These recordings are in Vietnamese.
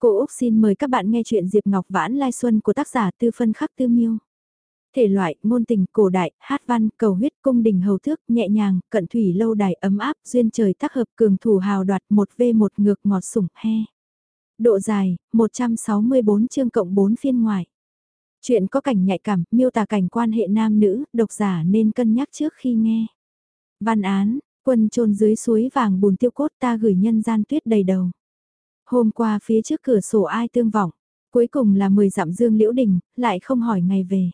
Cô Úc xin mời các bạn nghe chuyện Diệp Ngọc Vãn Lai Xuân của tác giả Tư Phân Khắc Tư Miêu. Thể loại, ngôn tình, cổ đại, hát văn, cầu huyết, cung đình hầu thước, nhẹ nhàng, cận thủy lâu đài ấm áp, duyên trời tác hợp, cường thủ hào đoạt, 1V1 ngược ngọt sủng, he. Độ dài, 164 chương cộng 4 phiên ngoài. Chuyện có cảnh nhạy cảm, miêu tả cảnh quan hệ nam nữ, độc giả nên cân nhắc trước khi nghe. Văn án, quân trôn dưới suối vàng bùn tiêu cốt ta gửi nhân gian tuyết đầy đầu. Hôm qua phía trước cửa sổ ai tương vọng, cuối cùng là 10 dặm dương liễu đình, lại không hỏi ngày về.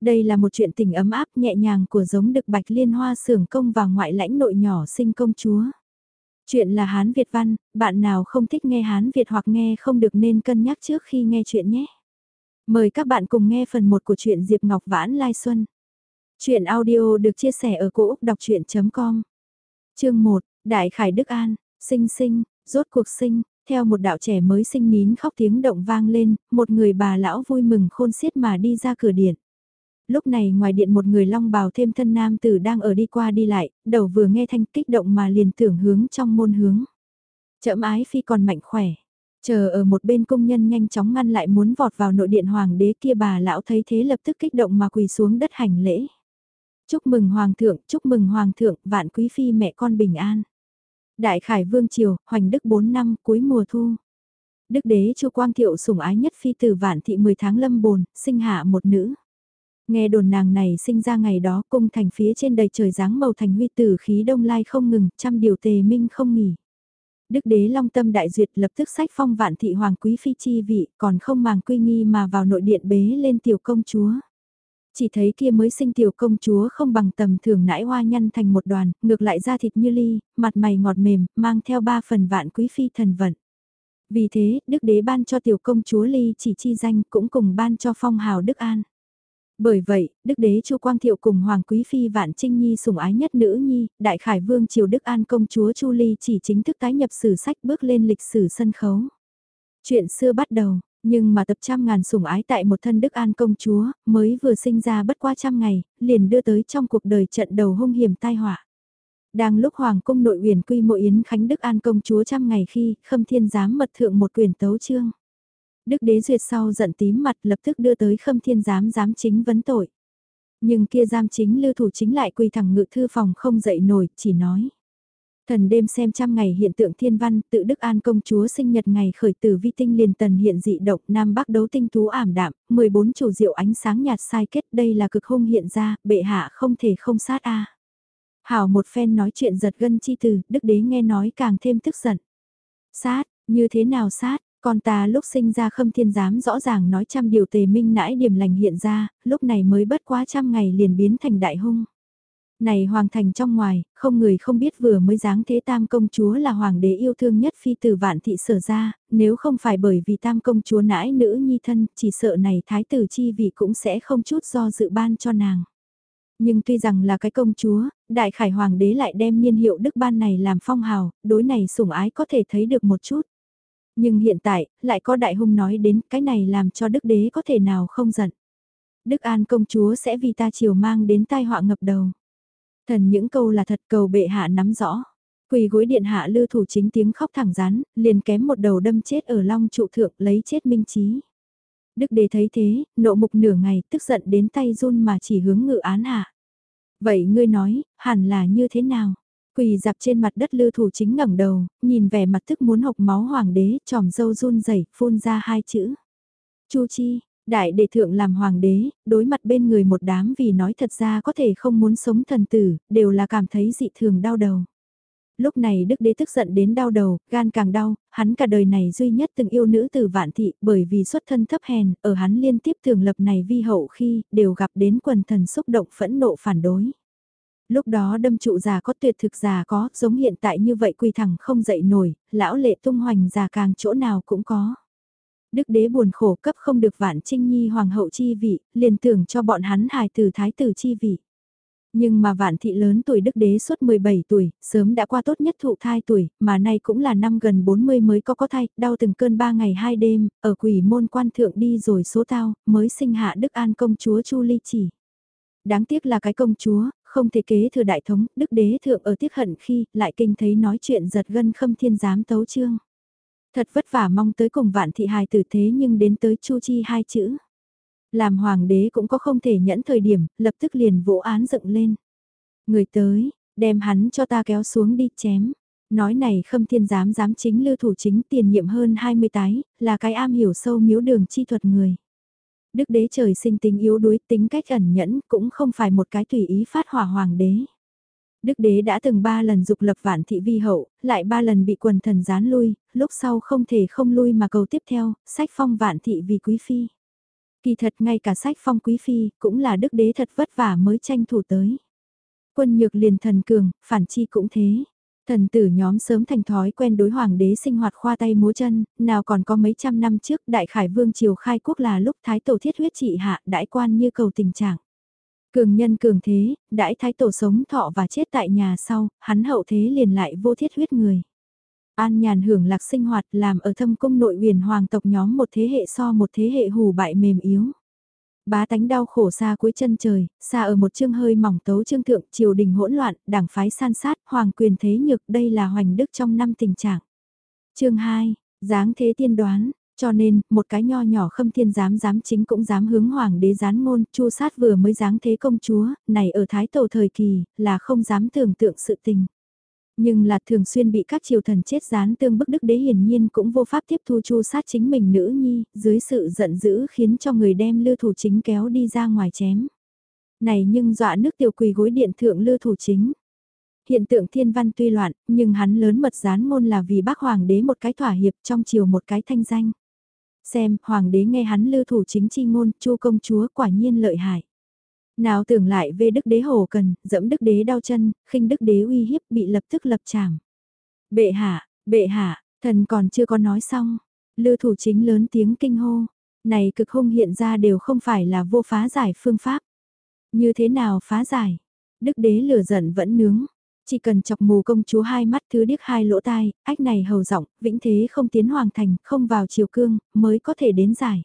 Đây là một chuyện tình ấm áp nhẹ nhàng của giống đực bạch liên hoa sưởng công và ngoại lãnh nội nhỏ sinh công chúa. Chuyện là Hán Việt văn, bạn nào không thích nghe Hán Việt hoặc nghe không được nên cân nhắc trước khi nghe chuyện nhé. Mời các bạn cùng nghe phần 1 của truyện Diệp Ngọc Vãn Lai Xuân. Chuyện audio được chia sẻ ở cỗ đọc chuyện.com Chương 1, Đại Khải Đức An, sinh sinh, rốt cuộc sinh, theo một đạo trẻ mới sinh nín khóc tiếng động vang lên, một người bà lão vui mừng khôn xiết mà đi ra cửa điện. Lúc này ngoài điện một người long bào thêm thân nam tử đang ở đi qua đi lại, đầu vừa nghe thanh kích động mà liền tưởng hướng trong môn hướng. Chậm ái phi còn mạnh khỏe. Chờ ở một bên công nhân nhanh chóng ngăn lại muốn vọt vào nội điện hoàng đế kia bà lão thấy thế lập tức kích động mà quỳ xuống đất hành lễ. Chúc mừng hoàng thượng, chúc mừng hoàng thượng, vạn quý phi mẹ con bình an. Đại Khải Vương Triều, hoành đức 4 năm, cuối mùa thu. Đức đế Chu Quang Thiệu sủng ái nhất phi tử vạn thị 10 tháng lâm bồn, sinh hạ một nữ. Nghe đồn nàng này sinh ra ngày đó cung thành phía trên đầy trời dáng màu thành huy tử khí đông lai không ngừng, trăm điều tề minh không nghỉ. Đức đế long tâm đại duyệt lập tức sách phong vạn thị hoàng quý phi chi vị, còn không màng quy nghi mà vào nội điện bế lên tiểu công chúa chỉ thấy kia mới sinh tiểu công chúa không bằng tầm thường nãi hoa nhăn thành một đoàn, ngược lại da thịt như ly, mặt mày ngọt mềm, mang theo ba phần vạn quý phi thần vận. Vì thế, đức đế ban cho tiểu công chúa ly chỉ chi danh cũng cùng ban cho phong hào đức an. Bởi vậy, đức đế Chu Quang Thiệu cùng Hoàng Quý Phi Vạn Trinh Nhi sủng ái nhất nữ nhi, Đại Khải Vương Triều Đức An công chúa Chu Ly chỉ chính thức tái nhập sử sách bước lên lịch sử sân khấu. Chuyện xưa bắt đầu, nhưng mà tập trăm ngàn sủng ái tại một thân Đức An công chúa, mới vừa sinh ra bất qua trăm ngày, liền đưa tới trong cuộc đời trận đầu hung hiểm tai họa. Đang lúc Hoàng cung nội uyển quy mộ yến khánh Đức An công chúa trăm ngày khi, khâm thiên giám mật thượng một quyền tấu chương. Đức đế duyệt sau giận tím mặt lập tức đưa tới khâm thiên giám giám chính vấn tội. Nhưng kia giam chính lưu thủ chính lại quỳ thẳng ngự thư phòng không dậy nổi, chỉ nói. Thần đêm xem trăm ngày hiện tượng thiên văn, tự Đức An công chúa sinh nhật ngày khởi tử vi tinh liền tần hiện dị độc Nam Bắc đấu tinh tú ảm đạm, 14 chủ diệu ánh sáng nhạt sai kết đây là cực hung hiện ra, bệ hạ không thể không sát a. Hảo một phen nói chuyện giật gân chi từ, Đức đế nghe nói càng thêm tức giận. Sát, như thế nào sát, con ta lúc sinh ra khâm thiên giám rõ ràng nói trăm điều tề minh nãi điểm lành hiện ra, lúc này mới bất quá trăm ngày liền biến thành đại hung. Này hoàng thành trong ngoài, không người không biết vừa mới dáng thế tam công chúa là hoàng đế yêu thương nhất phi tử vạn thị sở ra, nếu không phải bởi vì tam công chúa nãi nữ nhi thân, chỉ sợ này thái tử chi vị cũng sẽ không chút do dự ban cho nàng. Nhưng tuy rằng là cái công chúa, đại khải hoàng đế lại đem niên hiệu đức ban này làm phong hào, đối này sủng ái có thể thấy được một chút. Nhưng hiện tại, lại có đại hung nói đến cái này làm cho đức đế có thể nào không giận. Đức An công chúa sẽ vì ta chiều mang đến tai họa ngập đầu. Thần những câu là thật cầu bệ hạ nắm rõ. Quỳ gối điện hạ lư thủ chính tiếng khóc thẳng rán, liền kém một đầu đâm chết ở long trụ thượng lấy chết minh trí. Đức đế thấy thế, nộ mục nửa ngày, tức giận đến tay run mà chỉ hướng ngự án hạ. Vậy ngươi nói, hẳn là như thế nào? Quỳ dạp trên mặt đất lư thủ chính ngẩng đầu, nhìn vẻ mặt thức muốn hộc máu hoàng đế, tròm dâu run rẩy phun ra hai chữ. Chu chi, Đại đệ thượng làm hoàng đế, đối mặt bên người một đám vì nói thật ra có thể không muốn sống thần tử, đều là cảm thấy dị thường đau đầu. Lúc này đức đế tức giận đến đau đầu, gan càng đau, hắn cả đời này duy nhất từng yêu nữ từ vạn thị bởi vì xuất thân thấp hèn, ở hắn liên tiếp thường lập này vi hậu khi, đều gặp đến quần thần xúc động phẫn nộ phản đối. Lúc đó đâm trụ già có tuyệt thực già có, giống hiện tại như vậy quỳ thẳng không dậy nổi, lão lệ tung hoành già càng chỗ nào cũng có. Đức đế buồn khổ cấp không được vạn trinh nhi hoàng hậu chi vị, liền tưởng cho bọn hắn hài từ thái tử chi vị. Nhưng mà vạn thị lớn tuổi đức đế suốt 17 tuổi, sớm đã qua tốt nhất thụ thai tuổi, mà nay cũng là năm gần 40 mới có có thai, đau từng cơn 3 ngày 2 đêm, ở quỷ môn quan thượng đi rồi số tao, mới sinh hạ đức an công chúa Chu Ly chỉ. Đáng tiếc là cái công chúa, không thể kế thừa đại thống, đức đế thượng ở tiếc hận khi, lại kinh thấy nói chuyện giật gân khâm thiên giám tấu trương. Thật vất vả mong tới cùng vạn thị hài tử thế nhưng đến tới chu chi hai chữ. Làm hoàng đế cũng có không thể nhẫn thời điểm, lập tức liền vỗ án dựng lên. Người tới, đem hắn cho ta kéo xuống đi chém. Nói này khâm thiên giám giám chính lưu thủ chính tiền nhiệm hơn 20 tái, là cái am hiểu sâu miếu đường chi thuật người. Đức đế trời sinh tính yếu đuối tính cách ẩn nhẫn cũng không phải một cái tùy ý phát hỏa hoàng đế. Đức đế đã từng ba lần dục lập vạn thị vi hậu, lại ba lần bị quần thần gián lui, lúc sau không thể không lui mà cầu tiếp theo, sách phong vạn thị vì quý phi. Kỳ thật ngay cả sách phong quý phi cũng là đức đế thật vất vả mới tranh thủ tới. Quân nhược liền thần cường, phản chi cũng thế. Thần tử nhóm sớm thành thói quen đối hoàng đế sinh hoạt khoa tay múa chân, nào còn có mấy trăm năm trước đại khải vương triều khai quốc là lúc thái tổ thiết huyết trị hạ đại quan như cầu tình trạng. Cường nhân cường thế, đãi thái tổ sống thọ và chết tại nhà sau, hắn hậu thế liền lại vô thiết huyết người. An nhàn hưởng lạc sinh hoạt làm ở thâm cung nội huyền hoàng tộc nhóm một thế hệ so một thế hệ hù bại mềm yếu. Bá tánh đau khổ xa cuối chân trời, xa ở một chương hơi mỏng tấu chương thượng triều đình hỗn loạn, đảng phái san sát, hoàng quyền thế nhược đây là hoành đức trong năm tình trạng. chương 2, dáng thế tiên đoán, cho nên, một cái nho nhỏ khâm thiên dám dám chính cũng dám hướng hoàng đế gián ngôn, chu sát vừa mới dáng thế công chúa, này ở thái tổ thời kỳ, là không dám tưởng tượng sự tình. Nhưng là thường xuyên bị các triều thần chết gián tương bức đức đế hiển nhiên cũng vô pháp tiếp thu chu sát chính mình nữ nhi, dưới sự giận dữ khiến cho người đem lư thủ chính kéo đi ra ngoài chém. Này nhưng dọa nước tiểu quỳ gối điện thượng lư thủ chính. Hiện tượng thiên văn tuy loạn, nhưng hắn lớn mật gián ngôn là vì bác hoàng đế một cái thỏa hiệp trong chiều một cái thanh danh. Xem, hoàng đế nghe hắn lưu thủ chính chi ngôn, chu công chúa quả nhiên lợi hại. Nào tưởng lại về đức đế hồ cần, dẫm đức đế đau chân, khinh đức đế uy hiếp bị lập tức lập trảm. Bệ hạ, bệ hạ, thần còn chưa có nói xong. Lưu thủ chính lớn tiếng kinh hô. Này cực hung hiện ra đều không phải là vô phá giải phương pháp. Như thế nào phá giải? Đức đế lửa giận vẫn nướng. Chỉ cần chọc mù công chúa hai mắt thứ điếc hai lỗ tai, ách này hầu giọng, vĩnh thế không tiến hoàng thành, không vào triều cương, mới có thể đến giải.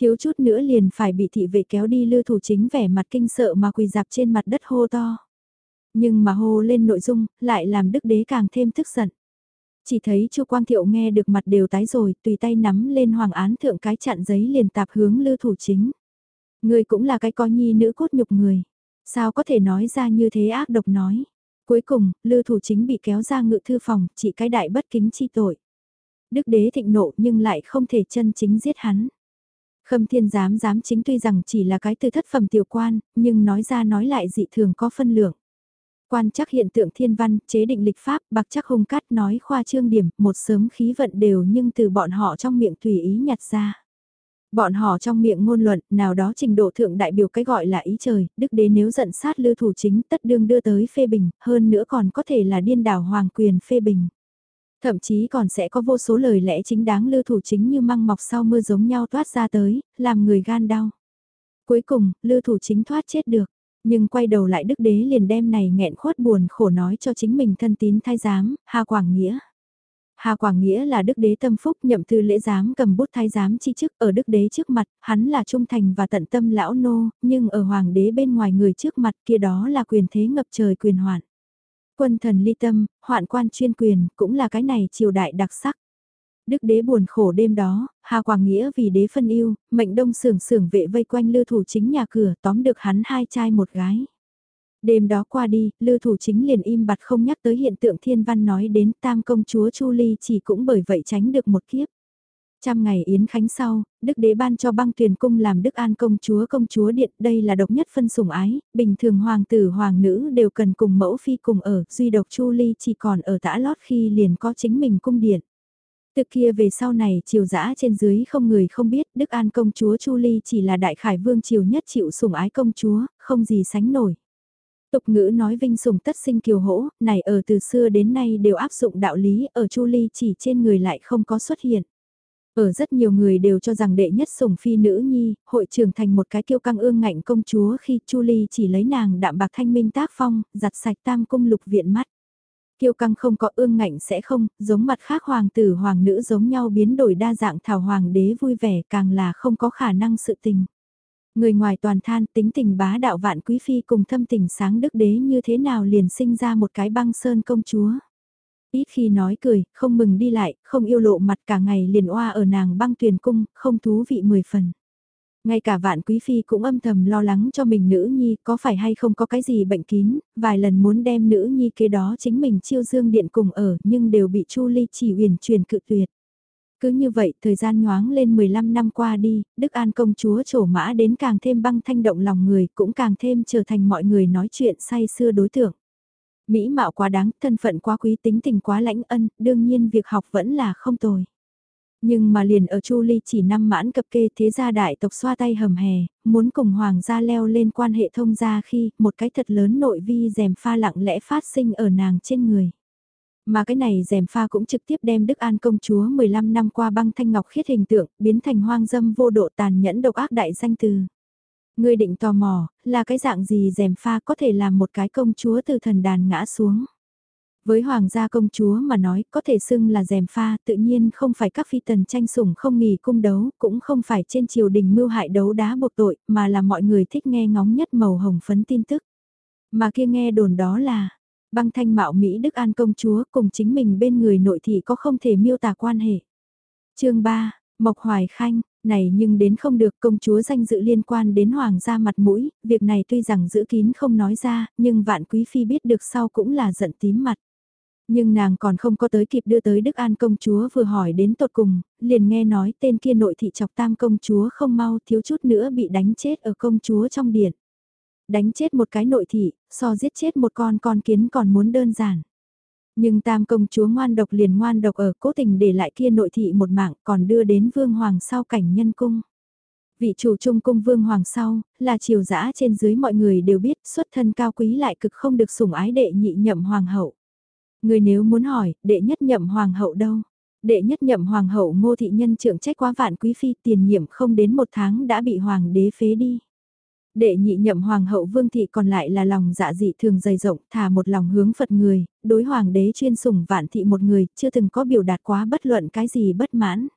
Thiếu chút nữa liền phải bị thị vệ kéo đi lưu thủ chính vẻ mặt kinh sợ mà quỳ dạp trên mặt đất hô to. Nhưng mà hô lên nội dung, lại làm đức đế càng thêm tức giận. Chỉ thấy chu Quang Thiệu nghe được mặt đều tái rồi, tùy tay nắm lên hoàng án thượng cái chặn giấy liền tạp hướng lưu thủ chính. Người cũng là cái coi nhi nữ cốt nhục người. Sao có thể nói ra như thế ác độc nói. Cuối cùng, Lư Thủ Chính bị kéo ra ngự thư phòng, chỉ cái đại bất kính chi tội. Đức đế thịnh nộ nhưng lại không thể chân chính giết hắn. Khâm thiên giám giám chính tuy rằng chỉ là cái từ thất phẩm tiểu quan, nhưng nói ra nói lại dị thường có phân lượng. Quan chắc hiện tượng thiên văn, chế định lịch pháp, bạc chắc hung cát nói khoa trương điểm, một sớm khí vận đều nhưng từ bọn họ trong miệng tùy ý nhặt ra. Bọn họ trong miệng ngôn luận, nào đó trình độ thượng đại biểu cái gọi là ý trời, đức đế nếu giận sát lưu thủ chính tất đương đưa tới phê bình, hơn nữa còn có thể là điên đảo hoàng quyền phê bình. Thậm chí còn sẽ có vô số lời lẽ chính đáng lưu thủ chính như măng mọc sau mưa giống nhau toát ra tới, làm người gan đau. Cuối cùng, lưu thủ chính thoát chết được. Nhưng quay đầu lại đức đế liền đem này nghẹn khuất buồn khổ nói cho chính mình thân tín thai giám, Hà Quảng Nghĩa. Hà Quảng Nghĩa là đức đế tâm phúc nhậm thư lễ giám cầm bút thái giám chi chức ở đức đế trước mặt, hắn là trung thành và tận tâm lão nô, nhưng ở hoàng đế bên ngoài người trước mặt kia đó là quyền thế ngập trời quyền hoạn. Quân thần ly tâm, hoạn quan chuyên quyền, cũng là cái này triều đại đặc sắc. Đức đế buồn khổ đêm đó, Hà Quảng Nghĩa vì đế phân yêu, mệnh đông sưởng sưởng vệ vây quanh lưu thủ chính nhà cửa tóm được hắn hai trai một gái. Đêm đó qua đi, Lưu Thủ Chính liền im bặt không nhắc tới hiện tượng thiên văn nói đến tam công chúa Chu Ly chỉ cũng bởi vậy tránh được một kiếp. Trăm ngày Yến Khánh sau, Đức Đế ban cho băng tuyển cung làm Đức An công chúa công chúa điện, đây là độc nhất phân sủng ái, bình thường hoàng tử hoàng nữ đều cần cùng mẫu phi cùng ở, duy độc Chu Ly chỉ còn ở tã lót khi liền có chính mình cung điện. Từ kia về sau này triều dã trên dưới không người không biết Đức An công chúa Chu Ly chỉ là đại khải vương triều nhất chịu sủng ái công chúa, không gì sánh nổi. Tục ngữ nói vinh sùng tất sinh kiều hỗ, này ở từ xưa đến nay đều áp dụng đạo lý ở Chu Ly chỉ trên người lại không có xuất hiện. Ở rất nhiều người đều cho rằng đệ nhất sủng phi nữ nhi, hội trưởng thành một cái kiêu căng ương ngạnh công chúa khi Chu Ly chỉ lấy nàng đạm bạc thanh minh tác phong, giặt sạch tam cung lục viện mắt. Kiêu căng không có ương ngạnh sẽ không, giống mặt khác hoàng tử hoàng nữ giống nhau biến đổi đa dạng thảo hoàng đế vui vẻ càng là không có khả năng sự tình. Người ngoài toàn than tính tình bá đạo vạn quý phi cùng thâm tình sáng đức đế như thế nào liền sinh ra một cái băng sơn công chúa. Ít khi nói cười, không mừng đi lại, không yêu lộ mặt cả ngày liền oa ở nàng băng tuyền cung, không thú vị mười phần. Ngay cả vạn quý phi cũng âm thầm lo lắng cho mình nữ nhi có phải hay không có cái gì bệnh kín, vài lần muốn đem nữ nhi kế đó chính mình chiêu dương điện cùng ở nhưng đều bị Chu Ly chỉ huyền truyền cự tuyệt. Cứ như vậy thời gian nhoáng lên 15 năm qua đi, Đức An công chúa trổ mã đến càng thêm băng thanh động lòng người cũng càng thêm trở thành mọi người nói chuyện say xưa đối tượng. Mỹ mạo quá đáng, thân phận quá quý tính tình quá lãnh ân, đương nhiên việc học vẫn là không tồi. Nhưng mà liền ở Chu Ly chỉ năm mãn cập kê thế gia đại tộc xoa tay hầm hè, muốn cùng hoàng gia leo lên quan hệ thông gia khi một cái thật lớn nội vi rèm pha lặng lẽ phát sinh ở nàng trên người. Mà cái này rèm pha cũng trực tiếp đem Đức An công chúa 15 năm qua băng thanh ngọc khiết hình tượng, biến thành hoang dâm vô độ tàn nhẫn độc ác đại danh từ. Ngươi định tò mò, là cái dạng gì rèm pha có thể làm một cái công chúa từ thần đàn ngã xuống. Với hoàng gia công chúa mà nói có thể xưng là rèm pha tự nhiên không phải các phi tần tranh sủng không nghỉ cung đấu, cũng không phải trên triều đình mưu hại đấu đá buộc tội, mà là mọi người thích nghe ngóng nhất màu hồng phấn tin tức. Mà kia nghe đồn đó là, băng thanh mạo Mỹ Đức An công chúa cùng chính mình bên người nội thị có không thể miêu tả quan hệ. chương 3, Mộc Hoài Khanh, này nhưng đến không được công chúa danh dự liên quan đến hoàng gia mặt mũi, việc này tuy rằng giữ kín không nói ra, nhưng vạn quý phi biết được sau cũng là giận tím mặt. Nhưng nàng còn không có tới kịp đưa tới Đức An công chúa vừa hỏi đến tột cùng, liền nghe nói tên kia nội thị chọc tam công chúa không mau thiếu chút nữa bị đánh chết ở công chúa trong điện. Đánh chết một cái nội thị, so giết chết một con con kiến còn muốn đơn giản. Nhưng tam công chúa ngoan độc liền ngoan độc ở cố tình để lại kia nội thị một mạng còn đưa đến vương hoàng sau cảnh nhân cung. Vị chủ trung cung vương hoàng sau, là triều dã trên dưới mọi người đều biết xuất thân cao quý lại cực không được sủng ái đệ nhị nhậm hoàng hậu. Người nếu muốn hỏi, đệ nhất nhậm hoàng hậu đâu? Đệ nhất nhậm hoàng hậu ngô thị nhân trưởng trách quá vạn quý phi tiền nhiệm không đến một tháng đã bị hoàng đế phế đi. Đệ nhị nhậm hoàng hậu vương thị còn lại là lòng dạ dị thường dày rộng thả một lòng hướng Phật người, đối hoàng đế chuyên sủng vạn thị một người, chưa từng có biểu đạt quá bất luận cái gì bất mãn.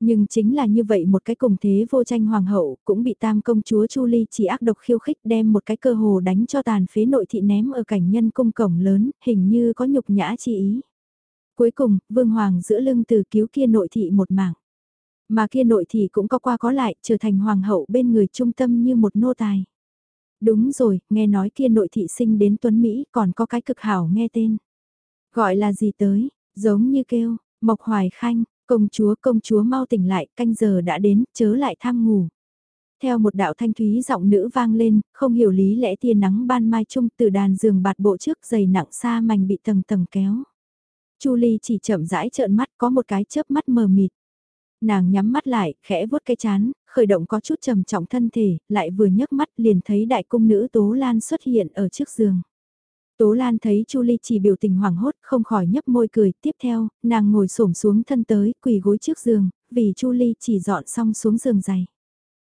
Nhưng chính là như vậy một cái cùng thế vô tranh hoàng hậu cũng bị tam công chúa Chu Ly chỉ ác độc khiêu khích đem một cái cơ hồ đánh cho tàn phế nội thị ném ở cảnh nhân cung cổng lớn, hình như có nhục nhã chi ý. Cuối cùng, vương hoàng giữa lưng từ cứu kia nội thị một mạng. Mà kia nội thị cũng có qua có lại, trở thành hoàng hậu bên người trung tâm như một nô tài. Đúng rồi, nghe nói kia nội thị sinh đến Tuấn Mỹ còn có cái cực hảo nghe tên. Gọi là gì tới, giống như kêu, Mộc Hoài Khanh, Công chúa công chúa mau tỉnh lại, canh giờ đã đến, chớ lại tham ngủ. Theo một đạo thanh thúy giọng nữ vang lên, không hiểu lý lẽ tia nắng ban mai chung từ đàn giường bạt bộ trước giày nặng xa mảnh bị tầng tầng kéo. Chu Ly chỉ chậm rãi trợn mắt có một cái chớp mắt mờ mịt. Nàng nhắm mắt lại, khẽ vuốt cái chán, khởi động có chút trầm trọng thân thể, lại vừa nhấc mắt liền thấy đại cung nữ Tố Lan xuất hiện ở trước giường. Tố Lan thấy Chu Ly chỉ biểu tình hoảng hốt, không khỏi nhấp môi cười, tiếp theo, nàng ngồi xổm xuống thân tới, quỳ gối trước giường, vì Chu Ly chỉ dọn xong xuống giường dày.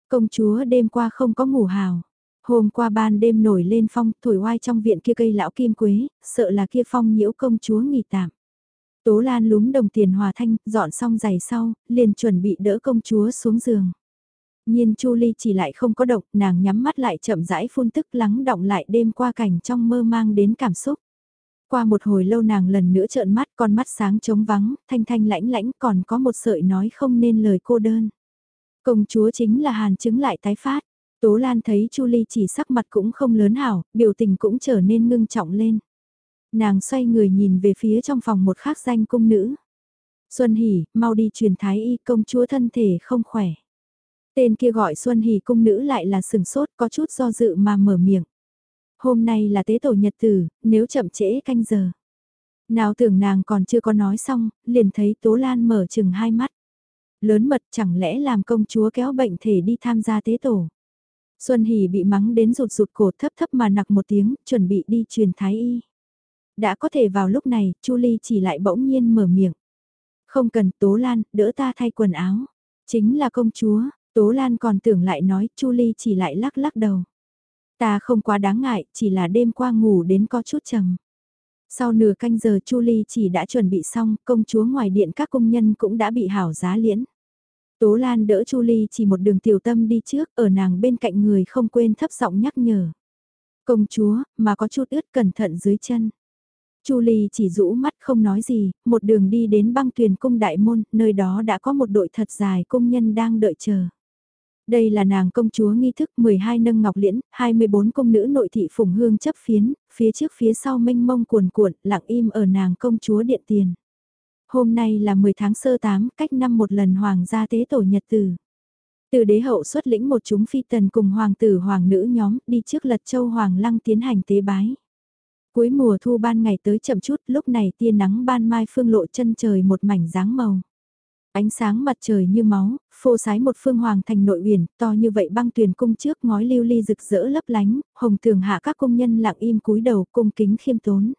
Công chúa đêm qua không có ngủ hào. Hôm qua ban đêm nổi lên phong, thổi oai trong viện kia cây lão kim quế, sợ là kia phong nhiễu công chúa nghỉ tạm. Tố Lan lúm đồng tiền hòa thanh, dọn xong giày sau, liền chuẩn bị đỡ công chúa xuống giường. Nhiên Chu Ly chỉ lại không có động, nàng nhắm mắt lại chậm rãi phun tức lắng động lại đêm qua cảnh trong mơ mang đến cảm xúc. Qua một hồi lâu nàng lần nữa trợn mắt, con mắt sáng trống vắng, thanh thanh lãnh lãnh còn có một sợi nói không nên lời cô đơn. Công chúa chính là hàn chứng lại tái phát. Tố Lan thấy Chu Ly chỉ sắc mặt cũng không lớn hảo, biểu tình cũng trở nên ngưng trọng lên. Nàng xoay người nhìn về phía trong phòng một khác danh cung nữ. Xuân Hỷ, mau đi truyền thái y công chúa thân thể không khỏe. Tên kia gọi Xuân Hỷ cung nữ lại là sừng sốt có chút do dự mà mở miệng. Hôm nay là tế tổ nhật tử, nếu chậm trễ canh giờ. Nào tưởng nàng còn chưa có nói xong, liền thấy Tố Lan mở chừng hai mắt. Lớn mật chẳng lẽ làm công chúa kéo bệnh thể đi tham gia tế tổ. Xuân Hỷ bị mắng đến rụt rụt cổ thấp thấp mà nặc một tiếng, chuẩn bị đi truyền thái y. Đã có thể vào lúc này, Chu Ly chỉ lại bỗng nhiên mở miệng. Không cần Tố Lan, đỡ ta thay quần áo. Chính là công chúa, Tố Lan còn tưởng lại nói, Chu Ly chỉ lại lắc lắc đầu. Ta không quá đáng ngại, chỉ là đêm qua ngủ đến có chút trầm. Sau nửa canh giờ Chu Ly chỉ đã chuẩn bị xong, công chúa ngoài điện các công nhân cũng đã bị hảo giá liễn. Tố Lan đỡ Chu Ly chỉ một đường tiểu tâm đi trước, ở nàng bên cạnh người không quên thấp giọng nhắc nhở. Công chúa, mà có chút ướt cẩn thận dưới chân. Chu Ly chỉ rũ mắt không nói gì, một đường đi đến băng thuyền cung đại môn, nơi đó đã có một đội thật dài công nhân đang đợi chờ. Đây là nàng công chúa nghi thức 12 nâng ngọc liễn, 24 công nữ nội thị phùng hương chấp phiến, phía trước phía sau mênh mông cuồn cuộn, lặng im ở nàng công chúa điện tiền. Hôm nay là 10 tháng sơ tám, cách năm một lần hoàng gia tế tổ nhật tử. Từ đế hậu xuất lĩnh một chúng phi tần cùng hoàng tử hoàng nữ nhóm đi trước lật châu hoàng lăng tiến hành tế bái. Cuối mùa thu ban ngày tới chậm chút lúc này tia nắng ban mai phương lộ chân trời một mảnh dáng màu. Ánh sáng mặt trời như máu, phô sái một phương hoàng thành nội uyển, to như vậy băng tuyền cung trước ngói lưu ly rực rỡ lấp lánh, hồng tường hạ các công nhân lặng im cúi đầu cung kính khiêm tốn.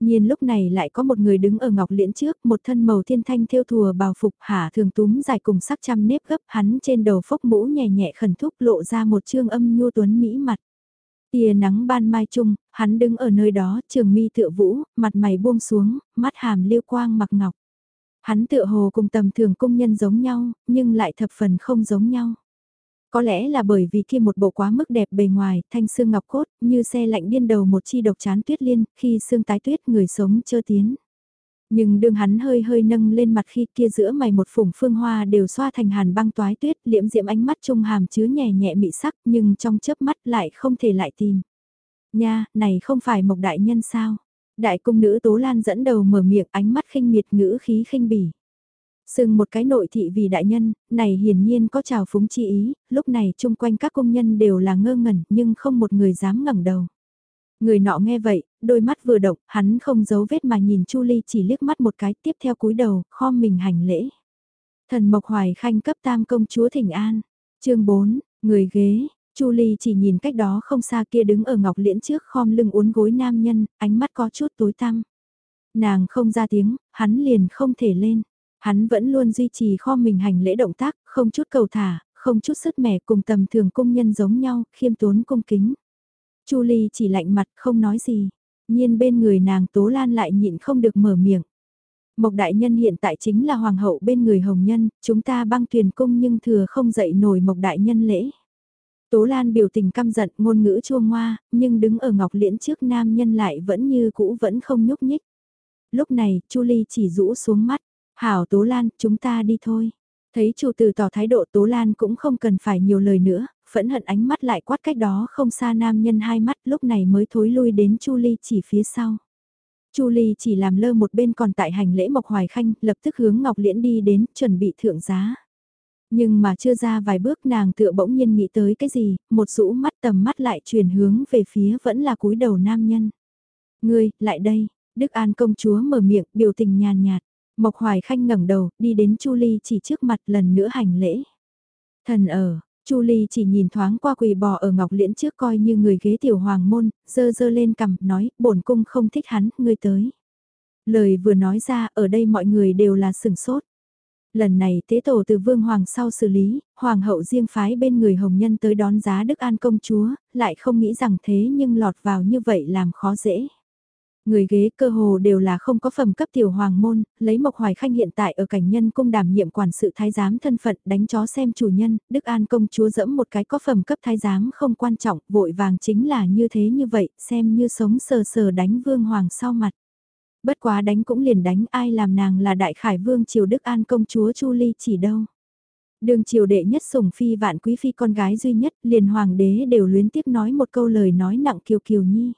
Nhiên lúc này lại có một người đứng ở ngọc liễn trước, một thân màu thiên thanh thêu thùa bào phục hạ thường túm dài cùng sắc trăm nếp gấp hắn trên đầu phốc mũ nhẹ nhẹ khẩn thúc lộ ra một trương âm nhu tuấn mỹ mặt. Tia nắng ban mai chung, hắn đứng ở nơi đó, trường mi tựa vũ, mặt mày buông xuống, mắt hàm liêu quang mặc ngọc. Hắn tựa hồ cùng tầm thường công nhân giống nhau, nhưng lại thập phần không giống nhau. Có lẽ là bởi vì kia một bộ quá mức đẹp bề ngoài, thanh xương ngọc cốt, như xe lạnh điên đầu một chi độc chán tuyết liên, khi xương tái tuyết người sống chưa tiến. Nhưng đường hắn hơi hơi nâng lên mặt khi kia giữa mày một phủng phương hoa đều xoa thành hàn băng toái tuyết, liễm diễm ánh mắt trung hàm chứa nhẹ nhẹ mị sắc, nhưng trong chớp mắt lại không thể lại tìm. Nha, này không phải một đại nhân sao? Đại cung nữ Tố Lan dẫn đầu mở miệng ánh mắt khinh miệt ngữ khí khinh bỉ. Sừng một cái nội thị vì đại nhân, này hiển nhiên có trào phúng chi ý, lúc này chung quanh các công nhân đều là ngơ ngẩn nhưng không một người dám ngẩng đầu. Người nọ nghe vậy, đôi mắt vừa động, hắn không giấu vết mà nhìn Chu Ly chỉ liếc mắt một cái tiếp theo cúi đầu, khom mình hành lễ. Thần Mộc Hoài Khanh cấp tam công chúa Thịnh An. chương 4, người ghế, Chu Ly chỉ nhìn cách đó không xa kia đứng ở ngọc liễn trước khom lưng uốn gối nam nhân, ánh mắt có chút tối tăm. Nàng không ra tiếng, hắn liền không thể lên. Hắn vẫn luôn duy trì kho mình hành lễ động tác, không chút cầu thả, không chút sức mẻ cùng tầm thường công nhân giống nhau, khiêm tốn cung kính. Chu Ly chỉ lạnh mặt không nói gì, nhiên bên người nàng Tố Lan lại nhịn không được mở miệng. Mộc đại nhân hiện tại chính là hoàng hậu bên người hồng nhân, chúng ta băng thuyền cung nhưng thừa không dậy nổi mộc đại nhân lễ. Tố Lan biểu tình căm giận ngôn ngữ chua ngoa, nhưng đứng ở ngọc liễn trước nam nhân lại vẫn như cũ vẫn không nhúc nhích. Lúc này, Chu Ly chỉ rũ xuống mắt, hảo Tố Lan, chúng ta đi thôi. Thấy chủ tử tỏ thái độ Tố Lan cũng không cần phải nhiều lời nữa, phẫn hận ánh mắt lại quát cách đó không xa nam nhân hai mắt lúc này mới thối lui đến Chu Ly chỉ phía sau. Chu Ly chỉ làm lơ một bên còn tại hành lễ Mộc Hoài Khanh, lập tức hướng Ngọc Liễn đi đến, chuẩn bị thượng giá. Nhưng mà chưa ra vài bước nàng tựa bỗng nhiên nghĩ tới cái gì, một rũ mắt tầm mắt lại chuyển hướng về phía vẫn là cúi đầu nam nhân. Ngươi, lại đây, Đức An công chúa mở miệng, biểu tình nhàn nhạt. Mộc Hoài Khanh ngẩng đầu, đi đến Chu Ly chỉ trước mặt lần nữa hành lễ. Thần ở, Chu Ly chỉ nhìn thoáng qua quỳ bò ở ngọc liễn trước coi như người ghế tiểu hoàng môn, dơ dơ lên cầm, nói, bổn cung không thích hắn, ngươi tới. Lời vừa nói ra, ở đây mọi người đều là sừng sốt. Lần này tế tổ từ vương hoàng sau xử lý, hoàng hậu riêng phái bên người hồng nhân tới đón giá Đức An công chúa, lại không nghĩ rằng thế nhưng lọt vào như vậy làm khó dễ. Người ghế cơ hồ đều là không có phẩm cấp tiểu hoàng môn, lấy Mộc Hoài Khanh hiện tại ở cảnh nhân cung đảm nhiệm quản sự thái giám thân phận đánh chó xem chủ nhân, Đức An công chúa dẫm một cái có phẩm cấp thái giám không quan trọng, vội vàng chính là như thế như vậy, xem như sống sờ sờ đánh vương hoàng sau mặt. Bất quá đánh cũng liền đánh ai làm nàng là đại khải vương triều Đức An công chúa Chu Ly chỉ đâu. Đường triều đệ nhất sủng phi vạn quý phi con gái duy nhất, liền hoàng đế đều luyến tiếp nói một câu lời nói nặng kiều kiều nhi.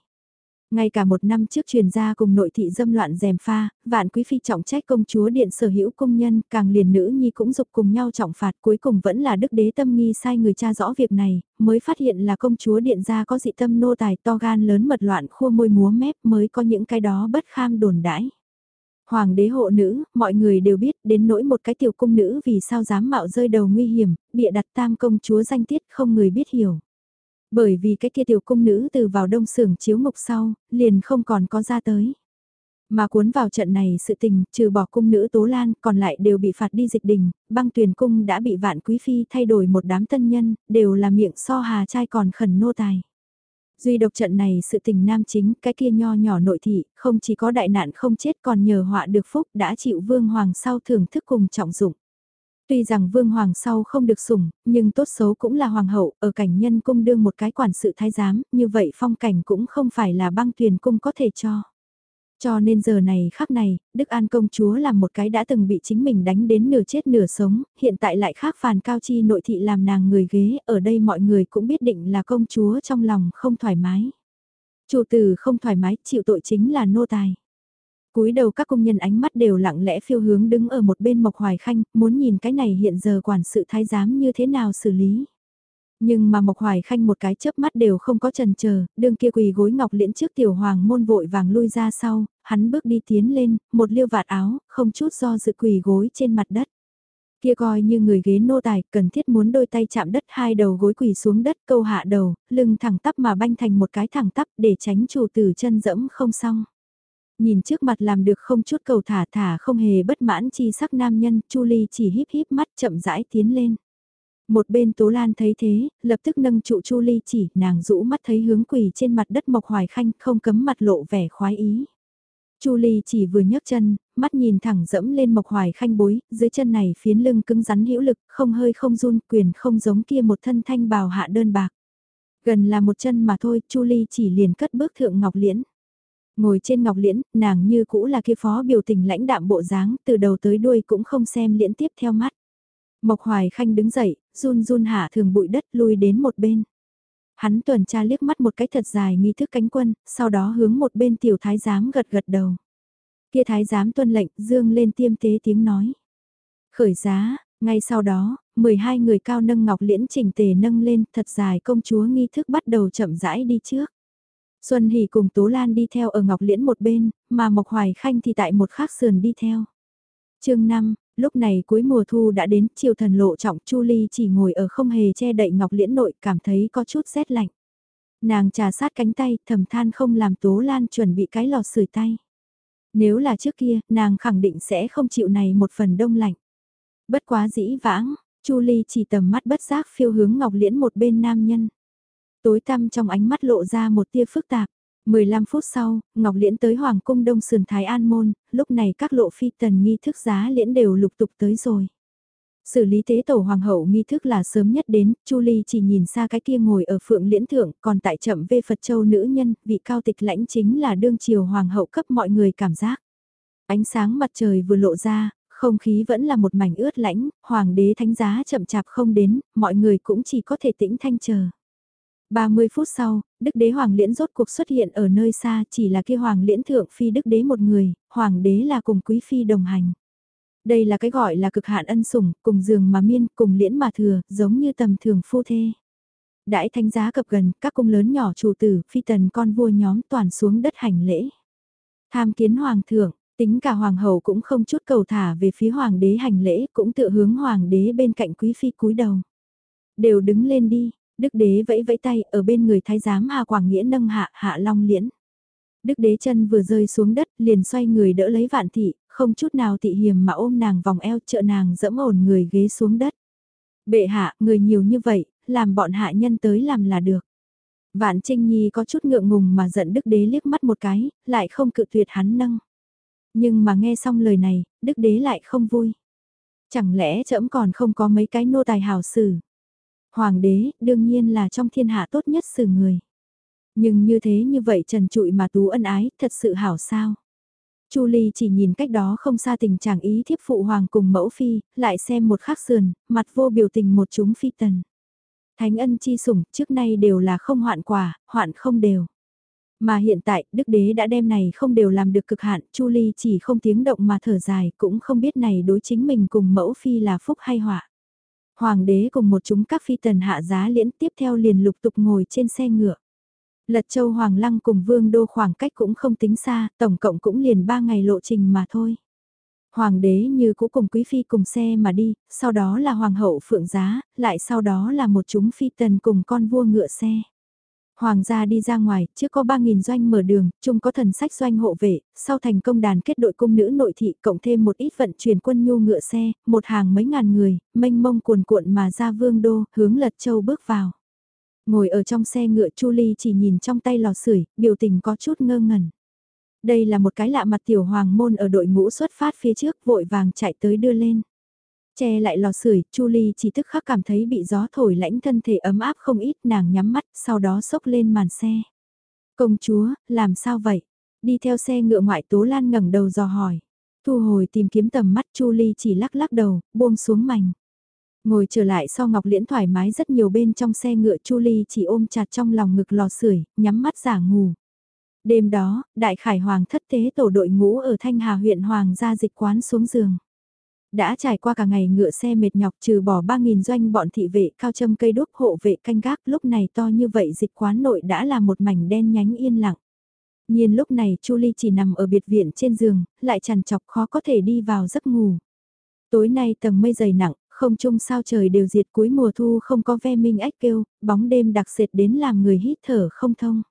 Ngay cả một năm trước truyền ra cùng nội thị dâm loạn dèm pha, vạn quý phi trọng trách công chúa điện sở hữu công nhân, càng liền nữ nhi cũng dục cùng nhau trọng phạt cuối cùng vẫn là đức đế tâm nghi sai người cha rõ việc này, mới phát hiện là công chúa điện gia có dị tâm nô tài to gan lớn mật loạn khua môi múa mép mới có những cái đó bất kham đồn đãi. Hoàng đế hộ nữ, mọi người đều biết đến nỗi một cái tiểu cung nữ vì sao dám mạo rơi đầu nguy hiểm, bịa đặt tam công chúa danh tiết không người biết hiểu. Bởi vì cái kia tiểu cung nữ từ vào đông sưởng chiếu ngục sau, liền không còn có ra tới. Mà cuốn vào trận này sự tình, trừ bỏ cung nữ Tố Lan, còn lại đều bị phạt đi dịch đình, băng tuyển cung đã bị vạn quý phi thay đổi một đám tân nhân, đều là miệng so hà trai còn khẩn nô tài. Duy độc trận này sự tình nam chính, cái kia nho nhỏ nội thị, không chỉ có đại nạn không chết còn nhờ họa được phúc đã chịu vương hoàng sau thưởng thức cùng trọng dụng. Tuy rằng vương hoàng sau không được sủng, nhưng tốt xấu cũng là hoàng hậu, ở cảnh nhân cung đương một cái quản sự thái giám, như vậy phong cảnh cũng không phải là băng tuyền cung có thể cho. Cho nên giờ này khắc này, Đức An công chúa là một cái đã từng bị chính mình đánh đến nửa chết nửa sống, hiện tại lại khác phàn cao chi nội thị làm nàng người ghế, ở đây mọi người cũng biết định là công chúa trong lòng không thoải mái. Chủ tử không thoải mái, chịu tội chính là nô tài cúi đầu các công nhân ánh mắt đều lặng lẽ phiêu hướng đứng ở một bên Mộc Hoài Khanh, muốn nhìn cái này hiện giờ quản sự thái giám như thế nào xử lý. Nhưng mà Mộc Hoài Khanh một cái chớp mắt đều không có trần chờ, đương kia quỳ gối ngọc liễn trước tiểu hoàng môn vội vàng lui ra sau, hắn bước đi tiến lên, một liêu vạt áo, không chút do dự quỳ gối trên mặt đất. Kia coi như người ghế nô tài, cần thiết muốn đôi tay chạm đất hai đầu gối quỳ xuống đất câu hạ đầu, lưng thẳng tắp mà banh thành một cái thẳng tắp để tránh chủ tử chân dẫm không xong. Nhìn trước mặt làm được không chút cầu thả thả không hề bất mãn chi sắc nam nhân, Chu Ly chỉ híp híp mắt chậm rãi tiến lên. Một bên Tố Lan thấy thế, lập tức nâng trụ Chu Ly chỉ, nàng rũ mắt thấy hướng quỳ trên mặt đất Mộc Hoài Khanh, không cấm mặt lộ vẻ khoái ý. Chu Ly chỉ vừa nhấc chân, mắt nhìn thẳng dẫm lên Mộc Hoài Khanh bối, dưới chân này phiến lưng cứng rắn hữu lực, không hơi không run, quyền không giống kia một thân thanh bào hạ đơn bạc. Gần là một chân mà thôi, Chu Ly chỉ liền cất bước thượng Ngọc Liễn. Ngồi trên Ngọc Liễn, nàng như cũ là kia phó biểu tình lãnh đạm bộ dáng, từ đầu tới đuôi cũng không xem liễn tiếp theo mắt. Mộc Hoài Khanh đứng dậy, run run hạ thường bụi đất lui đến một bên. Hắn tuần tra liếc mắt một cái thật dài nghi thức cánh quân, sau đó hướng một bên tiểu thái giám gật gật đầu. Kia thái giám tuân lệnh, dương lên tiêm tế tiếng nói. Khởi giá, ngay sau đó, 12 người cao nâng ngọc liễn chỉnh tề nâng lên, thật dài công chúa nghi thức bắt đầu chậm rãi đi trước. Xuân Hỷ cùng Tố Lan đi theo ở ngọc liễn một bên, mà Mộc Hoài Khanh thì tại một khác sườn đi theo. chương 5, lúc này cuối mùa thu đã đến, chiều thần lộ trọng Chu Ly chỉ ngồi ở không hề che đậy ngọc liễn nội cảm thấy có chút rét lạnh. Nàng trà sát cánh tay, thầm than không làm Tố Lan chuẩn bị cái lò sưởi tay. Nếu là trước kia, nàng khẳng định sẽ không chịu này một phần đông lạnh. Bất quá dĩ vãng, Chu Ly chỉ tầm mắt bất giác phiêu hướng ngọc liễn một bên nam nhân. Tối tăm trong ánh mắt lộ ra một tia phức tạp. 15 phút sau, Ngọc Liễn tới Hoàng cung Đông Sườn Thái An Môn, lúc này các lộ phi tần nghi thức giá liễn đều lục tục tới rồi. Xử lý tế tổ hoàng hậu nghi thức là sớm nhất đến, Chu Ly chỉ nhìn xa cái kia ngồi ở phượng liễn thượng, còn tại chậm về Phật Châu nữ nhân, vị cao tịch lãnh chính là đương triều hoàng hậu cấp mọi người cảm giác. Ánh sáng mặt trời vừa lộ ra, không khí vẫn là một mảnh ướt lãnh, hoàng đế thánh giá chậm chạp không đến, mọi người cũng chỉ có thể tĩnh thanh chờ. 30 phút sau, Đức đế Hoàng Liễn rốt cuộc xuất hiện ở nơi xa chỉ là kia Hoàng Liễn thượng phi Đức đế một người, Hoàng đế là cùng quý phi đồng hành. Đây là cái gọi là cực hạn ân sủng, cùng giường mà miên, cùng liễn mà thừa, giống như tầm thường phu thê. Đãi thánh giá cập gần, các cung lớn nhỏ chủ tử, phi tần con vua nhóm toàn xuống đất hành lễ. Tham kiến hoàng thượng, tính cả hoàng hậu cũng không chút cầu thả về phía hoàng đế hành lễ, cũng tự hướng hoàng đế bên cạnh quý phi cúi đầu. Đều đứng lên đi, Đức đế vẫy vẫy tay ở bên người thái giám Hà Quảng Nghĩa nâng hạ hạ long liễn. Đức đế chân vừa rơi xuống đất liền xoay người đỡ lấy vạn thị, không chút nào thị hiềm mà ôm nàng vòng eo trợ nàng dẫm ổn người ghế xuống đất. Bệ hạ, người nhiều như vậy, làm bọn hạ nhân tới làm là được. Vạn Trinh Nhi có chút ngượng ngùng mà giận Đức Đế liếc mắt một cái, lại không cự tuyệt hắn nâng. Nhưng mà nghe xong lời này, Đức Đế lại không vui. Chẳng lẽ trẫm còn không có mấy cái nô tài hào xử. Hoàng đế, đương nhiên là trong thiên hạ tốt nhất xử người. Nhưng như thế như vậy trần trụi mà tú ân ái, thật sự hảo sao. Chu Ly chỉ nhìn cách đó không xa tình trạng ý thiếp phụ hoàng cùng mẫu phi, lại xem một khắc sườn, mặt vô biểu tình một chúng phi tần. Thánh ân chi sủng trước nay đều là không hoạn quả, hoạn không đều. Mà hiện tại, đức đế đã đem này không đều làm được cực hạn, Chu Ly chỉ không tiếng động mà thở dài, cũng không biết này đối chính mình cùng mẫu phi là phúc hay họa. Hoàng đế cùng một chúng các phi tần hạ giá liễn tiếp theo liền lục tục ngồi trên xe ngựa. Lật châu Hoàng Lăng cùng Vương Đô khoảng cách cũng không tính xa, tổng cộng cũng liền 3 ngày lộ trình mà thôi. Hoàng đế như cũ cùng quý phi cùng xe mà đi, sau đó là Hoàng hậu Phượng Giá, lại sau đó là một chúng phi tần cùng con vua ngựa xe. Hoàng gia đi ra ngoài, trước có 3.000 doanh mở đường, chung có thần sách doanh hộ vệ, sau thành công đàn kết đội cung nữ nội thị cộng thêm một ít vận chuyển quân nhu ngựa xe, một hàng mấy ngàn người, mênh mông cuồn cuộn mà ra vương đô, hướng lật châu bước vào. Ngồi ở trong xe ngựa Chu Ly chỉ nhìn trong tay lò sưởi, biểu tình có chút ngơ ngẩn. Đây là một cái lạ mặt tiểu hoàng môn ở đội ngũ xuất phát phía trước vội vàng chạy tới đưa lên. Che lại lò sưởi, Chu Ly chỉ tức khắc cảm thấy bị gió thổi lãnh thân thể ấm áp không ít nàng nhắm mắt, sau đó sốc lên màn xe. Công chúa, làm sao vậy? Đi theo xe ngựa ngoại Tố Lan ngẩng đầu dò hỏi. Thu hồi tìm kiếm tầm mắt Chu Ly chỉ lắc lắc đầu, buông xuống mảnh. Ngồi trở lại sau Ngọc Liễn thoải mái rất nhiều bên trong xe ngựa Chu Ly chỉ ôm chặt trong lòng ngực lò sưởi, nhắm mắt giả ngủ. Đêm đó, Đại Khải Hoàng thất tế tổ đội ngũ ở Thanh Hà huyện Hoàng gia dịch quán xuống giường. Đã trải qua cả ngày ngựa xe mệt nhọc trừ bỏ 3.000 doanh bọn thị vệ cao châm cây đúc hộ vệ canh gác lúc này to như vậy dịch quán nội đã là một mảnh đen nhánh yên lặng. Nhiên lúc này Chu Ly chỉ nằm ở biệt viện trên giường, lại chằn chọc khó có thể đi vào giấc ngủ. Tối nay tầng mây dày nặng, không trung sao trời đều diệt cuối mùa thu không có ve minh ếch kêu, bóng đêm đặc sệt đến làm người hít thở không thông.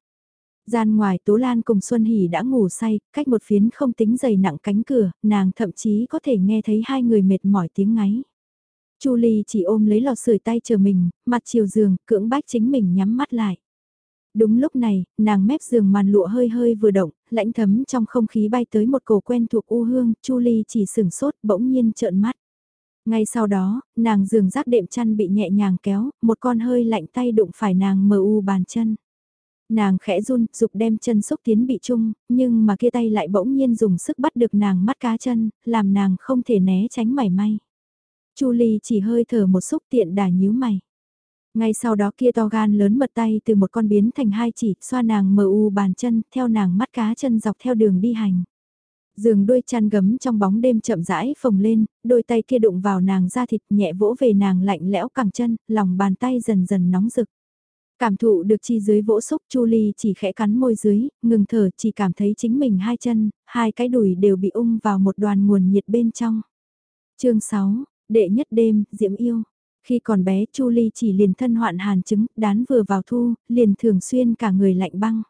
Gian ngoài Tố Lan cùng Xuân Hỷ đã ngủ say, cách một phiến không tính dày nặng cánh cửa, nàng thậm chí có thể nghe thấy hai người mệt mỏi tiếng ngáy. Chu Ly chỉ ôm lấy lò sưởi tay chờ mình, mặt chiều giường, cưỡng bách chính mình nhắm mắt lại. Đúng lúc này, nàng mép giường màn lụa hơi hơi vừa động, lãnh thấm trong không khí bay tới một cổ quen thuộc u hương, Chu Ly chỉ sửng sốt bỗng nhiên trợn mắt. Ngay sau đó, nàng giường rác đệm chăn bị nhẹ nhàng kéo, một con hơi lạnh tay đụng phải nàng mờ u bàn chân. Nàng khẽ run, dục đem chân xúc tiến bị chung, nhưng mà kia tay lại bỗng nhiên dùng sức bắt được nàng mắt cá chân, làm nàng không thể né tránh mảy may. Chu Ly chỉ hơi thở một xúc tiện đà nhíu mày. Ngay sau đó kia to gan lớn mật tay từ một con biến thành hai chỉ, xoa nàng mờ u bàn chân, theo nàng mắt cá chân dọc theo đường đi hành. Giường đôi chăn gấm trong bóng đêm chậm rãi phồng lên, đôi tay kia đụng vào nàng da thịt nhẹ vỗ về nàng lạnh lẽo cẳng chân, lòng bàn tay dần dần nóng rực. Cảm thụ được chi dưới vỗ xúc Chu Ly chỉ khẽ cắn môi dưới, ngừng thở chỉ cảm thấy chính mình hai chân, hai cái đùi đều bị ung vào một đoàn nguồn nhiệt bên trong. chương 6, đệ nhất đêm, diễm yêu. Khi còn bé Chu Ly chỉ liền thân hoạn hàn chứng, đán vừa vào thu, liền thường xuyên cả người lạnh băng.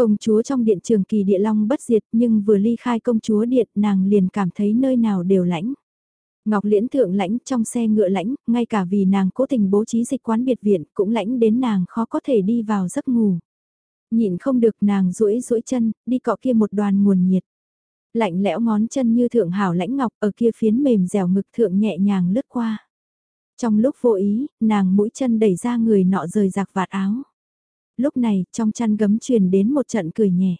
Công chúa trong điện trường kỳ địa long bất diệt nhưng vừa ly khai công chúa điện nàng liền cảm thấy nơi nào đều lãnh. Ngọc Liễn thượng lãnh trong xe ngựa lãnh, ngay cả vì nàng cố tình bố trí dịch quán biệt viện cũng lãnh đến nàng khó có thể đi vào giấc ngủ. Nhìn không được nàng duỗi duỗi chân, đi cọ kia một đoàn nguồn nhiệt. Lạnh lẽo ngón chân như thượng hảo lãnh ngọc ở kia phiến mềm dẻo ngực thượng nhẹ nhàng lướt qua. Trong lúc vô ý, nàng mũi chân đẩy ra người nọ rời giặc vạt áo. Lúc này, trong chăn gấm truyền đến một trận cười nhẹ.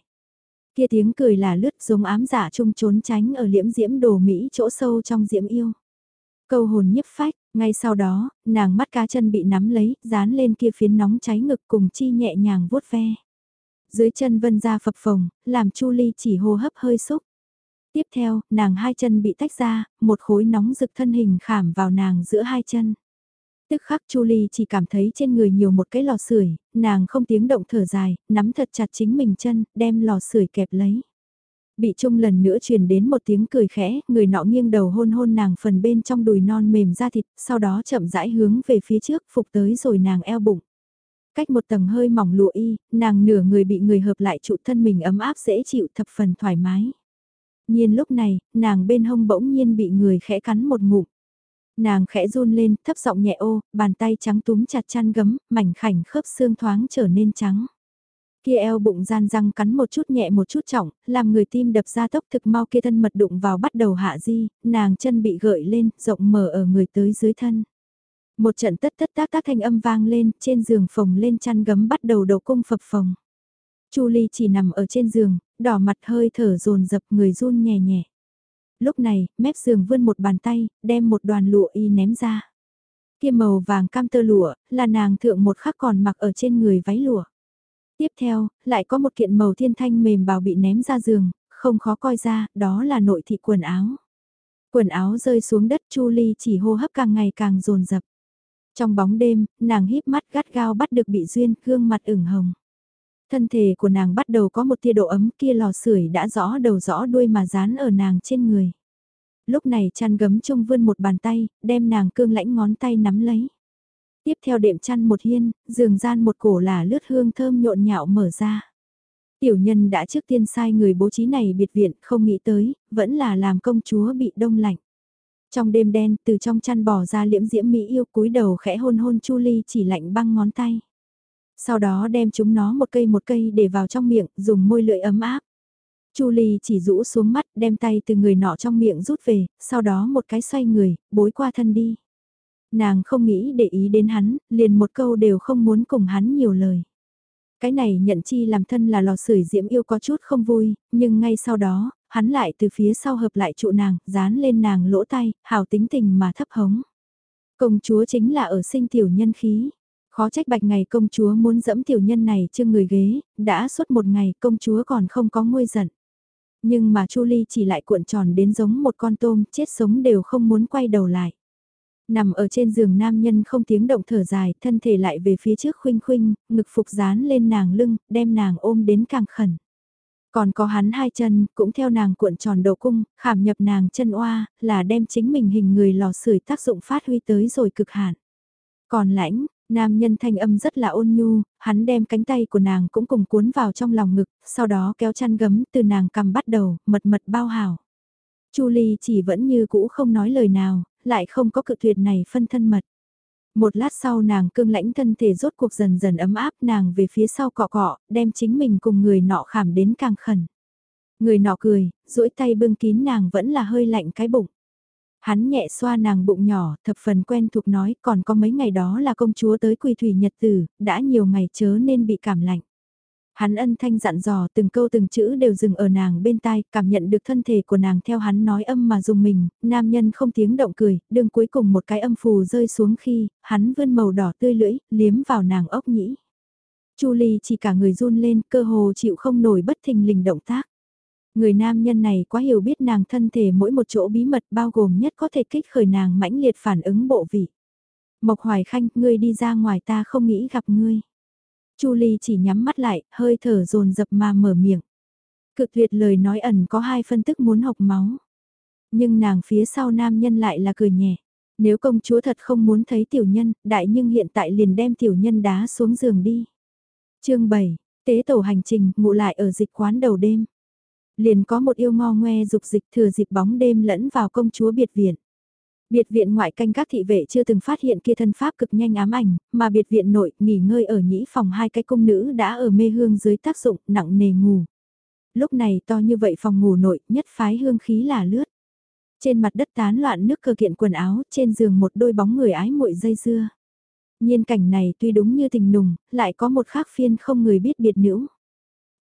Kia tiếng cười là lướt giống ám giả trung trốn tránh ở liễm diễm đồ Mỹ chỗ sâu trong diễm yêu. Câu hồn nhiếp phách, ngay sau đó, nàng mắt cá chân bị nắm lấy, dán lên kia phiến nóng cháy ngực cùng chi nhẹ nhàng vuốt ve. Dưới chân vân ra phập phồng, làm Chu Ly chỉ hô hấp hơi xúc. Tiếp theo, nàng hai chân bị tách ra, một khối nóng rực thân hình khảm vào nàng giữa hai chân. Tức khắc Chu Ly chỉ cảm thấy trên người nhiều một cái lò sưởi, nàng không tiếng động thở dài, nắm thật chặt chính mình chân, đem lò sưởi kẹp lấy. Bị Trung lần nữa truyền đến một tiếng cười khẽ, người nọ nghiêng đầu hôn hôn nàng phần bên trong đùi non mềm da thịt, sau đó chậm rãi hướng về phía trước, phục tới rồi nàng eo bụng. Cách một tầng hơi mỏng lụa y, nàng nửa người bị người hợp lại trụ thân mình ấm áp dễ chịu thập phần thoải mái. Nhiên lúc này, nàng bên hông bỗng nhiên bị người khẽ cắn một ngụm. Nàng khẽ run lên, thấp giọng nhẹ ô, bàn tay trắng túm chặt chăn gấm, mảnh khảnh khớp xương thoáng trở nên trắng. Kia eo bụng gian răng cắn một chút nhẹ một chút trọng, làm người tim đập ra tốc thực mau kia thân mật đụng vào bắt đầu hạ di, nàng chân bị gợi lên, rộng mở ở người tới dưới thân. Một trận tất tất tác tác thanh âm vang lên, trên giường phồng lên chăn gấm bắt đầu đầu cung phập phồng. Chu Ly chỉ nằm ở trên giường, đỏ mặt hơi thở dồn dập người run nhẹ nhẹ lúc này, mép giường vươn một bàn tay, đem một đoàn lụa y ném ra. Kia màu vàng cam tơ lụa, là nàng thượng một khắc còn mặc ở trên người váy lụa. Tiếp theo, lại có một kiện màu thiên thanh mềm bào bị ném ra giường, không khó coi ra, đó là nội thị quần áo. Quần áo rơi xuống đất Chu Ly chỉ hô hấp càng ngày càng dồn dập. Trong bóng đêm, nàng híp mắt gắt gao bắt được bị duyên, gương mặt ửng hồng. Thân thể của nàng bắt đầu có một tia độ ấm kia lò sưởi đã rõ đầu rõ đuôi mà dán ở nàng trên người. Lúc này chăn gấm trung vươn một bàn tay, đem nàng cương lãnh ngón tay nắm lấy. Tiếp theo đệm chăn một hiên, giường gian một cổ là lướt hương thơm nhộn nhạo mở ra. Tiểu nhân đã trước tiên sai người bố trí này biệt viện, không nghĩ tới, vẫn là làm công chúa bị đông lạnh. Trong đêm đen, từ trong chăn bỏ ra liễm diễm mỹ yêu cúi đầu khẽ hôn hôn Chu Ly chỉ lạnh băng ngón tay. Sau đó đem chúng nó một cây một cây để vào trong miệng, dùng môi lưỡi ấm áp. Chu Ly chỉ rũ xuống mắt, đem tay từ người nọ trong miệng rút về, sau đó một cái xoay người, bối qua thân đi. Nàng không nghĩ để ý đến hắn, liền một câu đều không muốn cùng hắn nhiều lời. Cái này nhận chi làm thân là lò sưởi diễm yêu có chút không vui, nhưng ngay sau đó, hắn lại từ phía sau hợp lại trụ nàng, dán lên nàng lỗ tay, hào tính tình mà thấp hống. Công chúa chính là ở sinh tiểu nhân khí. Khó trách bạch ngày công chúa muốn dẫm tiểu nhân này trên người ghế, đã suốt một ngày công chúa còn không có nguôi giận. Nhưng mà Chu Ly chỉ lại cuộn tròn đến giống một con tôm, chết sống đều không muốn quay đầu lại. Nằm ở trên giường nam nhân không tiếng động thở dài, thân thể lại về phía trước khuynh khuynh, ngực phục dán lên nàng lưng, đem nàng ôm đến càng khẩn. Còn có hắn hai chân, cũng theo nàng cuộn tròn đầu cung, khảm nhập nàng chân oa, là đem chính mình hình người lò sưởi tác dụng phát huy tới rồi cực hạn. Còn lãnh, nam nhân thanh âm rất là ôn nhu, hắn đem cánh tay của nàng cũng cùng cuốn vào trong lòng ngực, sau đó kéo chăn gấm từ nàng cầm bắt đầu, mật mật bao hảo. Chu Ly chỉ vẫn như cũ không nói lời nào, lại không có cự tuyệt này phân thân mật. Một lát sau nàng cương lãnh thân thể rốt cuộc dần dần ấm áp nàng về phía sau cọ cọ, đem chính mình cùng người nọ khảm đến càng khẩn. Người nọ cười, duỗi tay bưng kín nàng vẫn là hơi lạnh cái bụng. Hắn nhẹ xoa nàng bụng nhỏ, thập phần quen thuộc nói còn có mấy ngày đó là công chúa tới quỳ thủy nhật tử, đã nhiều ngày chớ nên bị cảm lạnh. Hắn ân thanh dặn dò từng câu từng chữ đều dừng ở nàng bên tai, cảm nhận được thân thể của nàng theo hắn nói âm mà dùng mình, nam nhân không tiếng động cười, đường cuối cùng một cái âm phù rơi xuống khi, hắn vươn màu đỏ tươi lưỡi, liếm vào nàng ốc nhĩ. Chu Ly chỉ cả người run lên, cơ hồ chịu không nổi bất thình lình động tác. Người nam nhân này quá hiểu biết nàng thân thể mỗi một chỗ bí mật bao gồm nhất có thể kích khởi nàng mãnh liệt phản ứng bộ vị. Mộc Hoài Khanh, ngươi đi ra ngoài ta không nghĩ gặp ngươi. Chu Ly chỉ nhắm mắt lại, hơi thở dồn dập mà mở miệng. Cực tuyệt lời nói ẩn có hai phân tức muốn học máu. Nhưng nàng phía sau nam nhân lại là cười nhẹ. Nếu công chúa thật không muốn thấy tiểu nhân, đại nhưng hiện tại liền đem tiểu nhân đá xuống giường đi. chương 7, tế tổ hành trình, ngủ lại ở dịch quán đầu đêm. Liền có một yêu ngo ngoe dục dịch thừa dịp bóng đêm lẫn vào công chúa biệt viện. Biệt viện ngoại canh các thị vệ chưa từng phát hiện kia thân pháp cực nhanh ám ảnh, mà biệt viện nội nghỉ ngơi ở nhĩ phòng hai cái cung nữ đã ở mê hương dưới tác dụng nặng nề ngủ. Lúc này to như vậy phòng ngủ nội nhất phái hương khí là lướt. Trên mặt đất tán loạn nước cơ kiện quần áo, trên giường một đôi bóng người ái muội dây dưa. Nhiên cảnh này tuy đúng như tình nùng, lại có một khác phiên không người biết biệt nữ.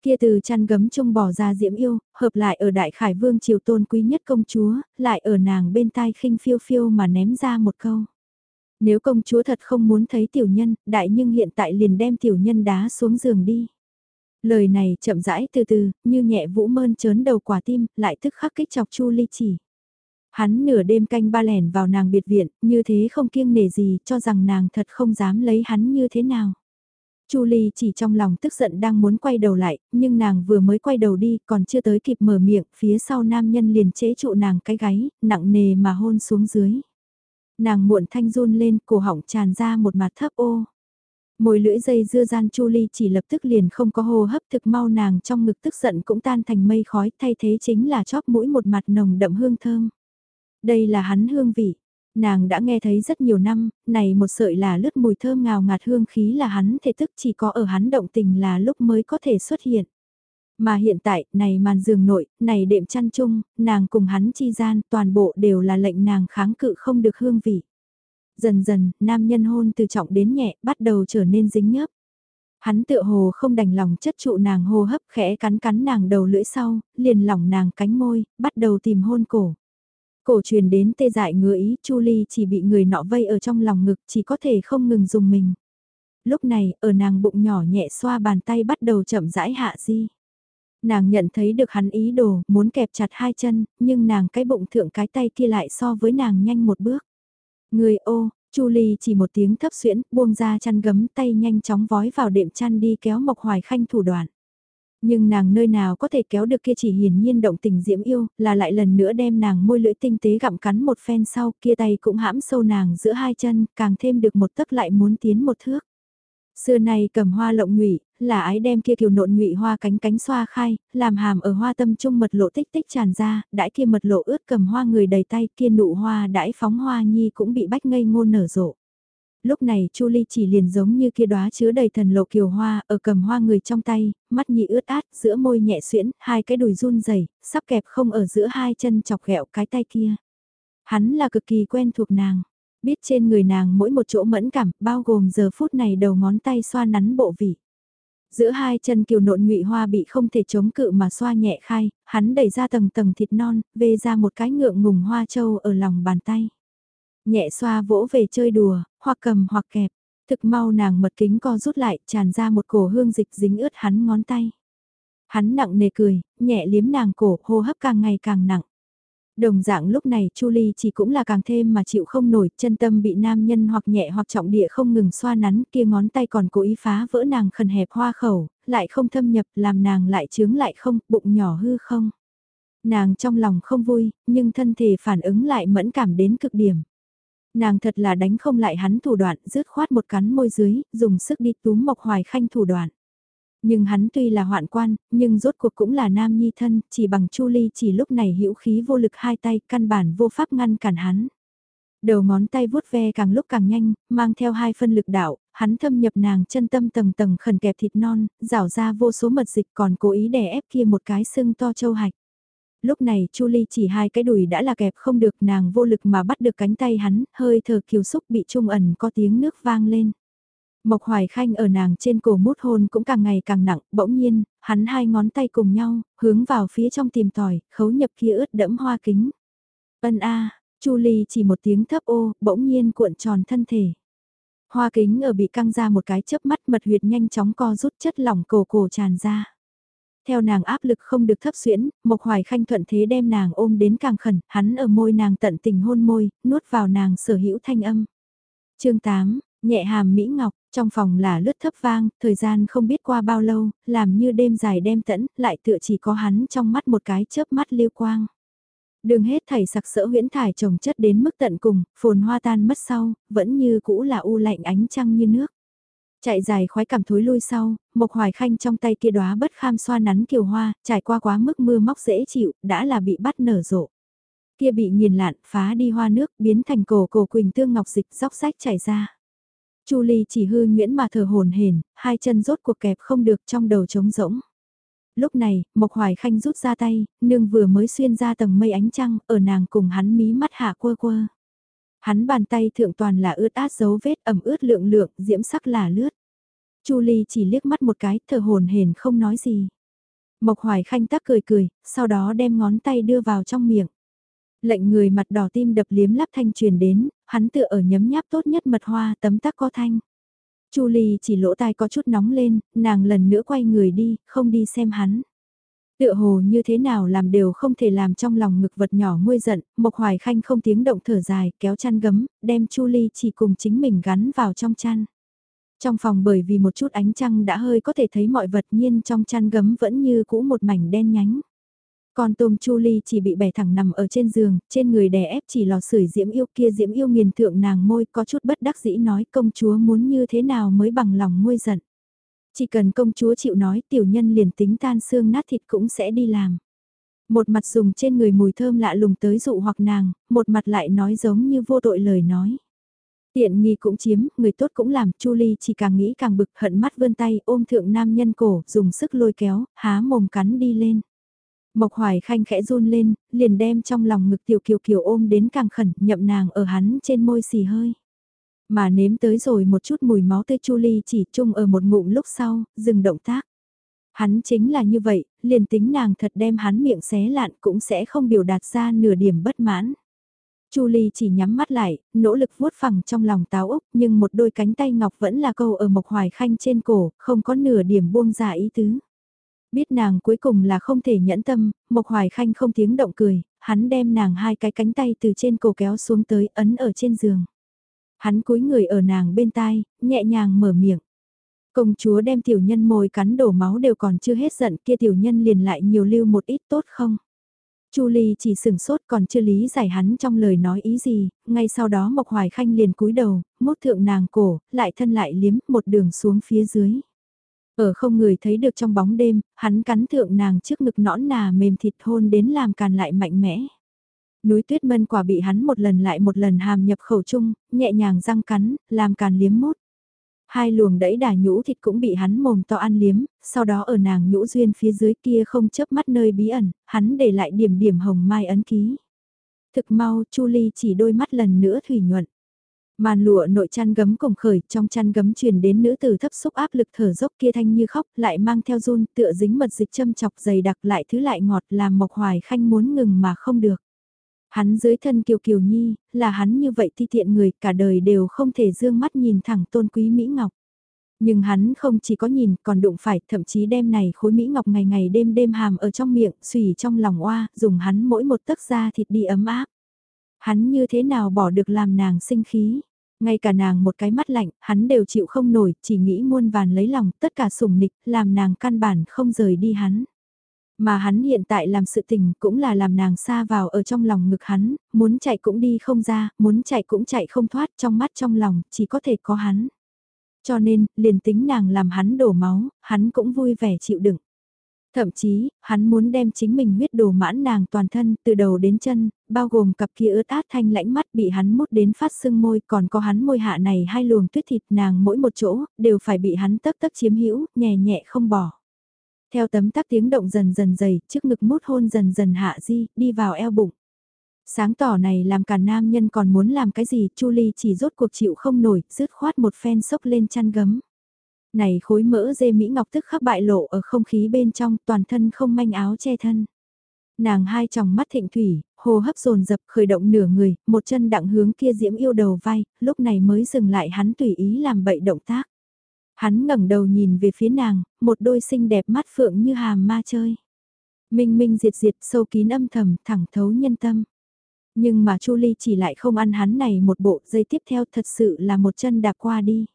Kia từ chăn gấm trông bỏ ra diễm yêu, hợp lại ở đại khải vương triều tôn quý nhất công chúa, lại ở nàng bên tai khinh phiêu phiêu mà ném ra một câu. Nếu công chúa thật không muốn thấy tiểu nhân, đại nhưng hiện tại liền đem tiểu nhân đá xuống giường đi. Lời này chậm rãi từ từ, như nhẹ vũ mơn trớn đầu quả tim, lại tức khắc kích chọc chu ly chỉ. Hắn nửa đêm canh ba lẻn vào nàng biệt viện, như thế không kiêng nể gì, cho rằng nàng thật không dám lấy hắn như thế nào. Chu Ly chỉ trong lòng tức giận đang muốn quay đầu lại, nhưng nàng vừa mới quay đầu đi, còn chưa tới kịp mở miệng, phía sau nam nhân liền chế trụ nàng cái gáy, nặng nề mà hôn xuống dưới. Nàng muộn thanh run lên, cổ họng tràn ra một mặt thấp ô. Môi lưỡi dây dưa gian Chu Ly chỉ lập tức liền không có hô hấp thực mau nàng trong ngực tức giận cũng tan thành mây khói, thay thế chính là chóp mũi một mặt nồng đậm hương thơm. Đây là hắn hương vị, Nàng đã nghe thấy rất nhiều năm, này một sợi là lướt mùi thơm ngào ngạt hương khí là hắn thể thức chỉ có ở hắn động tình là lúc mới có thể xuất hiện. Mà hiện tại, này màn giường nội, này đệm chăn chung, nàng cùng hắn chi gian, toàn bộ đều là lệnh nàng kháng cự không được hương vị. Dần dần, nam nhân hôn từ trọng đến nhẹ, bắt đầu trở nên dính nhớp. Hắn tựa hồ không đành lòng chất trụ nàng hô hấp khẽ cắn cắn nàng đầu lưỡi sau, liền lỏng nàng cánh môi, bắt đầu tìm hôn cổ. Cổ truyền đến tê dại ngứa ý, Chu Ly chỉ bị người nọ vây ở trong lòng ngực, chỉ có thể không ngừng dùng mình. Lúc này, ở nàng bụng nhỏ nhẹ xoa bàn tay bắt đầu chậm rãi hạ di. Nàng nhận thấy được hắn ý đồ, muốn kẹp chặt hai chân, nhưng nàng cái bụng thượng cái tay kia lại so với nàng nhanh một bước. Người ô, Chu Ly chỉ một tiếng thấp xuyễn, buông ra chăn gấm tay nhanh chóng vói vào đệm chăn đi kéo Mộc Hoài Khanh thủ đoạn. Nhưng nàng nơi nào có thể kéo được kia chỉ hiển nhiên động tình diễm yêu, là lại lần nữa đem nàng môi lưỡi tinh tế gặm cắn một phen sau kia tay cũng hãm sâu nàng giữa hai chân, càng thêm được một tấc lại muốn tiến một thước. Xưa nay cầm hoa lộng nhụy, là ái đem kia kiều nộn nhụy hoa cánh cánh xoa khai, làm hàm ở hoa tâm trung mật lộ tích tích tràn ra, đãi kia mật lộ ướt cầm hoa người đầy tay kia nụ hoa đãi phóng hoa nhi cũng bị bách ngây ngôn nở rộ. Lúc này Chu Ly chỉ liền giống như kia đóa chứa đầy thần lộ kiều hoa, ở cầm hoa người trong tay, mắt nhị ướt át, giữa môi nhẹ xuyễn, hai cái đùi run rẩy, sắp kẹp không ở giữa hai chân chọc ghẹo cái tay kia. Hắn là cực kỳ quen thuộc nàng, biết trên người nàng mỗi một chỗ mẫn cảm, bao gồm giờ phút này đầu ngón tay xoa nắn bộ vị. Giữa hai chân kiều nộn ngụy hoa bị không thể chống cự mà xoa nhẹ khai, hắn đẩy ra tầng tầng thịt non, vê ra một cái ngượng ngùng hoa châu ở lòng bàn tay. Nhẹ xoa vỗ về chơi đùa, hoặc cầm hoặc kẹp. Thực mau nàng mật kính co rút lại, tràn ra một cổ hương dịch dính ướt hắn ngón tay. Hắn nặng nề cười, nhẹ liếm nàng cổ, hô hấp càng ngày càng nặng. Đồng dạng lúc này Chu Ly chỉ cũng là càng thêm mà chịu không nổi, chân tâm bị nam nhân hoặc nhẹ hoặc trọng địa không ngừng xoa nắn, kia ngón tay còn cố ý phá vỡ nàng khẩn hẹp hoa khẩu, lại không thâm nhập, làm nàng lại chướng lại không, bụng nhỏ hư không. Nàng trong lòng không vui, nhưng thân thể phản ứng lại mẫn cảm đến cực điểm. Nàng thật là đánh không lại hắn thủ đoạn, rứt khoát một cắn môi dưới, dùng sức đi túm Mộc Hoài Khanh thủ đoạn. Nhưng hắn tuy là hoạn quan, nhưng rốt cuộc cũng là nam nhi thân, chỉ bằng Chu Ly chỉ lúc này hữu khí vô lực hai tay, căn bản vô pháp ngăn cản hắn. Đầu ngón tay vuốt ve càng lúc càng nhanh, mang theo hai phân lực đạo, hắn thâm nhập nàng chân tâm tầng tầng khẩn kẹp thịt non, rảo ra vô số mật dịch còn cố ý đè ép kia một cái xương to châu hạch. Lúc này Chu Ly chỉ hai cái đùi đã là kẹp không được nàng vô lực mà bắt được cánh tay hắn, hơi thở kiều xúc bị trung ẩn có tiếng nước vang lên. Mộc Hoài Khanh ở nàng trên cổ mút hôn cũng càng ngày càng nặng, bỗng nhiên, hắn hai ngón tay cùng nhau, hướng vào phía trong tìm tòi, khấu nhập kia ướt đẫm hoa kính. Ân a, Chu Ly chỉ một tiếng thấp ô, bỗng nhiên cuộn tròn thân thể. Hoa kính ở bị căng ra một cái chớp mắt mật huyệt nhanh chóng co rút chất lỏng cổ cổ tràn ra. Theo nàng áp lực không được thấp xuyễn, Mộc Hoài Khanh thuận thế đem nàng ôm đến càng khẩn, hắn ở môi nàng tận tình hôn môi, nuốt vào nàng sở hữu thanh âm. chương 8, nhẹ hàm Mỹ Ngọc, trong phòng là lướt thấp vang, thời gian không biết qua bao lâu, làm như đêm dài đêm tẫn, lại tựa chỉ có hắn trong mắt một cái chớp mắt lưu quang. Đường hết thảy sặc sỡ huyễn thải trồng chất đến mức tận cùng, phồn hoa tan mất sau, vẫn như cũ là u lạnh ánh trăng như nước. Chạy dài khoái cảm thối lui sau, Mộc Hoài Khanh trong tay kia đóa bất kham xoa nắn kiều hoa, trải qua quá mức mưa móc dễ chịu, đã là bị bắt nở rộ. Kia bị nghiền lạn, phá đi hoa nước, biến thành cổ cổ quỳnh tương ngọc dịch róc sách chảy ra. Chu Ly chỉ hư nguyễn mà thở hồn hển, hai chân rốt cuộc kẹp không được trong đầu trống rỗng. Lúc này, Mộc Hoài Khanh rút ra tay, nương vừa mới xuyên ra tầng mây ánh trăng, ở nàng cùng hắn mí mắt hạ quơ quơ. Hắn bàn tay thượng toàn là ướt át dấu vết ẩm ướt lượng lượng, diễm sắc là lướt. Chu Ly chỉ liếc mắt một cái, thở hồn hển không nói gì. Mộc Hoài Khanh tắc cười cười, sau đó đem ngón tay đưa vào trong miệng. Lệnh người mặt đỏ tim đập liếm lắp thanh truyền đến, hắn tựa ở nhấm nháp tốt nhất mật hoa tấm tắc có thanh. Chu Ly chỉ lỗ tai có chút nóng lên, nàng lần nữa quay người đi, không đi xem hắn. Tựa hồ như thế nào làm đều không thể làm trong lòng ngực vật nhỏ nguôi giận, Mộc Hoài Khanh không tiếng động thở dài, kéo chăn gấm, đem Chu Ly chỉ cùng chính mình gắn vào trong chăn. Trong phòng bởi vì một chút ánh trăng đã hơi có thể thấy mọi vật nhiên trong chăn gấm vẫn như cũ một mảnh đen nhánh. Con tôm chu ly chỉ bị bẻ thẳng nằm ở trên giường, trên người đè ép chỉ lò sưởi diễm yêu kia diễm yêu nghiền thượng nàng môi có chút bất đắc dĩ nói công chúa muốn như thế nào mới bằng lòng nguôi giận. Chỉ cần công chúa chịu nói tiểu nhân liền tính tan xương nát thịt cũng sẽ đi làm. Một mặt dùng trên người mùi thơm lạ lùng tới dụ hoặc nàng, một mặt lại nói giống như vô tội lời nói. Tiện nghi cũng chiếm, người tốt cũng làm, Chu Ly chỉ càng nghĩ càng bực hận mắt vươn tay ôm thượng nam nhân cổ, dùng sức lôi kéo, há mồm cắn đi lên. Mộc Hoài Khanh khẽ run lên, liền đem trong lòng ngực tiểu kiều kiều ôm đến càng khẩn, nhậm nàng ở hắn trên môi xì hơi. Mà nếm tới rồi một chút mùi máu tươi Chu Ly chỉ chung ở một ngụm lúc sau, dừng động tác. Hắn chính là như vậy, liền tính nàng thật đem hắn miệng xé lạn cũng sẽ không biểu đạt ra nửa điểm bất mãn. Chu Ly chỉ nhắm mắt lại, nỗ lực vuốt phẳng trong lòng táo úc, nhưng một đôi cánh tay ngọc vẫn là câu ở Mộc Hoài Khanh trên cổ, không có nửa điểm buông ra ý tứ. Biết nàng cuối cùng là không thể nhẫn tâm, Mộc Hoài Khanh không tiếng động cười, hắn đem nàng hai cái cánh tay từ trên cổ kéo xuống tới ấn ở trên giường. Hắn cúi người ở nàng bên tai, nhẹ nhàng mở miệng. Công chúa đem tiểu nhân môi cắn đổ máu đều còn chưa hết giận kia tiểu nhân liền lại nhiều lưu một ít tốt không? Chu Ly chỉ sừng sốt còn chưa lý giải hắn trong lời nói ý gì, ngay sau đó Mộc Hoài Khanh liền cúi đầu, mốt thượng nàng cổ, lại thân lại liếm một đường xuống phía dưới. Ở không người thấy được trong bóng đêm, hắn cắn thượng nàng trước ngực nõn nà mềm thịt hôn đến làm càn lại mạnh mẽ. Núi tuyết mân quả bị hắn một lần lại một lần hàm nhập khẩu chung, nhẹ nhàng răng cắn, làm càn liếm mốt. Hai luồng đẫy đà nhũ thịt cũng bị hắn mồm to ăn liếm, sau đó ở nàng nhũ duyên phía dưới kia không chớp mắt nơi bí ẩn, hắn để lại điểm điểm hồng mai ấn ký. Thực mau, Chu Ly chỉ đôi mắt lần nữa thủy nhuận. Màn lụa nội chăn gấm cổng khởi, trong chăn gấm truyền đến nữ tử thấp xúc áp lực thở dốc kia thanh như khóc, lại mang theo run, tựa dính mật dịch châm chọc dày đặc lại thứ lại ngọt làm Mộc Hoài Khanh muốn ngừng mà không được. Hắn dưới thân kiều kiều nhi, là hắn như vậy thi thiện người, cả đời đều không thể dương mắt nhìn thẳng tôn quý Mỹ Ngọc. Nhưng hắn không chỉ có nhìn, còn đụng phải, thậm chí đêm này khối Mỹ Ngọc ngày ngày đêm đêm hàm ở trong miệng, xùy trong lòng oa, dùng hắn mỗi một tấc da thịt đi ấm áp. Hắn như thế nào bỏ được làm nàng sinh khí. Ngay cả nàng một cái mắt lạnh, hắn đều chịu không nổi, chỉ nghĩ muôn vàn lấy lòng, tất cả sủng nịch, làm nàng căn bản không rời đi hắn. Mà hắn hiện tại làm sự tình cũng là làm nàng xa vào ở trong lòng ngực hắn, muốn chạy cũng đi không ra, muốn chạy cũng chạy không thoát trong mắt trong lòng, chỉ có thể có hắn. Cho nên, liền tính nàng làm hắn đổ máu, hắn cũng vui vẻ chịu đựng. Thậm chí, hắn muốn đem chính mình huyết đồ mãn nàng toàn thân, từ đầu đến chân, bao gồm cặp kia ướt át thanh lãnh mắt bị hắn mút đến phát sưng môi, còn có hắn môi hạ này hai luồng tuyết thịt nàng mỗi một chỗ, đều phải bị hắn tấp tấp chiếm hữu nhẹ nhẹ không bỏ. Theo tấm tắc tiếng động dần dần dày, trước ngực mút hôn dần dần hạ di, đi vào eo bụng. Sáng tỏ này làm cả nam nhân còn muốn làm cái gì, Chu Ly chỉ rốt cuộc chịu không nổi, rứt khoát một phen sốc lên chăn gấm. Này khối mỡ dê Mỹ Ngọc tức khắc bại lộ ở không khí bên trong, toàn thân không manh áo che thân. Nàng hai tròng mắt thịnh thủy, hồ hấp dồn dập khởi động nửa người, một chân đặng hướng kia diễm yêu đầu vai, lúc này mới dừng lại hắn tùy ý làm bậy động tác. Hắn ngẩng đầu nhìn về phía nàng, một đôi xinh đẹp mắt phượng như hàm ma chơi. Minh minh diệt diệt sâu kín âm thầm thẳng thấu nhân tâm. Nhưng mà Chu Ly chỉ lại không ăn hắn này một bộ dây tiếp theo thật sự là một chân đạp qua đi.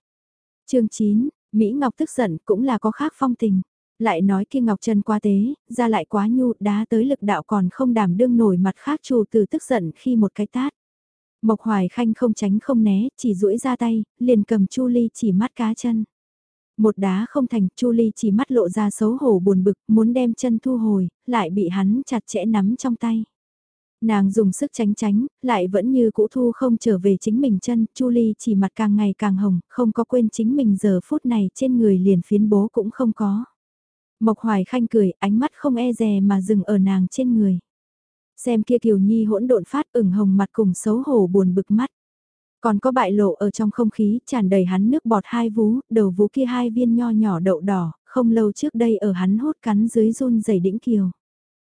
chương 9, Mỹ Ngọc tức giận cũng là có khác phong tình. Lại nói kia Ngọc trần qua tế, ra lại quá nhu đá tới lực đạo còn không đảm đương nổi mặt khác chủ từ tức giận khi một cái tát. Mộc Hoài Khanh không tránh không né, chỉ duỗi ra tay, liền cầm Chu Ly chỉ mắt cá chân. Một đá không thành, Chu Ly chỉ mắt lộ ra xấu hổ buồn bực, muốn đem chân thu hồi, lại bị hắn chặt chẽ nắm trong tay. Nàng dùng sức tránh tránh, lại vẫn như cũ thu không trở về chính mình chân, Chu Ly chỉ mặt càng ngày càng hồng, không có quên chính mình giờ phút này trên người liền phiến bố cũng không có. Mộc Hoài Khanh cười, ánh mắt không e dè mà dừng ở nàng trên người. Xem kia Kiều Nhi hỗn độn phát ửng hồng mặt cùng xấu hổ buồn bực mắt. Còn có bại lộ ở trong không khí tràn đầy hắn nước bọt hai vú, đầu vú kia hai viên nho nhỏ đậu đỏ, không lâu trước đây ở hắn hốt cắn dưới run dày đĩnh kiều.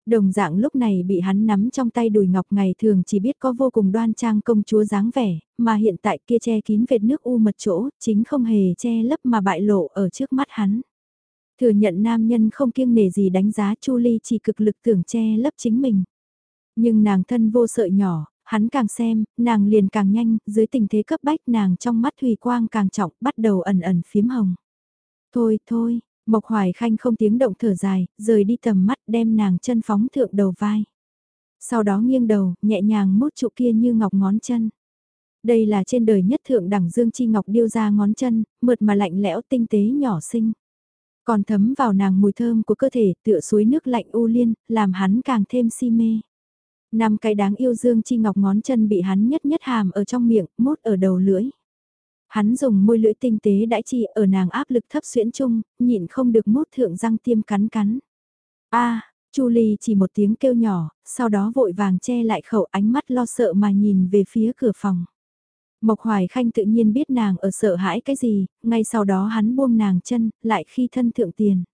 Đồng dạng lúc này bị hắn nắm trong tay đùi ngọc ngày thường chỉ biết có vô cùng đoan trang công chúa dáng vẻ, mà hiện tại kia che kín vệt nước u mật chỗ, chính không hề che lấp mà bại lộ ở trước mắt hắn. Thừa nhận nam nhân không kiêng nề gì đánh giá Chu Ly chỉ cực lực tưởng che lấp chính mình. Nhưng nàng thân vô sợi nhỏ, hắn càng xem, nàng liền càng nhanh, dưới tình thế cấp bách nàng trong mắt thủy quang càng trọng, bắt đầu ẩn ẩn phiếm hồng. Thôi, thôi, Mộc Hoài Khanh không tiếng động thở dài, rời đi tầm mắt đem nàng chân phóng thượng đầu vai. Sau đó nghiêng đầu, nhẹ nhàng mút trụ kia như ngọc ngón chân. Đây là trên đời nhất thượng đẳng Dương Chi Ngọc điêu ra ngón chân, mượt mà lạnh lẽo tinh tế nhỏ xinh. Còn thấm vào nàng mùi thơm của cơ thể tựa suối nước lạnh u liên, làm hắn càng thêm si mê. Năm cái đáng yêu Dương Chi Ngọc ngón chân bị hắn nhất nhất hàm ở trong miệng, mốt ở đầu lưỡi. Hắn dùng môi lưỡi tinh tế đãi chi ở nàng áp lực thấp xuyễn chung, nhịn không được mốt thượng răng tiêm cắn cắn. a Chu Ly chỉ một tiếng kêu nhỏ, sau đó vội vàng che lại khẩu ánh mắt lo sợ mà nhìn về phía cửa phòng. Mộc Hoài Khanh tự nhiên biết nàng ở sợ hãi cái gì, ngay sau đó hắn buông nàng chân, lại khi thân thượng tiền.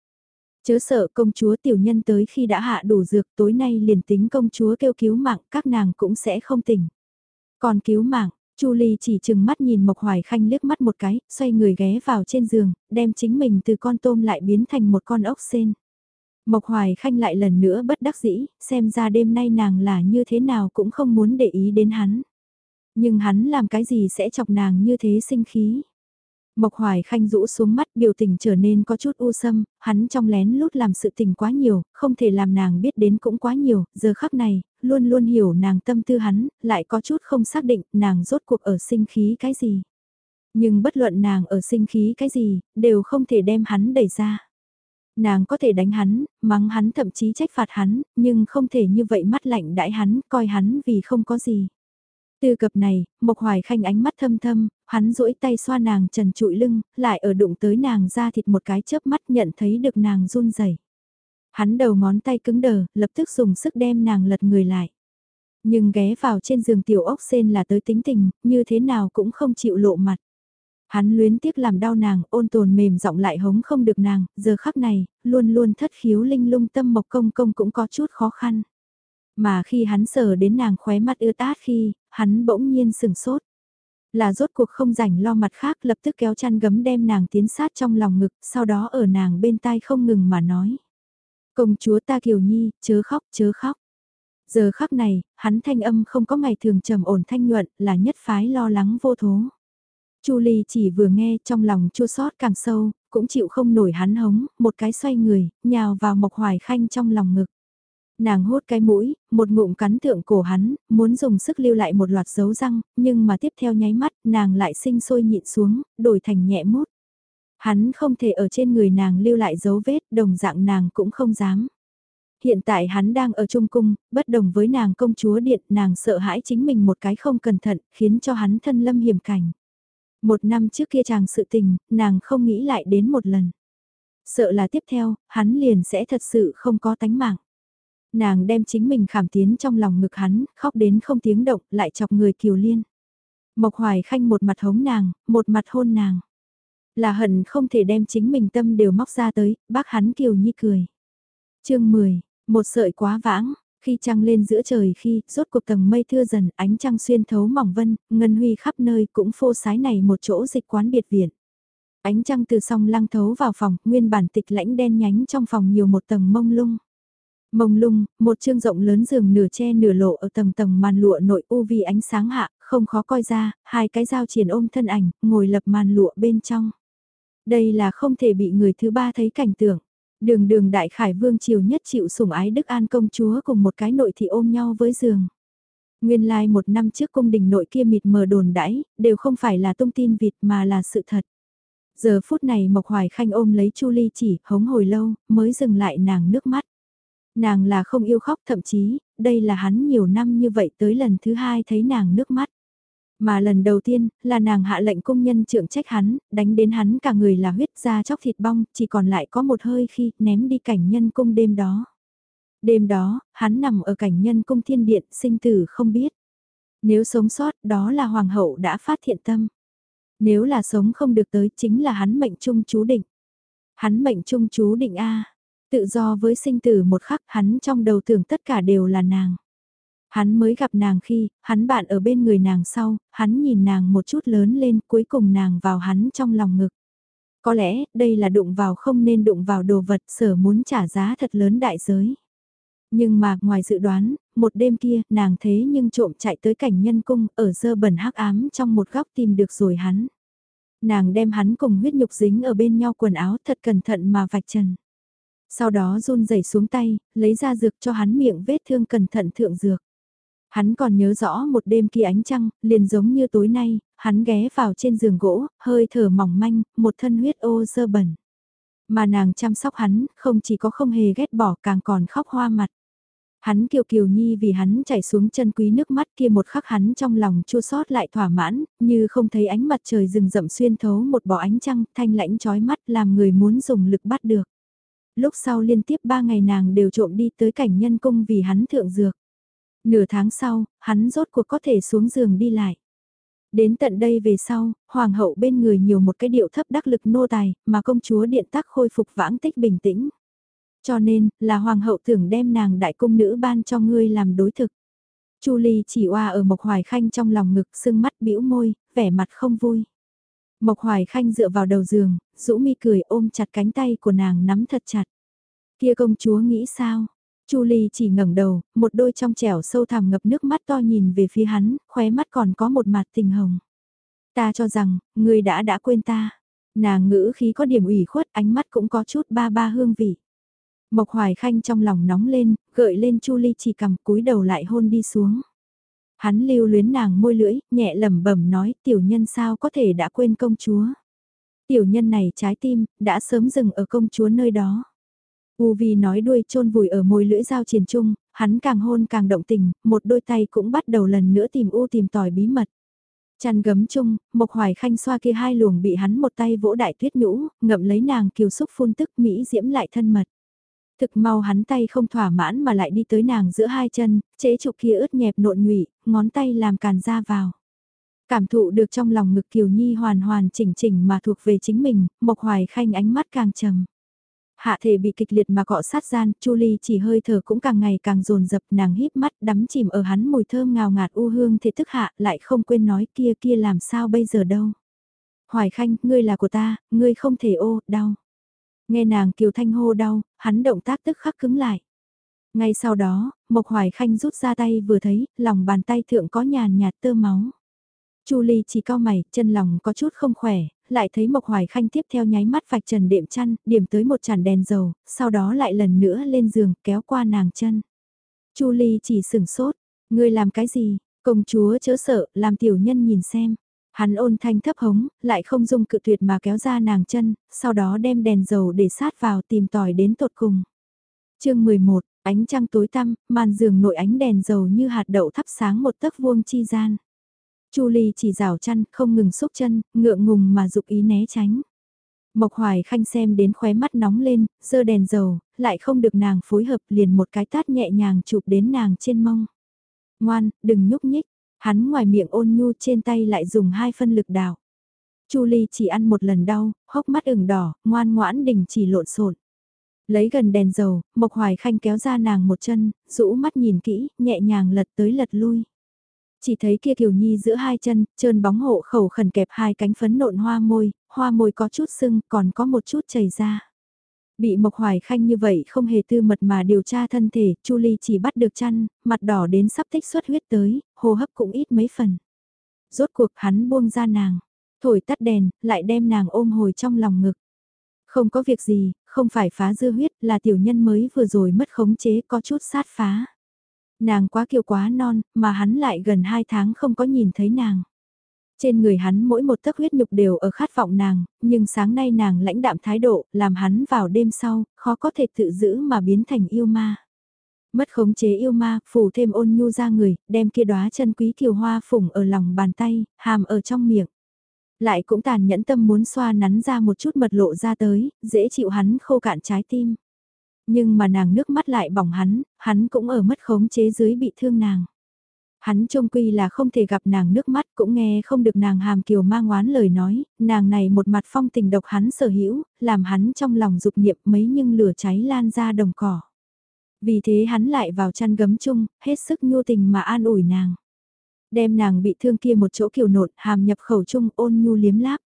Chớ sợ công chúa tiểu nhân tới khi đã hạ đủ dược tối nay liền tính công chúa kêu cứu mạng các nàng cũng sẽ không tỉnh. Còn cứu mạng, Chu Ly chỉ chừng mắt nhìn Mộc Hoài Khanh liếc mắt một cái, xoay người ghé vào trên giường, đem chính mình từ con tôm lại biến thành một con ốc sen. Mộc Hoài Khanh lại lần nữa bất đắc dĩ, xem ra đêm nay nàng là như thế nào cũng không muốn để ý đến hắn. Nhưng hắn làm cái gì sẽ chọc nàng như thế sinh khí. Mộc Hoài Khanh rũ xuống mắt biểu tình trở nên có chút u sâm, hắn trong lén lút làm sự tình quá nhiều, không thể làm nàng biết đến cũng quá nhiều, giờ khắc này, luôn luôn hiểu nàng tâm tư hắn, lại có chút không xác định nàng rốt cuộc ở sinh khí cái gì. Nhưng bất luận nàng ở sinh khí cái gì, đều không thể đem hắn đẩy ra. Nàng có thể đánh hắn, mắng hắn thậm chí trách phạt hắn, nhưng không thể như vậy mắt lạnh đãi hắn, coi hắn vì không có gì. Từ cập này, Mộc Hoài Khanh ánh mắt thâm thâm, hắn duỗi tay xoa nàng trần trụi lưng, lại ở đụng tới nàng ra thịt một cái chớp mắt nhận thấy được nàng run rẩy. Hắn đầu ngón tay cứng đờ, lập tức dùng sức đem nàng lật người lại. Nhưng ghé vào trên giường tiểu ốc sen là tới tính tình, như thế nào cũng không chịu lộ mặt. Hắn luyến tiếc làm đau nàng, ôn tồn mềm giọng lại hống không được nàng, giờ khắc này, luôn luôn thất khiếu linh lung tâm mộc công công cũng có chút khó khăn. Mà khi hắn sờ đến nàng khóe mắt ưa tát khi, hắn bỗng nhiên sừng sốt. Là rốt cuộc không rảnh lo mặt khác lập tức kéo chăn gấm đem nàng tiến sát trong lòng ngực, sau đó ở nàng bên tai không ngừng mà nói. Công chúa ta Kiều Nhi, chớ khóc, chớ khóc. Giờ khắc này, hắn thanh âm không có ngày thường trầm ổn thanh nhuận, là nhất phái lo lắng vô thố. Chu Ly chỉ vừa nghe trong lòng chua xót càng sâu, cũng chịu không nổi hắn hống, một cái xoay người, nhào vào Mộc Hoài Khanh trong lòng ngực. Nàng hốt cái mũi, một ngụm cắn thượng cổ hắn, muốn dùng sức lưu lại một loạt dấu răng, nhưng mà tiếp theo nháy mắt, nàng lại sinh sôi nhịn xuống, đổi thành nhẹ mút. Hắn không thể ở trên người nàng lưu lại dấu vết, đồng dạng nàng cũng không dám. Hiện tại hắn đang ở trung cung, bất đồng với nàng công chúa điện, nàng sợ hãi chính mình một cái không cẩn thận, khiến cho hắn thân lâm hiểm cảnh. Một năm trước kia chàng sự tình, nàng không nghĩ lại đến một lần. Sợ là tiếp theo, hắn liền sẽ thật sự không có tánh mạng. Nàng đem chính mình khảm tiến trong lòng ngực hắn, khóc đến không tiếng động, lại chọc người kiều liên. Mộc hoài khanh một mặt hống nàng, một mặt hôn nàng. Là hận không thể đem chính mình tâm đều móc ra tới, bác hắn kiều nhi cười. chương 10, một sợi quá vãng, khi trăng lên giữa trời khi, rốt cuộc tầng mây thưa dần, ánh trăng xuyên thấu mỏng vân, ngân huy khắp nơi cũng phô sái này một chỗ dịch quán biệt viện. Ánh trăng từ song lăng thấu vào phòng, nguyên bản tịch lãnh đen nhánh trong phòng nhiều một tầng mông lung. Mông lung, một chương rộng lớn giường nửa che nửa lộ ở tầng tầng màn lụa nội u vi ánh sáng hạ, không khó coi ra, hai cái dao triển ôm thân ảnh, ngồi lập màn lụa bên trong. Đây là không thể bị người thứ ba thấy cảnh tượng. Đường đường đại khải vương triều nhất chịu sủng ái Đức An công chúa cùng một cái nội thị ôm nhau với giường. Nguyên lai like một năm trước cung đình nội kia mịt mờ đồn đãi, đều không phải là thông tin vịt mà là sự thật. Giờ phút này Mộc Hoài Khanh ôm lấy Chu Ly chỉ, hống hồi lâu, mới dừng lại nàng nước mắt. Nàng là không yêu khóc thậm chí, đây là hắn nhiều năm như vậy tới lần thứ hai thấy nàng nước mắt. Mà lần đầu tiên, là nàng hạ lệnh công nhân trưởng trách hắn, đánh đến hắn cả người là huyết ra chóc thịt bong, chỉ còn lại có một hơi khi ném đi cảnh nhân cung đêm đó. Đêm đó, hắn nằm ở cảnh nhân cung thiên điện, sinh tử không biết. Nếu sống sót, đó là hoàng hậu đã phát thiện tâm. Nếu là sống không được tới, chính là hắn mệnh trung chú định. Hắn mệnh trung chú định A. Tự do với sinh tử một khắc hắn trong đầu tưởng tất cả đều là nàng. Hắn mới gặp nàng khi, hắn bạn ở bên người nàng sau, hắn nhìn nàng một chút lớn lên cuối cùng nàng vào hắn trong lòng ngực. Có lẽ, đây là đụng vào không nên đụng vào đồ vật sở muốn trả giá thật lớn đại giới. Nhưng mà, ngoài dự đoán, một đêm kia, nàng thế nhưng trộm chạy tới cảnh nhân cung, ở dơ bẩn hắc ám trong một góc tìm được rồi hắn. Nàng đem hắn cùng huyết nhục dính ở bên nhau quần áo thật cẩn thận mà vạch trần. Sau đó run rẩy xuống tay, lấy ra dược cho hắn miệng vết thương cẩn thận thượng dược. Hắn còn nhớ rõ một đêm kia ánh trăng, liền giống như tối nay, hắn ghé vào trên giường gỗ, hơi thở mỏng manh, một thân huyết ô sơ bẩn. Mà nàng chăm sóc hắn, không chỉ có không hề ghét bỏ càng còn khóc hoa mặt. Hắn kiều kiều nhi vì hắn chảy xuống chân quý nước mắt kia một khắc hắn trong lòng chua xót lại thỏa mãn, như không thấy ánh mặt trời rừng rậm xuyên thấu một bó ánh trăng thanh lãnh chói mắt làm người muốn dùng lực bắt được. Lúc sau liên tiếp ba ngày nàng đều trộm đi tới cảnh nhân cung vì hắn thượng dược. Nửa tháng sau, hắn rốt cuộc có thể xuống giường đi lại. Đến tận đây về sau, hoàng hậu bên người nhiều một cái điệu thấp đắc lực nô tài, mà công chúa điện tắc khôi phục vãng tích bình tĩnh. Cho nên, là hoàng hậu tưởng đem nàng đại cung nữ ban cho ngươi làm đối thực. Chu Ly chỉ oa ở Mộc Hoài Khanh trong lòng ngực sưng mắt bĩu môi, vẻ mặt không vui. Mộc Hoài Khanh dựa vào đầu giường, rũ mi cười ôm chặt cánh tay của nàng nắm thật chặt. Kia công chúa nghĩ sao? Chu Ly chỉ ngẩng đầu, một đôi trong trẻo sâu thẳm ngập nước mắt to nhìn về phía hắn, khóe mắt còn có một mặt tình hồng. Ta cho rằng, ngươi đã đã quên ta. Nàng ngữ khí có điểm ủy khuất, ánh mắt cũng có chút ba ba hương vị. Mộc Hoài Khanh trong lòng nóng lên, gợi lên Chu Ly chỉ cầm cúi đầu lại hôn đi xuống. Hắn lưu luyến nàng môi lưỡi, nhẹ lẩm bẩm nói tiểu nhân sao có thể đã quên công chúa. Tiểu nhân này trái tim, đã sớm dừng ở công chúa nơi đó. U Vi nói đuôi chôn vùi ở môi lưỡi dao triền trung, hắn càng hôn càng động tình, một đôi tay cũng bắt đầu lần nữa tìm U tìm tòi bí mật. Chăn gấm chung, Mộc Hoài Khanh xoa kia hai luồng bị hắn một tay vỗ đại tuyết nhũ, ngậm lấy nàng kiều xúc phun tức Mỹ diễm lại thân mật. Thực mau hắn tay không thỏa mãn mà lại đi tới nàng giữa hai chân, chế trụ kia ướt nhẹp nộn nhụy, ngón tay làm càn ra vào. Cảm thụ được trong lòng ngực Kiều Nhi hoàn hoàn chỉnh chỉnh mà thuộc về chính mình, Mộc Hoài Khanh ánh mắt càng trầm. Hạ thể bị kịch liệt mà cọ sát gian, Chu Ly chỉ hơi thở cũng càng ngày càng dồn dập nàng híp mắt đắm chìm ở hắn mùi thơm ngào ngạt u hương thể thức hạ lại không quên nói kia kia làm sao bây giờ đâu. Hoài Khanh, ngươi là của ta, ngươi không thể ô, đau. Nghe nàng kiều thanh hô đau, hắn động tác tức khắc cứng lại. Ngay sau đó, Mộc Hoài Khanh rút ra tay vừa thấy, lòng bàn tay thượng có nhàn nhạt tơ máu. Chu Ly chỉ cao mày, chân lòng có chút không khỏe, lại thấy Mộc Hoài Khanh tiếp theo nháy mắt vạch trần đệm chăn, điểm tới một chản đèn dầu, sau đó lại lần nữa lên giường, kéo qua nàng chân. Chu Ly chỉ sửng sốt, ngươi làm cái gì, công chúa chớ sợ, làm tiểu nhân nhìn xem. Hắn ôn thanh thấp hống, lại không dung cự tuyệt mà kéo ra nàng chân, sau đó đem đèn dầu để sát vào tìm tòi đến tột cùng. chương 11, ánh trăng tối tăm, màn giường nội ánh đèn dầu như hạt đậu thắp sáng một tấc vuông chi gian. Chu Ly chỉ rào chăn, không ngừng xúc chân, ngượng ngùng mà dục ý né tránh. Mộc Hoài Khanh xem đến khóe mắt nóng lên, dơ đèn dầu, lại không được nàng phối hợp liền một cái tát nhẹ nhàng chụp đến nàng trên mông. Ngoan, đừng nhúc nhích, hắn ngoài miệng ôn nhu trên tay lại dùng hai phân lực đảo. Chu Ly chỉ ăn một lần đau, hốc mắt ửng đỏ, ngoan ngoãn đình chỉ lộn xộn. Lấy gần đèn dầu, Mộc Hoài Khanh kéo ra nàng một chân, rũ mắt nhìn kỹ, nhẹ nhàng lật tới lật lui. Chỉ thấy kia Kiều Nhi giữa hai chân, trơn bóng hộ khẩu khẩn kẹp hai cánh phấn nộn hoa môi, hoa môi có chút sưng, còn có một chút chảy ra. Bị Mộc Hoài Khanh như vậy không hề tư mật mà điều tra thân thể, Chu Ly chỉ bắt được chăn, mặt đỏ đến sắp tích xuất huyết tới, hô hấp cũng ít mấy phần. Rốt cuộc hắn buông ra nàng, thổi tắt đèn, lại đem nàng ôm hồi trong lòng ngực. Không có việc gì, không phải phá dư huyết, là tiểu nhân mới vừa rồi mất khống chế có chút sát phá. Nàng quá kiều quá non, mà hắn lại gần hai tháng không có nhìn thấy nàng. Trên người hắn mỗi một tấc huyết nhục đều ở khát vọng nàng, nhưng sáng nay nàng lãnh đạm thái độ, làm hắn vào đêm sau, khó có thể tự giữ mà biến thành yêu ma. Mất khống chế yêu ma, phủ thêm ôn nhu ra người, đem kia đóa chân quý kiều hoa phủng ở lòng bàn tay, hàm ở trong miệng. Lại cũng tàn nhẫn tâm muốn xoa nắn ra một chút mật lộ ra tới, dễ chịu hắn khô cạn trái tim. Nhưng mà nàng nước mắt lại bỏng hắn, hắn cũng ở mất khống chế dưới bị thương nàng. Hắn trông quy là không thể gặp nàng nước mắt cũng nghe không được nàng hàm kiều mang oán lời nói, nàng này một mặt phong tình độc hắn sở hữu, làm hắn trong lòng dục niệm mấy nhưng lửa cháy lan ra đồng cỏ. Vì thế hắn lại vào chăn gấm chung, hết sức nhu tình mà an ủi nàng. Đem nàng bị thương kia một chỗ kiều nột, hàm nhập khẩu chung ôn nhu liếm láp.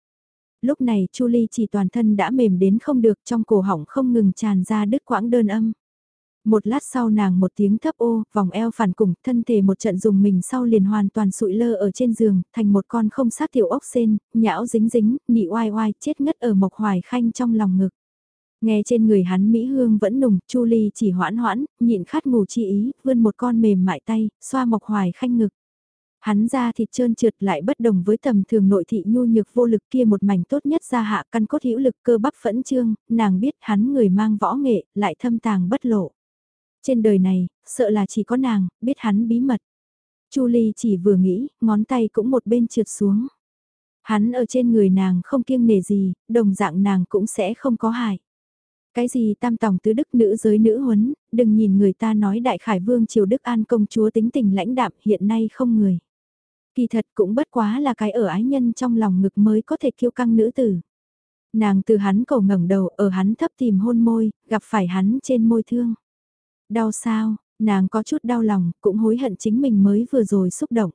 Lúc này Chu Ly chỉ toàn thân đã mềm đến không được trong cổ họng không ngừng tràn ra đứt quãng đơn âm. Một lát sau nàng một tiếng thấp ô, vòng eo phản cùng, thân thể một trận dùng mình sau liền hoàn toàn sụi lơ ở trên giường, thành một con không sát tiểu ốc sen, nhão dính dính, nị oai oai, chết ngất ở mộc hoài khanh trong lòng ngực. Nghe trên người hắn Mỹ Hương vẫn nùng, Chu Ly chỉ hoãn hoãn, nhịn khát ngủ chi ý, vươn một con mềm mại tay, xoa mộc hoài khanh ngực. Hắn ra thịt trơn trượt lại bất đồng với tầm thường nội thị nhu nhược vô lực kia một mảnh tốt nhất ra hạ căn cốt hữu lực cơ bắp phẫn trương, nàng biết hắn người mang võ nghệ, lại thâm tàng bất lộ. Trên đời này, sợ là chỉ có nàng, biết hắn bí mật. Chu Ly chỉ vừa nghĩ, ngón tay cũng một bên trượt xuống. Hắn ở trên người nàng không kiêng nể gì, đồng dạng nàng cũng sẽ không có hại. Cái gì tam tòng tứ đức nữ giới nữ huấn, đừng nhìn người ta nói đại khải vương triều đức an công chúa tính tình lãnh đạm hiện nay không người. Kỳ thật cũng bất quá là cái ở ái nhân trong lòng ngực mới có thể kiêu căng nữ tử. Nàng từ hắn cầu ngẩng đầu ở hắn thấp tìm hôn môi, gặp phải hắn trên môi thương. Đau sao, nàng có chút đau lòng, cũng hối hận chính mình mới vừa rồi xúc động.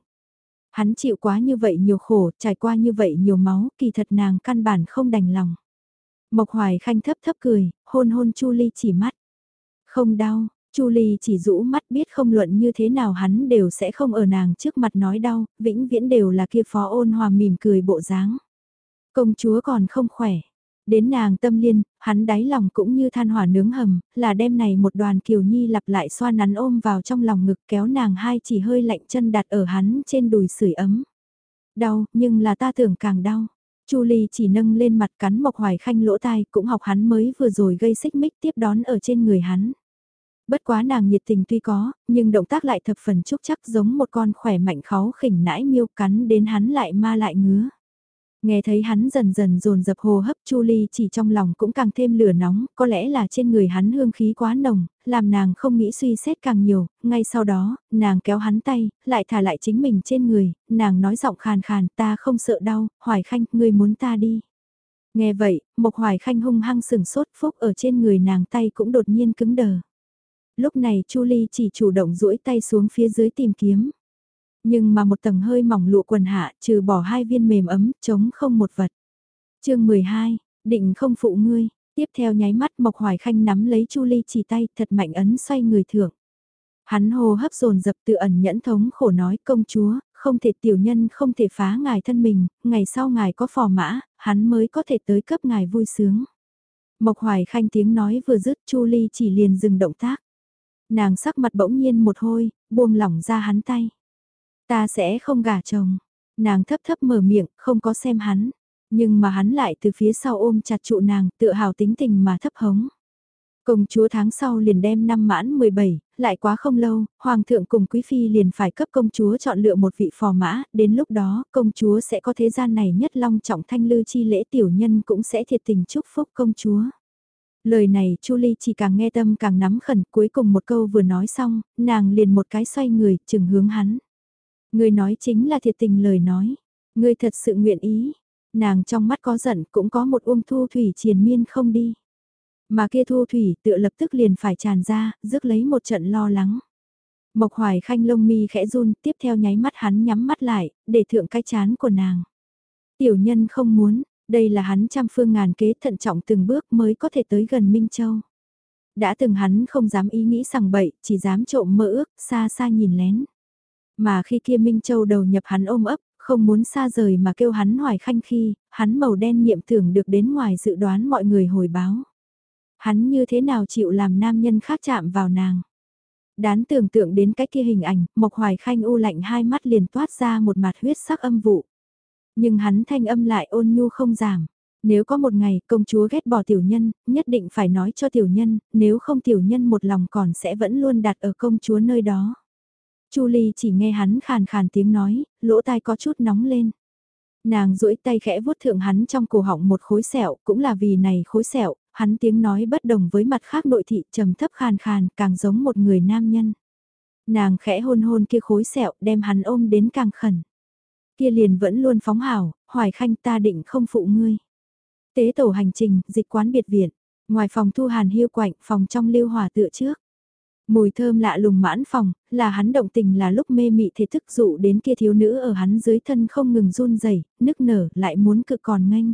Hắn chịu quá như vậy nhiều khổ, trải qua như vậy nhiều máu, kỳ thật nàng căn bản không đành lòng. Mộc Hoài Khanh thấp thấp cười, hôn hôn Chu Ly chỉ mắt. Không đau, Chu Ly chỉ rũ mắt biết không luận như thế nào hắn đều sẽ không ở nàng trước mặt nói đau, vĩnh viễn đều là kia phó ôn hòa mỉm cười bộ dáng. Công chúa còn không khỏe. Đến nàng tâm liên, hắn đáy lòng cũng như than hỏa nướng hầm, là đêm này một đoàn kiều nhi lặp lại xoa nắn ôm vào trong lòng ngực kéo nàng hai chỉ hơi lạnh chân đặt ở hắn trên đùi sưởi ấm. Đau, nhưng là ta tưởng càng đau. Chu Ly chỉ nâng lên mặt cắn Mộc Hoài Khanh lỗ tai, cũng học hắn mới vừa rồi gây xích mích tiếp đón ở trên người hắn. Bất quá nàng nhiệt tình tuy có, nhưng động tác lại thập phần trúc chắc giống một con khỏe mạnh khó khỉnh nãi miêu cắn đến hắn lại ma lại ngứa. Nghe thấy hắn dần dần dồn dập hồ hấp Chu Ly chỉ trong lòng cũng càng thêm lửa nóng, có lẽ là trên người hắn hương khí quá nồng, làm nàng không nghĩ suy xét càng nhiều, ngay sau đó, nàng kéo hắn tay, lại thả lại chính mình trên người, nàng nói giọng khàn khàn ta không sợ đau, Hoài Khanh, ngươi muốn ta đi. Nghe vậy, Mộc Hoài Khanh hung hăng sừng sốt phúc ở trên người nàng tay cũng đột nhiên cứng đờ. Lúc này Chu Ly chỉ chủ động duỗi tay xuống phía dưới tìm kiếm. Nhưng mà một tầng hơi mỏng lụa quần hạ trừ bỏ hai viên mềm ấm, chống không một vật. chương 12, định không phụ ngươi, tiếp theo nháy mắt Mộc Hoài Khanh nắm lấy Chu Ly chỉ tay thật mạnh ấn xoay người thượng Hắn hồ hấp dồn dập tự ẩn nhẫn thống khổ nói công chúa, không thể tiểu nhân không thể phá ngài thân mình, ngày sau ngài có phò mã, hắn mới có thể tới cấp ngài vui sướng. Mộc Hoài Khanh tiếng nói vừa dứt Chu Ly chỉ liền dừng động tác. Nàng sắc mặt bỗng nhiên một hôi, buông lỏng ra hắn tay. Ta sẽ không gả chồng. Nàng thấp thấp mở miệng, không có xem hắn. Nhưng mà hắn lại từ phía sau ôm chặt trụ nàng, tự hào tính tình mà thấp hống. Công chúa tháng sau liền đem năm mãn 17, lại quá không lâu, hoàng thượng cùng quý phi liền phải cấp công chúa chọn lựa một vị phò mã, đến lúc đó công chúa sẽ có thế gian này nhất long trọng thanh lư chi lễ tiểu nhân cũng sẽ thiệt tình chúc phúc công chúa. Lời này Chu Ly chỉ càng nghe tâm càng nắm khẩn, cuối cùng một câu vừa nói xong, nàng liền một cái xoay người, chừng hướng hắn. Người nói chính là thiệt tình lời nói, người thật sự nguyện ý, nàng trong mắt có giận cũng có một uông thu thủy triền miên không đi. Mà kia thu thủy tựa lập tức liền phải tràn ra, rước lấy một trận lo lắng. Mộc hoài khanh lông mi khẽ run, tiếp theo nháy mắt hắn nhắm mắt lại, để thượng cái chán của nàng. Tiểu nhân không muốn, đây là hắn trăm phương ngàn kế thận trọng từng bước mới có thể tới gần Minh Châu. Đã từng hắn không dám ý nghĩ sằng bậy, chỉ dám trộm mơ ước, xa xa nhìn lén. Mà khi kia Minh Châu đầu nhập hắn ôm ấp, không muốn xa rời mà kêu hắn hoài khanh khi, hắn màu đen niệm tưởng được đến ngoài dự đoán mọi người hồi báo. Hắn như thế nào chịu làm nam nhân khác chạm vào nàng. Đán tưởng tượng đến cái kia hình ảnh, Mộc Hoài Khanh u lạnh hai mắt liền toát ra một mặt huyết sắc âm vụ. Nhưng hắn thanh âm lại ôn nhu không giảm. Nếu có một ngày công chúa ghét bỏ tiểu nhân, nhất định phải nói cho tiểu nhân, nếu không tiểu nhân một lòng còn sẽ vẫn luôn đặt ở công chúa nơi đó. Chu Ly chỉ nghe hắn khàn khàn tiếng nói, lỗ tai có chút nóng lên. Nàng duỗi tay khẽ vuốt thượng hắn trong cổ họng một khối sẹo, cũng là vì này khối sẹo, hắn tiếng nói bất đồng với mặt khác nội thị trầm thấp khàn khàn, càng giống một người nam nhân. Nàng khẽ hôn hôn kia khối sẹo, đem hắn ôm đến càng khẩn. Kia liền vẫn luôn phóng hảo, hoài khanh ta định không phụ ngươi. Tế tổ hành trình, dịch quán biệt viện, ngoài phòng thu hàn hiu quạnh, phòng trong lưu hòa tựa trước. Mùi thơm lạ lùng mãn phòng, là hắn động tình là lúc mê mị thể thức dụ đến kia thiếu nữ ở hắn dưới thân không ngừng run rẩy nức nở, lại muốn cực còn nganh.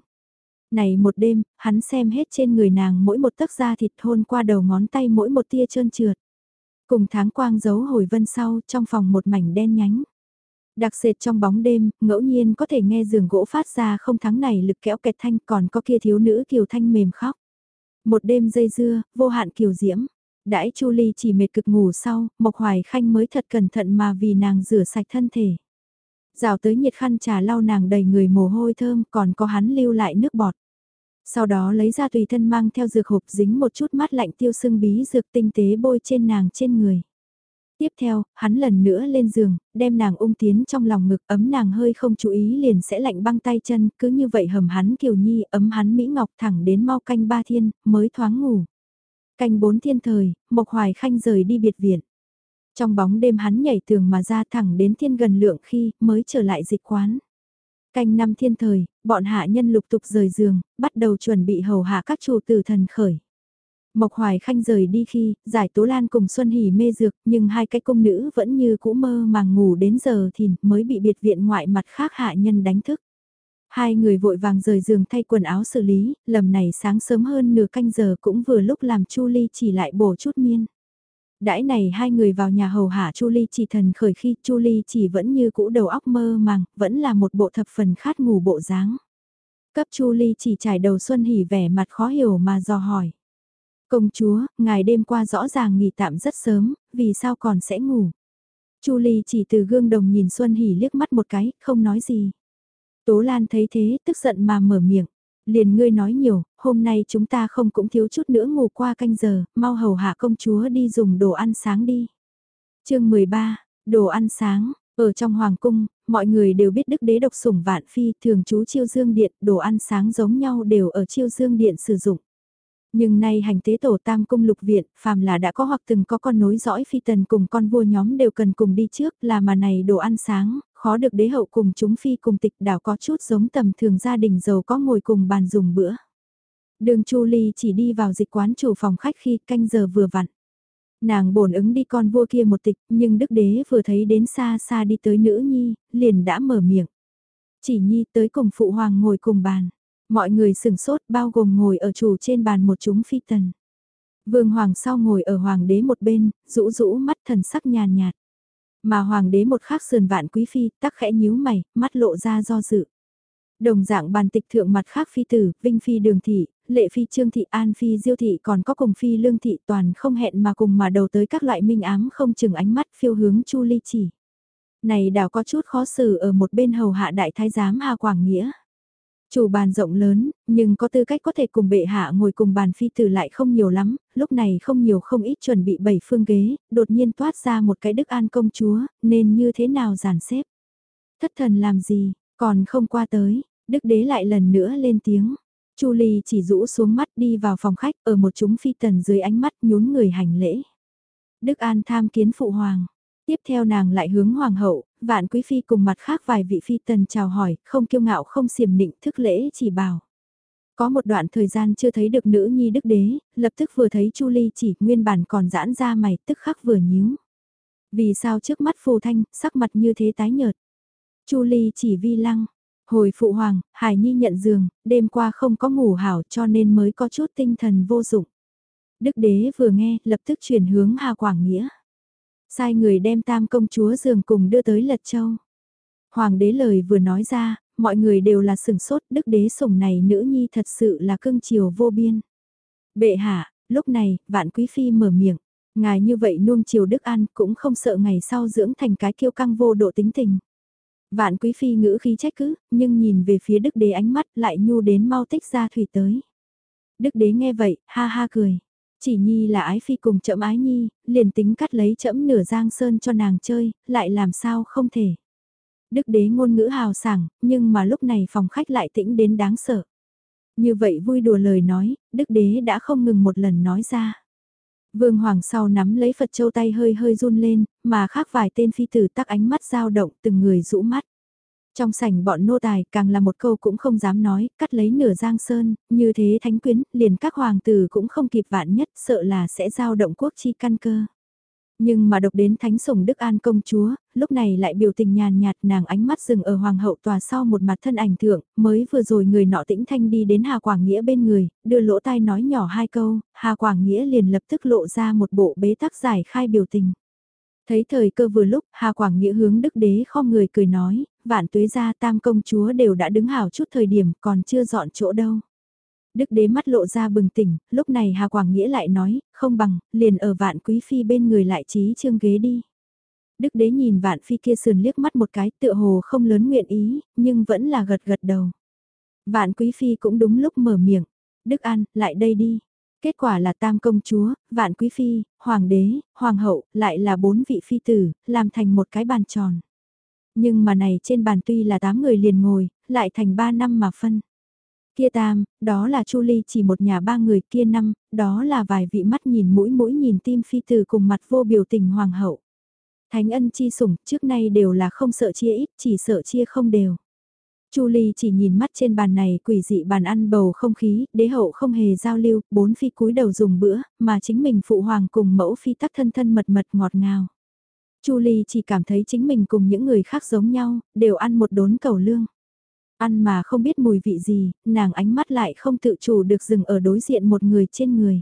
Này một đêm, hắn xem hết trên người nàng mỗi một tấc da thịt hôn qua đầu ngón tay mỗi một tia trơn trượt. Cùng tháng quang giấu hồi vân sau trong phòng một mảnh đen nhánh. Đặc sệt trong bóng đêm, ngẫu nhiên có thể nghe giường gỗ phát ra không thắng này lực kéo kẹt thanh còn có kia thiếu nữ kiều thanh mềm khóc. Một đêm dây dưa, vô hạn kiều diễm. Đãi Chu Ly chỉ mệt cực ngủ sau, Mộc Hoài Khanh mới thật cẩn thận mà vì nàng rửa sạch thân thể. Rào tới nhiệt khăn trà lau nàng đầy người mồ hôi thơm còn có hắn lưu lại nước bọt. Sau đó lấy ra tùy thân mang theo dược hộp dính một chút mát lạnh tiêu sưng bí dược tinh tế bôi trên nàng trên người. Tiếp theo, hắn lần nữa lên giường, đem nàng ung tiến trong lòng ngực ấm nàng hơi không chú ý liền sẽ lạnh băng tay chân, cứ như vậy hầm hắn kiều nhi ấm hắn Mỹ Ngọc thẳng đến mau canh ba thiên, mới thoáng ngủ. Canh bốn thiên thời, Mộc Hoài Khanh rời đi biệt viện. Trong bóng đêm hắn nhảy tường mà ra thẳng đến thiên gần lượng khi mới trở lại dịch quán. Canh năm thiên thời, bọn hạ nhân lục tục rời giường, bắt đầu chuẩn bị hầu hạ các chủ tử thần khởi. Mộc Hoài Khanh rời đi khi, giải Tố Lan cùng Xuân Hỷ mê dược, nhưng hai cái công nữ vẫn như cũ mơ màng ngủ đến giờ thì mới bị biệt viện ngoại mặt khác hạ nhân đánh thức. Hai người vội vàng rời giường thay quần áo xử lý, lầm này sáng sớm hơn nửa canh giờ cũng vừa lúc làm Chu Ly chỉ lại bổ chút miên. Đãi này hai người vào nhà hầu hạ Chu Ly chỉ thần khởi khi Chu Ly chỉ vẫn như cũ đầu óc mơ màng, vẫn là một bộ thập phần khát ngủ bộ dáng. Cấp Chu Ly chỉ trải đầu Xuân Hỉ vẻ mặt khó hiểu mà dò hỏi. Công chúa, ngài đêm qua rõ ràng nghỉ tạm rất sớm, vì sao còn sẽ ngủ? Chu Ly chỉ từ gương đồng nhìn Xuân Hỉ liếc mắt một cái, không nói gì. Tố Lan thấy thế, tức giận mà mở miệng. Liền ngươi nói nhiều, hôm nay chúng ta không cũng thiếu chút nữa ngủ qua canh giờ, mau hầu hạ công chúa đi dùng đồ ăn sáng đi. chương 13, đồ ăn sáng, Ở trong hoàng cung, mọi người đều biết đức đế độc sủng vạn phi thường chú chiêu dương điện, đồ ăn sáng giống nhau đều ở chiêu dương điện sử dụng. Nhưng nay hành tế tổ tam cung lục viện, phàm là đã có hoặc từng có con nối dõi phi tần cùng con vua nhóm đều cần cùng đi trước là mà này đồ ăn sáng, khó được đế hậu cùng chúng phi cùng tịch đảo có chút giống tầm thường gia đình giàu có ngồi cùng bàn dùng bữa. Đường Chu Ly chỉ đi vào dịch quán chủ phòng khách khi canh giờ vừa vặn. Nàng bổn ứng đi con vua kia một tịch, nhưng đức đế vừa thấy đến xa xa đi tới nữ nhi, liền đã mở miệng. Chỉ nhi tới cùng phụ hoàng ngồi cùng bàn. Mọi người sừng sốt bao gồm ngồi ở chủ trên bàn một chúng phi tần. Vương hoàng sau ngồi ở hoàng đế một bên, rũ rũ mắt thần sắc nhàn nhạt. Mà hoàng đế một khắc sườn vạn quý phi, tắc khẽ nhíu mày, mắt lộ ra do dự. Đồng dạng bàn tịch thượng mặt khác phi tử, vinh phi đường thị, lệ phi trương thị an phi diêu thị còn có cùng phi lương thị toàn không hẹn mà cùng mà đầu tới các loại minh ám không chừng ánh mắt phiêu hướng chu ly chỉ. Này đảo có chút khó xử ở một bên hầu hạ đại thái giám Hà Quảng Nghĩa. Chủ bàn rộng lớn, nhưng có tư cách có thể cùng bệ hạ ngồi cùng bàn phi tử lại không nhiều lắm, lúc này không nhiều không ít chuẩn bị bảy phương ghế, đột nhiên toát ra một cái đức an công chúa, nên như thế nào giàn xếp. Thất thần làm gì, còn không qua tới, đức đế lại lần nữa lên tiếng. Chu Ly chỉ rũ xuống mắt đi vào phòng khách ở một chúng phi tần dưới ánh mắt nhún người hành lễ. Đức An tham kiến phụ hoàng. Tiếp theo nàng lại hướng hoàng hậu, vạn quý phi cùng mặt khác vài vị phi tần chào hỏi, không kiêu ngạo không xiềm nịnh thức lễ chỉ bảo. Có một đoạn thời gian chưa thấy được nữ nhi đức đế, lập tức vừa thấy Chu Ly chỉ nguyên bản còn giãn ra mày tức khắc vừa nhíu. Vì sao trước mắt phù thanh, sắc mặt như thế tái nhợt. Chu Ly chỉ vi lăng, Hồi phụ hoàng, Hải Nhi nhận giường, đêm qua không có ngủ hảo cho nên mới có chút tinh thần vô dụng. Đức đế vừa nghe, lập tức chuyển hướng Hà Quảng Nghĩa. Sai người đem tam công chúa giường cùng đưa tới Lật Châu. Hoàng đế lời vừa nói ra, mọi người đều là sừng sốt, đức đế sủng này nữ nhi thật sự là cưng chiều vô biên. Bệ hạ, lúc này, vạn quý phi mở miệng, ngài như vậy nuông chiều đức an cũng không sợ ngày sau dưỡng thành cái kiêu căng vô độ tính tình. Vạn quý phi ngữ khí trách cứ, nhưng nhìn về phía đức đế ánh mắt lại nhu đến mau tích ra thủy tới. Đức đế nghe vậy, ha ha cười. Chỉ nhi là ái phi cùng chậm ái nhi, liền tính cắt lấy chậm nửa giang sơn cho nàng chơi, lại làm sao không thể. Đức đế ngôn ngữ hào sảng, nhưng mà lúc này phòng khách lại tĩnh đến đáng sợ. Như vậy vui đùa lời nói, đức đế đã không ngừng một lần nói ra. Vương Hoàng sau nắm lấy Phật Châu tay hơi hơi run lên, mà khác vài tên phi tử tắc ánh mắt dao động từng người rũ mắt. Trong sảnh bọn nô tài càng là một câu cũng không dám nói, cắt lấy nửa giang sơn, như thế thánh quyến, liền các hoàng tử cũng không kịp vạn nhất, sợ là sẽ dao động quốc chi căn cơ. Nhưng mà độc đến thánh sủng Đức An công chúa, lúc này lại biểu tình nhàn nhạt nàng ánh mắt dừng ở hoàng hậu tòa sau một mặt thân ảnh thượng, mới vừa rồi người nọ tĩnh thanh đi đến Hà Quảng Nghĩa bên người, đưa lỗ tai nói nhỏ hai câu, Hà Quảng Nghĩa liền lập tức lộ ra một bộ bế tắc giải khai biểu tình. Thấy thời cơ vừa lúc, Hà Quảng Nghĩa hướng Đức Đế không người cười nói, vạn tuế gia tam công chúa đều đã đứng hảo chút thời điểm còn chưa dọn chỗ đâu. Đức đế mắt lộ ra bừng tỉnh, lúc này Hà Quảng Nghĩa lại nói, không bằng, liền ở vạn quý phi bên người lại trí trương ghế đi. Đức đế nhìn vạn phi kia sườn liếc mắt một cái tựa hồ không lớn nguyện ý, nhưng vẫn là gật gật đầu. Vạn quý phi cũng đúng lúc mở miệng, Đức An, lại đây đi. Kết quả là tam công chúa, vạn quý phi, hoàng đế, hoàng hậu, lại là bốn vị phi tử, làm thành một cái bàn tròn. Nhưng mà này trên bàn tuy là tám người liền ngồi, lại thành ba năm mà phân. Kia tam, đó là Chu Ly chỉ một nhà ba người kia năm, đó là vài vị mắt nhìn mũi mũi nhìn tim phi từ cùng mặt vô biểu tình hoàng hậu. Thánh ân chi sủng trước nay đều là không sợ chia ít, chỉ sợ chia không đều. Chu Ly chỉ nhìn mắt trên bàn này quỷ dị bàn ăn bầu không khí, đế hậu không hề giao lưu, bốn phi cúi đầu dùng bữa, mà chính mình phụ hoàng cùng mẫu phi tắc thân thân mật mật ngọt ngào. Chu Ly chỉ cảm thấy chính mình cùng những người khác giống nhau, đều ăn một đốn cầu lương. Ăn mà không biết mùi vị gì, nàng ánh mắt lại không tự chủ được dừng ở đối diện một người trên người.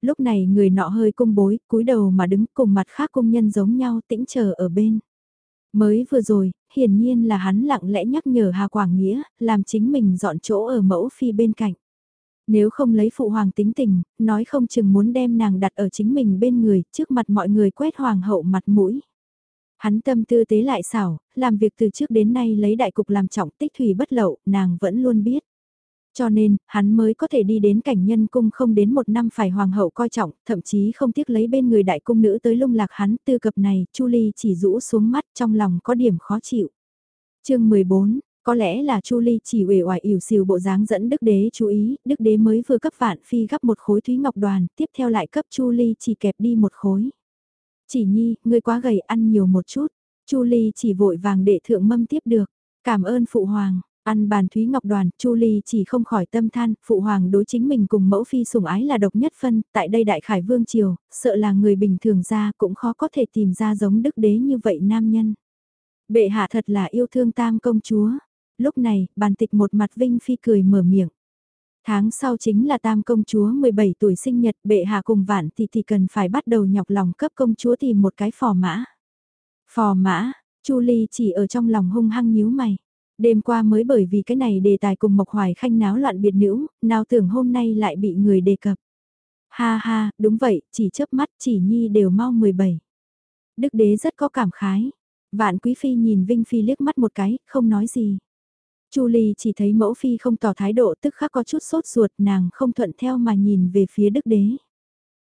Lúc này người nọ hơi cung bối, cúi đầu mà đứng cùng mặt khác công nhân giống nhau tĩnh chờ ở bên. Mới vừa rồi, hiển nhiên là hắn lặng lẽ nhắc nhở Hà Quảng Nghĩa, làm chính mình dọn chỗ ở mẫu phi bên cạnh. Nếu không lấy phụ hoàng tính tình, nói không chừng muốn đem nàng đặt ở chính mình bên người, trước mặt mọi người quét hoàng hậu mặt mũi. Hắn tâm tư tế lại xảo, làm việc từ trước đến nay lấy đại cục làm trọng tích thủy bất lậu, nàng vẫn luôn biết. Cho nên, hắn mới có thể đi đến cảnh nhân cung không đến một năm phải hoàng hậu coi trọng, thậm chí không tiếc lấy bên người đại cung nữ tới lung lạc hắn tư cập này, Chu Ly chỉ rũ xuống mắt trong lòng có điểm khó chịu. chương 14, có lẽ là Chu Ly chỉ uể oải ỉu xìu bộ dáng dẫn Đức Đế chú ý, Đức Đế mới vừa cấp vạn phi gấp một khối thúy ngọc đoàn, tiếp theo lại cấp Chu Ly chỉ kẹp đi một khối. Chỉ nhi, ngươi quá gầy ăn nhiều một chút, Chu Ly chỉ vội vàng để thượng mâm tiếp được, cảm ơn phụ hoàng. Ăn bàn Thúy Ngọc Đoàn, Chu Ly chỉ không khỏi tâm than, phụ hoàng đối chính mình cùng mẫu phi sủng ái là độc nhất phân, tại đây đại khải vương triều, sợ là người bình thường ra cũng khó có thể tìm ra giống đức đế như vậy nam nhân. Bệ hạ thật là yêu thương tam công chúa, lúc này, bàn tịch một mặt Vinh Phi cười mở miệng. Tháng sau chính là tam công chúa 17 tuổi sinh nhật bệ hạ cùng vạn thì thì cần phải bắt đầu nhọc lòng cấp công chúa tìm một cái phò mã. Phò mã, Chu Ly chỉ ở trong lòng hung hăng nhíu mày. Đêm qua mới bởi vì cái này đề tài cùng Mộc Hoài Khanh náo loạn biệt nữ, nào tưởng hôm nay lại bị người đề cập. Ha ha, đúng vậy, chỉ chớp mắt chỉ nhi đều mau 17. Đức đế rất có cảm khái. Vạn Quý Phi nhìn Vinh Phi liếc mắt một cái, không nói gì. Chu Ly chỉ thấy mẫu phi không tỏ thái độ tức khắc có chút sốt ruột nàng không thuận theo mà nhìn về phía đức đế.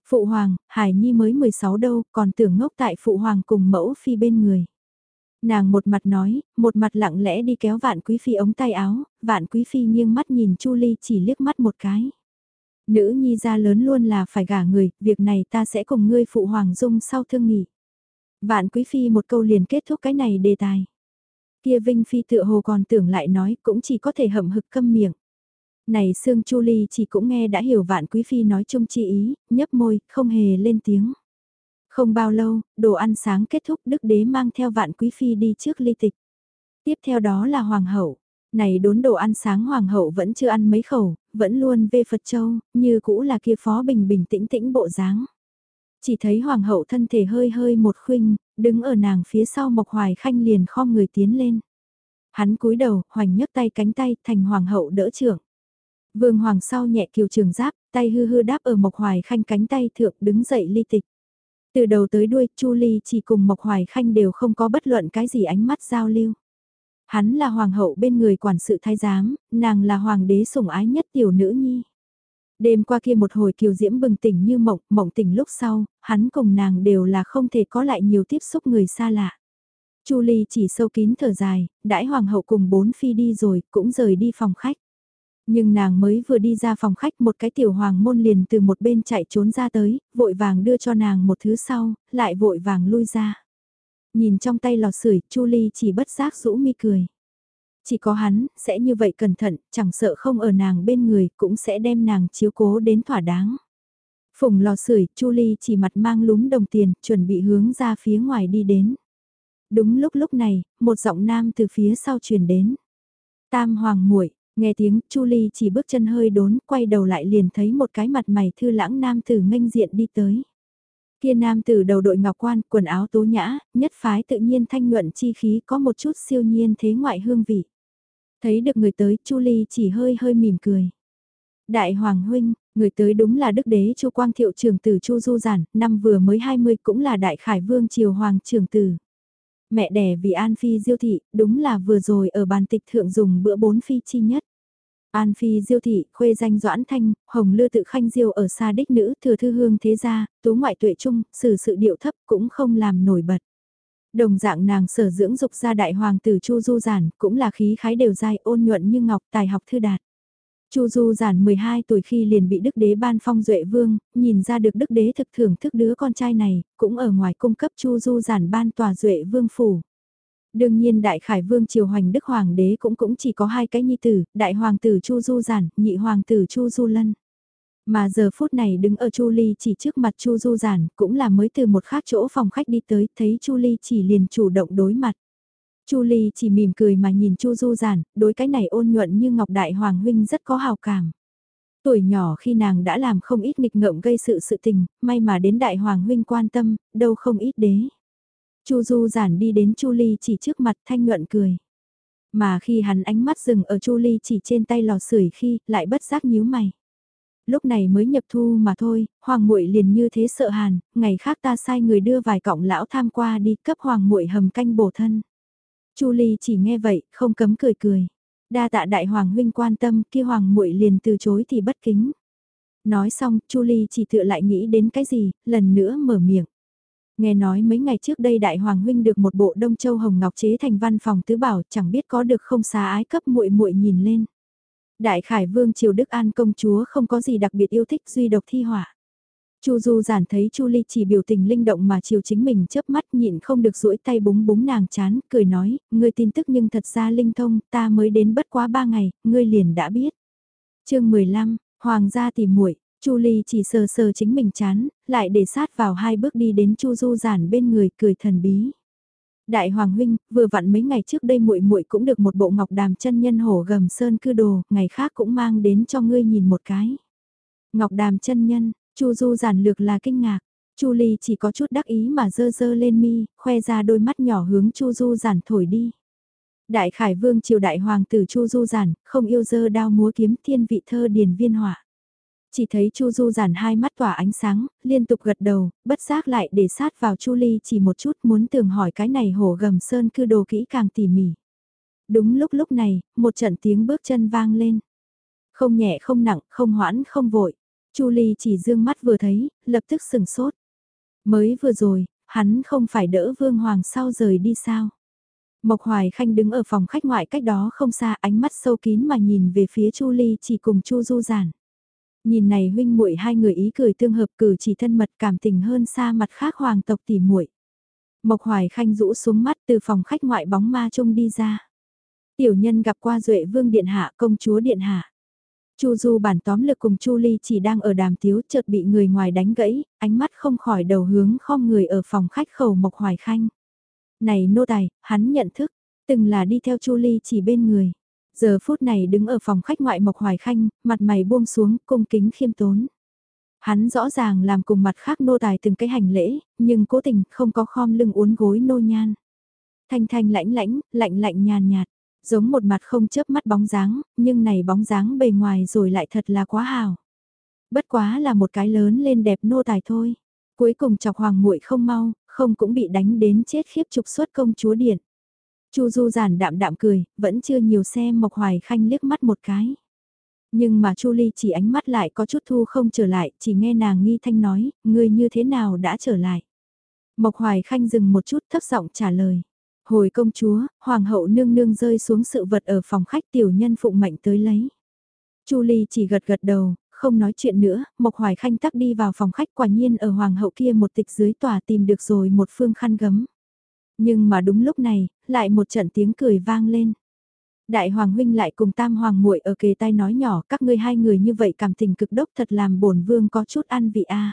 Phụ hoàng, Hải Nhi mới 16 đâu, còn tưởng ngốc tại phụ hoàng cùng mẫu phi bên người. Nàng một mặt nói, một mặt lặng lẽ đi kéo vạn quý phi ống tay áo, vạn quý phi nghiêng mắt nhìn Chu Ly chỉ liếc mắt một cái. Nữ nhi ra lớn luôn là phải gả người, việc này ta sẽ cùng ngươi phụ hoàng dung sau thương nghị. Vạn quý phi một câu liền kết thúc cái này đề tài. Kia Vinh Phi tựa hồ còn tưởng lại nói cũng chỉ có thể hậm hực câm miệng. Này Sương Chu Ly chỉ cũng nghe đã hiểu vạn quý phi nói chung chi ý, nhấp môi, không hề lên tiếng. Không bao lâu, đồ ăn sáng kết thúc Đức Đế mang theo vạn quý phi đi trước ly tịch. Tiếp theo đó là Hoàng hậu. Này đốn đồ ăn sáng Hoàng hậu vẫn chưa ăn mấy khẩu, vẫn luôn về Phật Châu, như cũ là kia phó bình bình tĩnh tĩnh bộ dáng. Chỉ thấy Hoàng hậu thân thể hơi hơi một khuynh, đứng ở nàng phía sau Mộc Hoài Khanh liền khom người tiến lên. Hắn cúi đầu, hoành nhấc tay cánh tay thành Hoàng hậu đỡ trưởng. Vương Hoàng sau nhẹ kiều trường giáp, tay hư hư đáp ở Mộc Hoài Khanh cánh tay thượng đứng dậy ly tịch. Từ đầu tới đuôi, Chu Ly chỉ cùng Mộc Hoài Khanh đều không có bất luận cái gì ánh mắt giao lưu. Hắn là hoàng hậu bên người quản sự thái giám, nàng là hoàng đế sủng ái nhất tiểu nữ nhi. Đêm qua kia một hồi kiều diễm bừng tỉnh như mộng, mộng tỉnh lúc sau, hắn cùng nàng đều là không thể có lại nhiều tiếp xúc người xa lạ. Chu Ly chỉ sâu kín thở dài, đãi hoàng hậu cùng bốn phi đi rồi, cũng rời đi phòng khách. Nhưng nàng mới vừa đi ra phòng khách một cái tiểu hoàng môn liền từ một bên chạy trốn ra tới, vội vàng đưa cho nàng một thứ sau, lại vội vàng lui ra. Nhìn trong tay lò sưởi, Chu Ly chỉ bất giác rũ mi cười. Chỉ có hắn, sẽ như vậy cẩn thận, chẳng sợ không ở nàng bên người, cũng sẽ đem nàng chiếu cố đến thỏa đáng. Phùng lò sưởi, Chu Ly chỉ mặt mang lúm đồng tiền, chuẩn bị hướng ra phía ngoài đi đến. Đúng lúc lúc này, một giọng nam từ phía sau truyền đến. Tam hoàng muội Nghe tiếng, Chu Ly chỉ bước chân hơi đốn, quay đầu lại liền thấy một cái mặt mày thư lãng nam tử nghênh diện đi tới. Kia nam tử đầu đội ngọc quan, quần áo tố nhã, nhất phái tự nhiên thanh nhuận chi khí có một chút siêu nhiên thế ngoại hương vị. Thấy được người tới, Chu Ly chỉ hơi hơi mỉm cười. Đại Hoàng Huynh, người tới đúng là Đức Đế Chu Quang Thiệu Trường Tử Chu Du Giản, năm vừa mới 20 cũng là Đại Khải Vương Triều Hoàng Trường Tử. Mẹ đẻ vì An Phi diêu thị, đúng là vừa rồi ở bàn tịch thượng dùng bữa bốn phi chi nhất. An Phi diêu thị, khuê danh Doãn Thanh, Hồng Lư tự khanh diêu ở xa đích nữ, thừa thư hương thế gia, tú ngoại tuệ trung, xử sự điệu thấp cũng không làm nổi bật. Đồng dạng nàng sở dưỡng dục ra đại hoàng tử Chu Du Giản, cũng là khí khái đều dai ôn nhuận như ngọc tài học thư đạt. Chu Du Giản 12 tuổi khi liền bị Đức Đế ban phong duệ vương, nhìn ra được Đức Đế thực thưởng thức đứa con trai này, cũng ở ngoài cung cấp Chu Du Giản ban tòa duệ vương phủ. Đương nhiên Đại Khải Vương Triều Hoành Đức Hoàng đế cũng cũng chỉ có hai cái nhi tử, Đại Hoàng tử Chu Du Giản, Nhị Hoàng tử Chu Du Lân. Mà giờ phút này đứng ở Chu Ly chỉ trước mặt Chu Du Giản, cũng là mới từ một khác chỗ phòng khách đi tới, thấy Chu Ly chỉ liền chủ động đối mặt. Chu Ly chỉ mỉm cười mà nhìn Chu Du Giản, đối cái này ôn nhuận như Ngọc Đại Hoàng huynh rất có hào cảm. Tuổi nhỏ khi nàng đã làm không ít nghịch ngợm gây sự sự tình, may mà đến Đại Hoàng huynh quan tâm, đâu không ít đế. Chu Du Giản đi đến Chu Ly chỉ trước mặt thanh nhuận cười. Mà khi hắn ánh mắt dừng ở Chu Ly chỉ trên tay lò sưởi khi, lại bất giác nhíu mày. Lúc này mới nhập thu mà thôi, hoàng muội liền như thế sợ hàn, ngày khác ta sai người đưa vài cọng lão tham qua đi cấp hoàng muội hầm canh bổ thân. Chu Ly chỉ nghe vậy, không cấm cười cười. Đa tạ đại hoàng huynh quan tâm, kia hoàng muội liền từ chối thì bất kính. Nói xong, Chu Ly chỉ tựa lại nghĩ đến cái gì, lần nữa mở miệng. Nghe nói mấy ngày trước đây đại hoàng huynh được một bộ đông châu hồng ngọc chế thành văn phòng tứ bảo, chẳng biết có được không xá ái cấp muội muội nhìn lên. Đại Khải Vương triều Đức An công chúa không có gì đặc biệt yêu thích duy độc thi họa. Chu Du giản thấy Chu Ly chỉ biểu tình linh động mà chiều chính mình chớp mắt nhịn không được duỗi tay búng búng nàng chán, cười nói, ngươi tin tức nhưng thật ra linh thông, ta mới đến bất quá ba ngày, ngươi liền đã biết. chương 15, Hoàng gia tìm muội Chu Ly chỉ sờ sờ chính mình chán, lại để sát vào hai bước đi đến Chu Du giản bên người cười thần bí. Đại hoàng huynh, vừa vặn mấy ngày trước đây muội muội cũng được một bộ ngọc đàm chân nhân hổ gầm sơn cư đồ, ngày khác cũng mang đến cho ngươi nhìn một cái. Ngọc đàm chân nhân, Chu Du giản lược là kinh ngạc. Chu Ly chỉ có chút đắc ý mà dơ dơ lên mi, khoe ra đôi mắt nhỏ hướng Chu Du giản thổi đi. Đại Khải Vương triều đại hoàng tử Chu Du giản, không yêu dơ đao múa kiếm thiên vị thơ điền viên họa. Chỉ thấy Chu Du giản hai mắt tỏa ánh sáng, liên tục gật đầu, bất giác lại để sát vào Chu Ly chỉ một chút muốn tường hỏi cái này hổ gầm sơn cư đồ kỹ càng tỉ mỉ. Đúng lúc lúc này, một trận tiếng bước chân vang lên. Không nhẹ không nặng, không hoãn không vội. Chu Ly chỉ dương mắt vừa thấy, lập tức sừng sốt. Mới vừa rồi, hắn không phải đỡ Vương Hoàng sau rời đi sao? Mộc Hoài Khanh đứng ở phòng khách ngoại cách đó không xa ánh mắt sâu kín mà nhìn về phía Chu Ly chỉ cùng Chu Du Giản. Nhìn này huynh muội hai người ý cười tương hợp cử chỉ thân mật cảm tình hơn xa mặt khác hoàng tộc tỉ muội. Mộc Hoài Khanh rũ xuống mắt từ phòng khách ngoại bóng ma trông đi ra. Tiểu nhân gặp qua Duệ Vương Điện Hạ công chúa Điện Hạ. Chu Du bản tóm lực cùng Chu Ly chỉ đang ở đàm tiếu chợt bị người ngoài đánh gãy, ánh mắt không khỏi đầu hướng khom người ở phòng khách khẩu Mộc Hoài Khanh. Này nô tài, hắn nhận thức, từng là đi theo Chu Ly chỉ bên người. Giờ phút này đứng ở phòng khách ngoại Mộc Hoài Khanh, mặt mày buông xuống, cung kính khiêm tốn. Hắn rõ ràng làm cùng mặt khác nô tài từng cái hành lễ, nhưng cố tình không có khom lưng uốn gối nô nhan. Thanh thanh lãnh lãnh, lạnh lạnh nhàn nhạt, giống một mặt không chớp mắt bóng dáng, nhưng này bóng dáng bề ngoài rồi lại thật là quá hào. Bất quá là một cái lớn lên đẹp nô tài thôi. Cuối cùng chọc hoàng muội không mau, không cũng bị đánh đến chết khiếp trục xuất công chúa điện. Chu Du giản đạm đạm cười, vẫn chưa nhiều xem Mộc Hoài Khanh liếc mắt một cái. Nhưng mà Chu Ly chỉ ánh mắt lại có chút thu không trở lại, chỉ nghe nàng nghi thanh nói, người như thế nào đã trở lại. Mộc Hoài Khanh dừng một chút thấp giọng trả lời. Hồi công chúa, hoàng hậu nương nương rơi xuống sự vật ở phòng khách tiểu nhân phụng mệnh tới lấy. Chu Ly chỉ gật gật đầu, không nói chuyện nữa, Mộc Hoài Khanh tắc đi vào phòng khách quả nhiên ở hoàng hậu kia một tịch dưới tòa tìm được rồi một phương khăn gấm. Nhưng mà đúng lúc này, lại một trận tiếng cười vang lên. Đại hoàng huynh lại cùng tam hoàng muội ở kề tai nói nhỏ các ngươi hai người như vậy cảm tình cực đốc thật làm bổn vương có chút ăn vị a.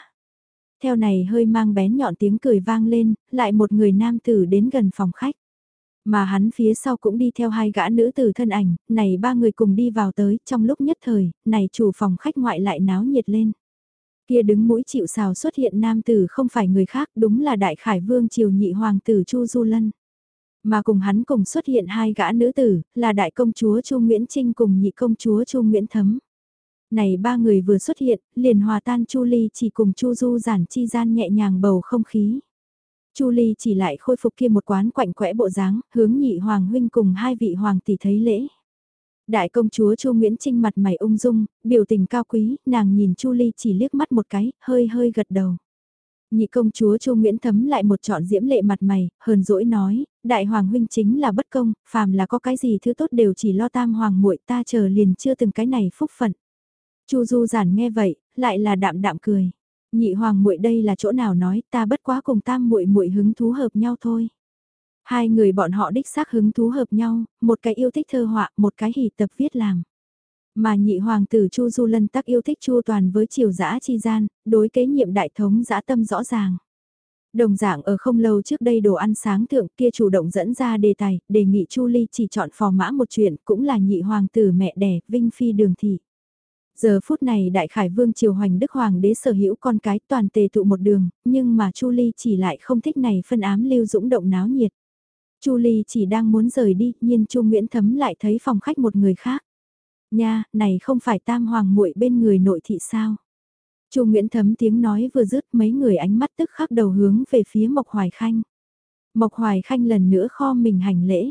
Theo này hơi mang bén nhọn tiếng cười vang lên, lại một người nam tử đến gần phòng khách. Mà hắn phía sau cũng đi theo hai gã nữ tử thân ảnh, này ba người cùng đi vào tới, trong lúc nhất thời, này chủ phòng khách ngoại lại náo nhiệt lên. Kia đứng mũi chịu xào xuất hiện nam tử không phải người khác, đúng là đại khải vương triều nhị hoàng tử Chu Du Lân. Mà cùng hắn cùng xuất hiện hai gã nữ tử, là đại công chúa Chu Nguyễn Trinh cùng nhị công chúa Chu Nguyễn Thấm. Này ba người vừa xuất hiện, liền hòa tan Chu Ly chỉ cùng Chu Du giản chi gian nhẹ nhàng bầu không khí. Chu Ly chỉ lại khôi phục kia một quán quạnh quẽ bộ dáng, hướng nhị hoàng huynh cùng hai vị hoàng tỷ thấy lễ. Đại công chúa Chu Nguyễn Trinh mặt mày ung dung, biểu tình cao quý, nàng nhìn Chu Ly chỉ liếc mắt một cái, hơi hơi gật đầu. Nhị công chúa Chu Nguyễn Thấm lại một trọn diễm lệ mặt mày, hờn dỗi nói, đại hoàng huynh chính là bất công, phàm là có cái gì thứ tốt đều chỉ lo tam hoàng muội ta chờ liền chưa từng cái này phúc phận. Chu Du giản nghe vậy, lại là đạm đạm cười. Nhị hoàng muội đây là chỗ nào nói, ta bất quá cùng tam muội muội hứng thú hợp nhau thôi. Hai người bọn họ đích xác hứng thú hợp nhau, một cái yêu thích thơ họa, một cái hỉ tập viết làm. Mà nhị hoàng tử Chu Du Lân tắc yêu thích Chu Toàn với triều dã chi gian, đối kế nhiệm đại thống dã tâm rõ ràng. Đồng dạng ở không lâu trước đây đồ ăn sáng thượng kia chủ động dẫn ra đề tài, đề nghị Chu Ly chỉ chọn phò mã một chuyện cũng là nhị hoàng tử mẹ đẻ, Vinh Phi đường thị. Giờ phút này Đại Khải Vương Triều Hoành Đức Hoàng đế sở hữu con cái toàn tề tụ một đường, nhưng mà Chu Ly chỉ lại không thích này phân ám lưu dũng động náo nhiệt. Chu Ly chỉ đang muốn rời đi, nhiên Chu Nguyễn Thấm lại thấy phòng khách một người khác. Nha, này không phải tam hoàng muội bên người nội thị sao? Chu Nguyễn Thấm tiếng nói vừa dứt mấy người ánh mắt tức khắc đầu hướng về phía Mộc Hoài Khanh. Mộc Hoài Khanh lần nữa kho mình hành lễ.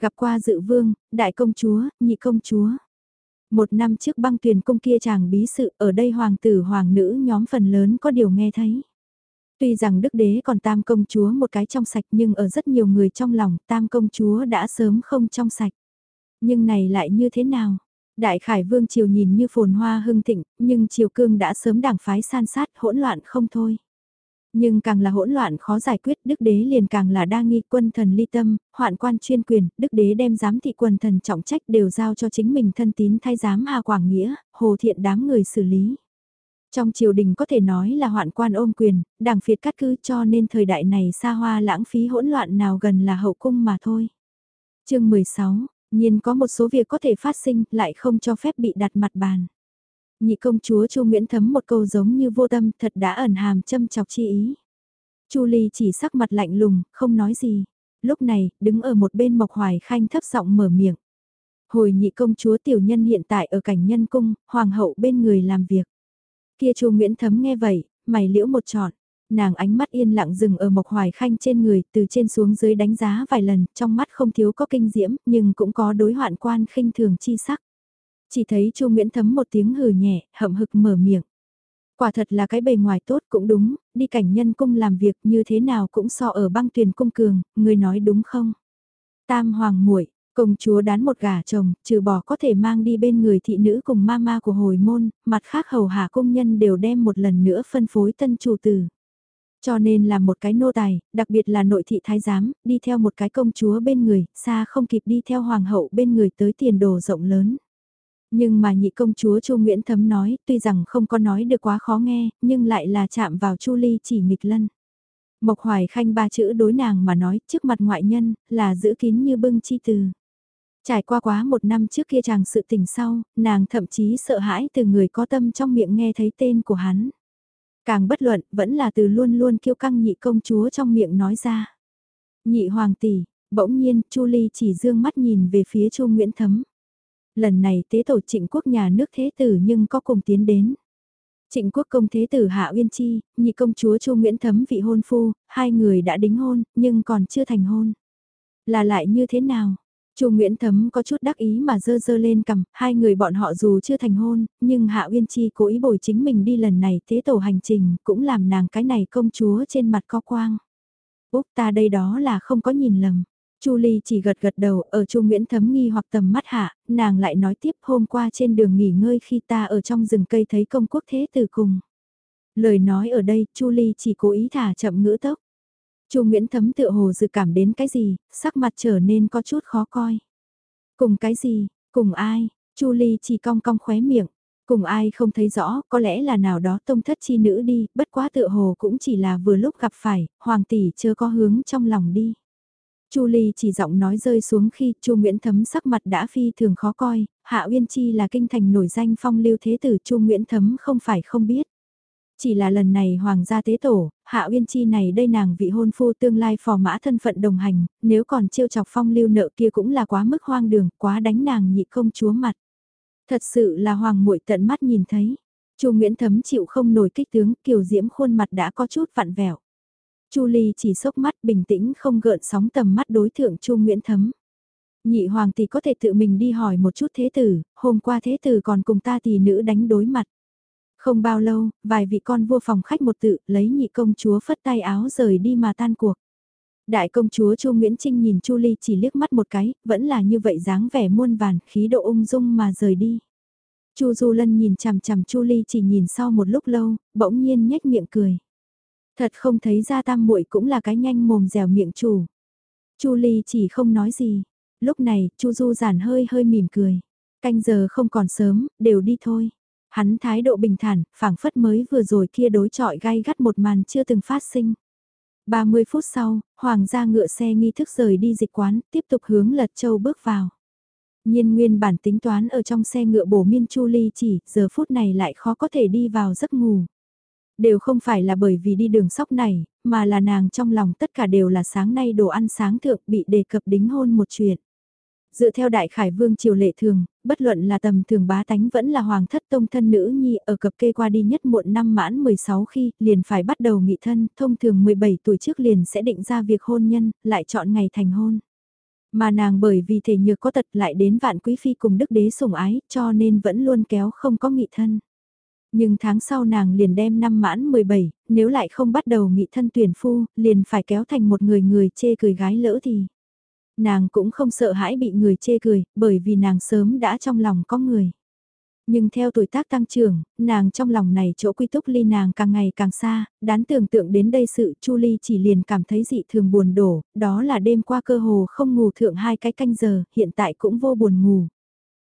Gặp qua dự vương, đại công chúa, nhị công chúa. Một năm trước băng tuyển cung kia chàng bí sự ở đây hoàng tử hoàng nữ nhóm phần lớn có điều nghe thấy. Tuy rằng đức đế còn tam công chúa một cái trong sạch nhưng ở rất nhiều người trong lòng tam công chúa đã sớm không trong sạch. Nhưng này lại như thế nào? Đại Khải Vương Triều nhìn như phồn hoa hưng thịnh, nhưng Triều Cương đã sớm đảng phái san sát hỗn loạn không thôi. Nhưng càng là hỗn loạn khó giải quyết, đức đế liền càng là đa nghi quân thần ly tâm, hoạn quan chuyên quyền, đức đế đem giám thị quân thần trọng trách đều giao cho chính mình thân tín thay giám Hà Quảng Nghĩa, hồ thiện đám người xử lý. Trong triều đình có thể nói là hoạn quan ôm quyền, đảng phiệt cắt cứ cho nên thời đại này xa hoa lãng phí hỗn loạn nào gần là hậu cung mà thôi. chương 16, nhiên có một số việc có thể phát sinh lại không cho phép bị đặt mặt bàn. Nhị công chúa Chu Nguyễn thấm một câu giống như vô tâm thật đã ẩn hàm châm chọc chi ý. Chu Ly chỉ sắc mặt lạnh lùng, không nói gì. Lúc này, đứng ở một bên Mộc Hoài Khanh thấp giọng mở miệng. Hồi nhị công chúa tiểu nhân hiện tại ở cảnh nhân cung, hoàng hậu bên người làm việc. Kia Chu Nguyễn Thấm nghe vậy, mày liễu một trọn. Nàng ánh mắt yên lặng dừng ở Mộc Hoài Khanh trên người, từ trên xuống dưới đánh giá vài lần, trong mắt không thiếu có kinh diễm, nhưng cũng có đối hoạn quan khinh thường chi sắc. Chỉ thấy Chu Nguyễn Thấm một tiếng hừ nhẹ, hậm hực mở miệng. Quả thật là cái bề ngoài tốt cũng đúng, đi cảnh nhân cung làm việc như thế nào cũng so ở băng tuyển cung cường, người nói đúng không? Tam hoàng muội công chúa đán một gà chồng, trừ bỏ có thể mang đi bên người thị nữ cùng mama của hồi môn, mặt khác hầu hạ công nhân đều đem một lần nữa phân phối tân chủ tử. Cho nên là một cái nô tài, đặc biệt là nội thị thái giám, đi theo một cái công chúa bên người, xa không kịp đi theo hoàng hậu bên người tới tiền đồ rộng lớn. Nhưng mà nhị công chúa Chu Nguyễn Thấm nói, tuy rằng không có nói được quá khó nghe, nhưng lại là chạm vào Chu Ly chỉ nghịch lân. Mộc Hoài Khanh ba chữ đối nàng mà nói trước mặt ngoại nhân, là giữ kín như bưng chi từ. Trải qua quá một năm trước kia chàng sự tình sau, nàng thậm chí sợ hãi từ người có tâm trong miệng nghe thấy tên của hắn. Càng bất luận, vẫn là từ luôn luôn kiêu căng nhị công chúa trong miệng nói ra. Nhị hoàng tỷ, bỗng nhiên, Chu Ly chỉ dương mắt nhìn về phía Chu Nguyễn Thấm. Lần này tế tổ trịnh quốc nhà nước thế tử nhưng có cùng tiến đến. Trịnh quốc công thế tử Hạ Uyên Chi, nhị công chúa Chu Nguyễn Thấm vị hôn phu, hai người đã đính hôn, nhưng còn chưa thành hôn. Là lại như thế nào? Chu Nguyễn Thấm có chút đắc ý mà dơ dơ lên cầm, hai người bọn họ dù chưa thành hôn, nhưng Hạ Uyên Chi cố ý bồi chính mình đi lần này tế tổ hành trình, cũng làm nàng cái này công chúa trên mặt có quang. Úc ta đây đó là không có nhìn lầm. Chu Ly chỉ gật gật đầu, ở Chu Nguyễn Thấm nghi hoặc tầm mắt hạ, nàng lại nói tiếp hôm qua trên đường nghỉ ngơi khi ta ở trong rừng cây thấy công quốc thế từ cùng. Lời nói ở đây, Chu Ly chỉ cố ý thả chậm ngữ tốc. Chu Nguyễn Thấm tựa hồ dự cảm đến cái gì, sắc mặt trở nên có chút khó coi. Cùng cái gì, cùng ai, Chu Ly chỉ cong cong khóe miệng. Cùng ai không thấy rõ, có lẽ là nào đó tông thất chi nữ đi, bất quá tựa hồ cũng chỉ là vừa lúc gặp phải, hoàng tỷ chưa có hướng trong lòng đi. Chu Ly chỉ giọng nói rơi xuống khi Chu Nguyễn Thấm sắc mặt đã phi thường khó coi, Hạ Uyên Chi là kinh thành nổi danh phong lưu thế tử Chu Nguyễn Thấm không phải không biết. Chỉ là lần này hoàng gia tế tổ, Hạ Uyên Chi này đây nàng vị hôn phu tương lai phò mã thân phận đồng hành, nếu còn trêu chọc phong lưu nợ kia cũng là quá mức hoang đường, quá đánh nàng nhị công chúa mặt. Thật sự là hoàng muội tận mắt nhìn thấy. Chu Nguyễn Thấm chịu không nổi kích tướng, kiều diễm khuôn mặt đã có chút vặn vẹo. Chu Ly chỉ sốc mắt bình tĩnh không gợn sóng tầm mắt đối thượng Chu Nguyễn Thấm. Nhị hoàng thì có thể tự mình đi hỏi một chút thế tử, hôm qua thế tử còn cùng ta tỷ nữ đánh đối mặt. Không bao lâu, vài vị con vua phòng khách một tự lấy nhị công chúa phất tay áo rời đi mà tan cuộc. Đại công chúa Chu Nguyễn Trinh nhìn Chu Ly chỉ liếc mắt một cái, vẫn là như vậy dáng vẻ muôn vàn, khí độ ung dung mà rời đi. Chu Du Lân nhìn chằm chằm Chu Ly chỉ nhìn sau một lúc lâu, bỗng nhiên nhếch miệng cười. Thật không thấy ra tam muội cũng là cái nhanh mồm dẻo miệng chủ. Chu Ly chỉ không nói gì. Lúc này, Chu Du giản hơi hơi mỉm cười. Canh giờ không còn sớm, đều đi thôi. Hắn thái độ bình thản, phảng phất mới vừa rồi kia đối trọi gai gắt một màn chưa từng phát sinh. 30 phút sau, Hoàng gia ngựa xe nghi thức rời đi dịch quán, tiếp tục hướng Lật Châu bước vào. Nhiên nguyên bản tính toán ở trong xe ngựa bổ miên Chu Ly chỉ, giờ phút này lại khó có thể đi vào giấc ngủ. Đều không phải là bởi vì đi đường sóc này, mà là nàng trong lòng tất cả đều là sáng nay đồ ăn sáng thượng bị đề cập đính hôn một chuyện. Dựa theo đại khải vương triều lệ thường, bất luận là tầm thường bá tánh vẫn là hoàng thất tông thân nữ nhi ở cập kê qua đi nhất muộn năm mãn 16 khi liền phải bắt đầu nghị thân, thông thường 17 tuổi trước liền sẽ định ra việc hôn nhân, lại chọn ngày thành hôn. Mà nàng bởi vì thể nhược có tật lại đến vạn quý phi cùng đức đế sủng ái, cho nên vẫn luôn kéo không có nghị thân. Nhưng tháng sau nàng liền đem năm mãn 17, nếu lại không bắt đầu nghị thân tuyển phu, liền phải kéo thành một người người chê cười gái lỡ thì. Nàng cũng không sợ hãi bị người chê cười, bởi vì nàng sớm đã trong lòng có người. Nhưng theo tuổi tác tăng trưởng, nàng trong lòng này chỗ quy túc ly nàng càng ngày càng xa, đán tưởng tượng đến đây sự Chu Ly chỉ liền cảm thấy dị thường buồn đổ, đó là đêm qua cơ hồ không ngủ thượng hai cái canh giờ, hiện tại cũng vô buồn ngủ.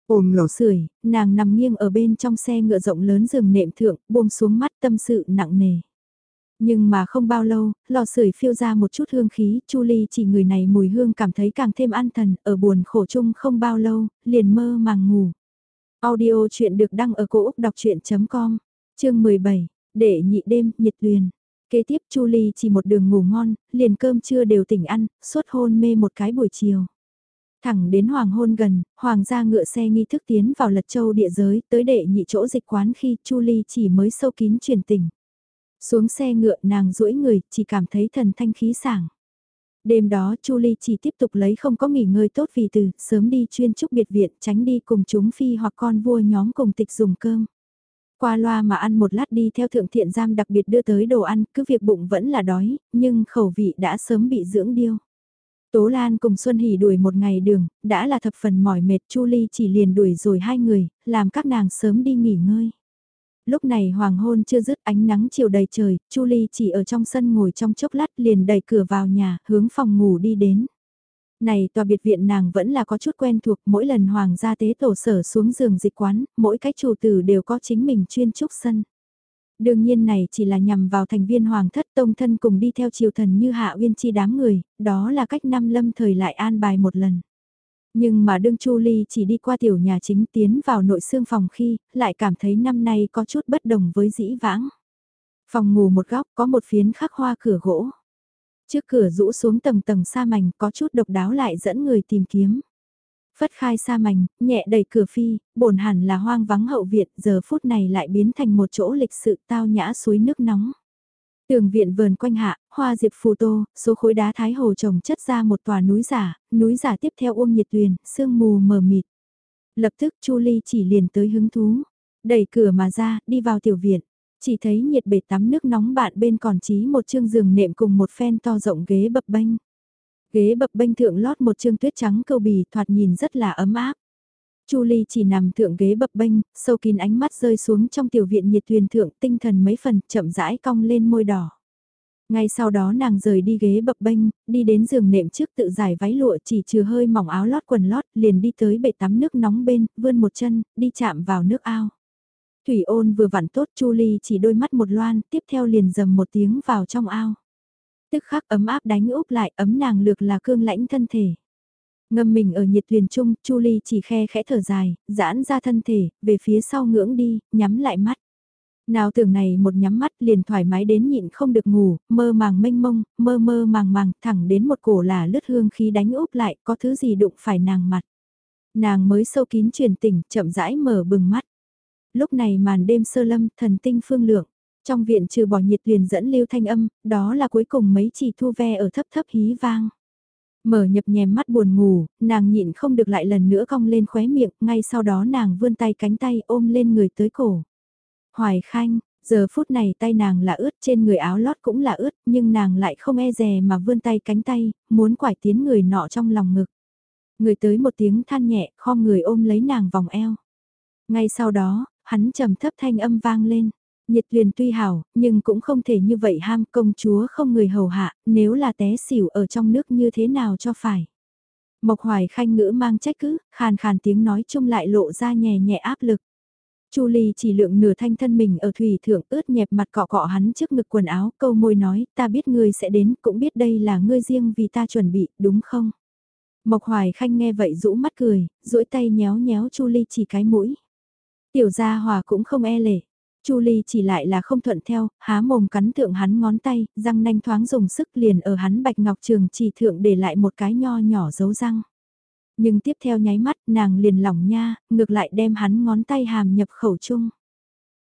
Ôm lò sưởi, nàng nằm nghiêng ở bên trong xe ngựa rộng lớn giường nệm thượng, buông xuống mắt tâm sự nặng nề. Nhưng mà không bao lâu, lò sưởi phiêu ra một chút hương khí, Chu Ly chỉ người này mùi hương cảm thấy càng thêm an thần, ở buồn khổ chung không bao lâu, liền mơ màng ngủ. Audio chuyện được đăng ở cổ Úc đọc chuyện.com, chương 17, để nhị đêm, nhiệt tuyền. Kế tiếp Chu Ly chỉ một đường ngủ ngon, liền cơm trưa đều tỉnh ăn, suốt hôn mê một cái buổi chiều. Thẳng đến hoàng hôn gần, hoàng gia ngựa xe nghi thức tiến vào lật châu địa giới, tới đệ nhị chỗ dịch quán khi Chu Ly chỉ mới sâu kín truyền tỉnh. Xuống xe ngựa nàng duỗi người, chỉ cảm thấy thần thanh khí sảng. Đêm đó Chu Ly chỉ tiếp tục lấy không có nghỉ ngơi tốt vì từ, sớm đi chuyên trúc biệt viện, tránh đi cùng chúng phi hoặc con vua nhóm cùng tịch dùng cơm. Qua loa mà ăn một lát đi theo thượng thiện giam đặc biệt đưa tới đồ ăn, cứ việc bụng vẫn là đói, nhưng khẩu vị đã sớm bị dưỡng điêu. Tố Lan cùng Xuân Hỷ đuổi một ngày đường, đã là thập phần mỏi mệt Chu Ly chỉ liền đuổi rồi hai người, làm các nàng sớm đi nghỉ ngơi lúc này hoàng hôn chưa dứt ánh nắng chiều đầy trời, Chu Ly chỉ ở trong sân ngồi trong chốc lát liền đẩy cửa vào nhà, hướng phòng ngủ đi đến. Này tòa biệt viện nàng vẫn là có chút quen thuộc, mỗi lần hoàng gia tế tổ sở xuống giường dịch quán, mỗi cách chủ tử đều có chính mình chuyên trúc sân. Đương nhiên này chỉ là nhằm vào thành viên hoàng thất tông thân cùng đi theo triều thần như hạ uyên chi đám người, đó là cách năm lâm thời lại an bài một lần. Nhưng mà đương Chu Ly chỉ đi qua tiểu nhà chính tiến vào nội xương phòng khi, lại cảm thấy năm nay có chút bất đồng với dĩ vãng. Phòng ngủ một góc có một phiến khắc hoa cửa gỗ. Trước cửa rũ xuống tầng tầng sa mảnh có chút độc đáo lại dẫn người tìm kiếm. Phất khai sa mảnh, nhẹ đẩy cửa phi, bổn hẳn là hoang vắng hậu Việt giờ phút này lại biến thành một chỗ lịch sự tao nhã suối nước nóng. Tường viện vườn quanh hạ, hoa diệp phù tô, số khối đá thái hồ trồng chất ra một tòa núi giả, núi giả tiếp theo uông nhiệt tuyền, sương mù mờ mịt. Lập tức Chu Ly chỉ liền tới hứng thú, đẩy cửa mà ra, đi vào tiểu viện. Chỉ thấy nhiệt bể tắm nước nóng bạn bên còn trí một chương giường nệm cùng một phen to rộng ghế bập bênh. Ghế bập bênh thượng lót một chương tuyết trắng câu bì thoạt nhìn rất là ấm áp. Chu Ly chỉ nằm thượng ghế bập bênh, sâu kín ánh mắt rơi xuống trong tiểu viện nhiệt thuyền thượng tinh thần mấy phần chậm rãi cong lên môi đỏ. Ngay sau đó nàng rời đi ghế bập bênh, đi đến giường nệm trước tự giải váy lụa chỉ trừ hơi mỏng áo lót quần lót, liền đi tới bể tắm nước nóng bên, vươn một chân, đi chạm vào nước ao. Thủy ôn vừa vặn tốt Chu Ly chỉ đôi mắt một loan, tiếp theo liền dầm một tiếng vào trong ao. Tức khắc ấm áp đánh úp lại ấm nàng lược là cương lãnh thân thể. Ngâm mình ở nhiệt thuyền chung, Chu Ly chỉ khe khẽ thở dài, giãn ra thân thể, về phía sau ngưỡng đi, nhắm lại mắt. Nào tưởng này một nhắm mắt liền thoải mái đến nhịn không được ngủ, mơ màng mênh mông, mơ mơ màng màng, thẳng đến một cổ là lướt hương khí đánh úp lại, có thứ gì đụng phải nàng mặt. Nàng mới sâu kín truyền tỉnh, chậm rãi mở bừng mắt. Lúc này màn đêm sơ lâm, thần tinh phương lượng. Trong viện trừ bỏ nhiệt liền dẫn lưu thanh âm, đó là cuối cùng mấy chỉ thu ve ở thấp thấp hí vang. Mở nhập nhèm mắt buồn ngủ, nàng nhịn không được lại lần nữa cong lên khóe miệng, ngay sau đó nàng vươn tay cánh tay ôm lên người tới cổ. Hoài Khanh, giờ phút này tay nàng là ướt trên người áo lót cũng là ướt, nhưng nàng lại không e dè mà vươn tay cánh tay, muốn quải tiến người nọ trong lòng ngực. Người tới một tiếng than nhẹ, khom người ôm lấy nàng vòng eo. Ngay sau đó, hắn trầm thấp thanh âm vang lên. Nhiệt tuyền tuy hảo, nhưng cũng không thể như vậy ham công chúa không người hầu hạ, nếu là té xỉu ở trong nước như thế nào cho phải. Mộc hoài khanh ngữ mang trách cứ, khàn khàn tiếng nói chung lại lộ ra nhẹ nhẹ áp lực. Chu Ly chỉ lượng nửa thanh thân mình ở thủy thượng ướt nhẹp mặt cọ cọ hắn trước ngực quần áo, câu môi nói, ta biết ngươi sẽ đến, cũng biết đây là ngươi riêng vì ta chuẩn bị, đúng không? Mộc Hoài Khanh nghe vậy rũ mắt cười, duỗi tay nhéo nhéo Chu Ly chỉ cái mũi. Tiểu gia hòa cũng không e lệ. Chu Ly chỉ lại là không thuận theo, há mồm cắn thượng hắn ngón tay, răng nanh thoáng dùng sức liền ở hắn bạch ngọc trường chỉ thượng để lại một cái nho nhỏ dấu răng. Nhưng tiếp theo nháy mắt nàng liền lỏng nha, ngược lại đem hắn ngón tay hàm nhập khẩu chung.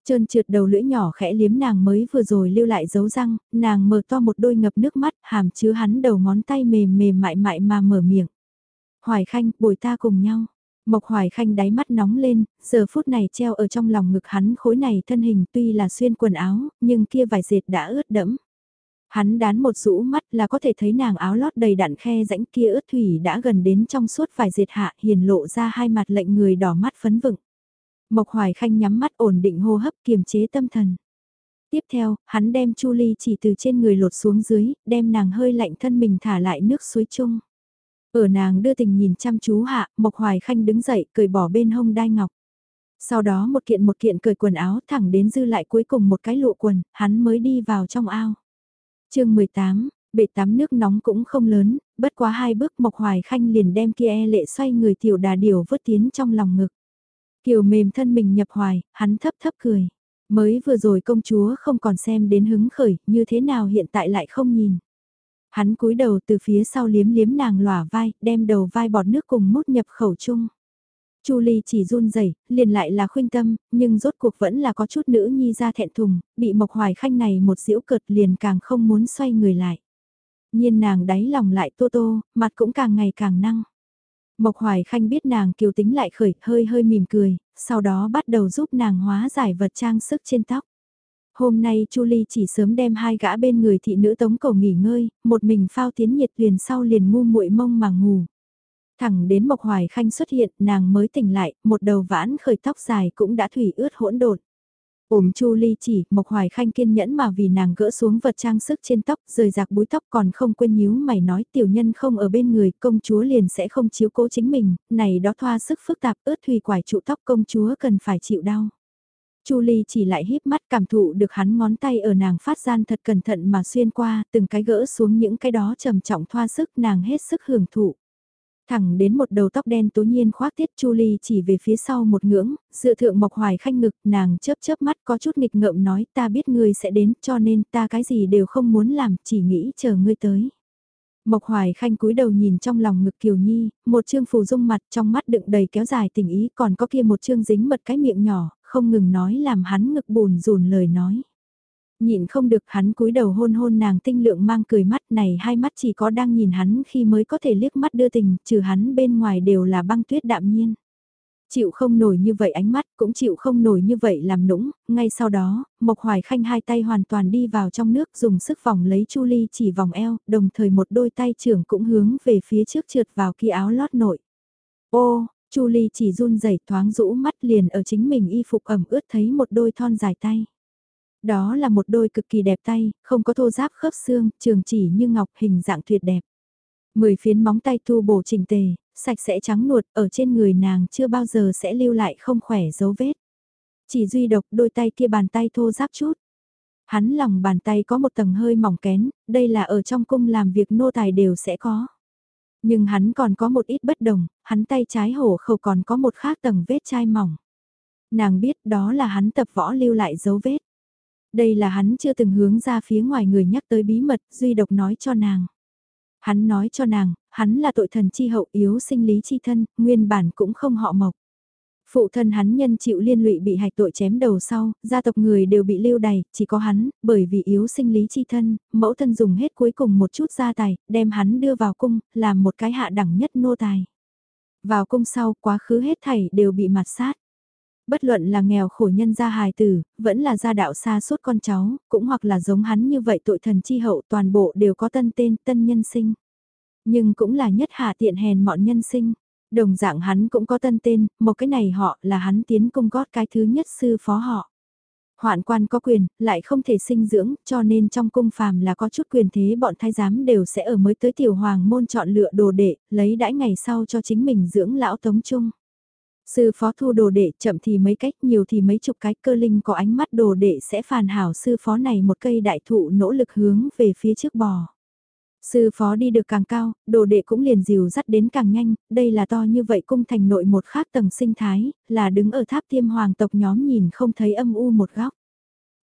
Trơn trượt đầu lưỡi nhỏ khẽ liếm nàng mới vừa rồi lưu lại dấu răng, nàng mở to một đôi ngập nước mắt, hàm chứa hắn đầu ngón tay mềm mềm mại mại mà mở miệng. Hoài Khanh, bồi ta cùng nhau. Mộc Hoài Khanh đáy mắt nóng lên, giờ phút này treo ở trong lòng ngực hắn khối này thân hình tuy là xuyên quần áo, nhưng kia vải dệt đã ướt đẫm. Hắn đán một rũ mắt là có thể thấy nàng áo lót đầy đặn khe rãnh kia ướt thủy đã gần đến trong suốt vải dệt hạ hiền lộ ra hai mặt lệnh người đỏ mắt phấn vựng. Mộc Hoài Khanh nhắm mắt ổn định hô hấp kiềm chế tâm thần. Tiếp theo, hắn đem Chu Ly chỉ từ trên người lột xuống dưới, đem nàng hơi lạnh thân mình thả lại nước suối chung. Ở nàng đưa tình nhìn chăm chú hạ, Mộc Hoài Khanh đứng dậy, cởi bỏ bên hông đai ngọc. Sau đó một kiện một kiện cởi quần áo thẳng đến dư lại cuối cùng một cái lụa quần, hắn mới đi vào trong ao. chương 18, bể tắm nước nóng cũng không lớn, bất quá hai bước Mộc Hoài Khanh liền đem kia e lệ xoay người tiểu đà điều vớt tiến trong lòng ngực. Kiều mềm thân mình nhập hoài, hắn thấp thấp cười. Mới vừa rồi công chúa không còn xem đến hứng khởi, như thế nào hiện tại lại không nhìn. Hắn cúi đầu từ phía sau liếm liếm nàng lòa vai, đem đầu vai bọt nước cùng mút nhập khẩu chung. Chu Ly chỉ run rẩy, liền lại là khuyên tâm, nhưng rốt cuộc vẫn là có chút nữ nhi ra thẹn thùng, bị Mộc Hoài Khanh này một diễu cợt liền càng không muốn xoay người lại. Nhiên nàng đáy lòng lại tô tô, mặt cũng càng ngày càng năng. Mộc Hoài Khanh biết nàng kiều tính lại khởi, hơi hơi mỉm cười, sau đó bắt đầu giúp nàng hóa giải vật trang sức trên tóc. Hôm nay Chu Ly chỉ sớm đem hai gã bên người thị nữ tống cầu nghỉ ngơi, một mình phao tiến nhiệt liền sau liền ngu muội mông mà ngủ. Thẳng đến Mộc Hoài Khanh xuất hiện, nàng mới tỉnh lại, một đầu vãn khởi tóc dài cũng đã thủy ướt hỗn độn. Ôm Chu Ly chỉ, Mộc Hoài Khanh kiên nhẫn mà vì nàng gỡ xuống vật trang sức trên tóc, rời rạc búi tóc còn không quên nhíu mày nói tiểu nhân không ở bên người, công chúa liền sẽ không chiếu cố chính mình, này đó thoa sức phức tạp ướt thủy quải trụ tóc công chúa cần phải chịu đau. Chu Ly chỉ lại híp mắt cảm thụ được hắn ngón tay ở nàng phát gian thật cẩn thận mà xuyên qua, từng cái gỡ xuống những cái đó trầm trọng thoa sức nàng hết sức hưởng thụ. Thẳng đến một đầu tóc đen tố nhiên khoác tiết Chu Ly chỉ về phía sau một ngưỡng, dựa thượng mộc hoài khanh ngực nàng chớp chớp mắt có chút nghịch ngợm nói ta biết ngươi sẽ đến cho nên ta cái gì đều không muốn làm chỉ nghĩ chờ ngươi tới. Mộc Hoài Khanh cúi đầu nhìn trong lòng ngực Kiều Nhi, một chương phù dung mặt trong mắt đựng đầy kéo dài tình ý còn có kia một chương dính mật cái miệng nhỏ, không ngừng nói làm hắn ngực buồn rùn lời nói. Nhịn không được hắn cúi đầu hôn hôn nàng tinh lượng mang cười mắt này hai mắt chỉ có đang nhìn hắn khi mới có thể liếc mắt đưa tình, trừ hắn bên ngoài đều là băng tuyết đạm nhiên. Chịu không nổi như vậy ánh mắt, cũng chịu không nổi như vậy làm nũng, ngay sau đó, Mộc Hoài Khanh hai tay hoàn toàn đi vào trong nước dùng sức vòng lấy Chu Ly chỉ vòng eo, đồng thời một đôi tay trưởng cũng hướng về phía trước trượt vào kia áo lót nội. Ô, Chu Ly chỉ run rẩy thoáng rũ mắt liền ở chính mình y phục ẩm ướt thấy một đôi thon dài tay. Đó là một đôi cực kỳ đẹp tay, không có thô giáp khớp xương, trường chỉ như ngọc hình dạng tuyệt đẹp. Mười phiến móng tay thu bổ chỉnh tề, sạch sẽ trắng nuột ở trên người nàng chưa bao giờ sẽ lưu lại không khỏe dấu vết. Chỉ duy độc đôi tay kia bàn tay thô giáp chút. Hắn lòng bàn tay có một tầng hơi mỏng kén, đây là ở trong cung làm việc nô tài đều sẽ có. Nhưng hắn còn có một ít bất đồng, hắn tay trái hổ khẩu còn có một khác tầng vết chai mỏng. Nàng biết đó là hắn tập võ lưu lại dấu vết. Đây là hắn chưa từng hướng ra phía ngoài người nhắc tới bí mật, duy độc nói cho nàng. Hắn nói cho nàng, hắn là tội thần chi hậu yếu sinh lý chi thân, nguyên bản cũng không họ mộc. Phụ thân hắn nhân chịu liên lụy bị hạch tội chém đầu sau, gia tộc người đều bị lưu đày, chỉ có hắn, bởi vì yếu sinh lý chi thân, mẫu thân dùng hết cuối cùng một chút gia tài, đem hắn đưa vào cung, làm một cái hạ đẳng nhất nô tài. Vào cung sau, quá khứ hết thảy đều bị mặt sát. Bất luận là nghèo khổ nhân gia hài tử, vẫn là gia đạo xa suốt con cháu, cũng hoặc là giống hắn như vậy tội thần chi hậu toàn bộ đều có tân tên, tân nhân sinh. Nhưng cũng là nhất hạ tiện hèn mọn nhân sinh. Đồng dạng hắn cũng có tân tên, một cái này họ là hắn tiến cung gót cái thứ nhất sư phó họ. Hoạn quan có quyền, lại không thể sinh dưỡng, cho nên trong cung phàm là có chút quyền thế bọn thái giám đều sẽ ở mới tới tiểu hoàng môn chọn lựa đồ đệ, lấy đãi ngày sau cho chính mình dưỡng lão tống trung. Sư phó thu đồ đệ chậm thì mấy cách nhiều thì mấy chục cái cơ linh có ánh mắt đồ đệ sẽ phàn hảo sư phó này một cây đại thụ nỗ lực hướng về phía trước bò. Sư phó đi được càng cao, đồ đệ cũng liền dìu dắt đến càng nhanh, đây là to như vậy cung thành nội một khác tầng sinh thái, là đứng ở tháp tiêm hoàng tộc nhóm nhìn không thấy âm u một góc.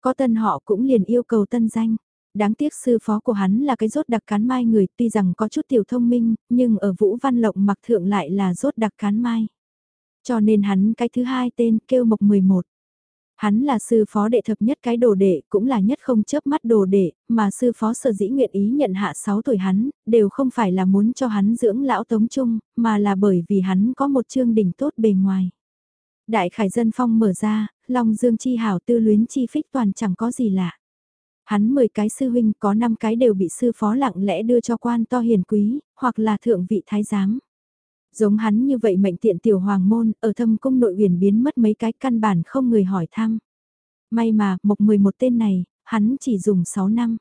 Có tân họ cũng liền yêu cầu tân danh. Đáng tiếc sư phó của hắn là cái rốt đặc cán mai người tuy rằng có chút tiểu thông minh, nhưng ở Vũ Văn Lộng mặc thượng lại là rốt đặc cán mai. Cho nên hắn cái thứ hai tên kêu mộc 11. Hắn là sư phó đệ thập nhất cái đồ đệ, cũng là nhất không chớp mắt đồ đệ, mà sư phó sở dĩ nguyện ý nhận hạ 6 tuổi hắn, đều không phải là muốn cho hắn dưỡng lão tống trung, mà là bởi vì hắn có một chương đỉnh tốt bề ngoài. Đại khải dân phong mở ra, Long Dương chi hảo tư luyến chi phích toàn chẳng có gì lạ. Hắn 10 cái sư huynh có 5 cái đều bị sư phó lặng lẽ đưa cho quan to hiền quý, hoặc là thượng vị thái giám. Giống hắn như vậy mệnh tiện tiểu hoàng môn, ở thâm cung nội huyền biến mất mấy cái căn bản không người hỏi thăm. May mà, mộc 11 tên này, hắn chỉ dùng 6 năm.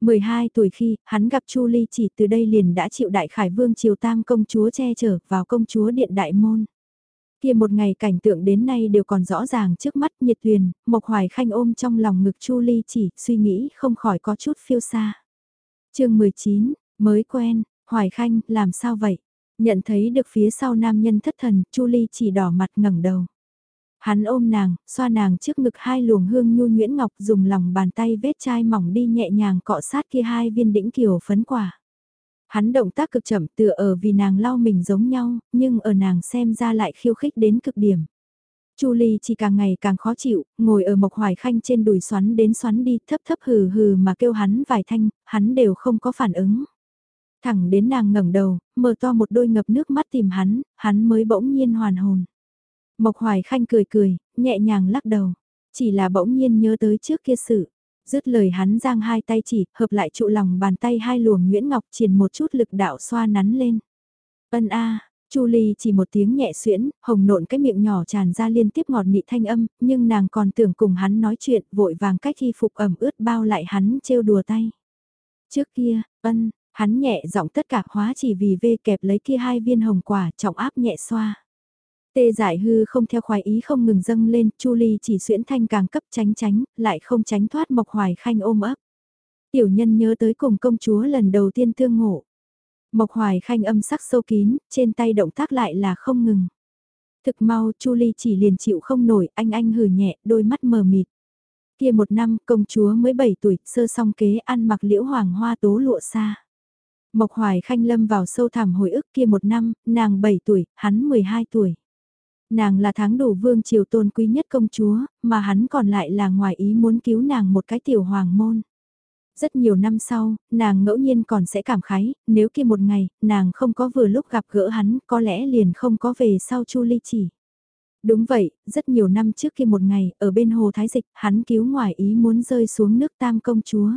12 tuổi khi, hắn gặp Chu Ly chỉ từ đây liền đã chịu đại khải vương triều tam công chúa che chở vào công chúa điện đại môn. Kia một ngày cảnh tượng đến nay đều còn rõ ràng trước mắt nhiệt tuyền, Mộc Hoài Khanh ôm trong lòng ngực Chu Ly chỉ, suy nghĩ không khỏi có chút phiêu xa. chương 19, mới quen, Hoài Khanh, làm sao vậy? Nhận thấy được phía sau nam nhân thất thần, Chu Ly chỉ đỏ mặt ngẩng đầu. Hắn ôm nàng, xoa nàng trước ngực hai luồng hương nhu nhuyễn ngọc dùng lòng bàn tay vết chai mỏng đi nhẹ nhàng cọ sát kia hai viên đĩnh kiều phấn quả. Hắn động tác cực chậm tựa ở vì nàng lau mình giống nhau, nhưng ở nàng xem ra lại khiêu khích đến cực điểm. Chu Ly chỉ càng ngày càng khó chịu, ngồi ở Mộc Hoài Khanh trên đùi xoắn đến xoắn đi, thấp thấp hừ hừ mà kêu hắn vài thanh, hắn đều không có phản ứng. Thẳng đến nàng ngẩng đầu, mở to một đôi ngập nước mắt tìm hắn, hắn mới bỗng nhiên hoàn hồn. Mộc Hoài Khanh cười cười, nhẹ nhàng lắc đầu, chỉ là bỗng nhiên nhớ tới trước kia sự. Dứt lời hắn giang hai tay chỉ, hợp lại trụ lòng bàn tay hai luồng Nguyễn Ngọc triển một chút lực đạo xoa nắn lên. Ân a, Chu Ly chỉ một tiếng nhẹ xuyễn, hồng nộn cái miệng nhỏ tràn ra liên tiếp ngọt nị thanh âm, nhưng nàng còn tưởng cùng hắn nói chuyện, vội vàng cách thi phục ẩm ướt bao lại hắn trêu đùa tay. Trước kia, ân, hắn nhẹ giọng tất cả hóa chỉ vì vê kẹp lấy kia hai viên hồng quả trọng áp nhẹ xoa. Tê giải hư không theo khoái ý không ngừng dâng lên, Chu Ly chỉ xuyễn thanh càng cấp tránh tránh, lại không tránh thoát Mộc Hoài Khanh ôm ấp. Tiểu nhân nhớ tới cùng công chúa lần đầu tiên tương ngộ. Mộc Hoài Khanh âm sắc sâu kín, trên tay động tác lại là không ngừng. Thực mau Chu Ly chỉ liền chịu không nổi, anh anh hử nhẹ, đôi mắt mờ mịt. Kia một năm, công chúa mới 7 tuổi, sơ song kế ăn mặc liễu hoàng hoa tố lụa xa. Mộc Hoài Khanh lâm vào sâu thẳm hồi ức kia một năm, nàng 7 tuổi, hắn 12 tuổi. Nàng là tháng đủ vương triều tôn quý nhất công chúa, mà hắn còn lại là ngoài ý muốn cứu nàng một cái tiểu hoàng môn. Rất nhiều năm sau, nàng ngẫu nhiên còn sẽ cảm khái, nếu kia một ngày, nàng không có vừa lúc gặp gỡ hắn, có lẽ liền không có về sau Chu Ly chỉ. Đúng vậy, rất nhiều năm trước kia một ngày, ở bên hồ Thái Dịch, hắn cứu ngoài ý muốn rơi xuống nước tam công chúa.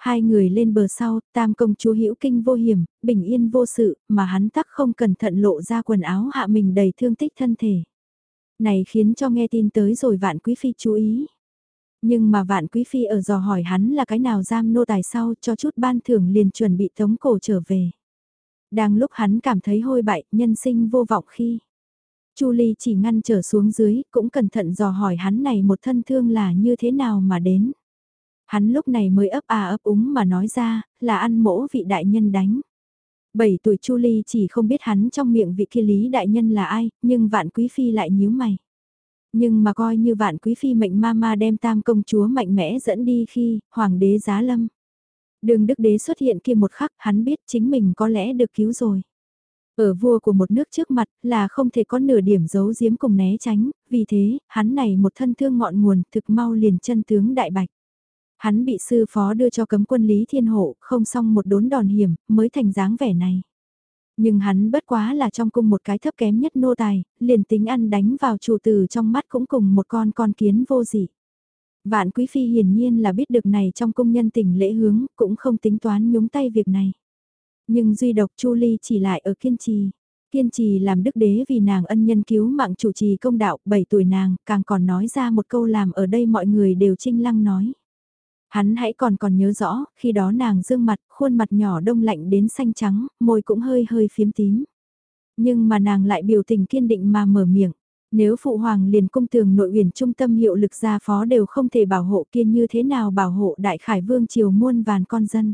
Hai người lên bờ sau, tam công chúa hữu kinh vô hiểm, bình yên vô sự, mà hắn tắc không cẩn thận lộ ra quần áo hạ mình đầy thương tích thân thể. Này khiến cho nghe tin tới rồi vạn quý phi chú ý. Nhưng mà vạn quý phi ở dò hỏi hắn là cái nào giam nô tài sau cho chút ban thưởng liền chuẩn bị tống cổ trở về. Đang lúc hắn cảm thấy hôi bại, nhân sinh vô vọng khi. Chu Ly chỉ ngăn trở xuống dưới, cũng cẩn thận dò hỏi hắn này một thân thương là như thế nào mà đến. Hắn lúc này mới ấp à ấp úng mà nói ra, là ăn mỗ vị đại nhân đánh. Bảy tuổi Chu Ly chỉ không biết hắn trong miệng vị kia lý đại nhân là ai, nhưng vạn quý phi lại nhíu mày. Nhưng mà coi như vạn quý phi mệnh ma ma đem tam công chúa mạnh mẽ dẫn đi khi, hoàng đế giá lâm. Đường đức đế xuất hiện kia một khắc hắn biết chính mình có lẽ được cứu rồi. Ở vua của một nước trước mặt là không thể có nửa điểm giấu giếm cùng né tránh, vì thế, hắn này một thân thương ngọn nguồn thực mau liền chân tướng đại bạch. Hắn bị sư phó đưa cho cấm quân Lý Thiên Hộ, không xong một đốn đòn hiểm, mới thành dáng vẻ này. Nhưng hắn bất quá là trong cung một cái thấp kém nhất nô tài, liền tính ăn đánh vào chủ tử trong mắt cũng cùng một con con kiến vô dị. Vạn Quý Phi hiển nhiên là biết được này trong cung nhân tình lễ hướng, cũng không tính toán nhúng tay việc này. Nhưng duy độc Chu Ly chỉ lại ở kiên trì. Kiên trì làm đức đế vì nàng ân nhân cứu mạng chủ trì công đạo, 7 tuổi nàng, càng còn nói ra một câu làm ở đây mọi người đều trinh lăng nói. Hắn hãy còn còn nhớ rõ, khi đó nàng dương mặt, khuôn mặt nhỏ đông lạnh đến xanh trắng, môi cũng hơi hơi phiếm tím. Nhưng mà nàng lại biểu tình kiên định mà mở miệng. Nếu phụ hoàng liền cung tường nội uyển trung tâm hiệu lực gia phó đều không thể bảo hộ kiên như thế nào bảo hộ đại khải vương triều muôn vàn con dân.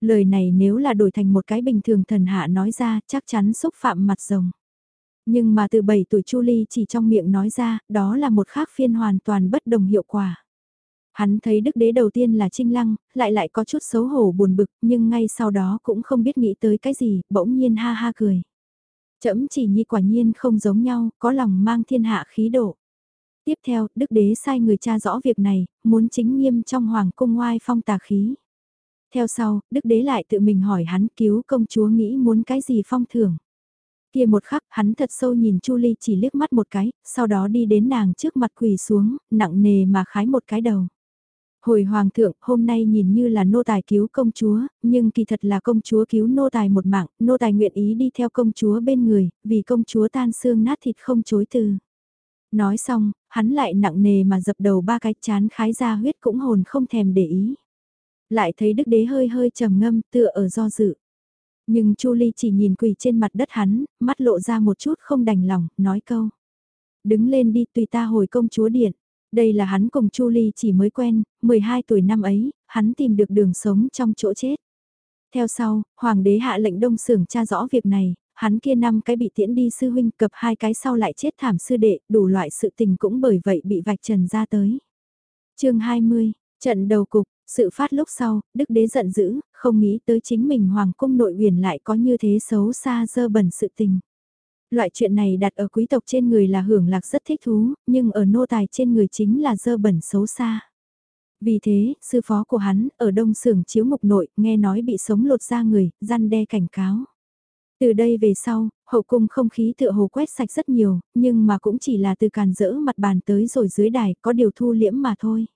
Lời này nếu là đổi thành một cái bình thường thần hạ nói ra chắc chắn xúc phạm mặt rồng. Nhưng mà từ 7 tuổi Chu Ly chỉ trong miệng nói ra, đó là một khác phiên hoàn toàn bất đồng hiệu quả. Hắn thấy đức đế đầu tiên là trinh lăng, lại lại có chút xấu hổ buồn bực, nhưng ngay sau đó cũng không biết nghĩ tới cái gì, bỗng nhiên ha ha cười. Chấm chỉ nhi quả nhiên không giống nhau, có lòng mang thiên hạ khí độ. Tiếp theo, đức đế sai người cha rõ việc này, muốn chính nghiêm trong hoàng cung ngoai phong tà khí. Theo sau, đức đế lại tự mình hỏi hắn cứu công chúa nghĩ muốn cái gì phong thưởng. Kia một khắc, hắn thật sâu nhìn Chu Ly chỉ liếc mắt một cái, sau đó đi đến nàng trước mặt quỳ xuống, nặng nề mà khái một cái đầu. Hồi hoàng thượng, hôm nay nhìn như là nô tài cứu công chúa, nhưng kỳ thật là công chúa cứu nô tài một mạng, nô tài nguyện ý đi theo công chúa bên người, vì công chúa tan xương nát thịt không chối từ. Nói xong, hắn lại nặng nề mà dập đầu ba cái chán khái ra huyết cũng hồn không thèm để ý. Lại thấy đức đế hơi hơi trầm ngâm tựa ở do dự. Nhưng Chu Ly chỉ nhìn quỳ trên mặt đất hắn, mắt lộ ra một chút không đành lòng, nói câu. Đứng lên đi tùy ta hồi công chúa điện. Đây là hắn cùng Chu Ly chỉ mới quen, 12 tuổi năm ấy, hắn tìm được đường sống trong chỗ chết. Theo sau, hoàng đế hạ lệnh đông sưởng tra rõ việc này, hắn kia năm cái bị tiễn đi sư huynh cập hai cái sau lại chết thảm sư đệ, đủ loại sự tình cũng bởi vậy bị vạch trần ra tới. chương 20, trận đầu cục, sự phát lúc sau, đức đế giận dữ, không nghĩ tới chính mình hoàng cung nội huyền lại có như thế xấu xa dơ bẩn sự tình. Loại chuyện này đặt ở quý tộc trên người là hưởng lạc rất thích thú, nhưng ở nô tài trên người chính là dơ bẩn xấu xa. Vì thế, sư phó của hắn, ở đông sưởng chiếu mục nội, nghe nói bị sống lột ra người, răn đe cảnh cáo. Từ đây về sau, hậu cung không khí tựa hồ quét sạch rất nhiều, nhưng mà cũng chỉ là từ càn rỡ mặt bàn tới rồi dưới đài, có điều thu liễm mà thôi.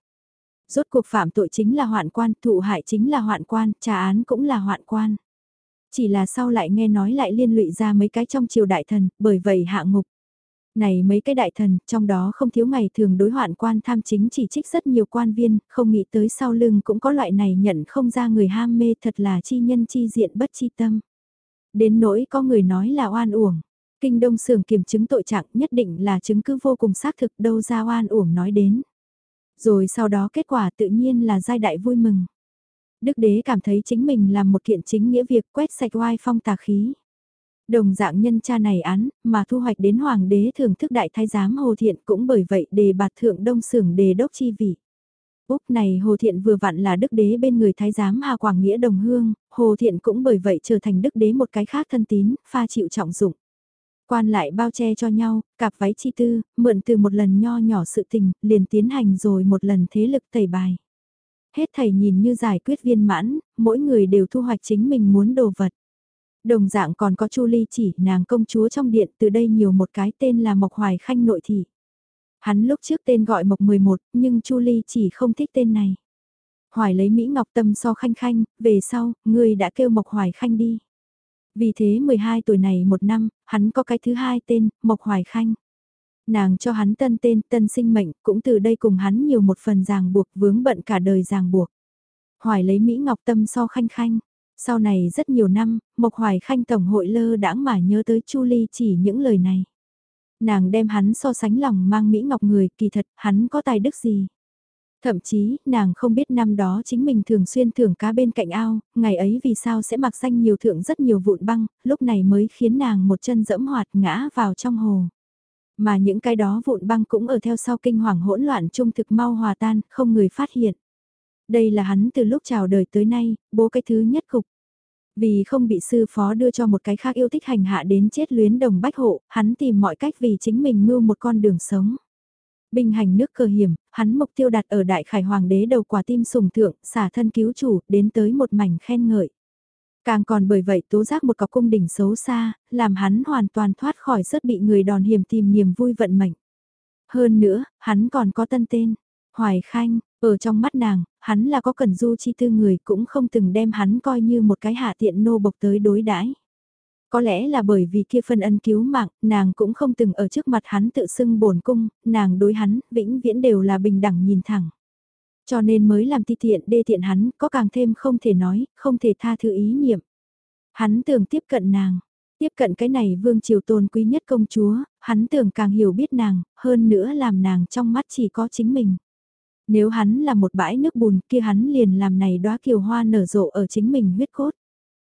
Rốt cuộc phạm tội chính là hoạn quan, thụ hại chính là hoạn quan, trả án cũng là hoạn quan. Chỉ là sau lại nghe nói lại liên lụy ra mấy cái trong triều đại thần, bởi vậy hạ ngục. Này mấy cái đại thần, trong đó không thiếu ngày thường đối hoạn quan tham chính chỉ trích rất nhiều quan viên, không nghĩ tới sau lưng cũng có loại này nhận không ra người ham mê thật là chi nhân chi diện bất chi tâm. Đến nỗi có người nói là oan uổng. Kinh Đông sường kiểm chứng tội trạng nhất định là chứng cứ vô cùng xác thực đâu ra oan uổng nói đến. Rồi sau đó kết quả tự nhiên là giai đại vui mừng. Đức đế cảm thấy chính mình làm một kiện chính nghĩa việc quét sạch oai phong tà khí. Đồng dạng nhân cha này án, mà thu hoạch đến hoàng đế thưởng thức đại thái giám Hồ Thiện cũng bởi vậy đề bạt thượng đông sưởng đề đốc chi vị. Úc này Hồ Thiện vừa vặn là đức đế bên người thái giám Hà Quảng Nghĩa đồng hương, Hồ Thiện cũng bởi vậy trở thành đức đế một cái khác thân tín, pha chịu trọng dụng. Quan lại bao che cho nhau, cặp váy chi tư, mượn từ một lần nho nhỏ sự tình, liền tiến hành rồi một lần thế lực tẩy bài. Hết thầy nhìn như giải quyết viên mãn, mỗi người đều thu hoạch chính mình muốn đồ vật. Đồng dạng còn có Chu Ly chỉ nàng công chúa trong điện từ đây nhiều một cái tên là Mộc Hoài Khanh nội thị. Hắn lúc trước tên gọi Mộc 11, nhưng Chu Ly chỉ không thích tên này. Hoài lấy Mỹ Ngọc Tâm so khanh khanh, về sau, người đã kêu Mộc Hoài Khanh đi. Vì thế 12 tuổi này một năm, hắn có cái thứ hai tên, Mộc Hoài Khanh. Nàng cho hắn tân tên, tân sinh mệnh, cũng từ đây cùng hắn nhiều một phần ràng buộc vướng bận cả đời ràng buộc. Hoài lấy Mỹ Ngọc Tâm so khanh khanh. Sau này rất nhiều năm, Mộc Hoài Khanh Tổng hội lơ đãng mà nhớ tới Chu Ly chỉ những lời này. Nàng đem hắn so sánh lòng mang Mỹ Ngọc người, kỳ thật, hắn có tài đức gì. Thậm chí, nàng không biết năm đó chính mình thường xuyên thưởng cá bên cạnh ao, ngày ấy vì sao sẽ mặc danh nhiều thượng rất nhiều vụn băng, lúc này mới khiến nàng một chân dẫm hoạt ngã vào trong hồ. Mà những cái đó vụn băng cũng ở theo sau kinh hoàng hỗn loạn trung thực mau hòa tan, không người phát hiện. Đây là hắn từ lúc chào đời tới nay, bố cái thứ nhất cục. Vì không bị sư phó đưa cho một cái khác yêu thích hành hạ đến chết luyến đồng bách hộ, hắn tìm mọi cách vì chính mình mưu một con đường sống. Binh hành nước cờ hiểm, hắn mục tiêu đặt ở đại khải hoàng đế đầu quả tim sùng thượng, xả thân cứu chủ, đến tới một mảnh khen ngợi. Càng còn bởi vậy tố giác một cọc cung đỉnh xấu xa, làm hắn hoàn toàn thoát khỏi rất bị người đòn hiểm tìm niềm vui vận mệnh. Hơn nữa, hắn còn có tân tên, Hoài Khanh, ở trong mắt nàng, hắn là có cần du chi tư người cũng không từng đem hắn coi như một cái hạ tiện nô bộc tới đối đãi. Có lẽ là bởi vì kia phân ân cứu mạng, nàng cũng không từng ở trước mặt hắn tự xưng bổn cung, nàng đối hắn, vĩnh viễn đều là bình đẳng nhìn thẳng. Cho nên mới làm ti tiện đê tiện hắn, có càng thêm không thể nói, không thể tha thứ ý niệm. Hắn tưởng tiếp cận nàng, tiếp cận cái này vương triều tôn quý nhất công chúa, hắn tưởng càng hiểu biết nàng, hơn nữa làm nàng trong mắt chỉ có chính mình. Nếu hắn là một bãi nước bùn kia hắn liền làm này đóa kiều hoa nở rộ ở chính mình huyết cốt.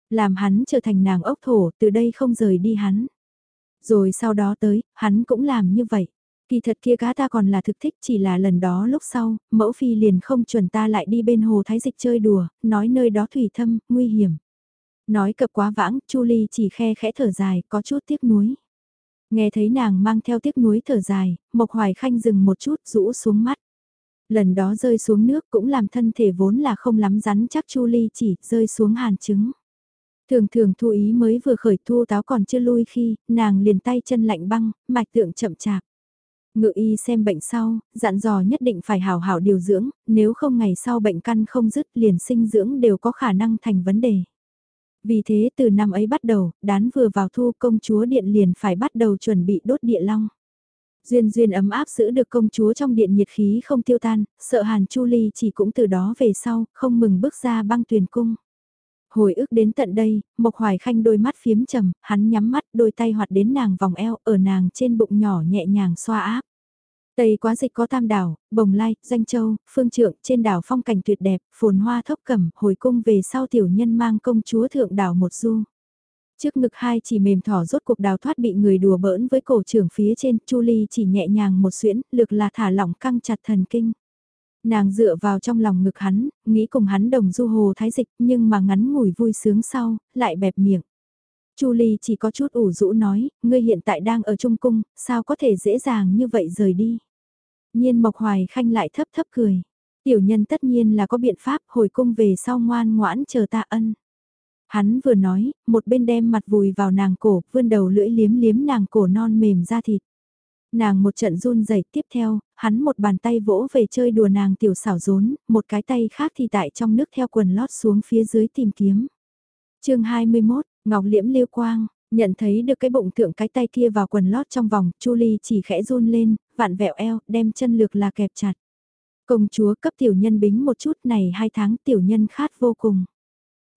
Làm hắn trở thành nàng ốc thổ từ đây không rời đi hắn. Rồi sau đó tới, hắn cũng làm như vậy. Kỳ thật kia cá ta còn là thực thích chỉ là lần đó lúc sau, mẫu phi liền không chuẩn ta lại đi bên hồ thái dịch chơi đùa, nói nơi đó thủy thâm, nguy hiểm. Nói cập quá vãng, Chu Ly chỉ khe khẽ thở dài, có chút tiếc nuối. Nghe thấy nàng mang theo tiếc nuối thở dài, Mộc Hoài Khanh dừng một chút rũ xuống mắt. Lần đó rơi xuống nước cũng làm thân thể vốn là không lắm rắn chắc Chu Ly chỉ rơi xuống hàn trứng. Thường thường thu ý mới vừa khởi thu táo còn chưa lui khi, nàng liền tay chân lạnh băng, mạch tượng chậm chạp. Ngự y xem bệnh sau, dặn dò nhất định phải hào hảo điều dưỡng, nếu không ngày sau bệnh căn không dứt liền sinh dưỡng đều có khả năng thành vấn đề. Vì thế từ năm ấy bắt đầu, đán vừa vào thu công chúa điện liền phải bắt đầu chuẩn bị đốt địa long. Duyên duyên ấm áp giữ được công chúa trong điện nhiệt khí không tiêu tan, sợ hàn chu ly chỉ cũng từ đó về sau, không mừng bước ra băng tuyền cung. Hồi ức đến tận đây, Mộc Hoài Khanh đôi mắt phiếm trầm, hắn nhắm mắt đôi tay hoạt đến nàng vòng eo ở nàng trên bụng nhỏ nhẹ nhàng xoa áp. Tây quá dịch có tam đảo, bồng lai, doanh châu, phương trượng, trên đảo phong cảnh tuyệt đẹp, phồn hoa thốc cẩm, hồi cung về sau tiểu nhân mang công chúa thượng đảo một du. Trước ngực hai chỉ mềm thỏ rốt cuộc đào thoát bị người đùa bỡn với cổ trưởng phía trên, Chu Ly chỉ nhẹ nhàng một xuyễn, lực là thả lỏng căng chặt thần kinh. Nàng dựa vào trong lòng ngực hắn, nghĩ cùng hắn đồng du hồ thái dịch, nhưng mà ngắn ngủi vui sướng sau, lại bẹp miệng. Chu Ly chỉ có chút ủ rũ nói, ngươi hiện tại đang ở Trung Cung, sao có thể dễ dàng như vậy rời đi. Nhiên Mộc Hoài Khanh lại thấp thấp cười. Tiểu nhân tất nhiên là có biện pháp hồi cung về sau ngoan ngoãn chờ ta ân. Hắn vừa nói, một bên đem mặt vùi vào nàng cổ, vươn đầu lưỡi liếm liếm nàng cổ non mềm ra thịt. Nàng một trận run rẩy tiếp theo, hắn một bàn tay vỗ về chơi đùa nàng tiểu xảo rốn, một cái tay khác thì tại trong nước theo quần lót xuống phía dưới tìm kiếm. chương 21, Ngọc Liễm liêu quang, nhận thấy được cái bụng thượng cái tay kia vào quần lót trong vòng, Chu Ly chỉ khẽ run lên, vặn vẹo eo, đem chân lược là kẹp chặt. Công chúa cấp tiểu nhân bính một chút này hai tháng tiểu nhân khát vô cùng.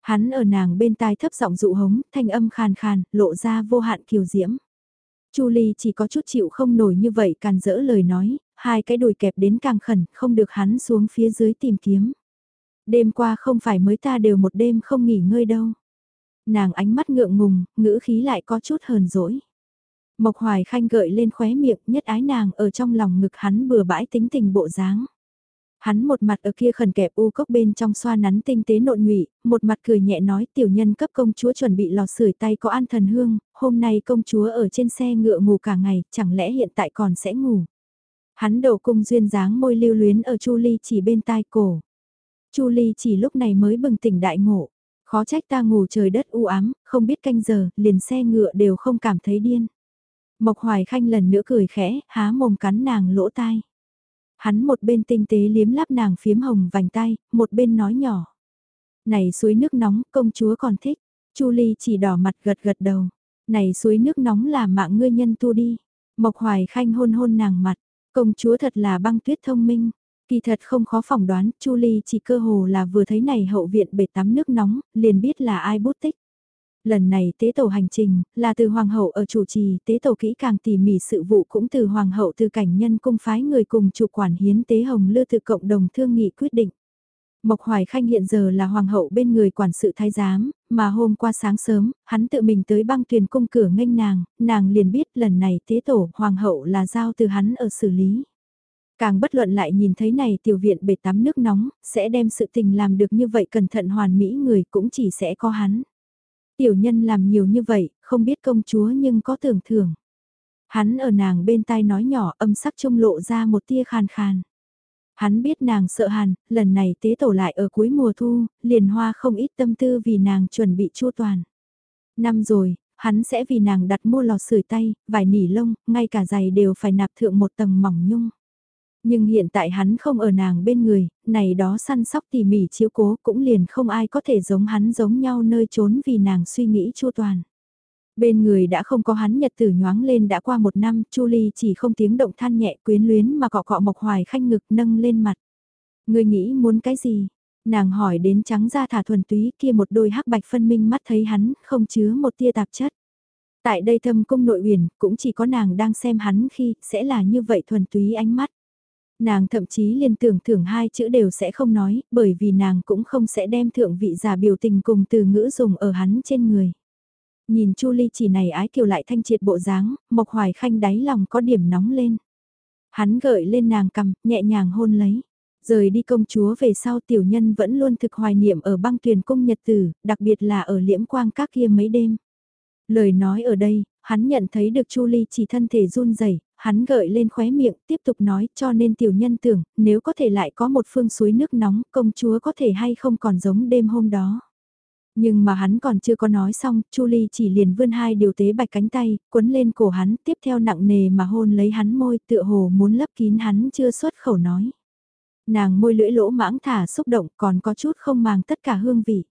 Hắn ở nàng bên tai thấp giọng dụ hống, thanh âm khàn khàn, lộ ra vô hạn kiều diễm. Chu Ly chỉ có chút chịu không nổi như vậy càn dỡ lời nói, hai cái đùi kẹp đến càng khẩn, không được hắn xuống phía dưới tìm kiếm. Đêm qua không phải mới ta đều một đêm không nghỉ ngơi đâu. Nàng ánh mắt ngượng ngùng, ngữ khí lại có chút hờn dỗi. Mộc Hoài Khanh gợi lên khóe miệng nhất ái nàng ở trong lòng ngực hắn bừa bãi tính tình bộ dáng. Hắn một mặt ở kia khẩn kẹp u cốc bên trong xoa nắn tinh tế nộn nhụy, một mặt cười nhẹ nói tiểu nhân cấp công chúa chuẩn bị lò sưởi tay có an thần hương, hôm nay công chúa ở trên xe ngựa ngủ cả ngày, chẳng lẽ hiện tại còn sẽ ngủ. Hắn đầu cung duyên dáng môi lưu luyến ở Chu Ly chỉ bên tai cổ. Chu Ly chỉ lúc này mới bừng tỉnh đại ngộ. Khó trách ta ngủ trời đất u ám, không biết canh giờ, liền xe ngựa đều không cảm thấy điên. Mộc Hoài Khanh lần nữa cười khẽ, há mồm cắn nàng lỗ tai. Hắn một bên tinh tế liếm láp nàng phiếm hồng vành tay, một bên nói nhỏ. Này suối nước nóng, công chúa còn thích. Chu Ly chỉ đỏ mặt gật gật đầu. Này suối nước nóng là mạng ngươi nhân tu đi. Mộc Hoài Khanh hôn hôn nàng mặt. Công chúa thật là băng tuyết thông minh. Kỳ thật không khó phỏng đoán, Chu Ly chỉ cơ hồ là vừa thấy này hậu viện bể tắm nước nóng, liền biết là ai bút tích. Lần này tế tổ hành trình, là từ Hoàng hậu ở chủ trì, tế tổ kỹ càng tỉ mỉ sự vụ cũng từ Hoàng hậu từ cảnh nhân cung phái người cùng chủ quản hiến tế hồng lư từ cộng đồng thương nghị quyết định. Mộc Hoài Khanh hiện giờ là hoàng hậu bên người quản sự thái giám, mà hôm qua sáng sớm, hắn tự mình tới băng thuyền cung cửa nghênh nàng, nàng liền biết lần này tế tổ hoàng hậu là giao từ hắn ở xử lý. Càng bất luận lại nhìn thấy này tiểu viện bể tắm nước nóng, sẽ đem sự tình làm được như vậy cẩn thận hoàn mỹ người cũng chỉ sẽ có hắn. Tiểu nhân làm nhiều như vậy, không biết công chúa nhưng có tưởng thưởng. Hắn ở nàng bên tai nói nhỏ âm sắc trông lộ ra một tia khàn khàn. Hắn biết nàng sợ hàn, lần này tế tổ lại ở cuối mùa thu, liền hoa không ít tâm tư vì nàng chuẩn bị chua toàn. Năm rồi, hắn sẽ vì nàng đặt mua lò sưởi tay, vài nỉ lông, ngay cả giày đều phải nạp thượng một tầng mỏng nhung. Nhưng hiện tại hắn không ở nàng bên người, này đó săn sóc tỉ mỉ chiếu cố cũng liền không ai có thể giống hắn giống nhau nơi trốn vì nàng suy nghĩ chu toàn. Bên người đã không có hắn nhật tử nhoáng lên đã qua một năm, Chu Ly chỉ không tiếng động than nhẹ quyến luyến mà cọ cọ mộc hoài khanh ngực nâng lên mặt. Người nghĩ muốn cái gì? Nàng hỏi đến trắng da thả thuần túy kia một đôi hắc bạch phân minh mắt thấy hắn, không chứa một tia tạp chất. Tại đây thâm cung nội uyển cũng chỉ có nàng đang xem hắn khi, sẽ là như vậy thuần túy ánh mắt. Nàng thậm chí liên tưởng thưởng hai chữ đều sẽ không nói, bởi vì nàng cũng không sẽ đem thượng vị giả biểu tình cùng từ ngữ dùng ở hắn trên người. Nhìn Chu Ly chỉ này ái kiều lại thanh triệt bộ dáng, Mộc Hoài Khanh đáy lòng có điểm nóng lên. Hắn gợi lên nàng cầm, nhẹ nhàng hôn lấy. Rời đi công chúa về sau tiểu nhân vẫn luôn thực hoài niệm ở băng tuyền cung nhật tử, đặc biệt là ở liễm quang các kia mấy đêm. Lời nói ở đây, Hắn nhận thấy được Chu Ly chỉ thân thể run rẩy, hắn gợi lên khóe miệng, tiếp tục nói cho nên tiểu nhân tưởng, nếu có thể lại có một phương suối nước nóng, công chúa có thể hay không còn giống đêm hôm đó. Nhưng mà hắn còn chưa có nói xong, Chu Ly chỉ liền vươn hai điều tế bạch cánh tay, quấn lên cổ hắn, tiếp theo nặng nề mà hôn lấy hắn môi, tựa hồ muốn lấp kín hắn chưa xuất khẩu nói. Nàng môi lưỡi lỗ mãng thả xúc động còn có chút không màng tất cả hương vị.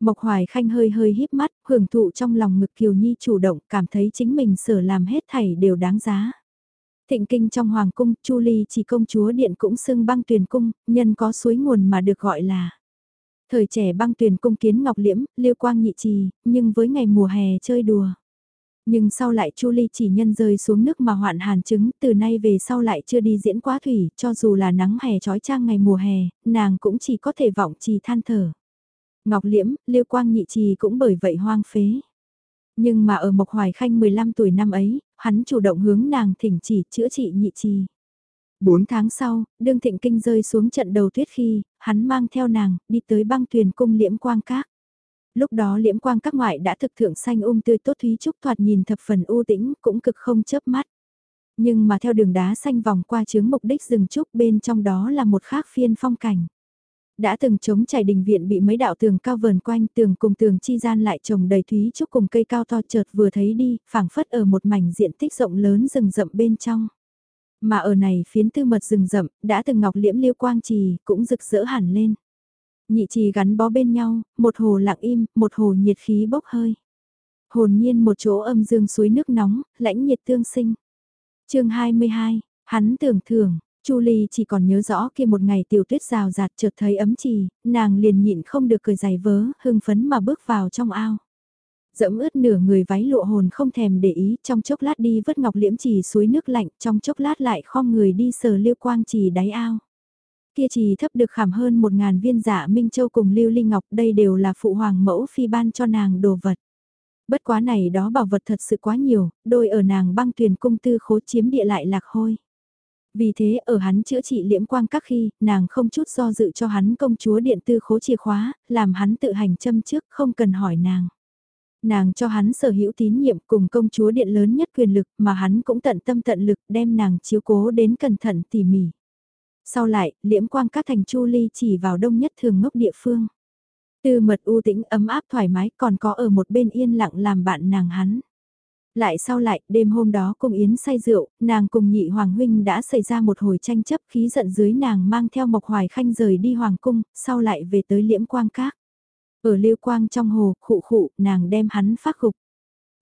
Mộc Hoài Khanh hơi hơi híp mắt, hưởng thụ trong lòng ngực Kiều Nhi chủ động, cảm thấy chính mình sở làm hết thảy đều đáng giá. Thịnh kinh trong hoàng cung, Chu Ly chỉ công chúa điện cũng xưng băng tuyền cung, nhân có suối nguồn mà được gọi là. Thời trẻ băng tuyền cung kiến ngọc liễm, liêu quang nhị trì, nhưng với ngày mùa hè chơi đùa. Nhưng sau lại Chu Ly chỉ nhân rơi xuống nước mà hoạn hàn chứng, từ nay về sau lại chưa đi diễn quá thủy, cho dù là nắng hè trói trang ngày mùa hè, nàng cũng chỉ có thể vọng trì than thở. Ngọc Liễm, Liêu Quang nhị trì cũng bởi vậy hoang phế. Nhưng mà ở Mộc Hoài Khanh 15 tuổi năm ấy, hắn chủ động hướng nàng thỉnh chỉ chữa trị nhị trì. Bốn tháng sau, đương thịnh kinh rơi xuống trận đầu tuyết khi, hắn mang theo nàng, đi tới băng thuyền cung liễm quang các. Lúc đó liễm quang các ngoại đã thực thượng xanh ôm tươi tốt thúy trúc thoạt nhìn thập phần u tĩnh, cũng cực không chớp mắt. Nhưng mà theo đường đá xanh vòng qua chướng mục đích rừng trúc bên trong đó là một khác phiên phong cảnh đã từng chống chảy đình viện bị mấy đạo tường cao vờn quanh tường cùng tường chi gian lại trồng đầy thúy trúc cùng cây cao to chợt vừa thấy đi, phảng phất ở một mảnh diện tích rộng lớn rừng rậm bên trong. Mà ở này phiến tư mật rừng rậm, đã từng ngọc liễm liêu quang trì, cũng rực rỡ hẳn lên. Nhị trì gắn bó bên nhau, một hồ lặng im, một hồ nhiệt khí bốc hơi. Hồn nhiên một chỗ âm dương suối nước nóng, lãnh nhiệt tương sinh. chương 22, hắn tưởng thưởng, Chu Ly chỉ còn nhớ rõ kia một ngày tiểu tuyết rào rạt chợt thấy ấm trì, nàng liền nhịn không được cười giày vớ, hưng phấn mà bước vào trong ao. Dẫm ướt nửa người váy lụa hồn không thèm để ý, trong chốc lát đi vớt ngọc liễm trì suối nước lạnh, trong chốc lát lại khom người đi sờ liêu quang trì đáy ao. Kia trì thấp được khảm hơn một ngàn viên giả Minh Châu cùng lưu ly ngọc, đây đều là phụ hoàng mẫu phi ban cho nàng đồ vật. Bất quá này đó bảo vật thật sự quá nhiều, đôi ở nàng băng tuyển cung tư khố chiếm địa lại lạc hôi. Vì thế ở hắn chữa trị liễm quang các khi, nàng không chút do dự cho hắn công chúa điện tư khố chìa khóa, làm hắn tự hành châm trước không cần hỏi nàng. Nàng cho hắn sở hữu tín nhiệm cùng công chúa điện lớn nhất quyền lực mà hắn cũng tận tâm tận lực đem nàng chiếu cố đến cẩn thận tỉ mỉ. Sau lại, liễm quang các thành chu ly chỉ vào đông nhất thường ngốc địa phương. Tư mật u tĩnh ấm áp thoải mái còn có ở một bên yên lặng làm bạn nàng hắn. Lại sau lại, đêm hôm đó cùng Yến say rượu, nàng cùng nhị Hoàng Huynh đã xảy ra một hồi tranh chấp khí giận dưới nàng mang theo Mộc Hoài Khanh rời đi Hoàng Cung, sau lại về tới Liễm Quang Các. Ở Liêu Quang trong hồ, khụ khụ, nàng đem hắn phát gục.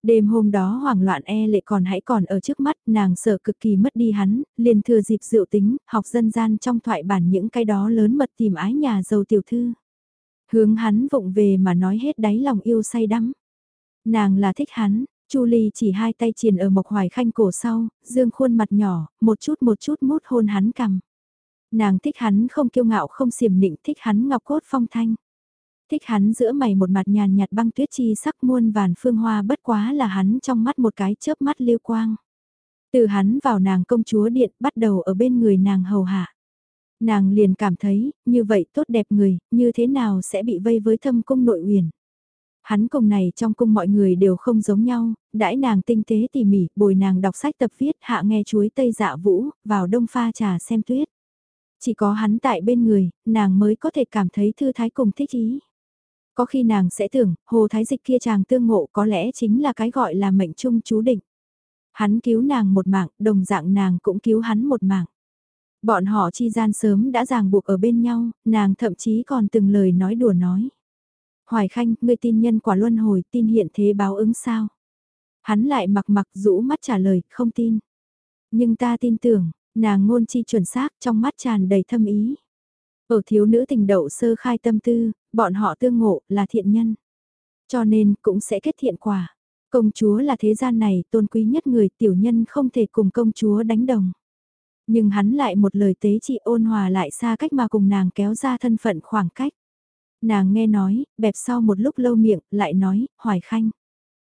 Đêm hôm đó hoảng loạn e lệ còn hãy còn ở trước mắt, nàng sợ cực kỳ mất đi hắn, liền thừa dịp rượu tính, học dân gian trong thoại bản những cái đó lớn mật tìm ái nhà giàu tiểu thư. Hướng hắn vụng về mà nói hết đáy lòng yêu say đắm. Nàng là thích hắn, Chu Ly chỉ hai tay triền ở Mộc Hoài Khanh cổ sau, dương khuôn mặt nhỏ, một chút một chút mút hôn hắn cằm. Nàng thích hắn không kiêu ngạo không xiểm nịnh, thích hắn ngọc cốt phong thanh. Thích hắn giữa mày một mặt nhàn nhạt băng tuyết chi sắc muôn vàn phương hoa bất quá là hắn trong mắt một cái chớp mắt liêu quang. Từ hắn vào nàng công chúa điện bắt đầu ở bên người nàng hầu hạ. Nàng liền cảm thấy, như vậy tốt đẹp người, như thế nào sẽ bị vây với thâm cung nội uyển. Hắn cùng này trong cung mọi người đều không giống nhau, đãi nàng tinh tế tỉ mỉ, bồi nàng đọc sách tập viết, hạ nghe chuối tây dạ vũ, vào đông pha trà xem tuyết. Chỉ có hắn tại bên người, nàng mới có thể cảm thấy thư thái cùng thích ý. Có khi nàng sẽ tưởng, hồ thái dịch kia chàng tương ngộ có lẽ chính là cái gọi là mệnh trung chú định. Hắn cứu nàng một mạng, đồng dạng nàng cũng cứu hắn một mạng. Bọn họ chi gian sớm đã ràng buộc ở bên nhau, nàng thậm chí còn từng lời nói đùa nói. Hoài Khanh, ngươi tin nhân quả luân hồi, tin hiện thế báo ứng sao? Hắn lại mặc mặc rũ mắt trả lời, không tin. Nhưng ta tin tưởng, nàng ngôn chi chuẩn xác trong mắt tràn đầy thâm ý. Ở thiếu nữ tình đậu sơ khai tâm tư, bọn họ tương ngộ là thiện nhân. Cho nên cũng sẽ kết thiện quả. Công chúa là thế gian này tôn quý nhất người tiểu nhân không thể cùng công chúa đánh đồng. Nhưng hắn lại một lời tế trị ôn hòa lại xa cách mà cùng nàng kéo ra thân phận khoảng cách. Nàng nghe nói, bẹp sau một lúc lâu miệng, lại nói, hoài khanh.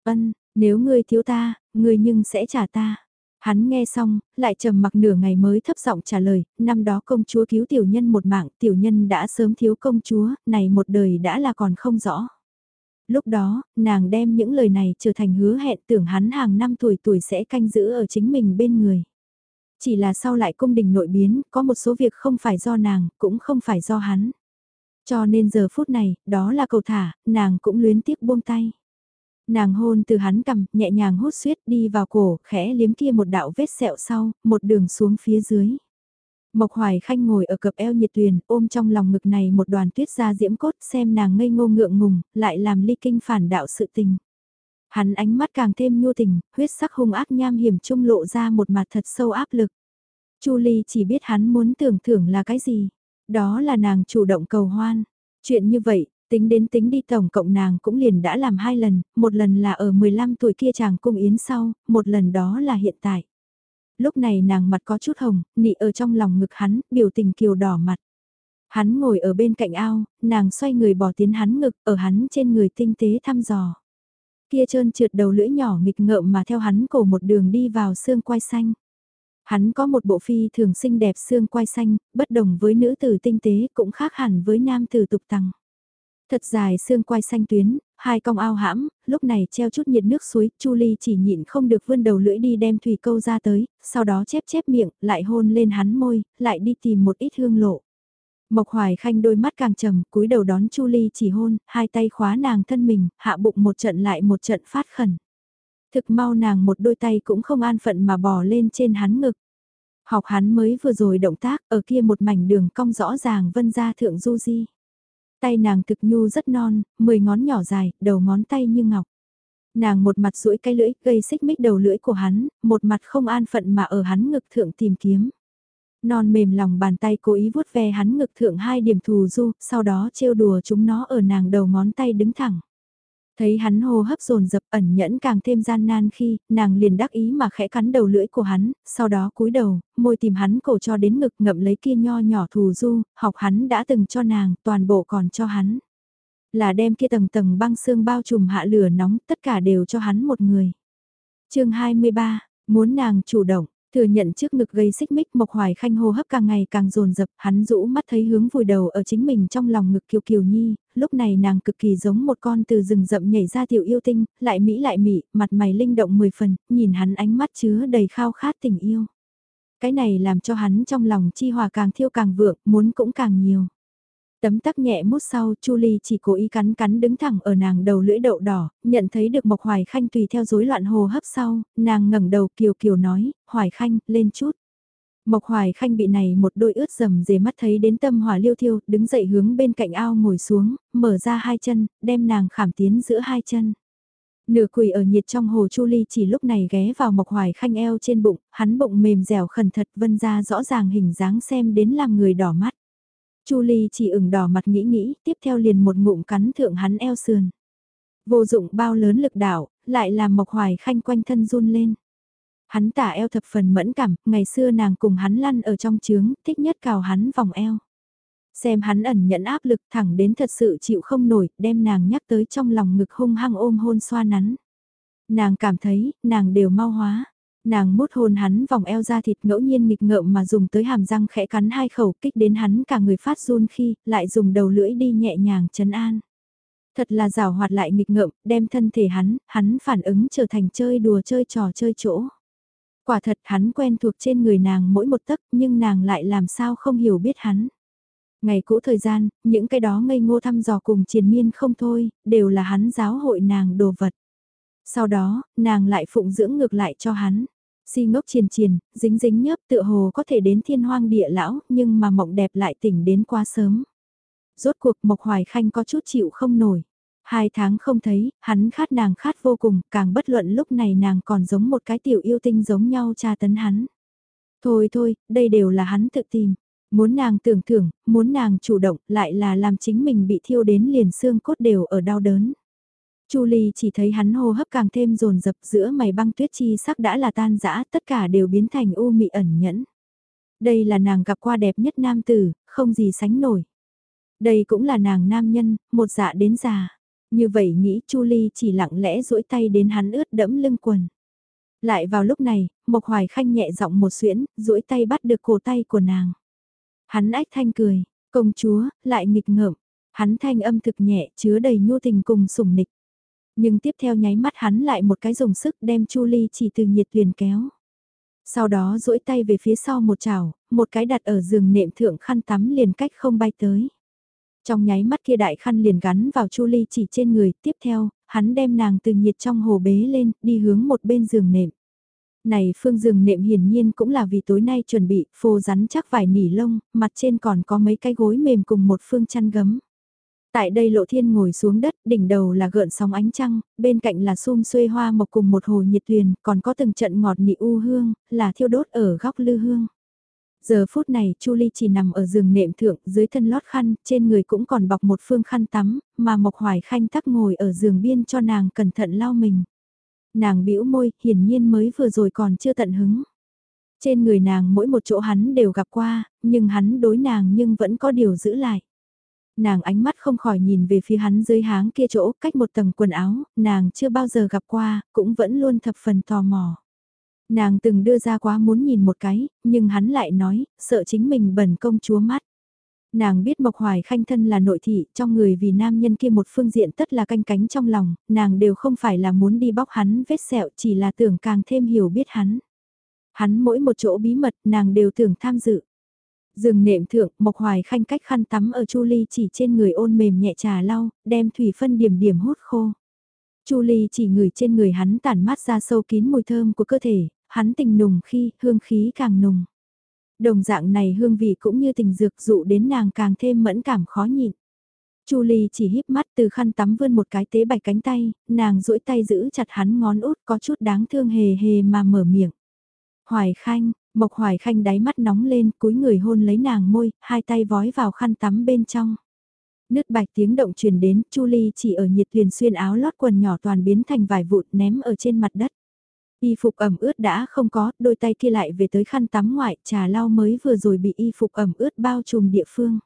Ân, nếu ngươi thiếu ta, ngươi nhưng sẽ trả ta. Hắn nghe xong, lại trầm mặc nửa ngày mới thấp giọng trả lời, năm đó công chúa cứu tiểu nhân một mạng, tiểu nhân đã sớm thiếu công chúa, này một đời đã là còn không rõ. Lúc đó, nàng đem những lời này trở thành hứa hẹn tưởng hắn hàng năm tuổi tuổi sẽ canh giữ ở chính mình bên người. Chỉ là sau lại cung đình nội biến, có một số việc không phải do nàng, cũng không phải do hắn. Cho nên giờ phút này, đó là cầu thả, nàng cũng luyến tiếc buông tay. Nàng hôn từ hắn cầm, nhẹ nhàng hút suyết đi vào cổ, khẽ liếm kia một đạo vết sẹo sau, một đường xuống phía dưới. Mộc Hoài Khanh ngồi ở cập eo nhiệt tuyền, ôm trong lòng ngực này một đoàn tuyết ra diễm cốt xem nàng ngây ngô ngượng ngùng, lại làm ly kinh phản đạo sự tình. Hắn ánh mắt càng thêm nhu tình, huyết sắc hung ác nham hiểm trung lộ ra một mặt thật sâu áp lực. Chu Ly chỉ biết hắn muốn tưởng thưởng là cái gì. Đó là nàng chủ động cầu hoan. Chuyện như vậy, tính đến tính đi tổng cộng nàng cũng liền đã làm hai lần, một lần là ở 15 tuổi kia chàng cung yến sau, một lần đó là hiện tại. Lúc này nàng mặt có chút hồng, nị ở trong lòng ngực hắn, biểu tình kiều đỏ mặt. Hắn ngồi ở bên cạnh ao, nàng xoay người bỏ tiến hắn ngực, ở hắn trên người tinh tế thăm dò. Kia trơn trượt đầu lưỡi nhỏ nghịch ngợm mà theo hắn cổ một đường đi vào xương quai xanh. Hắn có một bộ phi thường xinh đẹp xương quai xanh, bất đồng với nữ tử tinh tế cũng khác hẳn với nam tử tục tăng. Thật dài xương quai xanh tuyến, hai cong ao hãm, lúc này treo chút nhiệt nước suối, Chu Ly chỉ nhịn không được vươn đầu lưỡi đi đem thủy câu ra tới, sau đó chép chép miệng, lại hôn lên hắn môi, lại đi tìm một ít hương lộ. Mộc Hoài Khanh đôi mắt càng trầm, cúi đầu đón Chu Ly chỉ hôn, hai tay khóa nàng thân mình, hạ bụng một trận lại một trận phát khẩn. Thực mau nàng một đôi tay cũng không an phận mà bò lên trên hắn ngực. Học hắn mới vừa rồi động tác, ở kia một mảnh đường cong rõ ràng vân ra thượng du di. Tay nàng thực nhu rất non, mười ngón nhỏ dài, đầu ngón tay như ngọc. Nàng một mặt duỗi cái lưỡi gây xích mích đầu lưỡi của hắn, một mặt không an phận mà ở hắn ngực thượng tìm kiếm. Non mềm lòng bàn tay cố ý vuốt ve hắn ngực thượng hai điểm thù du, sau đó trêu đùa chúng nó ở nàng đầu ngón tay đứng thẳng. Thấy hắn hô hấp dồn dập ẩn nhẫn càng thêm gian nan khi, nàng liền đắc ý mà khẽ cắn đầu lưỡi của hắn, sau đó cúi đầu, môi tìm hắn cổ cho đến ngực ngậm lấy kia nho nhỏ thù du, học hắn đã từng cho nàng, toàn bộ còn cho hắn. Là đem kia tầng tầng băng xương bao trùm hạ lửa nóng, tất cả đều cho hắn một người. chương 23, muốn nàng chủ động, Thừa nhận trước ngực gây xích mích Mộc Hoài Khanh hô hấp càng ngày càng dồn dập, hắn rũ mắt thấy hướng vùi đầu ở chính mình trong lòng ngực Kiều Kiều Nhi, lúc này nàng cực kỳ giống một con từ rừng rậm nhảy ra tiểu yêu tinh, lại mỹ lại mị, mặt mày linh động mười phần, nhìn hắn ánh mắt chứa đầy khao khát tình yêu. Cái này làm cho hắn trong lòng chi hòa càng thiêu càng vượng, muốn cũng càng nhiều. Tấm tắc nhẹ mút sau, Chu Ly chỉ cố ý cắn cắn đứng thẳng ở nàng đầu lưỡi đậu đỏ, nhận thấy được Mộc Hoài Khanh tùy theo rối loạn hồ hấp sau, nàng ngẩng đầu kiều kiều nói, Hoài Khanh, lên chút. Mộc Hoài Khanh bị này một đôi ướt dầm dề mắt thấy đến tâm hỏa liêu thiêu, đứng dậy hướng bên cạnh ao ngồi xuống, mở ra hai chân, đem nàng khảm tiến giữa hai chân. Nửa quỳ ở nhiệt trong hồ Chu Ly chỉ lúc này ghé vào Mộc Hoài Khanh eo trên bụng, hắn bụng mềm dẻo khẩn thật vân ra rõ ràng hình dáng xem đến làm người đỏ mắt. Chu Ly chỉ ửng đỏ mặt nghĩ nghĩ, tiếp theo liền một ngụm cắn thượng hắn eo sườn. Vô dụng bao lớn lực đảo, lại làm Mộc Hoài Khanh quanh thân run lên. Hắn tả eo thập phần mẫn cảm, ngày xưa nàng cùng hắn lăn ở trong trướng, thích nhất cào hắn vòng eo. Xem hắn ẩn nhận áp lực thẳng đến thật sự chịu không nổi, đem nàng nhắc tới trong lòng ngực hung hăng ôm hôn xoa nắn. Nàng cảm thấy, nàng đều mau hóa. Nàng mút hôn hắn vòng eo ra thịt ngẫu nhiên nghịch ngợm mà dùng tới hàm răng khẽ cắn hai khẩu kích đến hắn cả người phát run khi lại dùng đầu lưỡi đi nhẹ nhàng chấn an. Thật là rào hoạt lại nghịch ngợm, đem thân thể hắn, hắn phản ứng trở thành chơi đùa chơi trò chơi chỗ. Quả thật hắn quen thuộc trên người nàng mỗi một tấc nhưng nàng lại làm sao không hiểu biết hắn. Ngày cũ thời gian, những cái đó ngây ngô thăm dò cùng triền miên không thôi, đều là hắn giáo hội nàng đồ vật. Sau đó, nàng lại phụng dưỡng ngược lại cho hắn. Si ngốc triền triền, dính dính nhớp tựa hồ có thể đến thiên hoang địa lão, nhưng mà mộng đẹp lại tỉnh đến quá sớm. Rốt cuộc Mộc Hoài Khanh có chút chịu không nổi. Hai tháng không thấy, hắn khát nàng khát vô cùng, càng bất luận lúc này nàng còn giống một cái tiểu yêu tinh giống nhau tra tấn hắn. Thôi thôi, đây đều là hắn tự tìm. Muốn nàng tưởng thưởng, muốn nàng chủ động, lại là làm chính mình bị thiêu đến liền xương cốt đều ở đau đớn. Chu Ly chỉ thấy hắn hô hấp càng thêm rồn rập giữa mày băng tuyết chi sắc đã là tan rã, tất cả đều biến thành u mị ẩn nhẫn. Đây là nàng gặp qua đẹp nhất nam tử, không gì sánh nổi. Đây cũng là nàng nam nhân, một dạ đến già. Như vậy nghĩ Chu Ly chỉ lặng lẽ duỗi tay đến hắn ướt đẫm lưng quần. Lại vào lúc này, Mộc Hoài Khanh nhẹ giọng một xuyễn, duỗi tay bắt được cổ tay của nàng. Hắn ách thanh cười, công chúa, lại nghịch ngợm. Hắn thanh âm thực nhẹ, chứa đầy nhu tình cùng sủng nịch. Nhưng tiếp theo nháy mắt hắn lại một cái dùng sức đem Chu Ly chỉ từ nhiệt tuyền kéo. Sau đó duỗi tay về phía sau một chảo, một cái đặt ở giường nệm thượng khăn tắm liền cách không bay tới. Trong nháy mắt kia đại khăn liền gắn vào Chu Ly chỉ trên người, tiếp theo, hắn đem nàng từ nhiệt trong hồ bế lên, đi hướng một bên giường nệm. Này phương giường nệm hiển nhiên cũng là vì tối nay chuẩn bị, phô rắn chắc vải nỉ lông, mặt trên còn có mấy cái gối mềm cùng một phương chăn gấm. Tại đây lộ thiên ngồi xuống đất, đỉnh đầu là gợn sóng ánh trăng, bên cạnh là xum xuê hoa mộc cùng một hồ nhiệt tuyền, còn có từng trận ngọt nị u hương, là thiêu đốt ở góc lư hương. Giờ phút này, Chu Ly chỉ nằm ở giường nệm thượng, dưới thân lót khăn, trên người cũng còn bọc một phương khăn tắm, mà Mộc Hoài Khanh tắc ngồi ở giường biên cho nàng cẩn thận lau mình. Nàng bĩu môi, hiển nhiên mới vừa rồi còn chưa tận hứng. Trên người nàng mỗi một chỗ hắn đều gặp qua, nhưng hắn đối nàng nhưng vẫn có điều giữ lại. Nàng ánh mắt không khỏi nhìn về phía hắn dưới háng kia chỗ cách một tầng quần áo, nàng chưa bao giờ gặp qua, cũng vẫn luôn thập phần tò mò. Nàng từng đưa ra quá muốn nhìn một cái, nhưng hắn lại nói, sợ chính mình bẩn công chúa mắt. Nàng biết Mộc Hoài Khanh thân là nội thị, trong người vì nam nhân kia một phương diện tất là canh cánh trong lòng, nàng đều không phải là muốn đi bóc hắn vết sẹo chỉ là tưởng càng thêm hiểu biết hắn. Hắn mỗi một chỗ bí mật nàng đều tưởng tham dự. Dừng nệm thượng, Mộc Hoài Khanh cách khăn tắm ở Chu Ly chỉ trên người ôn mềm nhẹ trà lau, đem thủy phân điểm điểm hút khô. Chu Ly chỉ ngửi trên người hắn tản mát ra sâu kín mùi thơm của cơ thể, hắn tình nùng khi hương khí càng nùng. Đồng dạng này hương vị cũng như tình dược dụ đến nàng càng thêm mẫn cảm khó nhịn. Chu Ly chỉ híp mắt từ khăn tắm vươn một cái tế bạch cánh tay, nàng duỗi tay giữ chặt hắn ngón út có chút đáng thương hề hề mà mở miệng. Hoài Khanh, Mộc Hoài Khanh đáy mắt nóng lên, cúi người hôn lấy nàng môi, hai tay vói vào khăn tắm bên trong. Nứt bạch tiếng động truyền đến, Chu Ly chỉ ở nhiệt liền xuyên áo lót quần nhỏ toàn biến thành vải vụn ném ở trên mặt đất. Y phục ẩm ướt đã không có, đôi tay kia lại về tới khăn tắm ngoại, trà lau mới vừa rồi bị y phục ẩm ướt bao trùm địa phương.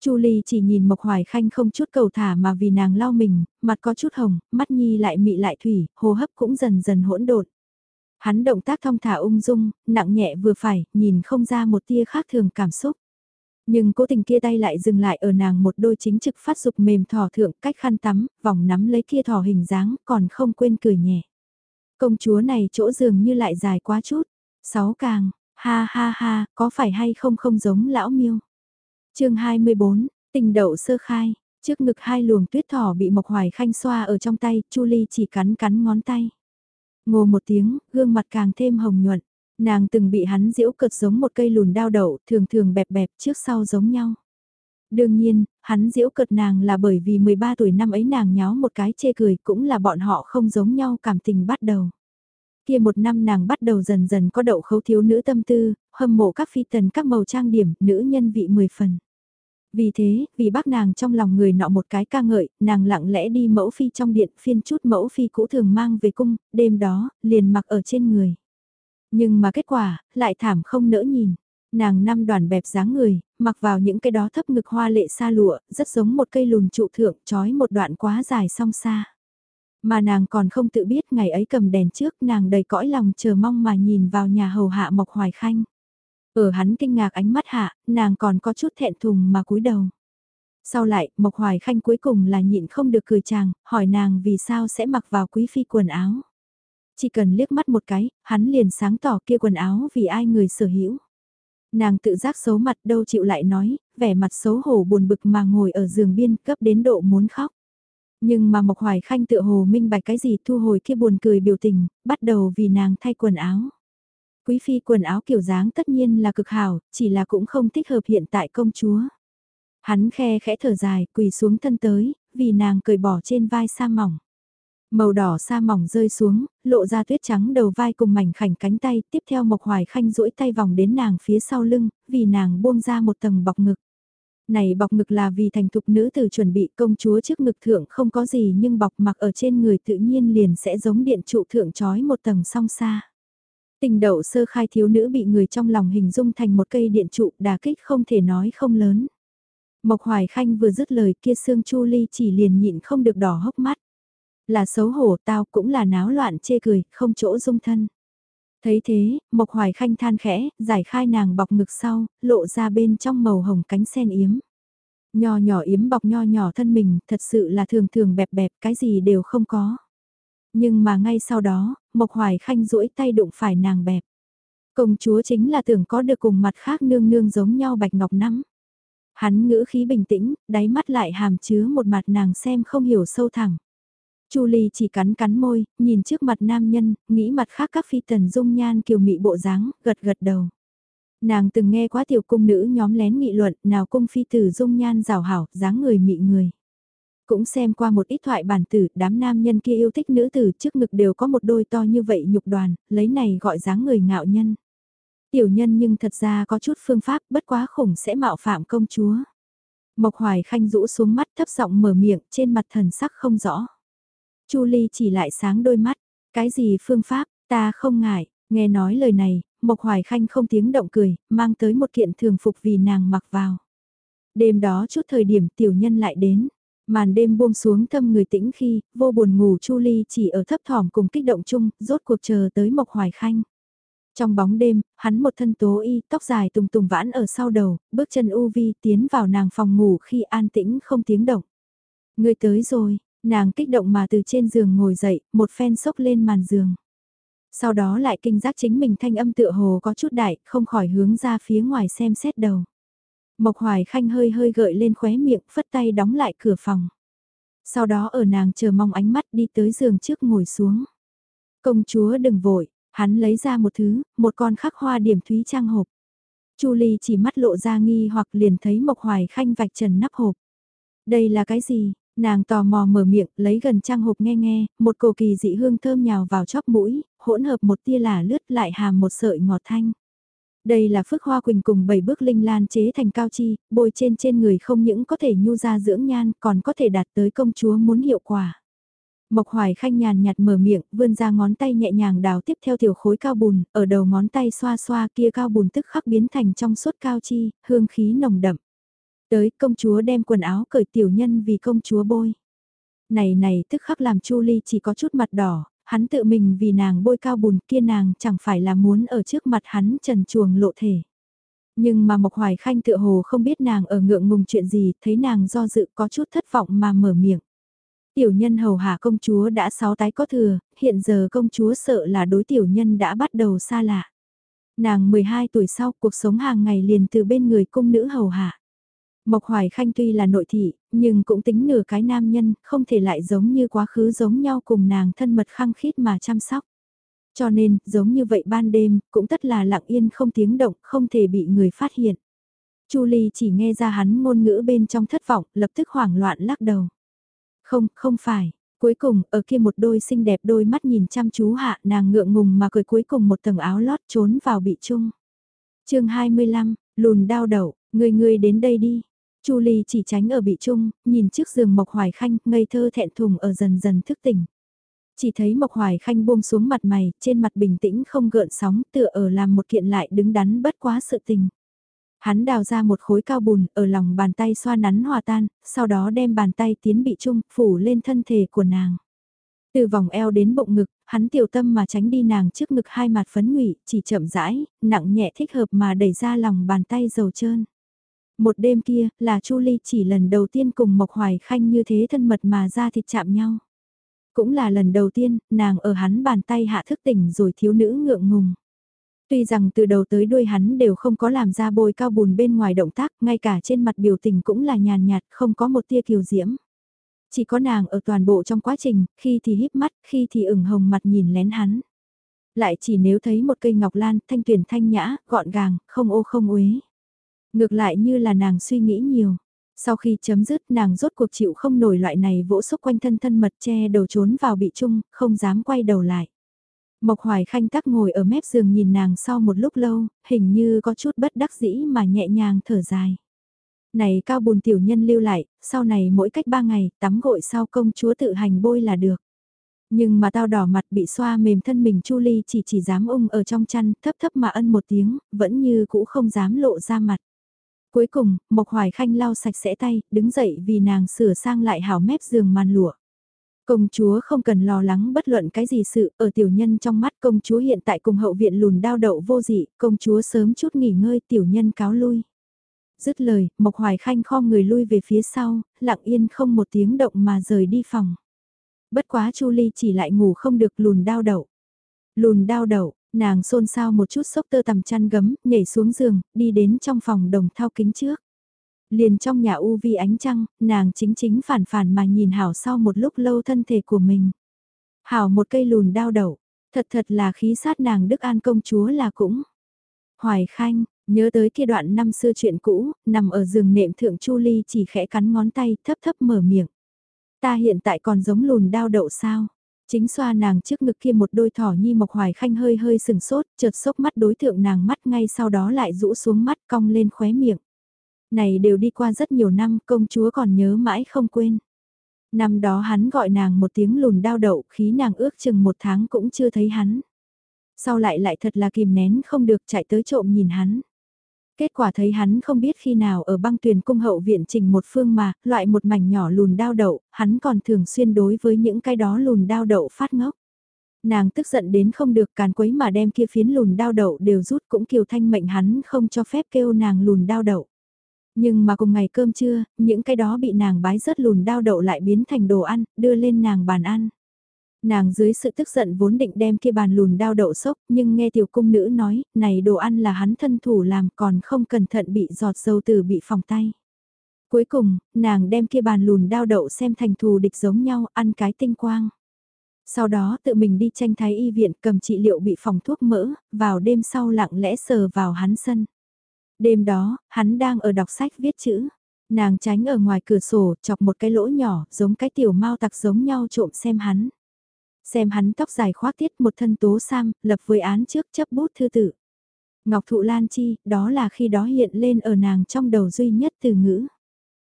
Chu Ly chỉ nhìn Mộc Hoài Khanh không chút cầu thả mà vì nàng lau mình, mặt có chút hồng, mắt nhi lại mị lại thủy, hô hấp cũng dần dần hỗn độn. Hắn động tác thong thả ung dung, nặng nhẹ vừa phải, nhìn không ra một tia khác thường cảm xúc. Nhưng cố tình kia tay lại dừng lại ở nàng một đôi chính trực phát dục mềm thỏ thượng cách khăn tắm, vòng nắm lấy kia thỏ hình dáng, còn không quên cười nhẹ. Công chúa này chỗ dường như lại dài quá chút. Sáu càng, ha ha ha, có phải hay không không giống lão miêu. chương 24, tình đậu sơ khai, trước ngực hai luồng tuyết thỏ bị Mộc Hoài Khanh xoa ở trong tay, Chu Ly chỉ cắn cắn ngón tay. Ngô một tiếng, gương mặt càng thêm hồng nhuận. Nàng từng bị hắn diễu cợt giống một cây lùn đao đậu, thường thường bẹp bẹp trước sau giống nhau. Đương nhiên, hắn diễu cợt nàng là bởi vì 13 tuổi năm ấy nàng nháo một cái chê cười cũng là bọn họ không giống nhau cảm tình bắt đầu. Kia một năm nàng bắt đầu dần dần có đậu khấu thiếu nữ tâm tư, hâm mộ các phi tần các màu trang điểm, nữ nhân vị 10 phần. Vì thế, vì bác nàng trong lòng người nọ một cái ca ngợi, nàng lặng lẽ đi mẫu phi trong điện phiên chút mẫu phi cũ thường mang về cung, đêm đó, liền mặc ở trên người. Nhưng mà kết quả, lại thảm không nỡ nhìn. Nàng năm đoàn bẹp dáng người, mặc vào những cái đó thấp ngực hoa lệ xa lụa, rất giống một cây lùn trụ thượng trói một đoạn quá dài song xa. Mà nàng còn không tự biết ngày ấy cầm đèn trước nàng đầy cõi lòng chờ mong mà nhìn vào nhà hầu hạ Mộc Hoài Khanh. Ở hắn kinh ngạc ánh mắt hạ, nàng còn có chút thẹn thùng mà cúi đầu. Sau lại, Mộc Hoài Khanh cuối cùng là nhịn không được cười chàng, hỏi nàng vì sao sẽ mặc vào quý phi quần áo. Chỉ cần liếc mắt một cái, hắn liền sáng tỏ kia quần áo vì ai người sở hữu. Nàng tự giác xấu mặt đâu chịu lại nói, vẻ mặt xấu hổ buồn bực mà ngồi ở giường biên cấp đến độ muốn khóc. Nhưng mà Mộc Hoài Khanh tự hồ minh bạch cái gì thu hồi kia buồn cười biểu tình, bắt đầu vì nàng thay quần áo. Quý phi quần áo kiểu dáng tất nhiên là cực hảo, chỉ là cũng không thích hợp hiện tại công chúa. Hắn khe khẽ thở dài, quỳ xuống thân tới, vì nàng cười bỏ trên vai sa mỏng. Màu đỏ sa mỏng rơi xuống, lộ ra tuyết trắng đầu vai cùng mảnh khảnh cánh tay, tiếp theo Mộc Hoài Khanh duỗi tay vòng đến nàng phía sau lưng, vì nàng buông ra một tầng bọc ngực. Này bọc ngực là vì thành thục nữ tử chuẩn bị công chúa trước ngực thượng không có gì nhưng bọc mặc ở trên người tự nhiên liền sẽ giống điện trụ thượng trói một tầng song xa. Tình đậu sơ khai thiếu nữ bị người trong lòng hình dung thành một cây điện trụ đà kích không thể nói không lớn. Mộc Hoài Khanh vừa dứt lời kia xương chu ly chỉ liền nhịn không được đỏ hốc mắt. Là xấu hổ tao cũng là náo loạn chê cười, không chỗ dung thân. Thấy thế, Mộc Hoài Khanh than khẽ, giải khai nàng bọc ngực sau, lộ ra bên trong màu hồng cánh sen yếm. Nho nhỏ yếm bọc nho nhỏ thân mình, thật sự là thường thường bẹp bẹp, cái gì đều không có. Nhưng mà ngay sau đó, Mộc Hoài Khanh duỗi tay đụng phải nàng bẹp. Công chúa chính là tưởng có được cùng mặt khác nương nương giống nhau bạch ngọc nắm. Hắn ngữ khí bình tĩnh, đáy mắt lại hàm chứa một mặt nàng xem không hiểu sâu thẳng. Chu Ly chỉ cắn cắn môi, nhìn trước mặt nam nhân, nghĩ mặt khác các phi tần dung nhan kiều mị bộ dáng, gật gật đầu. Nàng từng nghe quá tiểu cung nữ nhóm lén nghị luận, nào cung phi tử dung nhan rào hảo, dáng người mị người. Cũng xem qua một ít thoại bản tử, đám nam nhân kia yêu thích nữ tử trước ngực đều có một đôi to như vậy nhục đoàn, lấy này gọi dáng người ngạo nhân. Tiểu nhân nhưng thật ra có chút phương pháp bất quá khủng sẽ mạo phạm công chúa. Mộc Hoài Khanh rũ xuống mắt thấp giọng mở miệng trên mặt thần sắc không rõ. Chu Ly chỉ lại sáng đôi mắt, cái gì phương pháp, ta không ngại, nghe nói lời này, Mộc Hoài Khanh không tiếng động cười, mang tới một kiện thường phục vì nàng mặc vào. Đêm đó chút thời điểm tiểu nhân lại đến, màn đêm buông xuống thâm người tĩnh khi, vô buồn ngủ Chu Ly chỉ ở thấp thỏm cùng kích động chung, rốt cuộc chờ tới Mộc Hoài Khanh. Trong bóng đêm, hắn một thân tố y, tóc dài tùng tùng vãn ở sau đầu, bước chân u vi tiến vào nàng phòng ngủ khi an tĩnh không tiếng động. Người tới rồi, nàng kích động mà từ trên giường ngồi dậy, một phen sốc lên màn giường. Sau đó lại kinh giác chính mình thanh âm tựa hồ có chút đại, không khỏi hướng ra phía ngoài xem xét đầu. Mộc Hoài Khanh hơi hơi gợi lên khóe miệng, phất tay đóng lại cửa phòng. Sau đó ở nàng chờ mong ánh mắt đi tới giường trước ngồi xuống. Công chúa đừng vội, Hắn lấy ra một thứ, một con khắc hoa điểm thúy trang hộp. Chu Ly chỉ mắt lộ ra nghi hoặc liền thấy Mộc Hoài Khanh vạch trần nắp hộp. Đây là cái gì? Nàng tò mò mở miệng, lấy gần trang hộp nghe nghe, một cổ kỳ dị hương thơm nhào vào chóp mũi, hỗn hợp một tia lả lướt lại hàm một sợi ngọt thanh. Đây là phước hoa quỳnh cùng bảy bước linh lan chế thành cao chi, bôi trên trên người không những có thể nhu ra dưỡng nhan, còn có thể đạt tới công chúa muốn hiệu quả. Mộc Hoài Khanh nhàn nhạt mở miệng, vươn ra ngón tay nhẹ nhàng đào tiếp theo tiểu khối cao bùn, ở đầu ngón tay xoa xoa kia cao bùn tức khắc biến thành trong suốt cao chi, hương khí nồng đậm. Tới công chúa đem quần áo cởi tiểu nhân vì công chúa bôi. Này này tức khắc làm Chu Ly chỉ có chút mặt đỏ, hắn tự mình vì nàng bôi cao bùn kia nàng chẳng phải là muốn ở trước mặt hắn trần chuồng lộ thể. Nhưng mà Mộc Hoài Khanh tựa hồ không biết nàng ở ngượng ngùng chuyện gì, thấy nàng do dự có chút thất vọng mà mở miệng. Tiểu nhân hầu hạ công chúa đã sáu tái có thừa, hiện giờ công chúa sợ là đối tiểu nhân đã bắt đầu xa lạ. Nàng 12 tuổi sau cuộc sống hàng ngày liền từ bên người cung nữ hầu hạ. Mộc Hoài Khanh tuy là nội thị, nhưng cũng tính nửa cái nam nhân, không thể lại giống như quá khứ giống nhau cùng nàng thân mật khăng khít mà chăm sóc. Cho nên, giống như vậy ban đêm, cũng tất là lặng yên không tiếng động, không thể bị người phát hiện. Chu Ly chỉ nghe ra hắn ngôn ngữ bên trong thất vọng, lập tức hoảng loạn lắc đầu. Không, không phải. Cuối cùng, ở kia một đôi xinh đẹp đôi mắt nhìn chăm chú hạ nàng ngượng ngùng mà cười cuối cùng một tầng áo lót trốn vào bị chung. chương 25, lùn đau đầu, người người đến đây đi. Chu Ly chỉ tránh ở bị chung, nhìn trước giường Mộc Hoài Khanh, ngây thơ thẹn thùng ở dần dần thức tỉnh. Chỉ thấy Mộc Hoài Khanh buông xuống mặt mày, trên mặt bình tĩnh không gợn sóng tựa ở làm một kiện lại đứng đắn bất quá sự tình. Hắn đào ra một khối cao bùn ở lòng bàn tay xoa nắn hòa tan, sau đó đem bàn tay tiến bị chung, phủ lên thân thể của nàng. Từ vòng eo đến bụng ngực, hắn tiểu tâm mà tránh đi nàng trước ngực hai mặt phấn ngụy, chỉ chậm rãi, nặng nhẹ thích hợp mà đẩy ra lòng bàn tay dầu trơn. Một đêm kia, là Chu Ly chỉ lần đầu tiên cùng Mộc Hoài Khanh như thế thân mật mà ra thịt chạm nhau. Cũng là lần đầu tiên, nàng ở hắn bàn tay hạ thức tỉnh rồi thiếu nữ ngượng ngùng. Tuy rằng từ đầu tới đuôi hắn đều không có làm ra bôi cao bùn bên ngoài động tác, ngay cả trên mặt biểu tình cũng là nhàn nhạt, không có một tia kiều diễm. Chỉ có nàng ở toàn bộ trong quá trình, khi thì híp mắt, khi thì ửng hồng mặt nhìn lén hắn. Lại chỉ nếu thấy một cây ngọc lan, thanh tuyển thanh nhã, gọn gàng, không ô không uế. Ngược lại như là nàng suy nghĩ nhiều. Sau khi chấm dứt nàng rốt cuộc chịu không nổi loại này vỗ xúc quanh thân thân mật che đầu trốn vào bị chung, không dám quay đầu lại. Mộc Hoài Khanh tắc ngồi ở mép giường nhìn nàng sau một lúc lâu, hình như có chút bất đắc dĩ mà nhẹ nhàng thở dài. Này cao bùn tiểu nhân lưu lại, sau này mỗi cách ba ngày, tắm gội sau công chúa tự hành bôi là được. Nhưng mà tao đỏ mặt bị xoa mềm thân mình Chu Ly chỉ chỉ dám ung ở trong chăn, thấp thấp mà ân một tiếng, vẫn như cũ không dám lộ ra mặt. Cuối cùng, Mộc Hoài Khanh lau sạch sẽ tay, đứng dậy vì nàng sửa sang lại hảo mép giường màn lụa. Công chúa không cần lo lắng bất luận cái gì sự, ở tiểu nhân trong mắt công chúa hiện tại cùng hậu viện lùn đao đậu vô dị, công chúa sớm chút nghỉ ngơi tiểu nhân cáo lui. Dứt lời, Mộc Hoài Khanh kho người lui về phía sau, lặng yên không một tiếng động mà rời đi phòng. Bất quá Chu Ly chỉ lại ngủ không được lùn đau đậu. Lùn đau đậu, nàng xôn xao một chút sốc tơ tằm chăn gấm, nhảy xuống giường, đi đến trong phòng đồng thao kính trước. Liền trong nhà u vi ánh trăng, nàng chính chính phản phản mà nhìn Hảo sau một lúc lâu thân thể của mình. Hảo một cây lùn đau đậu, thật thật là khí sát nàng Đức An công chúa là cũng. Hoài Khanh, nhớ tới kia đoạn năm xưa chuyện cũ, nằm ở giường nệm thượng Chu Ly chỉ khẽ cắn ngón tay thấp thấp mở miệng. Ta hiện tại còn giống lùn đao đậu sao? Chính xoa nàng trước ngực kia một đôi thỏ nhi mộc hoài khanh hơi hơi sừng sốt, chợt sốc mắt đối tượng nàng mắt ngay sau đó lại rũ xuống mắt cong lên khóe miệng. Này đều đi qua rất nhiều năm, công chúa còn nhớ mãi không quên. Năm đó hắn gọi nàng một tiếng lùn đao đậu, khí nàng ước chừng một tháng cũng chưa thấy hắn. Sau lại lại thật là kìm nén không được chạy tới trộm nhìn hắn. Kết quả thấy hắn không biết khi nào ở băng tuyển cung hậu viện trình một phương mà, loại một mảnh nhỏ lùn đao đậu, hắn còn thường xuyên đối với những cái đó lùn đao đậu phát ngốc. Nàng tức giận đến không được càn quấy mà đem kia phiến lùn đao đậu đều rút cũng kiều thanh mệnh hắn không cho phép kêu nàng lùn đao đậu. Nhưng mà cùng ngày cơm trưa, những cái đó bị nàng bái rớt lùn đao đậu lại biến thành đồ ăn, đưa lên nàng bàn ăn. Nàng dưới sự tức giận vốn định đem kia bàn lùn đao đậu sốc, nhưng nghe tiểu cung nữ nói, này đồ ăn là hắn thân thủ làm còn không cẩn thận bị giọt dầu từ bị phòng tay. Cuối cùng, nàng đem kia bàn lùn đao đậu xem thành thù địch giống nhau, ăn cái tinh quang. Sau đó tự mình đi tranh thái y viện cầm trị liệu bị phòng thuốc mỡ, vào đêm sau lặng lẽ sờ vào hắn sân. Đêm đó, hắn đang ở đọc sách viết chữ. Nàng tránh ở ngoài cửa sổ, chọc một cái lỗ nhỏ, giống cái tiểu mau tặc giống nhau trộm xem hắn. Xem hắn tóc dài khoác tiết một thân tố sam, lập với án trước chấp bút thư tử. Ngọc Thụ Lan Chi, đó là khi đó hiện lên ở nàng trong đầu duy nhất từ ngữ.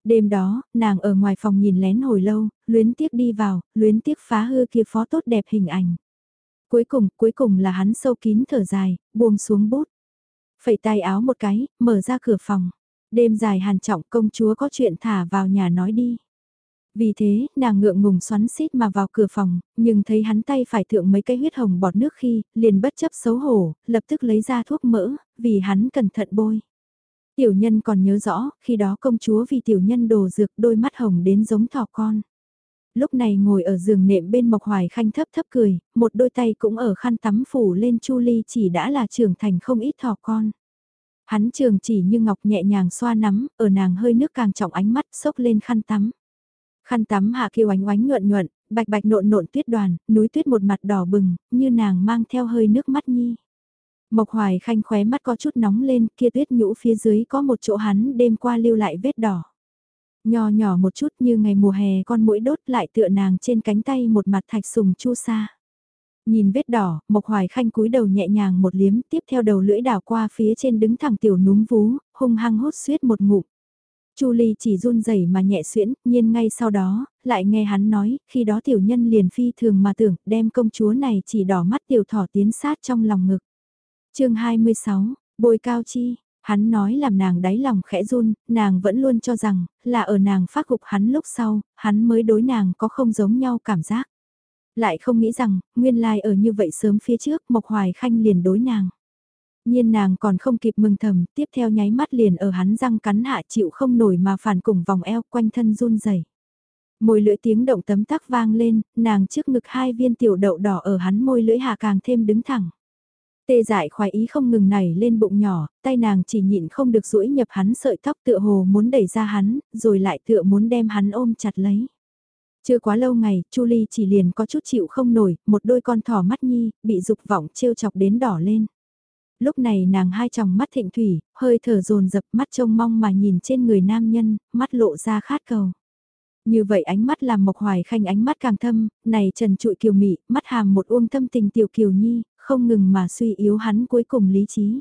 Đêm đó, nàng ở ngoài phòng nhìn lén hồi lâu, luyến tiếc đi vào, luyến tiếc phá hư kia phó tốt đẹp hình ảnh. Cuối cùng, cuối cùng là hắn sâu kín thở dài, buông xuống bút. Phẩy tay áo một cái, mở ra cửa phòng. Đêm dài hàn trọng công chúa có chuyện thả vào nhà nói đi. Vì thế, nàng ngượng ngùng xoắn xít mà vào cửa phòng, nhưng thấy hắn tay phải thượng mấy cái huyết hồng bọt nước khi, liền bất chấp xấu hổ, lập tức lấy ra thuốc mỡ, vì hắn cẩn thận bôi. Tiểu nhân còn nhớ rõ, khi đó công chúa vì tiểu nhân đồ dược đôi mắt hồng đến giống thỏ con. Lúc này ngồi ở giường nệm bên Mộc Hoài Khanh thấp thấp cười, một đôi tay cũng ở khăn tắm phủ lên Chu Ly chỉ đã là trưởng thành không ít thỏ con. Hắn trường chỉ như ngọc nhẹ nhàng xoa nắm, ở nàng hơi nước càng trọng ánh mắt sốc lên khăn tắm. Khăn tắm hạ kiều ánh oánh nhuận nhuận, bạch bạch nộn nộn tuyết đoàn, núi tuyết một mặt đỏ bừng, như nàng mang theo hơi nước mắt nhi. Mộc hoài khanh khóe mắt có chút nóng lên, kia tuyết nhũ phía dưới có một chỗ hắn đêm qua lưu lại vết đỏ. Nho nhỏ một chút như ngày mùa hè con mũi đốt lại tựa nàng trên cánh tay một mặt thạch sùng chu sa. Nhìn vết đỏ, Mộc Hoài Khanh cúi đầu nhẹ nhàng một liếm, tiếp theo đầu lưỡi đảo qua phía trên đứng thẳng tiểu núm vú, hung hăng hốt suyết một ngụm. Chu Ly chỉ run rẩy mà nhẹ xuyễn, nhiên ngay sau đó, lại nghe hắn nói, khi đó tiểu nhân liền phi thường mà tưởng, đem công chúa này chỉ đỏ mắt tiểu thỏ tiến sát trong lòng ngực. chương 26, bồi cao chi, hắn nói làm nàng đáy lòng khẽ run, nàng vẫn luôn cho rằng, là ở nàng phát gục hắn lúc sau, hắn mới đối nàng có không giống nhau cảm giác. Lại không nghĩ rằng, nguyên lai ở như vậy sớm phía trước, Mộc Hoài Khanh liền đối nàng. Nhiên nàng còn không kịp mừng thầm, tiếp theo nháy mắt liền ở hắn răng cắn hạ chịu không nổi mà phản cùng vòng eo quanh thân run rẩy. Môi lưỡi tiếng động tấm tắc vang lên, nàng trước ngực hai viên tiểu đậu đỏ ở hắn môi lưỡi hạ càng thêm đứng thẳng. Tê dại khoái ý không ngừng nảy lên bụng nhỏ, tay nàng chỉ nhịn không được duỗi nhập hắn sợi tóc tựa hồ muốn đẩy ra hắn, rồi lại tựa muốn đem hắn ôm chặt lấy. Chưa quá lâu ngày, Chu Ly chỉ liền có chút chịu không nổi, một đôi con thỏ mắt nhi, bị dục vọng trêu chọc đến đỏ lên lúc này nàng hai tròng mắt thịnh thủy, hơi thở dồn dập mắt trông mong mà nhìn trên người nam nhân, mắt lộ ra khát cầu. Như vậy ánh mắt làm Mộc Hoài Khanh ánh mắt càng thâm, này trần trụi kiều mị, mắt hàm một uông thâm tình tiểu kiều nhi, không ngừng mà suy yếu hắn cuối cùng lý trí.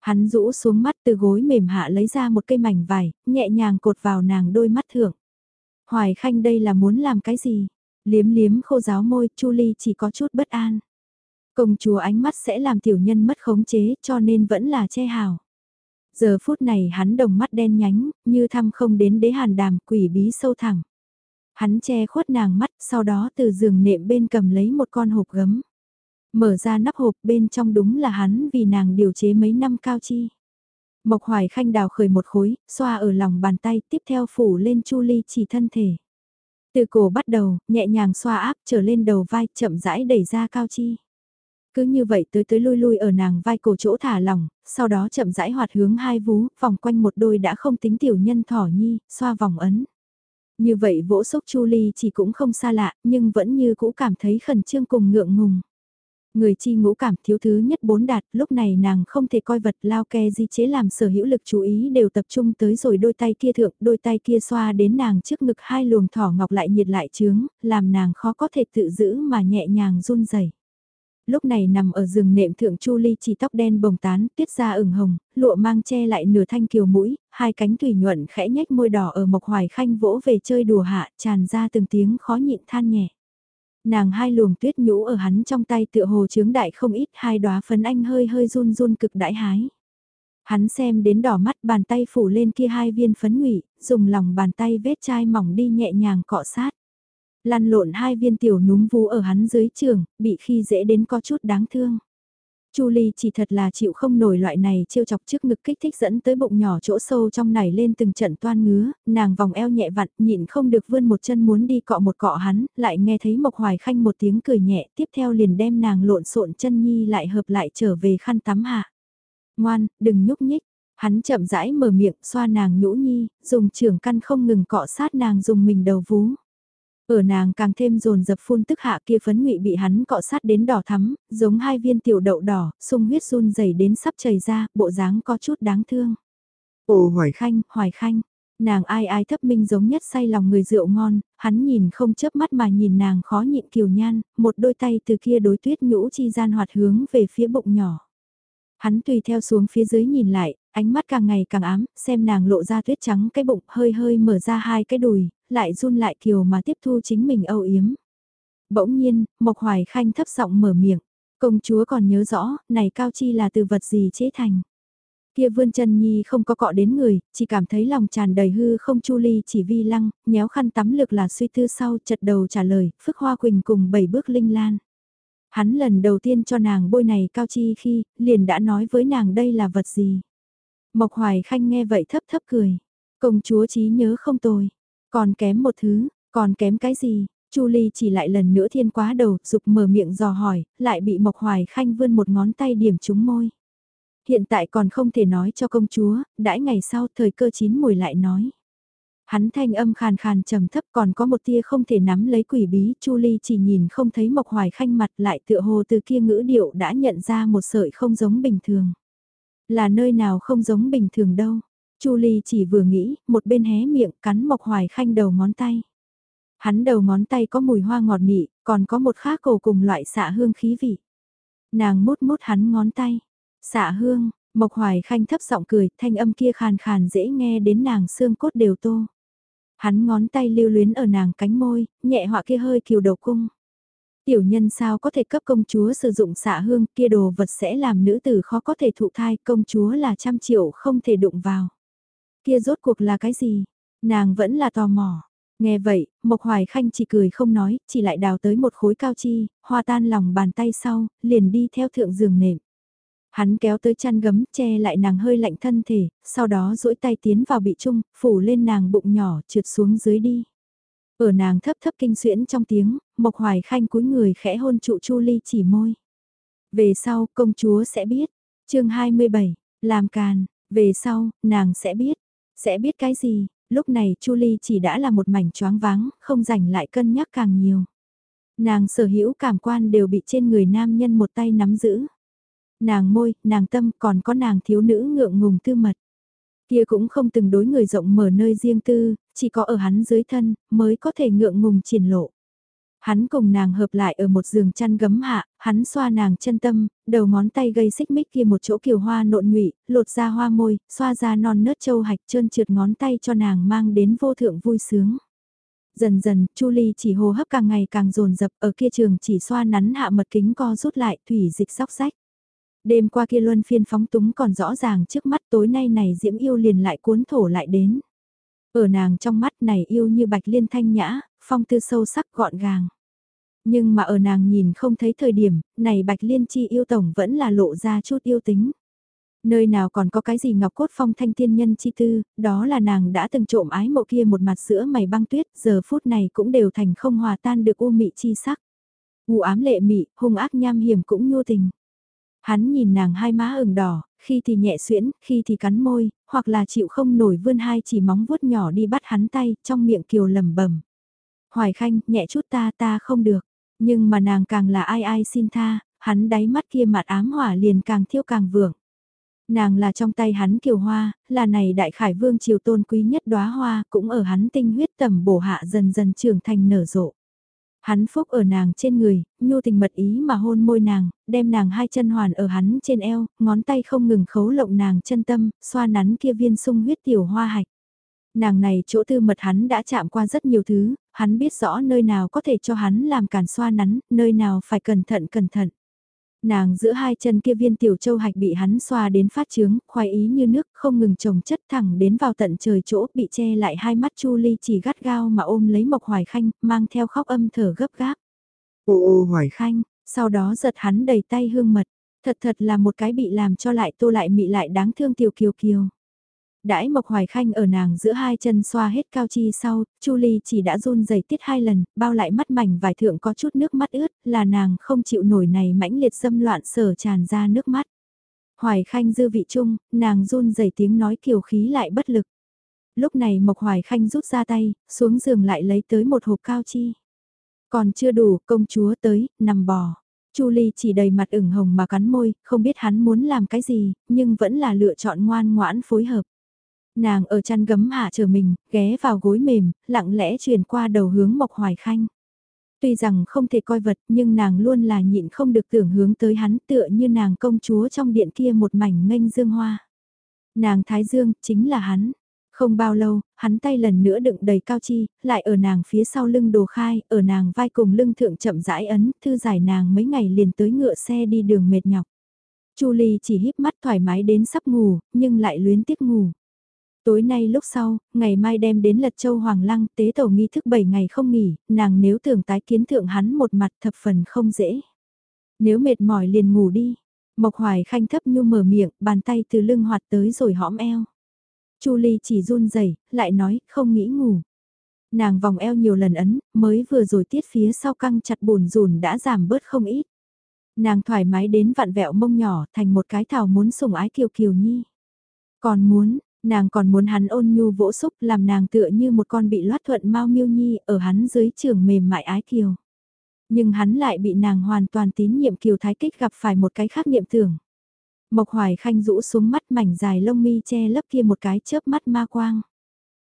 Hắn rũ xuống mắt từ gối mềm hạ lấy ra một cây mảnh vải, nhẹ nhàng cột vào nàng đôi mắt thượng. Hoài Khanh đây là muốn làm cái gì? Liếm liếm khô giáo môi, Chu Ly chỉ có chút bất an. Công chúa ánh mắt sẽ làm tiểu nhân mất khống chế cho nên vẫn là che hào. Giờ phút này hắn đồng mắt đen nhánh, như thăm không đến đế hàn đàm quỷ bí sâu thẳng. Hắn che khuất nàng mắt, sau đó từ giường nệm bên cầm lấy một con hộp gấm. Mở ra nắp hộp bên trong đúng là hắn vì nàng điều chế mấy năm cao chi. Mộc Hoài Khanh đào khởi một khối, xoa ở lòng bàn tay, tiếp theo phủ lên Chu Ly chỉ thân thể. Từ cổ bắt đầu, nhẹ nhàng xoa áp trở lên đầu vai, chậm rãi đẩy ra cao chi. Cứ như vậy tới tới lui lui ở nàng vai cổ chỗ thả lỏng, sau đó chậm rãi hoạt hướng hai vú, vòng quanh một đôi đã không tính tiểu nhân thỏ nhi, xoa vòng ấn. Như vậy vỗ sốc Chu Ly chỉ cũng không xa lạ, nhưng vẫn như cũ cảm thấy khẩn trương cùng ngượng ngùng. Người chi ngũ cảm thiếu thứ nhất bốn đạt, lúc này nàng không thể coi vật lao ke di chế làm sở hữu lực chú ý đều tập trung tới rồi đôi tay kia thượng, đôi tay kia xoa đến nàng trước ngực hai luồng thỏ ngọc lại nhiệt lại trướng, làm nàng khó có thể tự giữ mà nhẹ nhàng run rẩy lúc này nằm ở giường nệm thượng Chu Ly chỉ tóc đen bồng tán, tuyết da ửng hồng, lụa mang che lại nửa thanh kiều mũi, hai cánh thủy nhuận khẽ nhếch môi đỏ ở Mộc Hoài Khanh vỗ về chơi đùa hạ, tràn ra từng tiếng khó nhịn than nhẹ. Nàng hai luồng tuyết nhũ ở hắn trong tay tựa hồ chướng đại không ít, hai đóa phấn anh hơi hơi run run cực đại hái. Hắn xem đến đỏ mắt bàn tay phủ lên kia hai viên phấn ngụy, dùng lòng bàn tay vết chai mỏng đi nhẹ nhàng cọ sát lăn lộn hai viên tiểu núm vú ở hắn dưới trường, bị khi dễ đến có chút đáng thương. Chu Ly chỉ thật là chịu không nổi loại này trêu chọc trước ngực kích thích dẫn tới bụng nhỏ chỗ sâu trong này lên từng trận toan ngứa, nàng vòng eo nhẹ vặn, nhịn không được vươn một chân muốn đi cọ một cọ hắn, lại nghe thấy Mộc Hoài Khanh một tiếng cười nhẹ, tiếp theo liền đem nàng lộn xộn chân nhi lại hợp lại trở về khăn tắm hạ. Ngoan, đừng nhúc nhích, hắn chậm rãi mở miệng xoa nàng nhũ nhi, dùng trường căn không ngừng cọ sát nàng dùng mình đầu vú. Ở nàng càng thêm dồn dập phun tức hạ kia phấn ngụy bị hắn cọ sát đến đỏ thắm, giống hai viên tiểu đậu đỏ, sung huyết run dày đến sắp chảy ra, bộ dáng có chút đáng thương. Ồ hoài khanh, hoài khanh, nàng ai ai thấp minh giống nhất say lòng người rượu ngon, hắn nhìn không chớp mắt mà nhìn nàng khó nhịn kiều nhan, một đôi tay từ kia đối tuyết nhũ chi gian hoạt hướng về phía bụng nhỏ. Hắn tùy theo xuống phía dưới nhìn lại, ánh mắt càng ngày càng ám, xem nàng lộ ra tuyết trắng cái bụng hơi hơi mở ra hai cái đùi, lại run lại kiều mà tiếp thu chính mình âu yếm. Bỗng nhiên, Mộc Hoài Khanh thấp giọng mở miệng, công chúa còn nhớ rõ, này cao chi là từ vật gì chế thành. Kia vươn chân nhi không có cọ đến người, chỉ cảm thấy lòng tràn đầy hư không chu ly chỉ vi lăng, nhéo khăn tắm lực là suy tư sau chật đầu trả lời, phức hoa quỳnh cùng bảy bước linh lan. Hắn lần đầu tiên cho nàng bôi này cao chi khi, liền đã nói với nàng đây là vật gì. Mộc Hoài Khanh nghe vậy thấp thấp cười. Công chúa trí nhớ không tồi. Còn kém một thứ, còn kém cái gì? Chu Ly chỉ lại lần nữa thiên quá đầu, dục mở miệng dò hỏi, lại bị Mộc Hoài Khanh vươn một ngón tay điểm trúng môi. Hiện tại còn không thể nói cho công chúa, đãi ngày sau thời cơ chín mùi lại nói. Hắn thanh âm khàn khàn trầm thấp còn có một tia không thể nắm lấy quỷ bí, Chu Ly chỉ nhìn không thấy Mộc Hoài Khanh mặt lại tựa hồ từ kia ngữ điệu đã nhận ra một sợi không giống bình thường. Là nơi nào không giống bình thường đâu. Chu Ly chỉ vừa nghĩ, một bên hé miệng cắn Mộc Hoài Khanh đầu ngón tay. Hắn đầu ngón tay có mùi hoa ngọt nị, còn có một khác cổ cùng loại xạ hương khí vị. Nàng mút mút hắn ngón tay. Xạ hương, Mộc Hoài Khanh thấp giọng cười, thanh âm kia khàn khàn dễ nghe đến nàng xương cốt đều tô. Hắn ngón tay lưu luyến ở nàng cánh môi, nhẹ họa kia hơi kiều đầu cung. Tiểu nhân sao có thể cấp công chúa sử dụng xạ hương kia đồ vật sẽ làm nữ tử khó có thể thụ thai công chúa là trăm triệu không thể đụng vào. Kia rốt cuộc là cái gì? Nàng vẫn là tò mò. Nghe vậy, Mộc Hoài Khanh chỉ cười không nói, chỉ lại đào tới một khối cao chi, hoa tan lòng bàn tay sau, liền đi theo thượng giường nệm. Hắn kéo tới chăn gấm, che lại nàng hơi lạnh thân thể, sau đó duỗi tay tiến vào bị trung, phủ lên nàng bụng nhỏ, trượt xuống dưới đi. Ở nàng thấp thấp kinh xuyễn trong tiếng, Mộc Hoài Khanh cúi người khẽ hôn trụ Chu Ly chỉ môi. Về sau, công chúa sẽ biết. chương 27, làm càn, về sau, nàng sẽ biết. Sẽ biết cái gì, lúc này Chu Ly chỉ đã là một mảnh choáng váng, không rảnh lại cân nhắc càng nhiều. Nàng sở hữu cảm quan đều bị trên người nam nhân một tay nắm giữ. Nàng môi, nàng tâm còn có nàng thiếu nữ ngượng ngùng tư mật. Kia cũng không từng đối người rộng mở nơi riêng tư, chỉ có ở hắn dưới thân, mới có thể ngượng ngùng triển lộ. Hắn cùng nàng hợp lại ở một giường chăn gấm hạ, hắn xoa nàng chân tâm, đầu ngón tay gây xích mích kia một chỗ kiều hoa nộn nhụy, lột ra hoa môi, xoa ra non nớt châu hạch trơn trượt ngón tay cho nàng mang đến vô thượng vui sướng. Dần dần, Chu Ly chỉ hô hấp càng ngày càng dồn dập ở kia trường chỉ xoa nắn hạ mật kính co rút lại thủy dịch sóc sách. Đêm qua kia luân phiên phóng túng còn rõ ràng trước mắt tối nay này diễm yêu liền lại cuốn thổ lại đến. Ở nàng trong mắt này yêu như bạch liên thanh nhã, phong tư sâu sắc gọn gàng. Nhưng mà ở nàng nhìn không thấy thời điểm, này bạch liên chi yêu tổng vẫn là lộ ra chút yêu tính. Nơi nào còn có cái gì ngọc cốt phong thanh tiên nhân chi tư, đó là nàng đã từng trộm ái mộ kia một mặt sữa mày băng tuyết, giờ phút này cũng đều thành không hòa tan được u mị chi sắc. U ám lệ mị, hung ác nham hiểm cũng nhu tình. Hắn nhìn nàng hai má ửng đỏ, khi thì nhẹ xuyễn, khi thì cắn môi, hoặc là chịu không nổi vươn hai chỉ móng vuốt nhỏ đi bắt hắn tay, trong miệng kiều lầm bẩm Hoài khanh, nhẹ chút ta ta không được. Nhưng mà nàng càng là ai ai xin tha, hắn đáy mắt kia mặt ám hỏa liền càng thiêu càng vượng. Nàng là trong tay hắn kiều hoa, là này đại khải vương triều tôn quý nhất đóa hoa, cũng ở hắn tinh huyết tầm bổ hạ dần dần trưởng thành nở rộ. Hắn phúc ở nàng trên người, nhu tình mật ý mà hôn môi nàng, đem nàng hai chân hoàn ở hắn trên eo, ngón tay không ngừng khấu lộng nàng chân tâm, xoa nắn kia viên sung huyết tiểu hoa hạch. Nàng này chỗ tư mật hắn đã chạm qua rất nhiều thứ, hắn biết rõ nơi nào có thể cho hắn làm cản xoa nắn, nơi nào phải cẩn thận cẩn thận. Nàng giữa hai chân kia viên tiểu châu hạch bị hắn xoa đến phát trướng, khoái ý như nước, không ngừng trồng chất thẳng đến vào tận trời chỗ, bị che lại hai mắt Chu Ly chỉ gắt gao mà ôm lấy Mộc Hoài Khanh, mang theo khóc âm thở gấp gáp. Ô ô Hoài Khanh, sau đó giật hắn đầy tay hương mật, thật thật là một cái bị làm cho lại tô lại mị lại đáng thương tiểu kiều kiều đãi Mộc Hoài Khanh ở nàng giữa hai chân xoa hết cao chi sau, Chu Ly chỉ đã run rẩy tiết hai lần, bao lại mắt mảnh vài thượng có chút nước mắt ướt, là nàng không chịu nổi này mãnh liệt dâm loạn sở tràn ra nước mắt. Hoài Khanh dư vị chung, nàng run rẩy tiếng nói kiều khí lại bất lực. Lúc này Mộc Hoài Khanh rút ra tay, xuống giường lại lấy tới một hộp cao chi. Còn chưa đủ, công chúa tới, nằm bò. Chu Ly chỉ đầy mặt ửng hồng mà cắn môi, không biết hắn muốn làm cái gì, nhưng vẫn là lựa chọn ngoan ngoãn phối hợp. Nàng ở chăn gấm hạ chờ mình, ghé vào gối mềm, lặng lẽ truyền qua đầu hướng Mộc Hoài Khanh. Tuy rằng không thể coi vật nhưng nàng luôn là nhịn không được tưởng hướng tới hắn tựa như nàng công chúa trong điện kia một mảnh nghênh dương hoa. Nàng Thái Dương chính là hắn. Không bao lâu, hắn tay lần nữa đựng đầy cao chi, lại ở nàng phía sau lưng đồ khai, ở nàng vai cùng lưng thượng chậm rãi ấn, thư giải nàng mấy ngày liền tới ngựa xe đi đường mệt nhọc. Chu Ly chỉ híp mắt thoải mái đến sắp ngủ, nhưng lại luyến tiếc ngủ. Tối nay lúc sau, ngày mai đem đến lật châu Hoàng Lăng tế tổ nghi thức 7 ngày không nghỉ, nàng nếu tưởng tái kiến thượng hắn một mặt thập phần không dễ. Nếu mệt mỏi liền ngủ đi. Mộc Hoài Khanh thấp nhu mở miệng, bàn tay từ lưng hoạt tới rồi hõm eo. Chu Ly chỉ run rẩy, lại nói, không nghĩ ngủ. Nàng vòng eo nhiều lần ấn, mới vừa rồi tiết phía sau căng chặt bùn rùn đã giảm bớt không ít. Nàng thoải mái đến vặn vẹo mông nhỏ thành một cái thảo muốn sủng ái kiều kiều nhi. Còn muốn, Nàng còn muốn hắn ôn nhu vỗ xúc làm nàng tựa như một con bị loát thuận mau miêu nhi ở hắn dưới trường mềm mại ái kiều. Nhưng hắn lại bị nàng hoàn toàn tín nhiệm kiều thái kích gặp phải một cái khác niệm tưởng. Mộc hoài khanh rũ xuống mắt mảnh dài lông mi che lấp kia một cái chớp mắt ma quang.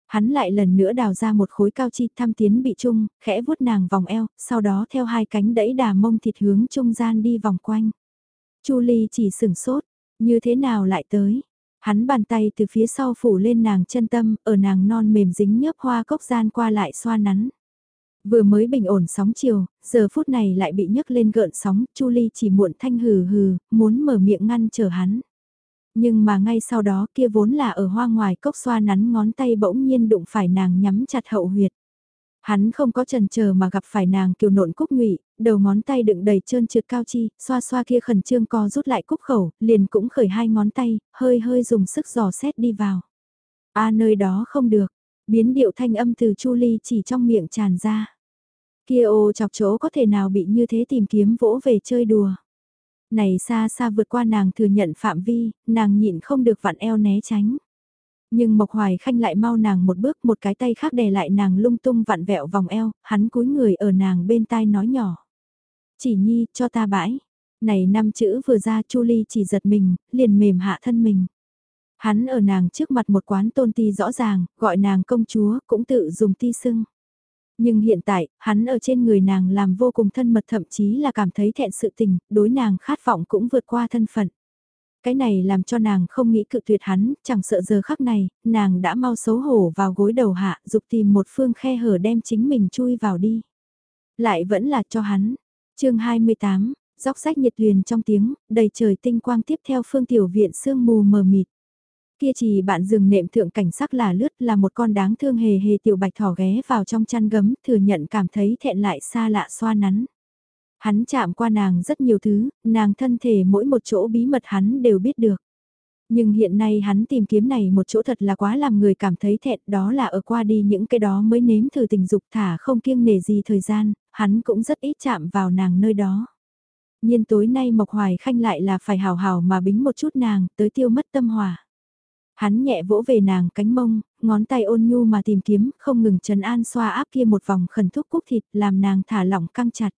Hắn lại lần nữa đào ra một khối cao chi thăm tiến bị trung, khẽ vuốt nàng vòng eo, sau đó theo hai cánh đẫy đà mông thịt hướng trung gian đi vòng quanh. Chu Ly chỉ sửng sốt, như thế nào lại tới, Hắn bàn tay từ phía sau phủ lên nàng chân tâm, ở nàng non mềm dính nhớp hoa cốc gian qua lại xoa nắn. Vừa mới bình ổn sóng chiều, giờ phút này lại bị nhấc lên gợn sóng, Chu Ly chỉ muộn thanh hừ hừ, muốn mở miệng ngăn chờ hắn. Nhưng mà ngay sau đó kia vốn là ở hoa ngoài cốc xoa nắn ngón tay bỗng nhiên đụng phải nàng nhắm chặt hậu huyệt. Hắn không có trần chờ mà gặp phải nàng kiều nộn cúc ngụy, đầu ngón tay đựng đầy trơn trượt cao chi, xoa xoa kia khẩn trương co rút lại cúc khẩu, liền cũng khởi hai ngón tay, hơi hơi dùng sức giò xét đi vào. A nơi đó không được, biến điệu thanh âm từ chu ly chỉ trong miệng tràn ra. Kia ô chọc chỗ có thể nào bị như thế tìm kiếm vỗ về chơi đùa. Này xa xa vượt qua nàng thừa nhận phạm vi, nàng nhịn không được vặn eo né tránh. Nhưng Mộc Hoài Khanh lại mau nàng một bước một cái tay khác đè lại nàng lung tung vặn vẹo vòng eo, hắn cúi người ở nàng bên tai nói nhỏ. Chỉ nhi, cho ta bãi. Này năm chữ vừa ra Chu Ly chỉ giật mình, liền mềm hạ thân mình. Hắn ở nàng trước mặt một quán tôn ti rõ ràng, gọi nàng công chúa, cũng tự dùng ti sưng. Nhưng hiện tại, hắn ở trên người nàng làm vô cùng thân mật thậm chí là cảm thấy thẹn sự tình, đối nàng khát vọng cũng vượt qua thân phận. Cái này làm cho nàng không nghĩ cự tuyệt hắn, chẳng sợ giờ khắc này, nàng đã mau xấu hổ vào gối đầu hạ, dục tìm một phương khe hở đem chính mình chui vào đi. Lại vẫn là cho hắn. chương 28, dóc sách nhiệt huyền trong tiếng, đầy trời tinh quang tiếp theo phương tiểu viện sương mù mờ mịt. Kia chỉ bạn rừng nệm thượng cảnh sắc là lướt là một con đáng thương hề hề tiểu bạch thỏ ghé vào trong chăn gấm thừa nhận cảm thấy thẹn lại xa lạ xoa nắn. Hắn chạm qua nàng rất nhiều thứ, nàng thân thể mỗi một chỗ bí mật hắn đều biết được. Nhưng hiện nay hắn tìm kiếm này một chỗ thật là quá làm người cảm thấy thẹn đó là ở qua đi những cái đó mới nếm thử tình dục thả không kiêng nể gì thời gian, hắn cũng rất ít chạm vào nàng nơi đó. nhiên tối nay Mộc Hoài Khanh lại là phải hào hào mà bính một chút nàng tới tiêu mất tâm hòa. Hắn nhẹ vỗ về nàng cánh mông, ngón tay ôn nhu mà tìm kiếm, không ngừng trần an xoa áp kia một vòng khẩn thúc cúc thịt làm nàng thả lỏng căng chặt.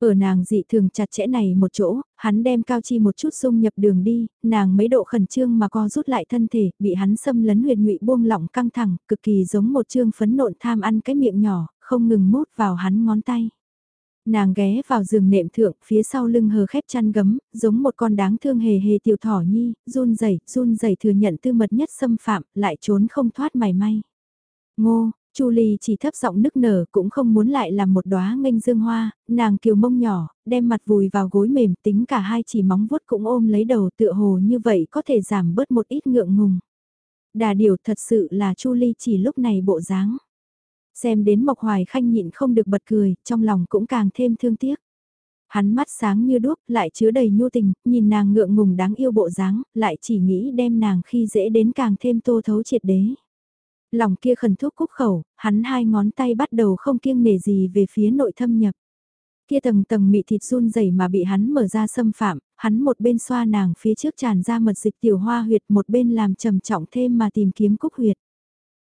Ở nàng dị thường chặt chẽ này một chỗ, hắn đem cao chi một chút dung nhập đường đi, nàng mấy độ khẩn trương mà co rút lại thân thể, bị hắn xâm lấn huyệt ngụy buông lỏng căng thẳng, cực kỳ giống một trương phấn nộn tham ăn cái miệng nhỏ, không ngừng mút vào hắn ngón tay. Nàng ghé vào giường nệm thượng, phía sau lưng hờ khép chăn gấm, giống một con đáng thương hề hề tiểu thỏ nhi, run rẩy run rẩy thừa nhận tư mật nhất xâm phạm, lại trốn không thoát mày may. Ngô, Chu Ly chỉ thấp giọng nức nở cũng không muốn lại làm một đóa nghênh dương hoa, nàng kiều mông nhỏ, đem mặt vùi vào gối mềm tính cả hai chỉ móng vuốt cũng ôm lấy đầu tựa hồ như vậy có thể giảm bớt một ít ngượng ngùng. Đà điều thật sự là Chu Ly chỉ lúc này bộ dáng. Xem đến Mộc Hoài Khanh nhịn không được bật cười, trong lòng cũng càng thêm thương tiếc. Hắn mắt sáng như đuốc, lại chứa đầy nhu tình, nhìn nàng ngượng ngùng đáng yêu bộ dáng, lại chỉ nghĩ đem nàng khi dễ đến càng thêm tô thấu triệt đế. Lòng kia khẩn thuốc cúc khẩu, hắn hai ngón tay bắt đầu không kiêng nể gì về phía nội thâm nhập. Kia tầng tầng mị thịt run rẩy mà bị hắn mở ra xâm phạm, hắn một bên xoa nàng phía trước tràn ra mật dịch tiểu hoa huyệt một bên làm trầm trọng thêm mà tìm kiếm cúc huyệt.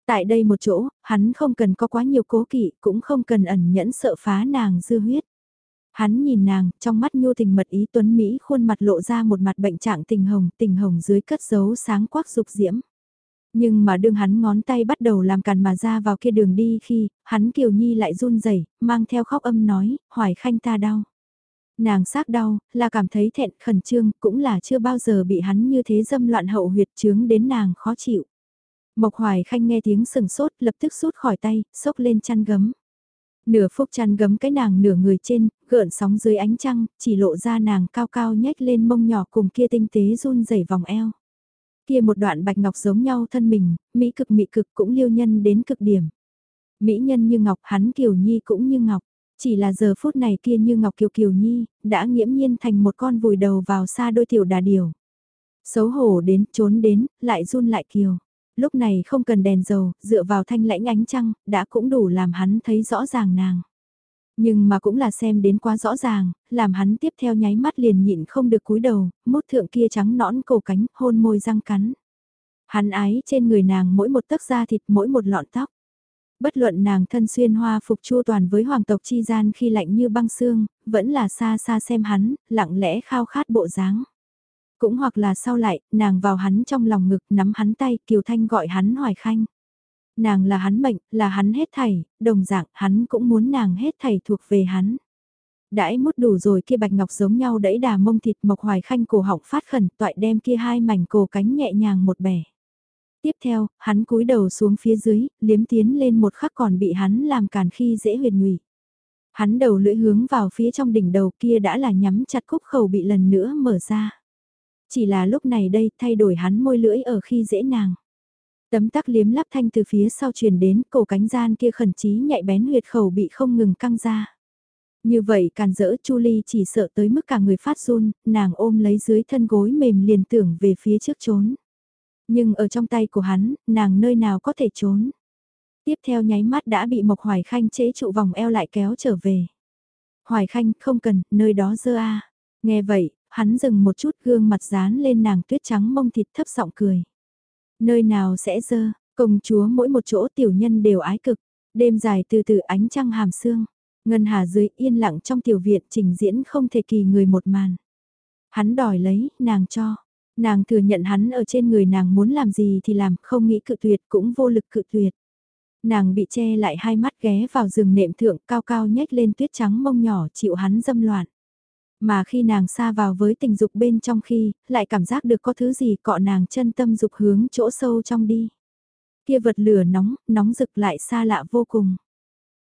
Tại đây một chỗ, hắn không cần có quá nhiều cố kỵ, cũng không cần ẩn nhẫn sợ phá nàng dư huyết. Hắn nhìn nàng, trong mắt nhu tình mật ý tuấn Mỹ khuôn mặt lộ ra một mặt bệnh trạng tình hồng, tình hồng dưới cất dấu sáng quắc dục diễm. Nhưng mà đương hắn ngón tay bắt đầu làm càn mà ra vào kia đường đi khi, hắn kiều nhi lại run rẩy mang theo khóc âm nói, hoài khanh ta đau. Nàng xác đau, là cảm thấy thẹn khẩn trương, cũng là chưa bao giờ bị hắn như thế dâm loạn hậu huyệt trướng đến nàng khó chịu. Mộc Hoài Khanh nghe tiếng sừng sốt, lập tức rút khỏi tay, xốc lên chăn gấm. Nửa phúc chăn gấm cái nàng nửa người trên, gợn sóng dưới ánh trăng, chỉ lộ ra nàng cao cao nhếch lên mông nhỏ cùng kia tinh tế run rẩy vòng eo. Kia một đoạn bạch ngọc giống nhau thân mình, mỹ cực mỹ cực cũng liêu nhân đến cực điểm. Mỹ nhân như ngọc, hắn kiều nhi cũng như ngọc. Chỉ là giờ phút này kia như ngọc kiều kiều nhi, đã nghiễm nhiên thành một con vùi đầu vào xa đôi tiểu đà điều. Xấu hổ đến, trốn đến, lại run lại kiều lúc này không cần đèn dầu, dựa vào thanh lãnh ánh trăng, đã cũng đủ làm hắn thấy rõ ràng nàng. Nhưng mà cũng là xem đến quá rõ ràng, làm hắn tiếp theo nháy mắt liền nhịn không được cúi đầu, mốt thượng kia trắng nõn cổ cánh, hôn môi răng cắn. Hắn ái trên người nàng mỗi một tấc da thịt mỗi một lọn tóc. Bất luận nàng thân xuyên hoa phục chu toàn với hoàng tộc chi gian khi lạnh như băng xương, vẫn là xa xa xem hắn, lặng lẽ khao khát bộ dáng. Cũng hoặc là sau lại, nàng vào hắn trong lòng ngực nắm hắn tay Kiều Thanh gọi hắn Hoài Khanh. Nàng là hắn mệnh, là hắn hết thảy, đồng dạng hắn cũng muốn nàng hết thảy thuộc về hắn. Đãi mút đủ rồi kia bạch ngọc giống nhau đẫy đà mông thịt mộc hoài khanh cổ họng phát khẩn toại đem kia hai mảnh cổ cánh nhẹ nhàng một bẻ. Tiếp theo, hắn cúi đầu xuống phía dưới, liếm tiến lên một khắc còn bị hắn làm càn khi dễ huyền nhụy. Hắn đầu lưỡi hướng vào phía trong đỉnh đầu kia đã là nhắm chặt cúc khẩu bị lần nữa mở ra. Chỉ là lúc này đây thay đổi hắn môi lưỡi ở khi dễ nàng. Tấm tắc liếm lắp thanh từ phía sau truyền đến cổ cánh gian kia khẩn trí nhạy bén huyệt khẩu bị không ngừng căng ra. Như vậy càn dỡ Chu Ly chỉ sợ tới mức cả người phát run, nàng ôm lấy dưới thân gối mềm liền tưởng về phía trước trốn. Nhưng ở trong tay của hắn, nàng nơi nào có thể trốn. Tiếp theo nháy mắt đã bị Mộc Hoài Khanh chế trụ vòng eo lại kéo trở về. Hoài Khanh không cần, nơi đó dơ a Nghe vậy, hắn dừng một chút gương mặt dán lên nàng tuyết trắng mông thịt thấp giọng cười. Nơi nào sẽ dơ, công chúa mỗi một chỗ tiểu nhân đều ái cực, đêm dài từ từ ánh trăng hàm sương. Ngân hà dưới yên lặng trong tiểu viện trình diễn không thể kỳ người một màn. Hắn đòi lấy, nàng cho. Nàng thừa nhận hắn ở trên người nàng muốn làm gì thì làm, không nghĩ cự tuyệt cũng vô lực cự tuyệt. Nàng bị che lại hai mắt ghé vào rừng nệm thượng cao cao nhếch lên tuyết trắng mông nhỏ chịu hắn dâm loạn. Mà khi nàng xa vào với tình dục bên trong khi, lại cảm giác được có thứ gì cọ nàng chân tâm dục hướng chỗ sâu trong đi. Kia vật lửa nóng, nóng rực lại xa lạ vô cùng.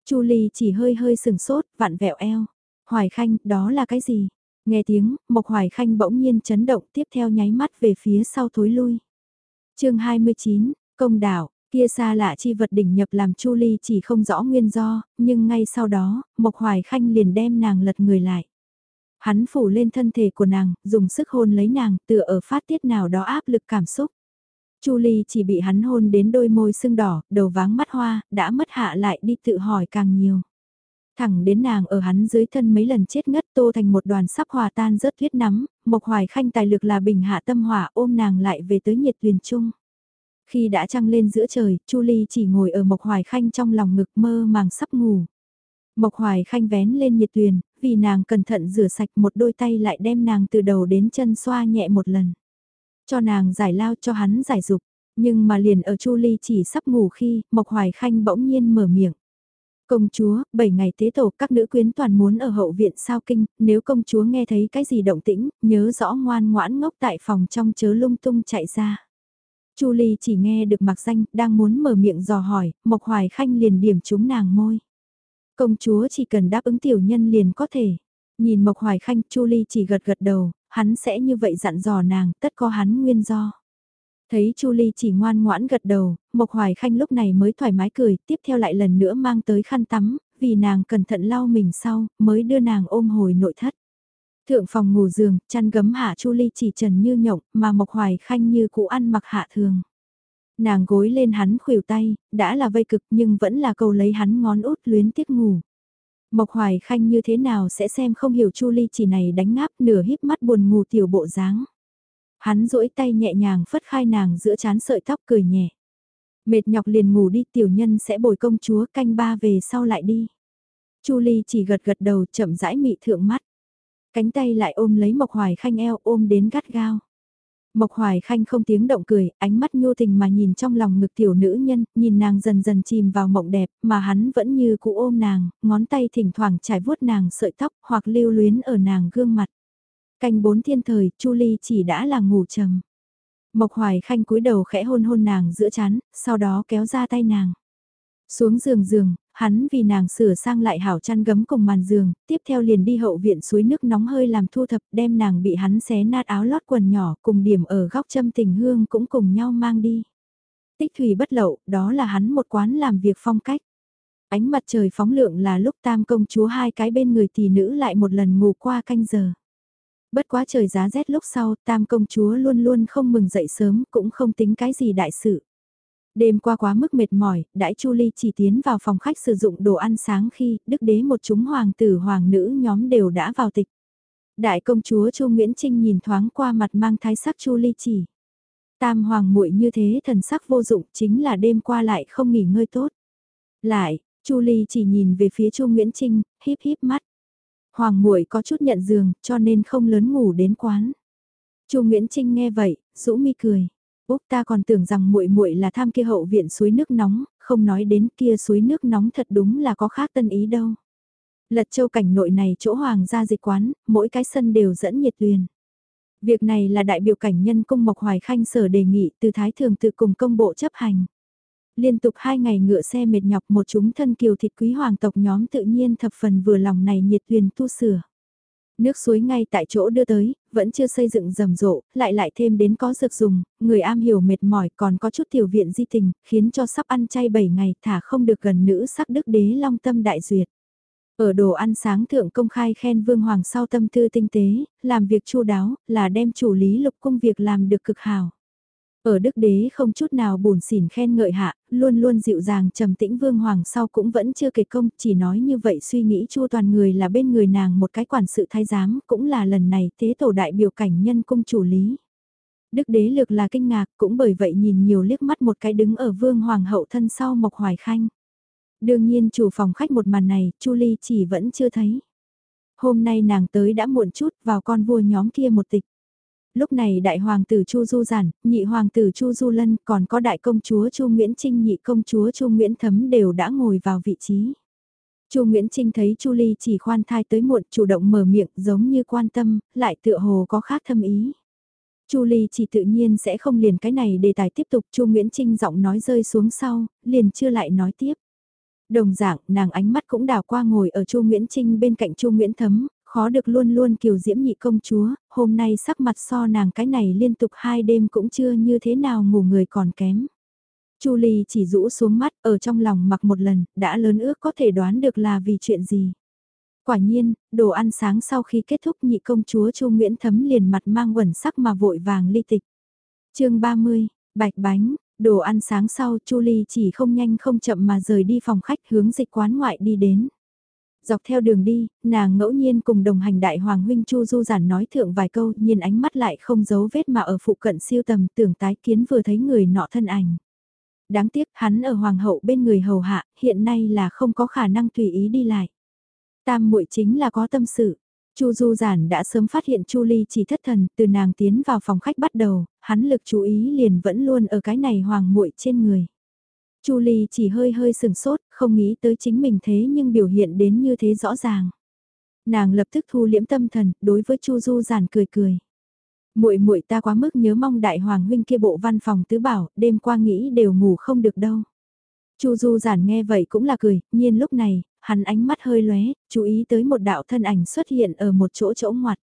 Chu Ly chỉ hơi hơi sừng sốt, vặn vẹo eo. Hoài Khanh, đó là cái gì? Nghe tiếng, Mộc Hoài Khanh bỗng nhiên chấn động tiếp theo nháy mắt về phía sau thối lui. chương 29, Công đảo, kia xa lạ chi vật đỉnh nhập làm Chu Ly chỉ không rõ nguyên do, nhưng ngay sau đó, Mộc Hoài Khanh liền đem nàng lật người lại. Hắn phủ lên thân thể của nàng, dùng sức hôn lấy nàng, tựa ở phát tiết nào đó áp lực cảm xúc. Chu Ly chỉ bị hắn hôn đến đôi môi sưng đỏ, đầu váng mắt hoa, đã mất hạ lại đi tự hỏi càng nhiều. Thẳng đến nàng ở hắn dưới thân mấy lần chết ngất tô thành một đoàn sắp hòa tan rớt huyết nắm, Mộc Hoài Khanh tài lực là bình hạ tâm hỏa ôm nàng lại về tới nhiệt tuyền trung. Khi đã trăng lên giữa trời, Chu Ly chỉ ngồi ở Mộc Hoài Khanh trong lòng ngực mơ màng sắp ngủ. Mộc Hoài Khanh vén lên nhiệt tuyền, vì nàng cẩn thận rửa sạch một đôi tay lại đem nàng từ đầu đến chân xoa nhẹ một lần. Cho nàng giải lao cho hắn giải dục, nhưng mà liền ở Chu Ly chỉ sắp ngủ khi Mộc Hoài Khanh bỗng nhiên mở miệng. Công chúa, 7 ngày tế tổ các nữ quyến toàn muốn ở hậu viện sao kinh, nếu công chúa nghe thấy cái gì động tĩnh, nhớ rõ ngoan ngoãn ngốc tại phòng trong chớ lung tung chạy ra. Chu Ly chỉ nghe được mặc danh, đang muốn mở miệng dò hỏi, Mộc Hoài Khanh liền điểm trúng nàng môi. Công chúa chỉ cần đáp ứng tiểu nhân liền có thể. Nhìn Mộc Hoài Khanh, Chu Ly chỉ gật gật đầu, hắn sẽ như vậy dặn dò nàng, tất có hắn nguyên do. Thấy Chu Ly chỉ ngoan ngoãn gật đầu, Mộc Hoài Khanh lúc này mới thoải mái cười, tiếp theo lại lần nữa mang tới khăn tắm, vì nàng cẩn thận lau mình sau, mới đưa nàng ôm hồi nội thất. Thượng phòng ngủ giường, chăn gấm hạ Chu Ly chỉ trần như nhộng, mà Mộc Hoài Khanh như cũ ăn mặc hạ thường. Nàng gối lên hắn khuỷu tay, đã là vây cực nhưng vẫn là cầu lấy hắn ngón út luyến tiếc ngủ. Mộc Hoài Khanh như thế nào sẽ xem không hiểu Chu Ly chỉ này đánh ngáp nửa híp mắt buồn ngủ tiểu bộ dáng. Hắn duỗi tay nhẹ nhàng phất khai nàng giữa chán sợi tóc cười nhẹ. Mệt nhọc liền ngủ đi tiểu nhân sẽ bồi công chúa canh ba về sau lại đi. Chu Ly chỉ gật gật đầu chậm rãi mị thượng mắt. Cánh tay lại ôm lấy Mộc Hoài Khanh eo ôm đến gắt gao. Mộc Hoài Khanh không tiếng động cười, ánh mắt nhu tình mà nhìn trong lòng ngực tiểu nữ nhân, nhìn nàng dần dần chìm vào mộng đẹp, mà hắn vẫn như cũ ôm nàng, ngón tay thỉnh thoảng trải vuốt nàng sợi tóc hoặc lưu luyến ở nàng gương mặt. Canh bốn thiên thời, Chu Ly chỉ đã là ngủ trầm. Mộc Hoài Khanh cúi đầu khẽ hôn hôn nàng giữa chán, sau đó kéo ra tay nàng. Xuống giường giường, hắn vì nàng sửa sang lại hảo chăn gấm cùng màn giường, tiếp theo liền đi hậu viện suối nước nóng hơi làm thu thập đem nàng bị hắn xé nát áo lót quần nhỏ cùng điểm ở góc châm tình hương cũng cùng nhau mang đi. Tích thủy bất lậu, đó là hắn một quán làm việc phong cách. Ánh mặt trời phóng lượng là lúc tam công chúa hai cái bên người tỷ nữ lại một lần ngủ qua canh giờ. Bất quá trời giá rét lúc sau, tam công chúa luôn luôn không mừng dậy sớm, cũng không tính cái gì đại sự. Đêm qua quá mức mệt mỏi, đãi Chu Ly chỉ tiến vào phòng khách sử dụng đồ ăn sáng khi đức đế một chúng hoàng tử hoàng nữ nhóm đều đã vào tịch. Đại công chúa Chu Nguyễn Trinh nhìn thoáng qua mặt mang thái sắc Chu Ly chỉ. Tam hoàng muội như thế thần sắc vô dụng chính là đêm qua lại không nghỉ ngơi tốt. Lại, Chu Ly chỉ nhìn về phía Chu Nguyễn Trinh, híp híp mắt. Hoàng muội có chút nhận giường, cho nên không lớn ngủ đến quán. Chu Nguyễn Trinh nghe vậy, rũ mi cười. Úc ta còn tưởng rằng muội muội là tham kia hậu viện suối nước nóng, không nói đến kia suối nước nóng thật đúng là có khác tân ý đâu. Lật châu cảnh nội này chỗ hoàng gia dịch quán, mỗi cái sân đều dẫn nhiệt tuyền. Việc này là đại biểu cảnh nhân công Mộc Hoài Khanh sở đề nghị từ Thái Thường tự cùng công bộ chấp hành. Liên tục hai ngày ngựa xe mệt nhọc một chúng thân kiều thịt quý hoàng tộc nhóm tự nhiên thập phần vừa lòng này nhiệt tuyền tu sửa. Nước suối ngay tại chỗ đưa tới, vẫn chưa xây dựng rầm rộ, lại lại thêm đến có dược dùng, người am hiểu mệt mỏi còn có chút tiểu viện di tình, khiến cho sắp ăn chay 7 ngày thả không được gần nữ sắc đức đế long tâm đại duyệt. Ở đồ ăn sáng thượng công khai khen vương hoàng sau tâm tư tinh tế, làm việc chu đáo, là đem chủ lý lục công việc làm được cực hào. Ở đức đế không chút nào buồn xỉn khen ngợi hạ, luôn luôn dịu dàng trầm tĩnh vương hoàng sau cũng vẫn chưa kể công, chỉ nói như vậy suy nghĩ chua toàn người là bên người nàng một cái quản sự thái giám, cũng là lần này thế tổ đại biểu cảnh nhân cung chủ lý. Đức đế lược là kinh ngạc, cũng bởi vậy nhìn nhiều liếc mắt một cái đứng ở vương hoàng hậu thân sau mộc hoài khanh. Đương nhiên chủ phòng khách một màn này, Chu Ly chỉ vẫn chưa thấy. Hôm nay nàng tới đã muộn chút vào con vua nhóm kia một tịch. Lúc này đại hoàng tử Chu Du Giản, nhị hoàng tử Chu Du Lân, còn có đại công chúa Chu Nguyễn Trinh nhị công chúa Chu Nguyễn Thấm đều đã ngồi vào vị trí. Chu Nguyễn Trinh thấy Chu Ly chỉ khoan thai tới muộn, chủ động mở miệng, giống như quan tâm, lại tựa hồ có khác thâm ý. Chu Ly chỉ tự nhiên sẽ không liền cái này đề tài tiếp tục, Chu Nguyễn Trinh giọng nói rơi xuống sau, liền chưa lại nói tiếp. Đồng dạng, nàng ánh mắt cũng đào qua ngồi ở Chu Nguyễn Trinh bên cạnh Chu Nguyễn Thấm, khó được luôn luôn kiều diễm nhị công chúa, hôm nay sắc mặt so nàng cái này liên tục hai đêm cũng chưa như thế nào ngủ người còn kém. Chu Ly chỉ rũ xuống mắt ở trong lòng mặc một lần, đã lớn ước có thể đoán được là vì chuyện gì. Quả nhiên, đồ ăn sáng sau khi kết thúc nhị công chúa Chu Nguyễn Thấm liền mặt mang quần sắc mà vội vàng ly tịch. chương 30, bạch bánh, đồ ăn sáng sau Chu Ly chỉ không nhanh không chậm mà rời đi phòng khách hướng dịch quán ngoại đi đến. Dọc theo đường đi, nàng ngẫu nhiên cùng đồng hành đại hoàng huynh Chu Du giản nói thượng vài câu, nhìn ánh mắt lại không giấu vết mà ở phụ cận siêu tầm tưởng tái kiến vừa thấy người nọ thân ảnh. Đáng tiếc hắn ở hoàng hậu bên người hầu hạ, hiện nay là không có khả năng tùy ý đi lại. Tam muội chính là có tâm sự. Chu Du Giản đã sớm phát hiện Chu Ly chỉ thất thần, từ nàng tiến vào phòng khách bắt đầu, hắn lực chú ý liền vẫn luôn ở cái này hoàng muội trên người. Chu Ly chỉ hơi hơi sừng sốt, không nghĩ tới chính mình thế nhưng biểu hiện đến như thế rõ ràng. Nàng lập tức thu liễm tâm thần, đối với Chu Du Giản cười cười. Muội muội ta quá mức nhớ mong đại hoàng huynh kia bộ văn phòng tứ bảo, đêm qua nghĩ đều ngủ không được đâu. Chu Du Giản nghe vậy cũng là cười, nhiên lúc này, hắn ánh mắt hơi lóe, chú ý tới một đạo thân ảnh xuất hiện ở một chỗ chỗ ngoặt.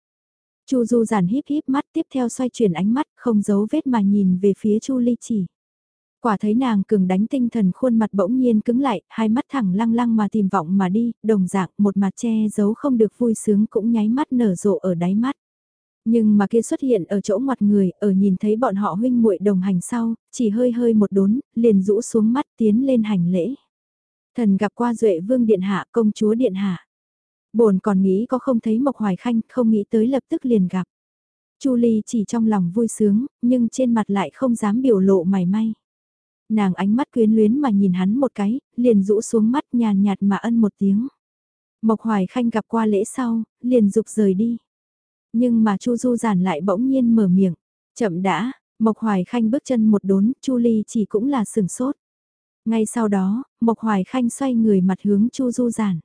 Chu Du giản híp híp mắt tiếp theo xoay chuyển ánh mắt, không giấu vết mà nhìn về phía Chu Ly chỉ. Quả thấy nàng cường đánh tinh thần khuôn mặt bỗng nhiên cứng lại, hai mắt thẳng lăng lăng mà tìm vọng mà đi, đồng dạng một mặt che giấu không được vui sướng cũng nháy mắt nở rộ ở đáy mắt. Nhưng mà kia xuất hiện ở chỗ ngoặt người, ở nhìn thấy bọn họ huynh muội đồng hành sau, chỉ hơi hơi một đốn, liền rũ xuống mắt tiến lên hành lễ. Thần gặp qua Duệ Vương Điện Hạ công chúa Điện Hạ. bổn còn nghĩ có không thấy Mộc Hoài Khanh, không nghĩ tới lập tức liền gặp. Chu Ly chỉ trong lòng vui sướng, nhưng trên mặt lại không dám biểu lộ mày may. Nàng ánh mắt quyến luyến mà nhìn hắn một cái, liền rũ xuống mắt nhàn nhạt mà ân một tiếng. Mộc Hoài Khanh gặp qua lễ sau, liền dục rời đi. Nhưng mà Chu Du giản lại bỗng nhiên mở miệng, chậm đã, Mộc Hoài Khanh bước chân một đốn, Chu Ly chỉ cũng là sừng sốt. Ngay sau đó, Mộc Hoài Khanh xoay người mặt hướng Chu Du Giản.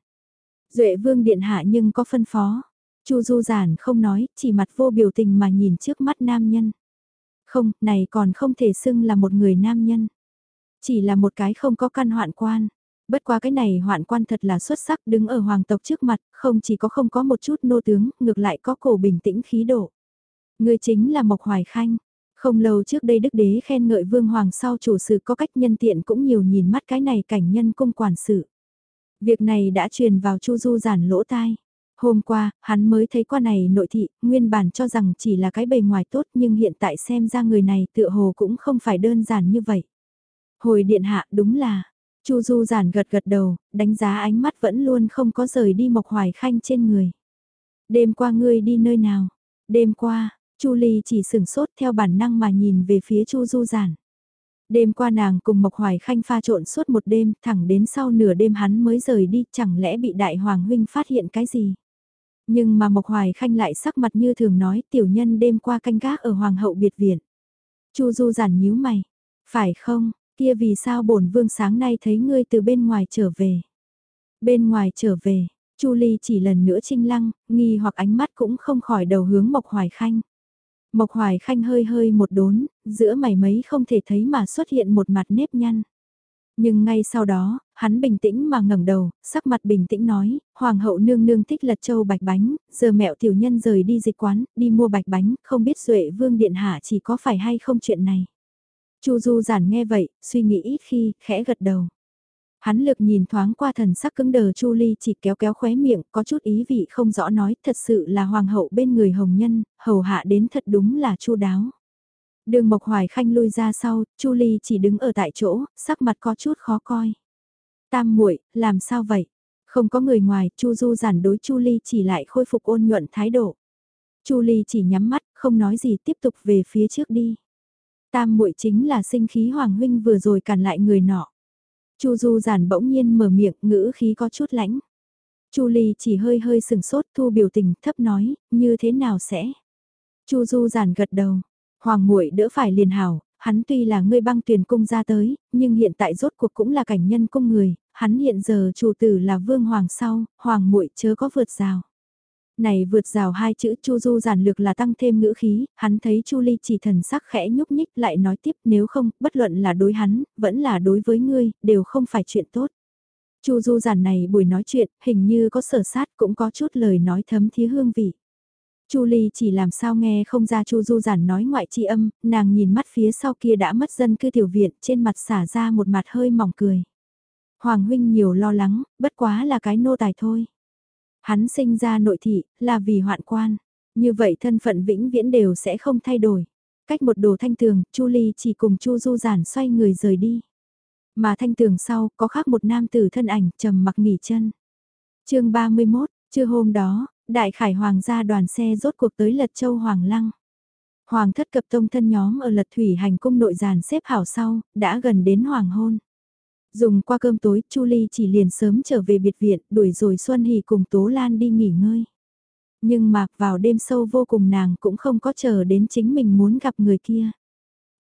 Duệ Vương điện hạ nhưng có phân phó. Chu Du Giản không nói, chỉ mặt vô biểu tình mà nhìn trước mắt nam nhân. Không, này còn không thể xưng là một người nam nhân. Chỉ là một cái không có căn hoạn quan. Bất qua cái này hoạn quan thật là xuất sắc đứng ở hoàng tộc trước mặt, không chỉ có không có một chút nô tướng, ngược lại có cổ bình tĩnh khí độ. Người chính là Mộc Hoài Khanh. Không lâu trước đây đức đế khen ngợi vương hoàng sau chủ sự có cách nhân tiện cũng nhiều nhìn mắt cái này cảnh nhân cung quản sự. Việc này đã truyền vào chu du giản lỗ tai. Hôm qua, hắn mới thấy qua này nội thị, nguyên bản cho rằng chỉ là cái bề ngoài tốt nhưng hiện tại xem ra người này tựa hồ cũng không phải đơn giản như vậy. Hồi điện hạ đúng là, chu du giản gật gật đầu, đánh giá ánh mắt vẫn luôn không có rời đi mộc hoài khanh trên người. Đêm qua ngươi đi nơi nào? Đêm qua, Chu Ly chỉ sửng sốt theo bản năng mà nhìn về phía Chu Du Giản. Đêm qua nàng cùng Mộc Hoài Khanh pha trộn suốt một đêm, thẳng đến sau nửa đêm hắn mới rời đi, chẳng lẽ bị Đại Hoàng Huynh phát hiện cái gì? Nhưng mà Mộc Hoài Khanh lại sắc mặt như thường nói tiểu nhân đêm qua canh gác ở Hoàng hậu biệt viện. Chu Du Giản nhíu mày, phải không, kia vì sao bổn vương sáng nay thấy ngươi từ bên ngoài trở về? Bên ngoài trở về, Chu Ly chỉ lần nữa trinh lăng, nghi hoặc ánh mắt cũng không khỏi đầu hướng Mộc Hoài Khanh. Mộc Hoài Khanh hơi hơi một đốn, giữa mày mấy không thể thấy mà xuất hiện một mặt nếp nhăn. Nhưng ngay sau đó, hắn bình tĩnh mà ngẩng đầu, sắc mặt bình tĩnh nói, Hoàng hậu nương nương thích lật châu bạch bánh, giờ mẹo tiểu nhân rời đi dịch quán, đi mua bạch bánh, không biết Duệ Vương Điện Hạ chỉ có phải hay không chuyện này. Chu Du giản nghe vậy, suy nghĩ ít khi, khẽ gật đầu. Hắn lực nhìn thoáng qua thần sắc cứng đờ Chu Ly chỉ kéo kéo khóe miệng, có chút ý vị không rõ nói, thật sự là hoàng hậu bên người hồng nhân, hầu hạ đến thật đúng là chu đáo. Đường Mộc Hoài Khanh lui ra sau, Chu Ly chỉ đứng ở tại chỗ, sắc mặt có chút khó coi. Tam muội, làm sao vậy? Không có người ngoài, Chu Du giản đối Chu Ly chỉ lại khôi phục ôn nhuận thái độ. Chu Ly chỉ nhắm mắt, không nói gì tiếp tục về phía trước đi. Tam muội chính là sinh khí hoàng huynh vừa rồi cản lại người nọ. Chu Du giản bỗng nhiên mở miệng, ngữ khí có chút lãnh. Chu Ly chỉ hơi hơi sừng sốt, thu biểu tình, thấp nói, như thế nào sẽ? Chu Du giản gật đầu, Hoàng muội đỡ phải liền hảo, hắn tuy là người băng tuyển cung ra tới, nhưng hiện tại rốt cuộc cũng là cảnh nhân cung người, hắn hiện giờ chủ tử là vương hoàng sau, hoàng muội chớ có vượt rào này vượt rào hai chữ Chu Du giản lược là tăng thêm ngữ khí, hắn thấy Chu Ly chỉ thần sắc khẽ nhúc nhích lại nói tiếp nếu không, bất luận là đối hắn, vẫn là đối với ngươi, đều không phải chuyện tốt. Chu Du giản này buổi nói chuyện, hình như có sở sát cũng có chút lời nói thấm thía hương vị. Chu Ly chỉ làm sao nghe không ra Chu Du giản nói ngoại chi âm, nàng nhìn mắt phía sau kia đã mất dân cư tiểu viện, trên mặt xả ra một mặt hơi mỏng cười. Hoàng huynh nhiều lo lắng, bất quá là cái nô tài thôi. Hắn sinh ra nội thị, là vì hoạn quan. Như vậy thân phận vĩnh viễn đều sẽ không thay đổi. Cách một đồ thanh tường, Chu Ly chỉ cùng Chu Du giản xoay người rời đi. Mà thanh tường sau, có khác một nam tử thân ảnh, trầm mặc nghỉ chân. chương 31, trưa hôm đó, Đại Khải Hoàng gia đoàn xe rốt cuộc tới Lật Châu Hoàng Lăng. Hoàng thất cập tông thân nhóm ở Lật Thủy hành cung nội giàn xếp hảo sau, đã gần đến hoàng hôn. Dùng qua cơm tối, Chu Ly chỉ liền sớm trở về biệt viện, đuổi rồi Xuân Hỷ cùng Tố Lan đi nghỉ ngơi. Nhưng mà vào đêm sâu vô cùng nàng cũng không có chờ đến chính mình muốn gặp người kia.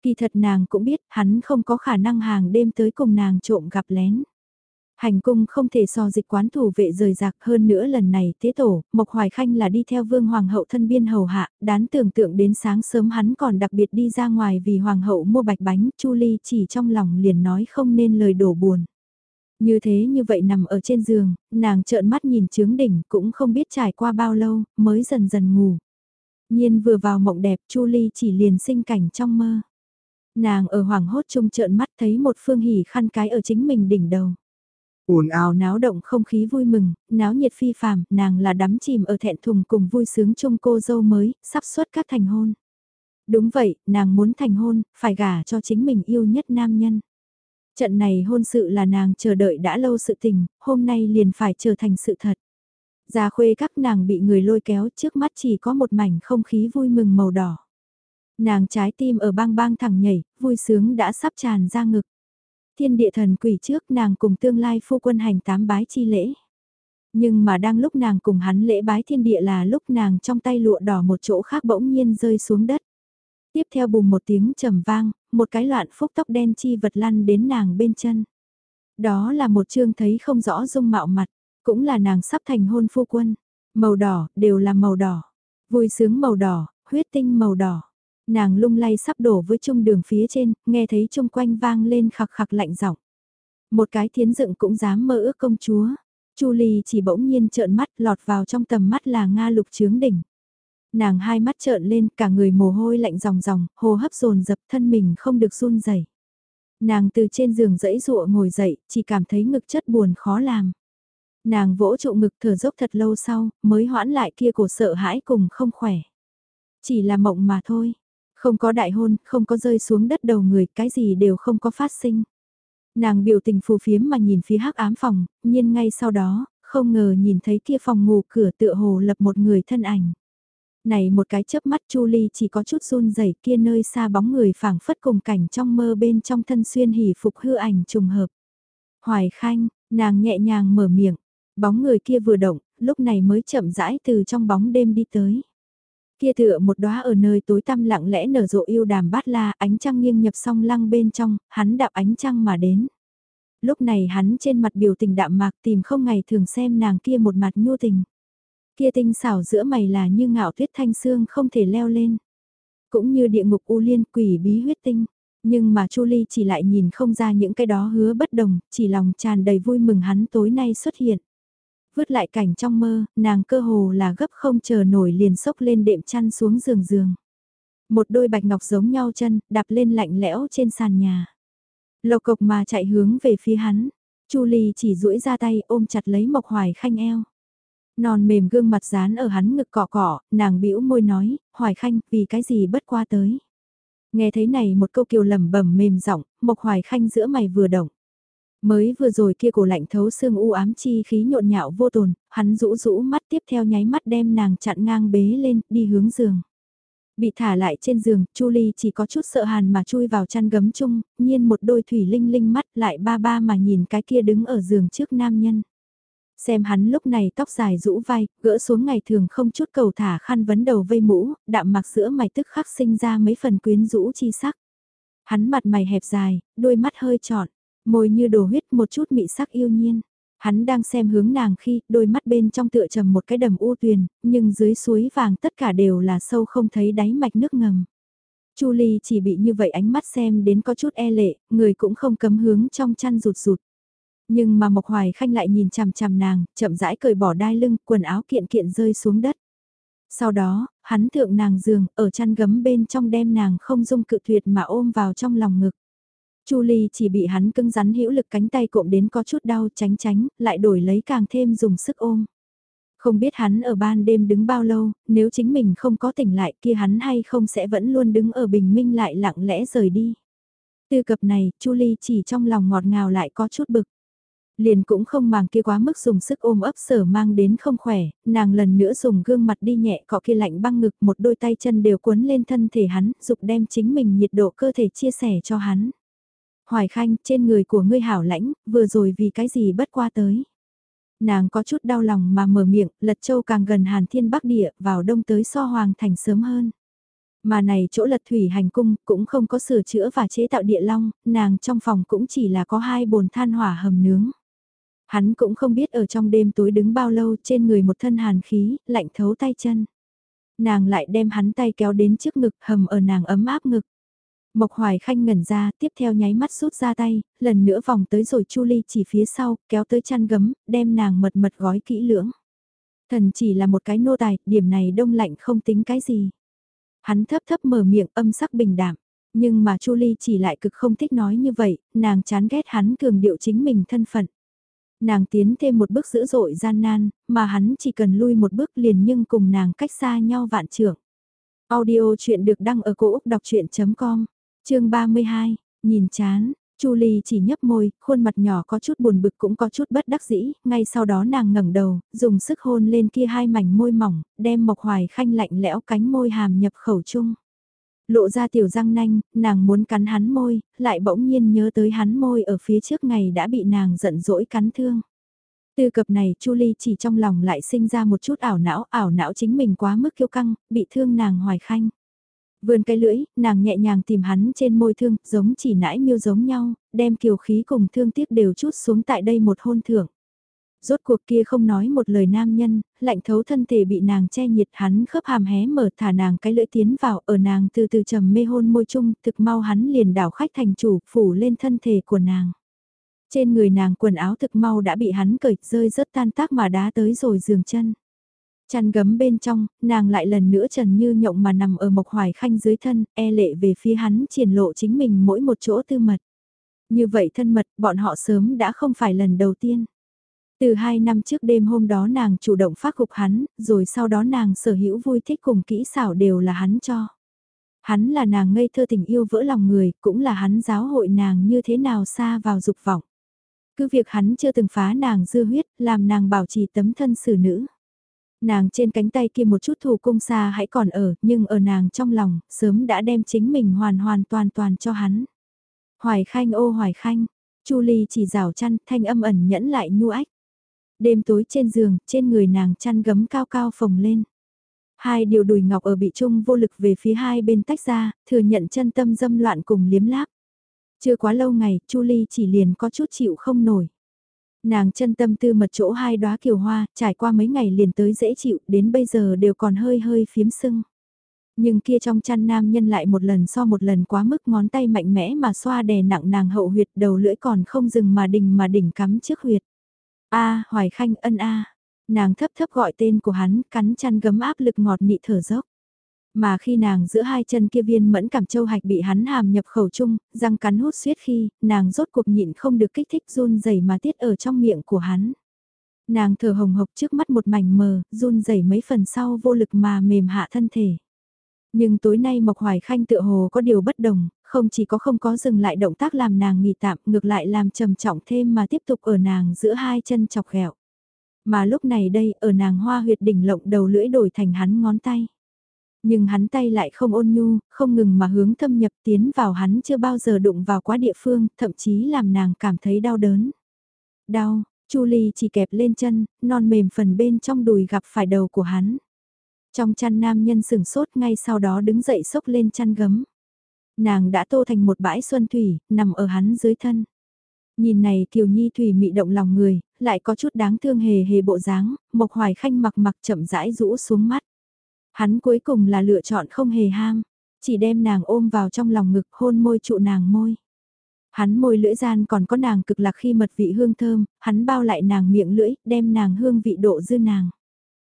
Kỳ thật nàng cũng biết hắn không có khả năng hàng đêm tới cùng nàng trộm gặp lén. Hành cung không thể so dịch quán thủ vệ rời rạc hơn nữa lần này tế tổ, Mộc Hoài Khanh là đi theo vương hoàng hậu thân biên hầu hạ, đán tưởng tượng đến sáng sớm hắn còn đặc biệt đi ra ngoài vì hoàng hậu mua bạch bánh, Chu Ly chỉ trong lòng liền nói không nên lời đổ buồn. Như thế như vậy nằm ở trên giường, nàng trợn mắt nhìn trướng đỉnh cũng không biết trải qua bao lâu, mới dần dần ngủ. Nhiên vừa vào mộng đẹp Chu Ly chỉ liền sinh cảnh trong mơ. Nàng ở hoàng hốt trung trợn mắt thấy một phương hỉ khăn cái ở chính mình đỉnh đầu ồn ào náo động không khí vui mừng, náo nhiệt phi phàm, nàng là đắm chìm ở thẹn thùng cùng vui sướng chung cô dâu mới, sắp xuất các thành hôn. Đúng vậy, nàng muốn thành hôn, phải gả cho chính mình yêu nhất nam nhân. Trận này hôn sự là nàng chờ đợi đã lâu sự tình, hôm nay liền phải trở thành sự thật. Già khuê các nàng bị người lôi kéo trước mắt chỉ có một mảnh không khí vui mừng màu đỏ. Nàng trái tim ở bang bang thẳng nhảy, vui sướng đã sắp tràn ra ngực thiên địa thần quỷ trước nàng cùng tương lai phu quân hành tám bái chi lễ. Nhưng mà đang lúc nàng cùng hắn lễ bái thiên địa là lúc nàng trong tay lụa đỏ một chỗ khác bỗng nhiên rơi xuống đất. Tiếp theo bùng một tiếng trầm vang, một cái loạn phúc tóc đen chi vật lăn đến nàng bên chân. Đó là một chương thấy không rõ dung mạo mặt, cũng là nàng sắp thành hôn phu quân. Màu đỏ, đều là màu đỏ. Vui sướng màu đỏ, huyết tinh màu đỏ. Nàng lung lay sắp đổ với trung đường phía trên, nghe thấy chung quanh vang lên khặc khặc lạnh giọng. Một cái thiến dựng cũng dám mơ ước công chúa. Chu Ly chỉ bỗng nhiên trợn mắt lọt vào trong tầm mắt là Nga lục trướng đỉnh. Nàng hai mắt trợn lên cả người mồ hôi lạnh ròng ròng, hô hấp dồn dập thân mình không được run rẩy. Nàng từ trên giường dẫy dụa ngồi dậy, chỉ cảm thấy ngực chất buồn khó làm. Nàng vỗ trụ ngực thở dốc thật lâu sau, mới hoãn lại kia cổ sợ hãi cùng không khỏe. Chỉ là mộng mà thôi, không có đại hôn, không có rơi xuống đất đầu người, cái gì đều không có phát sinh. Nàng biểu tình phù phiếm mà nhìn phía hắc ám phòng, nhiên ngay sau đó, không ngờ nhìn thấy kia phòng ngủ cửa tựa hồ lập một người thân ảnh. Này một cái chớp mắt Chu Ly chỉ có chút run rẩy kia nơi xa bóng người phảng phất cùng cảnh trong mơ bên trong thân xuyên hỉ phục hư ảnh trùng hợp. Hoài khanh, nàng nhẹ nhàng mở miệng, bóng người kia vừa động, lúc này mới chậm rãi từ trong bóng đêm đi tới. Kia tựa một đóa ở nơi tối tăm lặng lẽ nở rộ yêu đàm bát la, ánh trăng nghiêng nhập song lăng bên trong, hắn đạp ánh trăng mà đến. Lúc này hắn trên mặt biểu tình đạm mạc tìm không ngày thường xem nàng kia một mặt nhu tình. Kia tinh xảo giữa mày là như ngạo tuyết thanh xương không thể leo lên. Cũng như địa ngục u liên quỷ bí huyết tinh. Nhưng mà Chu Ly chỉ lại nhìn không ra những cái đó hứa bất đồng, chỉ lòng tràn đầy vui mừng hắn tối nay xuất hiện vứt lại cảnh trong mơ, nàng cơ hồ là gấp không chờ nổi liền sốc lên đệm chăn xuống giường giường. Một đôi bạch ngọc giống nhau chân, đạp lên lạnh lẽo trên sàn nhà. Lộc cộc mà chạy hướng về phía hắn, Chu Ly chỉ duỗi ra tay ôm chặt lấy Mộc Hoài Khanh eo. Non mềm gương mặt dán ở hắn ngực cọ cọ, nàng bĩu môi nói, Hoài Khanh, vì cái gì bất qua tới. Nghe thấy này một câu kiều lẩm bẩm mềm giọng, Mộc Hoài Khanh giữa mày vừa động. Mới vừa rồi kia cổ lạnh thấu xương u ám chi khí nhộn nhạo vô tồn, hắn rũ rũ mắt tiếp theo nháy mắt đem nàng chặn ngang bế lên, đi hướng giường. Bị thả lại trên giường, Chu Ly chỉ có chút sợ hàn mà chui vào chăn gấm chung, nhiên một đôi thủy linh linh mắt lại ba ba mà nhìn cái kia đứng ở giường trước nam nhân. Xem hắn lúc này tóc dài rũ vai, gỡ xuống ngày thường không chút cầu thả khăn vấn đầu vây mũ, đạm mặc giữa mày tức khắc sinh ra mấy phần quyến rũ chi sắc. Hắn mặt mày hẹp dài, đôi mắt hơi trọn, Môi như đổ huyết một chút mị sắc yêu nhiên. Hắn đang xem hướng nàng khi đôi mắt bên trong tựa trầm một cái đầm u tuyền, nhưng dưới suối vàng tất cả đều là sâu không thấy đáy mạch nước ngầm. Chu Ly chỉ bị như vậy ánh mắt xem đến có chút e lệ, người cũng không cấm hướng trong chăn rụt rụt. Nhưng mà Mộc Hoài Khanh lại nhìn chằm chằm nàng, chậm rãi cởi bỏ đai lưng, quần áo kiện kiện rơi xuống đất. Sau đó, hắn thượng nàng giường, ở chăn gấm bên trong đem nàng không dung cự tuyệt mà ôm vào trong lòng ngực. Chu Ly chỉ bị hắn cưng rắn hữu lực cánh tay cộm đến có chút đau tránh tránh, lại đổi lấy càng thêm dùng sức ôm. Không biết hắn ở ban đêm đứng bao lâu, nếu chính mình không có tỉnh lại kia hắn hay không sẽ vẫn luôn đứng ở bình minh lại lặng lẽ rời đi. Tư cập này, Chu Ly chỉ trong lòng ngọt ngào lại có chút bực. Liền cũng không màng kia quá mức dùng sức ôm ấp sở mang đến không khỏe, nàng lần nữa dùng gương mặt đi nhẹ cọ kia lạnh băng ngực một đôi tay chân đều cuốn lên thân thể hắn, dục đem chính mình nhiệt độ cơ thể chia sẻ cho hắn. Hoài Khanh, trên người của ngươi hảo lãnh, vừa rồi vì cái gì bất qua tới. Nàng có chút đau lòng mà mở miệng, Lật Châu càng gần Hàn Thiên Bắc Địa, vào đông tới so Hoàng Thành sớm hơn. Mà này chỗ lật thủy hành cung cũng không có sửa chữa và chế tạo địa long, nàng trong phòng cũng chỉ là có hai bồn than hỏa hầm nướng. Hắn cũng không biết ở trong đêm tối đứng bao lâu trên người một thân hàn khí, lạnh thấu tay chân. Nàng lại đem hắn tay kéo đến trước ngực hầm ở nàng ấm áp ngực. Mộc Hoài Khanh ngẩn ra, tiếp theo nháy mắt rút ra tay, lần nữa vòng tới rồi Chu Ly chỉ phía sau, kéo tới chăn gấm, đem nàng mật mật gói kỹ lưỡng. Thần chỉ là một cái nô tài, điểm này đông lạnh không tính cái gì. Hắn thấp thấp mở miệng âm sắc bình đạm, nhưng mà Chu Ly chỉ lại cực không thích nói như vậy, nàng chán ghét hắn cường điệu chính mình thân phận. Nàng tiến thêm một bước dữ dội gian nan, mà hắn chỉ cần lui một bước liền nhưng cùng nàng cách xa nhau vạn trưởng. Audio chuyện được đăng ở cổ Úc đọc chuyện.com chương 32, nhìn chán, Chu Ly chỉ nhấp môi, khuôn mặt nhỏ có chút buồn bực cũng có chút bất đắc dĩ, ngay sau đó nàng ngẩng đầu, dùng sức hôn lên kia hai mảnh môi mỏng, đem Mộc Hoài Khanh lạnh lẽo cánh môi hàm nhập khẩu chung. Lộ ra tiểu răng nanh, nàng muốn cắn hắn môi, lại bỗng nhiên nhớ tới hắn môi ở phía trước ngày đã bị nàng giận dỗi cắn thương. Từ cập này Chu Ly chỉ trong lòng lại sinh ra một chút ảo não, ảo não chính mình quá mức kiêu căng, bị thương nàng Hoài Khanh. Vươn cái lưỡi, nàng nhẹ nhàng tìm hắn trên môi thương, giống chỉ nãi miêu giống nhau, đem kiều khí cùng thương tiếc đều chút xuống tại đây một hôn thưởng. Rốt cuộc kia không nói một lời nam nhân, lạnh thấu thân thể bị nàng che nhiệt hắn khớp hàm hé mở thả nàng cái lưỡi tiến vào ở nàng từ từ trầm mê hôn môi chung, thực mau hắn liền đảo khách thành chủ, phủ lên thân thể của nàng. Trên người nàng quần áo thực mau đã bị hắn cởi rơi rớt tan tác mà đá tới rồi giường chân. Chăn gấm bên trong, nàng lại lần nữa trần như nhộng mà nằm ở mộc hoài khanh dưới thân, e lệ về phía hắn triển lộ chính mình mỗi một chỗ tư mật. Như vậy thân mật, bọn họ sớm đã không phải lần đầu tiên. Từ hai năm trước đêm hôm đó nàng chủ động phát cục hắn, rồi sau đó nàng sở hữu vui thích cùng kỹ xảo đều là hắn cho. Hắn là nàng ngây thơ tình yêu vỡ lòng người, cũng là hắn giáo hội nàng như thế nào xa vào dục vọng. Cứ việc hắn chưa từng phá nàng dư huyết, làm nàng bảo trì tấm thân xử nữ. Nàng trên cánh tay kia một chút thù cung xa hãy còn ở, nhưng ở nàng trong lòng, sớm đã đem chính mình hoàn hoàn toàn toàn cho hắn. Hoài khanh ô hoài khanh, Chu Ly chỉ rào chăn, thanh âm ẩn nhẫn lại nhu ách. Đêm tối trên giường, trên người nàng chăn gấm cao cao phồng lên. Hai điều đùi ngọc ở bị trung vô lực về phía hai bên tách ra, thừa nhận chân tâm dâm loạn cùng liếm láp. Chưa quá lâu ngày, Chu Ly chỉ liền có chút chịu không nổi. Nàng chân tâm tư mật chỗ hai đóa kiều hoa, trải qua mấy ngày liền tới dễ chịu, đến bây giờ đều còn hơi hơi phiếm sưng. Nhưng kia trong chăn nam nhân lại một lần so một lần quá mức ngón tay mạnh mẽ mà xoa đè nặng nàng hậu huyệt đầu lưỡi còn không dừng mà đình mà đỉnh cắm trước huyệt. a Hoài Khanh ân a Nàng thấp thấp gọi tên của hắn, cắn chăn gấm áp lực ngọt nị thở dốc. Mà khi nàng giữa hai chân kia viên mẫn cảm châu hạch bị hắn hàm nhập khẩu chung, răng cắn hút suyết khi, nàng rốt cuộc nhịn không được kích thích run rẩy mà tiết ở trong miệng của hắn. Nàng thở hồng hộc trước mắt một mảnh mờ, run rẩy mấy phần sau vô lực mà mềm hạ thân thể. Nhưng tối nay Mộc Hoài Khanh tựa hồ có điều bất đồng, không chỉ có không có dừng lại động tác làm nàng nghỉ tạm, ngược lại làm trầm trọng thêm mà tiếp tục ở nàng giữa hai chân chọc ghẹo. Mà lúc này đây, ở nàng hoa huyệt đỉnh lộng đầu lưỡi đổi thành hắn ngón tay. Nhưng hắn tay lại không ôn nhu, không ngừng mà hướng thâm nhập tiến vào hắn chưa bao giờ đụng vào quá địa phương, thậm chí làm nàng cảm thấy đau đớn. Đau, Chu Ly chỉ kẹp lên chân, non mềm phần bên trong đùi gặp phải đầu của hắn. Trong chăn nam nhân sừng sốt ngay sau đó đứng dậy sốc lên chăn gấm. Nàng đã tô thành một bãi xuân thủy, nằm ở hắn dưới thân. Nhìn này kiều nhi thủy mị động lòng người, lại có chút đáng thương hề hề bộ dáng, mộc hoài khanh mặc mặc chậm rãi rũ xuống mắt. Hắn cuối cùng là lựa chọn không hề ham, chỉ đem nàng ôm vào trong lòng ngực hôn môi trụ nàng môi. Hắn môi lưỡi gian còn có nàng cực lạc khi mật vị hương thơm, hắn bao lại nàng miệng lưỡi, đem nàng hương vị độ dư nàng.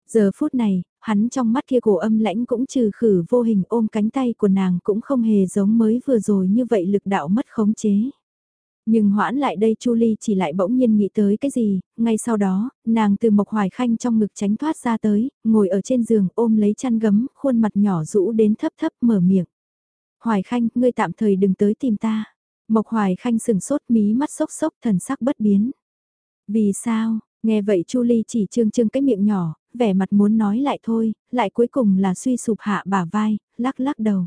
Giờ phút này, hắn trong mắt kia cổ âm lãnh cũng trừ khử vô hình ôm cánh tay của nàng cũng không hề giống mới vừa rồi như vậy lực đạo mất khống chế. Nhưng hoãn lại đây Chu Ly chỉ lại bỗng nhiên nghĩ tới cái gì, ngay sau đó, nàng từ Mộc Hoài Khanh trong ngực tránh thoát ra tới, ngồi ở trên giường ôm lấy chăn gấm, khuôn mặt nhỏ rũ đến thấp thấp mở miệng. Hoài Khanh, ngươi tạm thời đừng tới tìm ta. Mộc Hoài Khanh sừng sốt mí mắt sốc sốc thần sắc bất biến. Vì sao, nghe vậy Chu Ly chỉ trương trương cái miệng nhỏ, vẻ mặt muốn nói lại thôi, lại cuối cùng là suy sụp hạ bả vai, lắc lắc đầu.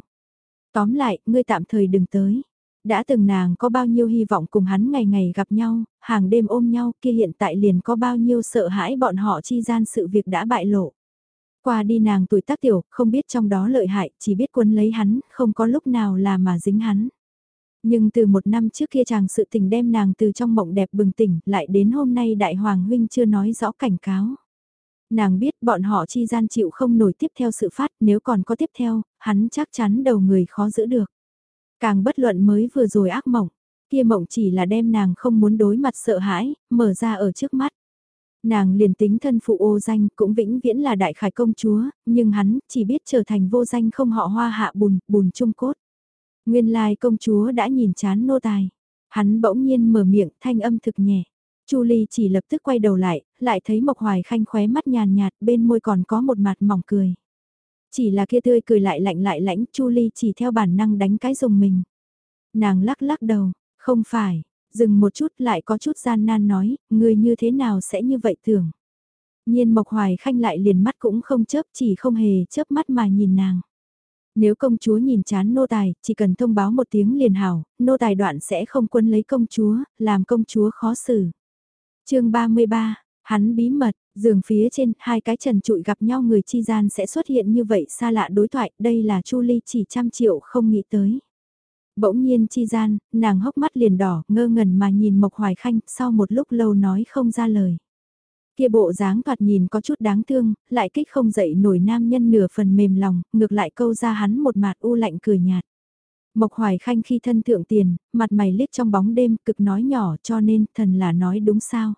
Tóm lại, ngươi tạm thời đừng tới. Đã từng nàng có bao nhiêu hy vọng cùng hắn ngày ngày gặp nhau, hàng đêm ôm nhau kia hiện tại liền có bao nhiêu sợ hãi bọn họ chi gian sự việc đã bại lộ. Qua đi nàng tuổi tác tiểu, không biết trong đó lợi hại, chỉ biết quân lấy hắn, không có lúc nào là mà dính hắn. Nhưng từ một năm trước kia chàng sự tình đem nàng từ trong mộng đẹp bừng tỉnh, lại đến hôm nay đại hoàng huynh chưa nói rõ cảnh cáo. Nàng biết bọn họ chi gian chịu không nổi tiếp theo sự phát, nếu còn có tiếp theo, hắn chắc chắn đầu người khó giữ được. Càng bất luận mới vừa rồi ác mộng, kia mộng chỉ là đem nàng không muốn đối mặt sợ hãi, mở ra ở trước mắt. Nàng liền tính thân phụ ô danh cũng vĩnh viễn là đại khải công chúa, nhưng hắn chỉ biết trở thành vô danh không họ hoa hạ bùn, bùn trung cốt. Nguyên lai công chúa đã nhìn chán nô tài. Hắn bỗng nhiên mở miệng thanh âm thực nhẹ. Chu Ly chỉ lập tức quay đầu lại, lại thấy Mộc Hoài Khanh khóe mắt nhàn nhạt, bên môi còn có một mặt mỏng cười. Chỉ là kia tươi cười lại lạnh lại lãnh, Chu Ly chỉ theo bản năng đánh cái dùng mình. Nàng lắc lắc đầu, không phải, dừng một chút lại có chút gian nan nói, người như thế nào sẽ như vậy tưởng. Nhiên Mộc Hoài Khanh lại liền mắt cũng không chớp chỉ không hề chớp mắt mà nhìn nàng. Nếu công chúa nhìn chán nô tài, chỉ cần thông báo một tiếng liền hảo, nô tài đoạn sẽ không quân lấy công chúa, làm công chúa khó xử. chương 33, hắn bí mật, giường phía trên, hai cái trần trụi gặp nhau người chi gian sẽ xuất hiện như vậy xa lạ đối thoại, đây là Chu Ly chỉ trăm triệu không nghĩ tới. Bỗng nhiên chi gian, nàng hốc mắt liền đỏ, ngơ ngẩn mà nhìn Mộc Hoài Khanh, sau một lúc lâu nói không ra lời. Kia bộ dáng thoạt nhìn có chút đáng thương, lại kích không dậy nổi nam nhân nửa phần mềm lòng, ngược lại câu ra hắn một mặt u lạnh cười nhạt. Mộc Hoài Khanh khi thân thượng tiền, mặt mày liếc trong bóng đêm, cực nói nhỏ cho nên thần là nói đúng sao.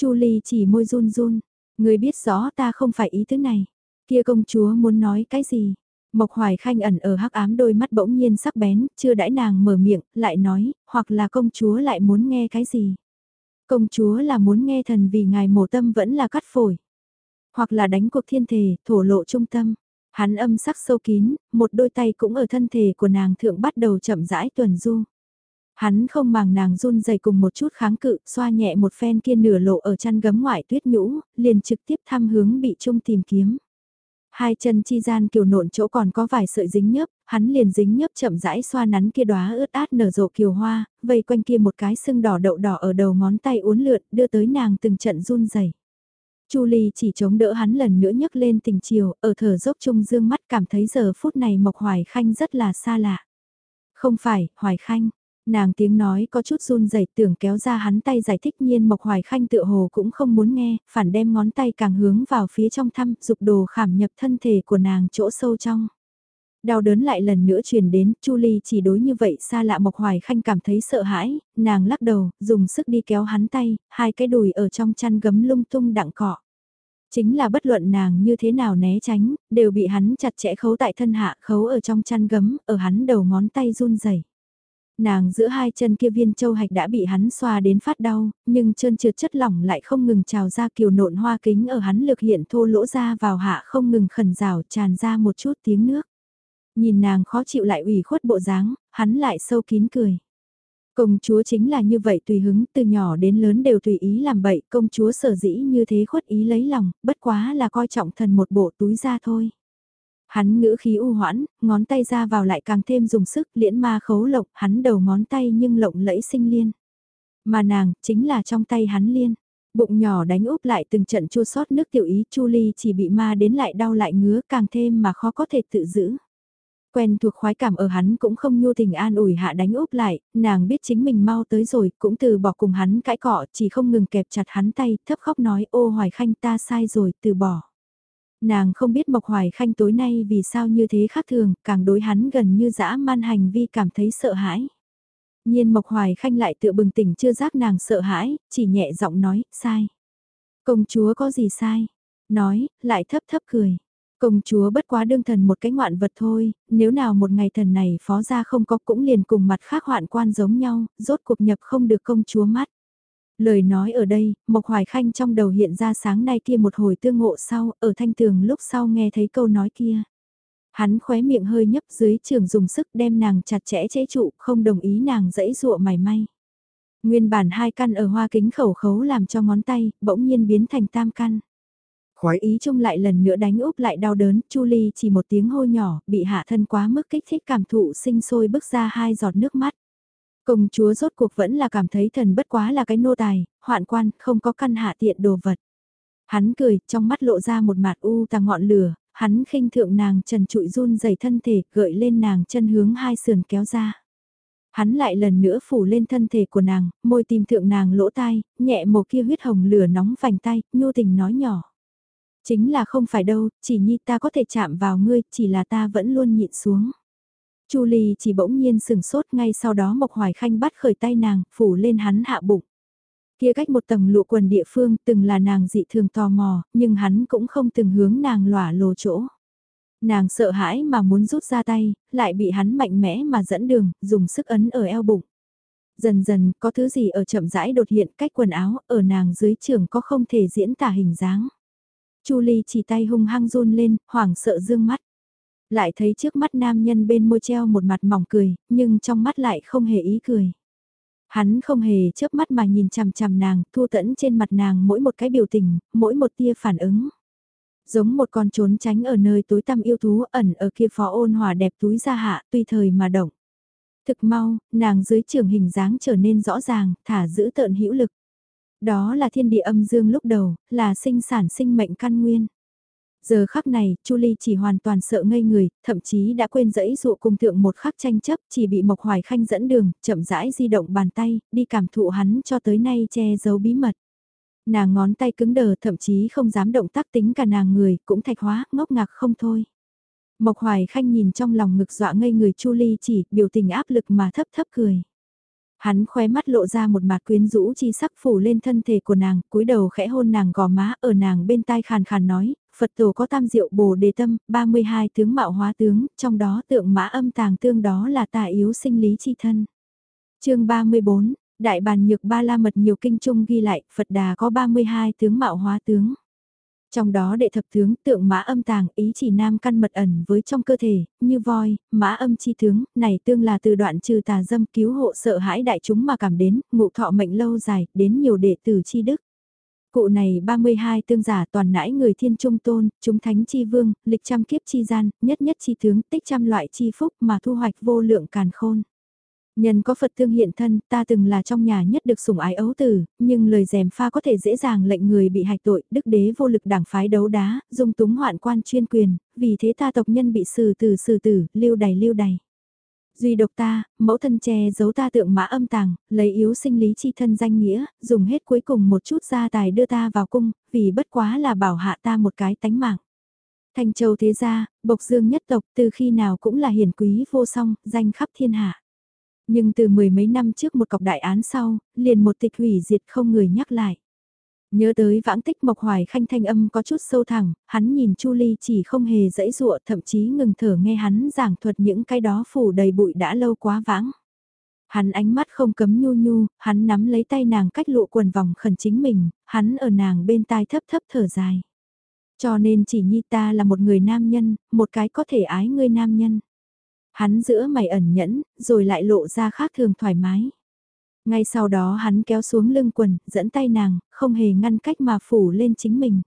Chu Ly chỉ môi run run, người biết rõ ta không phải ý thứ này. Kia công chúa muốn nói cái gì? Mộc Hoài Khanh ẩn ở hắc ám đôi mắt bỗng nhiên sắc bén, chưa đãi nàng mở miệng, lại nói, hoặc là công chúa lại muốn nghe cái gì. Công chúa là muốn nghe thần vì ngài mổ tâm vẫn là cắt phổi. Hoặc là đánh cuộc thiên thể, thổ lộ trung tâm. Hắn âm sắc sâu kín, một đôi tay cũng ở thân thể của nàng thượng bắt đầu chậm rãi tuần du. Hắn không màng nàng run dày cùng một chút kháng cự, xoa nhẹ một phen kia nửa lộ ở chăn gấm ngoại tuyết nhũ, liền trực tiếp thăm hướng bị trung tìm kiếm. Hai chân chi gian kiều nộn chỗ còn có vài sợi dính nhớp, hắn liền dính nhớp chậm rãi xoa nắn kia đóa ướt át nở rộ kiều hoa, vây quanh kia một cái sưng đỏ đậu đỏ ở đầu ngón tay uốn lượn, đưa tới nàng từng trận run rẩy. Chu Ly chỉ chống đỡ hắn lần nữa nhấc lên tình chiều, ở thở dốc chung dương mắt cảm thấy giờ phút này Mộc Hoài Khanh rất là xa lạ. Không phải, Hoài Khanh, nàng tiếng nói có chút run rẩy tưởng kéo ra hắn tay giải thích nhiên Mộc Hoài Khanh tựa hồ cũng không muốn nghe, phản đem ngón tay càng hướng vào phía trong thăm, dục đồ khảm nhập thân thể của nàng chỗ sâu trong. Đau đớn lại lần nữa truyền đến, Chu Ly chỉ đối như vậy xa lạ Mộc Hoài Khanh cảm thấy sợ hãi, nàng lắc đầu, dùng sức đi kéo hắn tay, hai cái đùi ở trong chăn gấm lung tung đặng cọ. Chính là bất luận nàng như thế nào né tránh, đều bị hắn chặt chẽ khấu tại thân hạ khấu ở trong chăn gấm, ở hắn đầu ngón tay run rẩy nàng giữa hai chân kia viên châu hạch đã bị hắn xoa đến phát đau, nhưng chân trượt chất lỏng lại không ngừng trào ra kiều nộn hoa kính ở hắn lực hiện thô lỗ ra vào hạ không ngừng khẩn rào tràn ra một chút tiếng nước. Nhìn nàng khó chịu lại ủy khuất bộ dáng, hắn lại sâu kín cười. Công chúa chính là như vậy tùy hứng, từ nhỏ đến lớn đều tùy ý làm bậy, công chúa sở dĩ như thế khuất ý lấy lòng, bất quá là coi trọng thần một bộ túi ra thôi. Hắn ngữ khí u hoãn, ngón tay ra vào lại càng thêm dùng sức liễn ma khấu lộc, hắn đầu ngón tay nhưng lộng lẫy sinh liên. Mà nàng, chính là trong tay hắn liên. Bụng nhỏ đánh úp lại từng trận chua sót nước tiểu ý Chu Ly chỉ bị ma đến lại đau lại ngứa càng thêm mà khó có thể tự giữ. Quen thuộc khoái cảm ở hắn cũng không nhu tình an ủi hạ đánh úp lại, nàng biết chính mình mau tới rồi, cũng từ bỏ cùng hắn cãi cọ, chỉ không ngừng kẹp chặt hắn tay, thấp khóc nói ô hoài khanh ta sai rồi, từ bỏ. Nàng không biết Mộc Hoài Khanh tối nay vì sao như thế khác thường, càng đối hắn gần như dã man hành vi cảm thấy sợ hãi. Nhiên Mộc Hoài Khanh lại tựa bừng tỉnh chưa giác nàng sợ hãi, chỉ nhẹ giọng nói, sai. Công chúa có gì sai? Nói, lại thấp thấp cười. Công chúa bất quá đương thần một cái ngoạn vật thôi, nếu nào một ngày thần này phó ra không có cũng liền cùng mặt khác hoạn quan giống nhau, rốt cuộc nhập không được công chúa mắt. Lời nói ở đây, Mộc Hoài Khanh trong đầu hiện ra sáng nay kia một hồi tương ngộ sau, ở thanh tường lúc sau nghe thấy câu nói kia. Hắn khóe miệng hơi nhấp dưới trường dùng sức đem nàng chặt chẽ chế trụ, không đồng ý nàng dẫy dụa mày may. Nguyên bản hai căn ở hoa kính khẩu khấu làm cho ngón tay, bỗng nhiên biến thành tam căn. Khói ý chung lại lần nữa đánh úp lại đau đớn, Chu Ly chỉ một tiếng hô nhỏ, bị hạ thân quá mức kích thích cảm thụ sinh sôi bước ra hai giọt nước mắt. Công chúa rốt cuộc vẫn là cảm thấy thần bất quá là cái nô tài, hoạn quan, không có căn hạ tiện đồ vật. Hắn cười, trong mắt lộ ra một mạt u tà ngọn lửa, hắn khinh thượng nàng trần trụi run dày thân thể, gợi lên nàng chân hướng hai sườn kéo ra. Hắn lại lần nữa phủ lên thân thể của nàng, môi tìm thượng nàng lỗ tai, nhẹ một kia huyết hồng lửa nóng vành tay, nhu tình nói nhỏ. Chính là không phải đâu, chỉ nhi ta có thể chạm vào ngươi, chỉ là ta vẫn luôn nhịn xuống. Chu Ly chỉ bỗng nhiên sừng sốt ngay sau đó Mộc Hoài Khanh bắt khởi tay nàng, phủ lên hắn hạ bụng. Kia cách một tầng lụa quần địa phương từng là nàng dị thường tò mò, nhưng hắn cũng không từng hướng nàng lỏa lồ chỗ. Nàng sợ hãi mà muốn rút ra tay, lại bị hắn mạnh mẽ mà dẫn đường, dùng sức ấn ở eo bụng. Dần dần, có thứ gì ở chậm rãi đột hiện cách quần áo, ở nàng dưới trường có không thể diễn tả hình dáng. Chu Ly chỉ tay hung hăng run lên, hoảng sợ dương mắt. Lại thấy trước mắt nam nhân bên môi treo một mặt mỏng cười, nhưng trong mắt lại không hề ý cười. Hắn không hề chớp mắt mà nhìn chằm chằm nàng, thu tẫn trên mặt nàng mỗi một cái biểu tình, mỗi một tia phản ứng. Giống một con trốn tránh ở nơi tối tăm yêu thú ẩn ở kia phó ôn hòa đẹp túi ra hạ, tùy thời mà động. Thực mau, nàng dưới trường hình dáng trở nên rõ ràng, thả giữ tợn hữu lực. Đó là thiên địa âm dương lúc đầu, là sinh sản sinh mệnh căn nguyên. Giờ khắc này, Chu Ly chỉ hoàn toàn sợ ngây người, thậm chí đã quên dẫy dụ cùng thượng một khắc tranh chấp, chỉ bị Mộc Hoài Khanh dẫn đường, chậm rãi di động bàn tay, đi cảm thụ hắn cho tới nay che giấu bí mật. Nàng ngón tay cứng đờ thậm chí không dám động tác tính cả nàng người, cũng thạch hóa, ngốc ngạc không thôi. Mộc Hoài Khanh nhìn trong lòng ngực dọa ngây người Chu Ly chỉ, biểu tình áp lực mà thấp thấp cười. Hắn khóe mắt lộ ra một mặt quyến rũ chi sắc phủ lên thân thể của nàng, cúi đầu khẽ hôn nàng gò má ở nàng bên tai khàn khàn nói, Phật tổ có tam diệu bồ đề tâm, 32 tướng mạo hóa tướng, trong đó tượng mã âm tàng tương đó là tà yếu sinh lý chi thân. chương 34, Đại bàn nhược ba la mật nhiều kinh trung ghi lại, Phật đà có 32 tướng mạo hóa tướng. Trong đó đệ thập tướng tượng mã âm tàng ý chỉ nam căn mật ẩn với trong cơ thể, như voi, mã âm chi tướng, này tương là từ đoạn trừ tà dâm cứu hộ sợ hãi đại chúng mà cảm đến, ngụ thọ mệnh lâu dài, đến nhiều đệ tử chi đức. Cụ này 32 tương giả toàn nãi người thiên trung tôn, chúng thánh chi vương, lịch trăm kiếp chi gian, nhất nhất chi tướng, tích trăm loại chi phúc mà thu hoạch vô lượng càn khôn. Nhân có Phật tương hiện thân, ta từng là trong nhà nhất được sủng ái ấu tử, nhưng lời dèm pha có thể dễ dàng lệnh người bị hạch tội, đức đế vô lực đảng phái đấu đá, dung túng hoạn quan chuyên quyền, vì thế ta tộc nhân bị xử tử xử tử, lưu đày lưu đày. Duy độc ta, mẫu thân che giấu ta tượng mã âm tàng, lấy yếu sinh lý chi thân danh nghĩa, dùng hết cuối cùng một chút gia tài đưa ta vào cung, vì bất quá là bảo hạ ta một cái tánh mạng. thành châu thế gia, bộc dương nhất tộc từ khi nào cũng là hiển quý vô song, danh khắp thiên hạ. Nhưng từ mười mấy năm trước một cọc đại án sau, liền một tịch hủy diệt không người nhắc lại. Nhớ tới vãng tích Mộc Hoài Khanh thanh âm có chút sâu thẳng, hắn nhìn Chu Ly chỉ không hề dãy dụa thậm chí ngừng thở nghe hắn giảng thuật những cái đó phủ đầy bụi đã lâu quá vãng. Hắn ánh mắt không cấm nhu nhu, hắn nắm lấy tay nàng cách lụa quần vòng khẩn chính mình, hắn ở nàng bên tai thấp thấp thở dài. Cho nên chỉ nhi ta là một người nam nhân, một cái có thể ái người nam nhân. Hắn giữa mày ẩn nhẫn, rồi lại lộ ra khác thường thoải mái. Ngay sau đó hắn kéo xuống lưng quần, dẫn tay nàng, không hề ngăn cách mà phủ lên chính mình.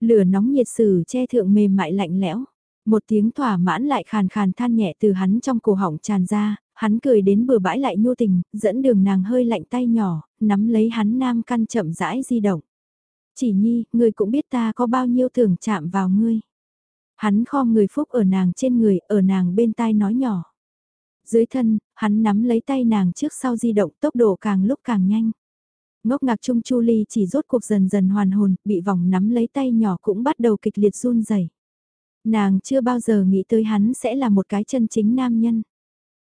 Lửa nóng nhiệt sử che thượng mềm mại lạnh lẽo. Một tiếng thỏa mãn lại khàn khàn than nhẹ từ hắn trong cổ họng tràn ra, hắn cười đến bừa bãi lại nhu tình, dẫn đường nàng hơi lạnh tay nhỏ, nắm lấy hắn nam căn chậm rãi di động. Chỉ nhi, ngươi cũng biết ta có bao nhiêu tưởng chạm vào ngươi. Hắn kho người phúc ở nàng trên người, ở nàng bên tai nói nhỏ. Dưới thân, hắn nắm lấy tay nàng trước sau di động tốc độ càng lúc càng nhanh. Ngốc ngạc trung chu ly chỉ rốt cuộc dần dần hoàn hồn, bị vòng nắm lấy tay nhỏ cũng bắt đầu kịch liệt run rẩy. Nàng chưa bao giờ nghĩ tới hắn sẽ là một cái chân chính nam nhân.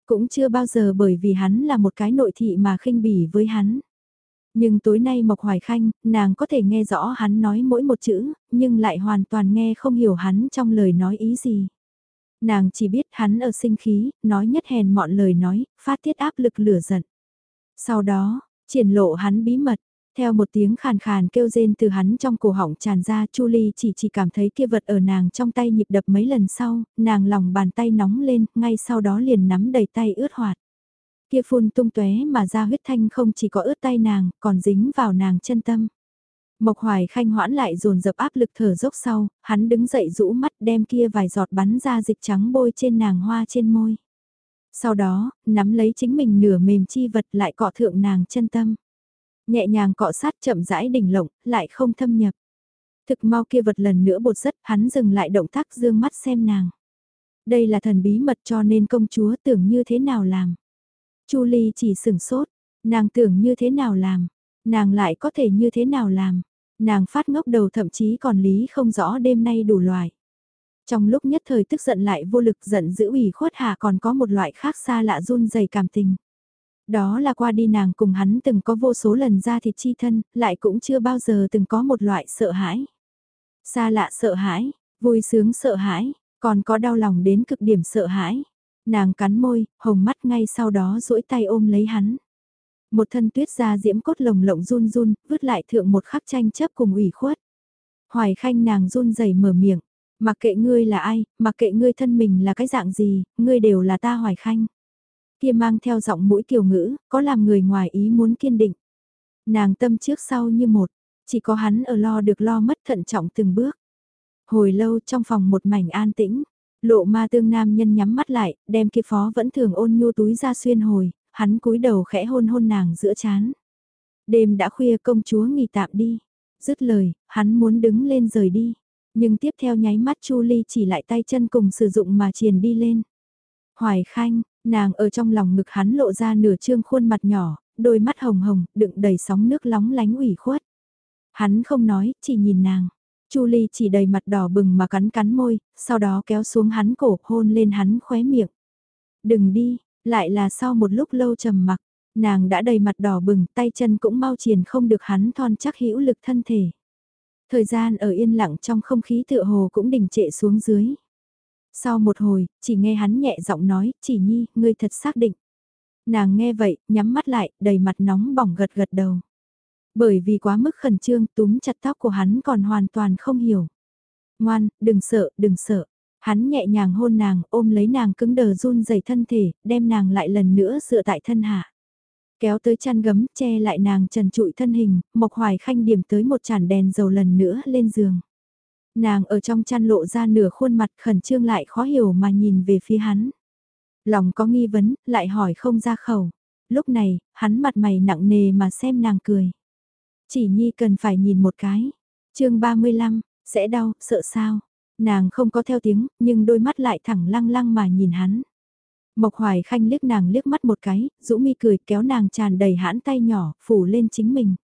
Cũng chưa bao giờ bởi vì hắn là một cái nội thị mà khinh bỉ với hắn. Nhưng tối nay Mộc Hoài Khanh, nàng có thể nghe rõ hắn nói mỗi một chữ, nhưng lại hoàn toàn nghe không hiểu hắn trong lời nói ý gì. Nàng chỉ biết hắn ở sinh khí, nói nhất hèn mọn lời nói, phát tiết áp lực lửa giận. Sau đó, triển lộ hắn bí mật, theo một tiếng khàn khàn kêu rên từ hắn trong cổ họng tràn ra, Chu Ly chỉ chỉ cảm thấy kia vật ở nàng trong tay nhịp đập mấy lần sau, nàng lòng bàn tay nóng lên, ngay sau đó liền nắm đầy tay ướt hoạt. Kia phun tung tóe mà ra huyết thanh không chỉ có ướt tay nàng, còn dính vào nàng chân tâm. Mộc Hoài Khanh hoãn lại dồn dập áp lực thở dốc sau, hắn đứng dậy rũ mắt đem kia vài giọt bắn ra dịch trắng bôi trên nàng hoa trên môi. Sau đó, nắm lấy chính mình nửa mềm chi vật lại cọ thượng nàng chân tâm. Nhẹ nhàng cọ sát chậm rãi đỉnh lộng, lại không thâm nhập. Thực mau kia vật lần nữa bột rất, hắn dừng lại động tác dương mắt xem nàng. Đây là thần bí mật cho nên công chúa tưởng như thế nào làm. Chu Ly chỉ sửng sốt, nàng tưởng như thế nào làm, nàng lại có thể như thế nào làm. Nàng phát ngốc đầu thậm chí còn lý không rõ đêm nay đủ loại. Trong lúc nhất thời tức giận lại vô lực giận giữ ủy khuất hà còn có một loại khác xa lạ run dày cảm tình. Đó là qua đi nàng cùng hắn từng có vô số lần ra thịt chi thân, lại cũng chưa bao giờ từng có một loại sợ hãi. Xa lạ sợ hãi, vui sướng sợ hãi, còn có đau lòng đến cực điểm sợ hãi. Nàng cắn môi, hồng mắt ngay sau đó duỗi tay ôm lấy hắn. Một thân tuyết ra diễm cốt lồng lộng run run, vứt lại thượng một khắc tranh chấp cùng ủy khuất. Hoài khanh nàng run rẩy mở miệng, mặc kệ ngươi là ai, mặc kệ ngươi thân mình là cái dạng gì, ngươi đều là ta hoài khanh. Kia mang theo giọng mũi kiều ngữ, có làm người ngoài ý muốn kiên định. Nàng tâm trước sau như một, chỉ có hắn ở lo được lo mất thận trọng từng bước. Hồi lâu trong phòng một mảnh an tĩnh, lộ ma tương nam nhân nhắm mắt lại, đem kia phó vẫn thường ôn nhu túi ra xuyên hồi, hắn cúi đầu khẽ hôn hôn nàng giữa chán. Đêm đã khuya công chúa nghỉ tạm đi. Dứt lời, hắn muốn đứng lên rời đi. Nhưng tiếp theo nháy mắt Chu Ly chỉ lại tay chân cùng sử dụng mà triền đi lên. Hoài Khanh, nàng ở trong lòng ngực hắn lộ ra nửa trương khuôn mặt nhỏ, đôi mắt hồng hồng, đựng đầy sóng nước lóng lánh ủy khuất. Hắn không nói, chỉ nhìn nàng. Chu Ly chỉ đầy mặt đỏ bừng mà cắn cắn môi, sau đó kéo xuống hắn cổ hôn lên hắn khóe miệng. Đừng đi, lại là sau một lúc lâu trầm mặc, nàng đã đầy mặt đỏ bừng, tay chân cũng mau triền không được hắn thon chắc hữu lực thân thể. Thời gian ở yên lặng trong không khí tựa hồ cũng đình trệ xuống dưới. Sau một hồi, chỉ nghe hắn nhẹ giọng nói, chỉ nhi, ngươi thật xác định. Nàng nghe vậy, nhắm mắt lại, đầy mặt nóng bỏng gật gật đầu. Bởi vì quá mức khẩn trương, túm chặt tóc của hắn còn hoàn toàn không hiểu. Ngoan, đừng sợ, đừng sợ. Hắn nhẹ nhàng hôn nàng, ôm lấy nàng cứng đờ run dày thân thể, đem nàng lại lần nữa dựa tại thân hạ. Kéo tới chăn gấm, che lại nàng trần trụi thân hình, Mộc Hoài Khanh điểm tới một chản đèn dầu lần nữa lên giường. Nàng ở trong chăn lộ ra nửa khuôn mặt khẩn trương lại khó hiểu mà nhìn về phía hắn. Lòng có nghi vấn, lại hỏi không ra khẩu. Lúc này, hắn mặt mày nặng nề mà xem nàng cười. Chỉ nhi cần phải nhìn một cái. chương 35, sẽ đau, sợ sao? Nàng không có theo tiếng, nhưng đôi mắt lại thẳng lăng lăng mà nhìn hắn. Mộc Hoài Khanh liếc nàng liếc mắt một cái, rũ mi cười kéo nàng tràn đầy hãn tay nhỏ, phủ lên chính mình.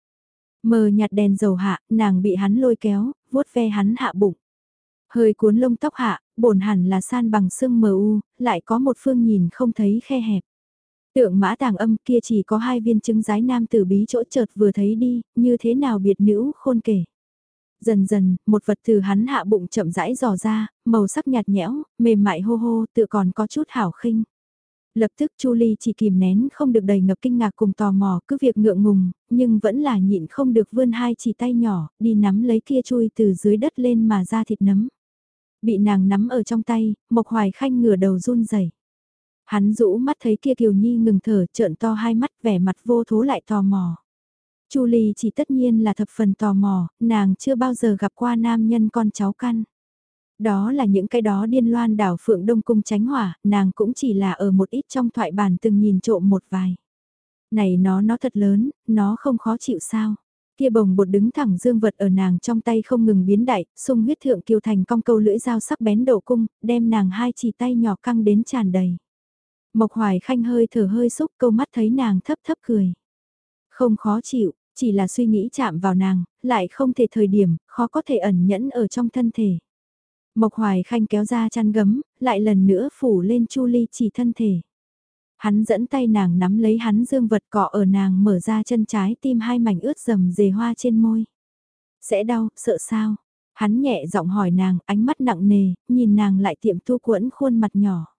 Mờ nhạt đèn dầu hạ, nàng bị hắn lôi kéo, vuốt ve hắn hạ bụng. Hơi cuốn lông tóc hạ, bổn hẳn là san bằng sương mờ u, lại có một phương nhìn không thấy khe hẹp. Tượng mã tàng âm kia chỉ có hai viên trứng giái nam tử bí chỗ chợt vừa thấy đi, như thế nào biệt nữ khôn kể. Dần dần, một vật từ hắn hạ bụng chậm rãi dò ra, màu sắc nhạt nhẽo, mềm mại hô hô, tự còn có chút hảo khinh. Lập tức Chu Ly chỉ kìm nén không được đầy ngập kinh ngạc cùng tò mò, cứ việc ngượng ngùng, nhưng vẫn là nhịn không được vươn hai chỉ tay nhỏ, đi nắm lấy kia chui từ dưới đất lên mà ra thịt nấm. Bị nàng nắm ở trong tay, Mộc Hoài Khanh ngửa đầu run rẩy. Hắn rũ mắt thấy kia Kiều Nhi ngừng thở, trợn to hai mắt vẻ mặt vô thố lại tò mò. Chu Ly chỉ tất nhiên là thập phần tò mò, nàng chưa bao giờ gặp qua nam nhân con cháu căn. Đó là những cái đó điên loan đảo Phượng Đông Cung tránh hỏa, nàng cũng chỉ là ở một ít trong thoại bản từng nhìn trộm một vài. Này nó nó thật lớn, nó không khó chịu sao. Kia bồng bột đứng thẳng dương vật ở nàng trong tay không ngừng biến đại, sung huyết thượng kiều thành cong câu lưỡi dao sắc bén đổ cung, đem nàng hai chỉ tay nhỏ căng đến tràn đầy. Mộc hoài khanh hơi thở hơi xúc câu mắt thấy nàng thấp thấp cười. Không khó chịu, chỉ là suy nghĩ chạm vào nàng, lại không thể thời điểm, khó có thể ẩn nhẫn ở trong thân thể. Mộc Hoài Khanh kéo ra chăn gấm, lại lần nữa phủ lên Chu Ly chỉ thân thể. Hắn dẫn tay nàng nắm lấy hắn dương vật cọ ở nàng mở ra chân trái tim hai mảnh ướt dầm dề hoa trên môi. Sẽ đau, sợ sao? Hắn nhẹ giọng hỏi nàng, ánh mắt nặng nề, nhìn nàng lại tiệm thu quẫn khuôn mặt nhỏ.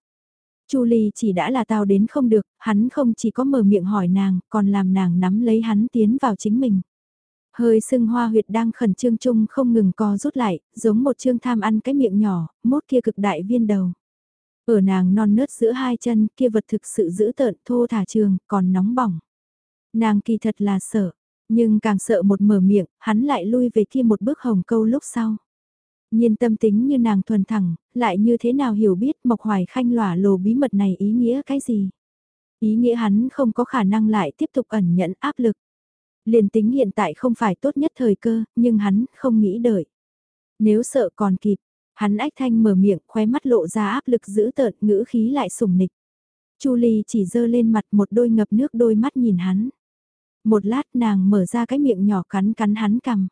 Chu Ly chỉ đã là tao đến không được, hắn không chỉ có mở miệng hỏi nàng, còn làm nàng nắm lấy hắn tiến vào chính mình. Hơi sưng hoa huyệt đang khẩn trương chung không ngừng co rút lại, giống một trương tham ăn cái miệng nhỏ, mốt kia cực đại viên đầu. Ở nàng non nớt giữa hai chân kia vật thực sự giữ tợn thô thả trường, còn nóng bỏng. Nàng kỳ thật là sợ, nhưng càng sợ một mở miệng, hắn lại lui về kia một bước hồng câu lúc sau. Nhiên tâm tính như nàng thuần thẳng, lại như thế nào hiểu biết Mộc Hoài Khanh lỏa lồ bí mật này ý nghĩa cái gì? Ý nghĩa hắn không có khả năng lại tiếp tục ẩn nhẫn áp lực. Liền tính hiện tại không phải tốt nhất thời cơ, nhưng hắn không nghĩ đợi. Nếu sợ còn kịp, hắn ách thanh mở miệng khóe mắt lộ ra áp lực giữ tợn ngữ khí lại sủng nịch. Chu Ly chỉ dơ lên mặt một đôi ngập nước đôi mắt nhìn hắn. Một lát nàng mở ra cái miệng nhỏ cắn cắn hắn cằm.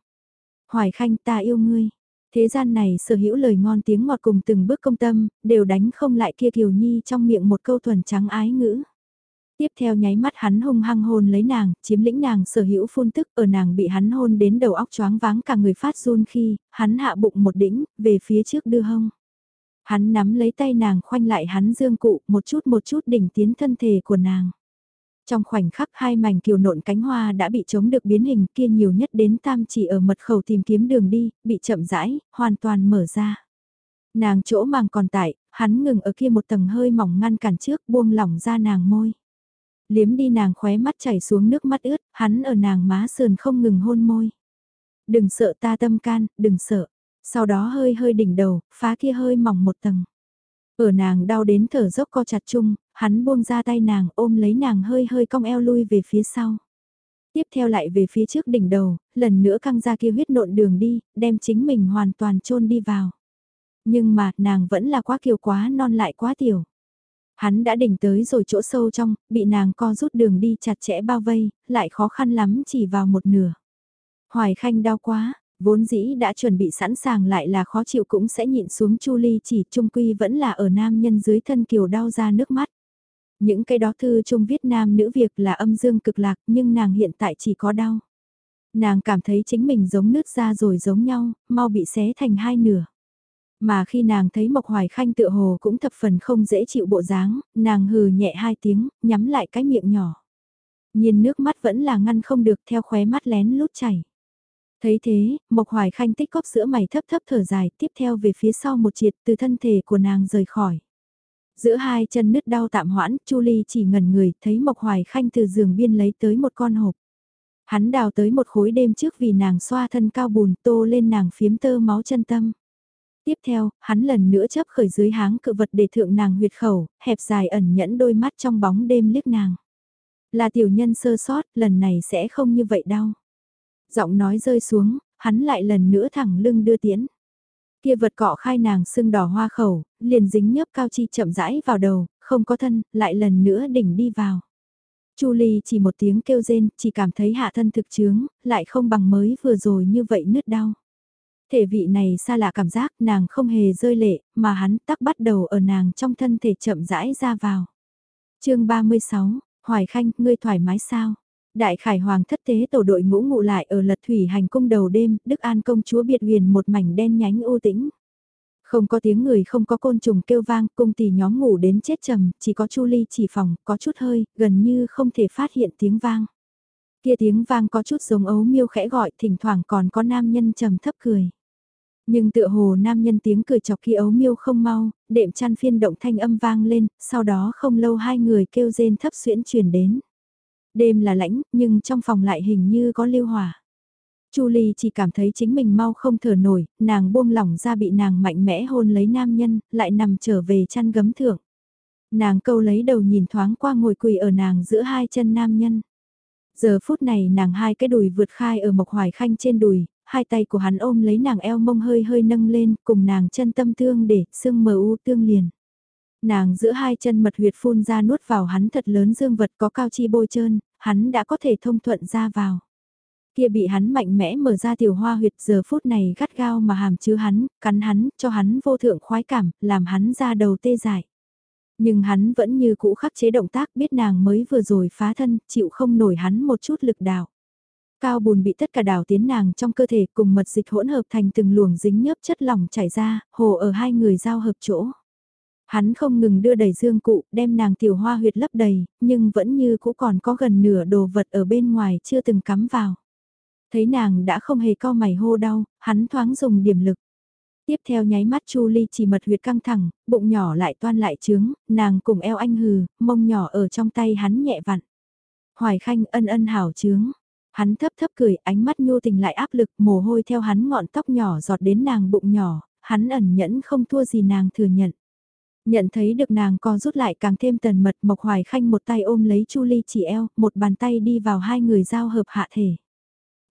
Hoài Khanh ta yêu ngươi. Thế gian này sở hữu lời ngon tiếng ngọt cùng từng bước công tâm, đều đánh không lại kia Kiều Nhi trong miệng một câu thuần trắng ái ngữ. Tiếp theo nháy mắt hắn hung hăng hôn lấy nàng, chiếm lĩnh nàng sở hữu phun tức ở nàng bị hắn hôn đến đầu óc choáng váng cả người phát run khi, hắn hạ bụng một đỉnh, về phía trước đưa hông. Hắn nắm lấy tay nàng khoanh lại hắn dương cụ một chút một chút đỉnh tiến thân thể của nàng. Trong khoảnh khắc hai mảnh kiều nộn cánh hoa đã bị chống được biến hình kia nhiều nhất đến tam chỉ ở mật khẩu tìm kiếm đường đi, bị chậm rãi, hoàn toàn mở ra. Nàng chỗ màng còn tại, hắn ngừng ở kia một tầng hơi mỏng ngăn cản trước buông lỏng ra nàng môi. Liếm đi nàng khóe mắt chảy xuống nước mắt ướt, hắn ở nàng má sườn không ngừng hôn môi. Đừng sợ ta tâm can, đừng sợ. Sau đó hơi hơi đỉnh đầu, phá kia hơi mỏng một tầng. Ở nàng đau đến thở dốc co chặt chung, hắn buông ra tay nàng ôm lấy nàng hơi hơi cong eo lui về phía sau. Tiếp theo lại về phía trước đỉnh đầu, lần nữa căng ra kia huyết nộn đường đi, đem chính mình hoàn toàn chôn đi vào. Nhưng mà, nàng vẫn là quá kiều quá non lại quá tiểu. Hắn đã đỉnh tới rồi chỗ sâu trong, bị nàng co rút đường đi chặt chẽ bao vây, lại khó khăn lắm chỉ vào một nửa. Hoài khanh đau quá, vốn dĩ đã chuẩn bị sẵn sàng lại là khó chịu cũng sẽ nhịn xuống chu ly chỉ trung quy vẫn là ở nam nhân dưới thân kiều đau ra nước mắt. Những cái đó thư trung viết nam nữ việc là âm dương cực lạc nhưng nàng hiện tại chỉ có đau. Nàng cảm thấy chính mình giống nứt ra rồi giống nhau, mau bị xé thành hai nửa. Mà khi nàng thấy Mộc Hoài Khanh tựa hồ cũng thập phần không dễ chịu bộ dáng, nàng hừ nhẹ hai tiếng, nhắm lại cái miệng nhỏ. Nhìn nước mắt vẫn là ngăn không được theo khóe mắt lén lút chảy. Thấy thế, Mộc Hoài Khanh tích cóp sữa mày thấp thấp thở dài tiếp theo về phía sau một triệt từ thân thể của nàng rời khỏi. Giữa hai chân nứt đau tạm hoãn, Chu Ly chỉ ngẩn người, thấy Mộc Hoài Khanh từ giường biên lấy tới một con hộp. Hắn đào tới một khối đêm trước vì nàng xoa thân cao bùn tô lên nàng phiếm tơ máu chân tâm. Tiếp theo, hắn lần nữa chấp khởi dưới háng cự vật để thượng nàng huyệt khẩu, hẹp dài ẩn nhẫn đôi mắt trong bóng đêm liếc nàng. Là tiểu nhân sơ sót, lần này sẽ không như vậy đâu. Giọng nói rơi xuống, hắn lại lần nữa thẳng lưng đưa tiễn. Kia vật cọ khai nàng sưng đỏ hoa khẩu, liền dính nhớp cao chi chậm rãi vào đầu, không có thân, lại lần nữa đỉnh đi vào. Chu Ly chỉ một tiếng kêu rên, chỉ cảm thấy hạ thân thực chướng, lại không bằng mới vừa rồi như vậy nứt đau. Thể vị này xa lạ cảm giác nàng không hề rơi lệ, mà hắn tắc bắt đầu ở nàng trong thân thể chậm rãi ra vào. chương 36, Hoài Khanh, ngươi thoải mái sao? Đại khải hoàng thất tế tổ đội ngũ ngụ lại ở lật thủy hành cung đầu đêm, Đức An công chúa biệt huyền một mảnh đen nhánh u tĩnh. Không có tiếng người không có côn trùng kêu vang, cung tỷ nhóm ngủ đến chết trầm, chỉ có chu ly chỉ phòng, có chút hơi, gần như không thể phát hiện tiếng vang. Kia tiếng vang có chút giống ấu miêu khẽ gọi, thỉnh thoảng còn có nam nhân trầm thấp cười. Nhưng tựa hồ nam nhân tiếng cười chọc kia ấu miêu không mau, đệm chăn phiên động thanh âm vang lên, sau đó không lâu hai người kêu rên thấp xuyễn truyền đến. Đêm là lãnh, nhưng trong phòng lại hình như có lưu hỏa. Chu Ly chỉ cảm thấy chính mình mau không thở nổi, nàng buông lỏng ra bị nàng mạnh mẽ hôn lấy nam nhân, lại nằm trở về chăn gấm thượng. Nàng câu lấy đầu nhìn thoáng qua ngồi quỳ ở nàng giữa hai chân nam nhân. Giờ phút này nàng hai cái đùi vượt khai ở mộc hoài khanh trên đùi, hai tay của hắn ôm lấy nàng eo mông hơi hơi nâng lên, cùng nàng chân tâm thương để, sương mờ u tương liền. Nàng giữa hai chân mật huyệt phun ra nuốt vào hắn thật lớn dương vật có cao chi bôi trơn, hắn đã có thể thông thuận ra vào. Kia bị hắn mạnh mẽ mở ra tiểu hoa huyệt giờ phút này gắt gao mà hàm chứa hắn, cắn hắn, cho hắn vô thượng khoái cảm, làm hắn ra đầu tê dại. Nhưng hắn vẫn như cũ khắc chế động tác biết nàng mới vừa rồi phá thân, chịu không nổi hắn một chút lực đạo Cao bùn bị tất cả đảo tiến nàng trong cơ thể cùng mật dịch hỗn hợp thành từng luồng dính nhớp chất lỏng chảy ra, hồ ở hai người giao hợp chỗ. Hắn không ngừng đưa đầy dương cụ, đem nàng tiểu hoa huyệt lấp đầy, nhưng vẫn như cũ còn có gần nửa đồ vật ở bên ngoài chưa từng cắm vào. Thấy nàng đã không hề co mày hô đau, hắn thoáng dùng điểm lực. Tiếp theo nháy mắt Chu Ly chỉ mật huyệt căng thẳng, bụng nhỏ lại toan lại trướng, nàng cùng eo anh hừ, mông nhỏ ở trong tay hắn nhẹ vặn. Hoài khanh ân ân hảo trướng. Hắn thấp thấp cười, ánh mắt nhu tình lại áp lực, mồ hôi theo hắn ngọn tóc nhỏ giọt đến nàng bụng nhỏ, hắn ẩn nhẫn không thua gì nàng thừa nhận. Nhận thấy được nàng co rút lại càng thêm tần mật Mộc Hoài Khanh một tay ôm lấy Chu Ly chỉ eo, một bàn tay đi vào hai người giao hợp hạ thể.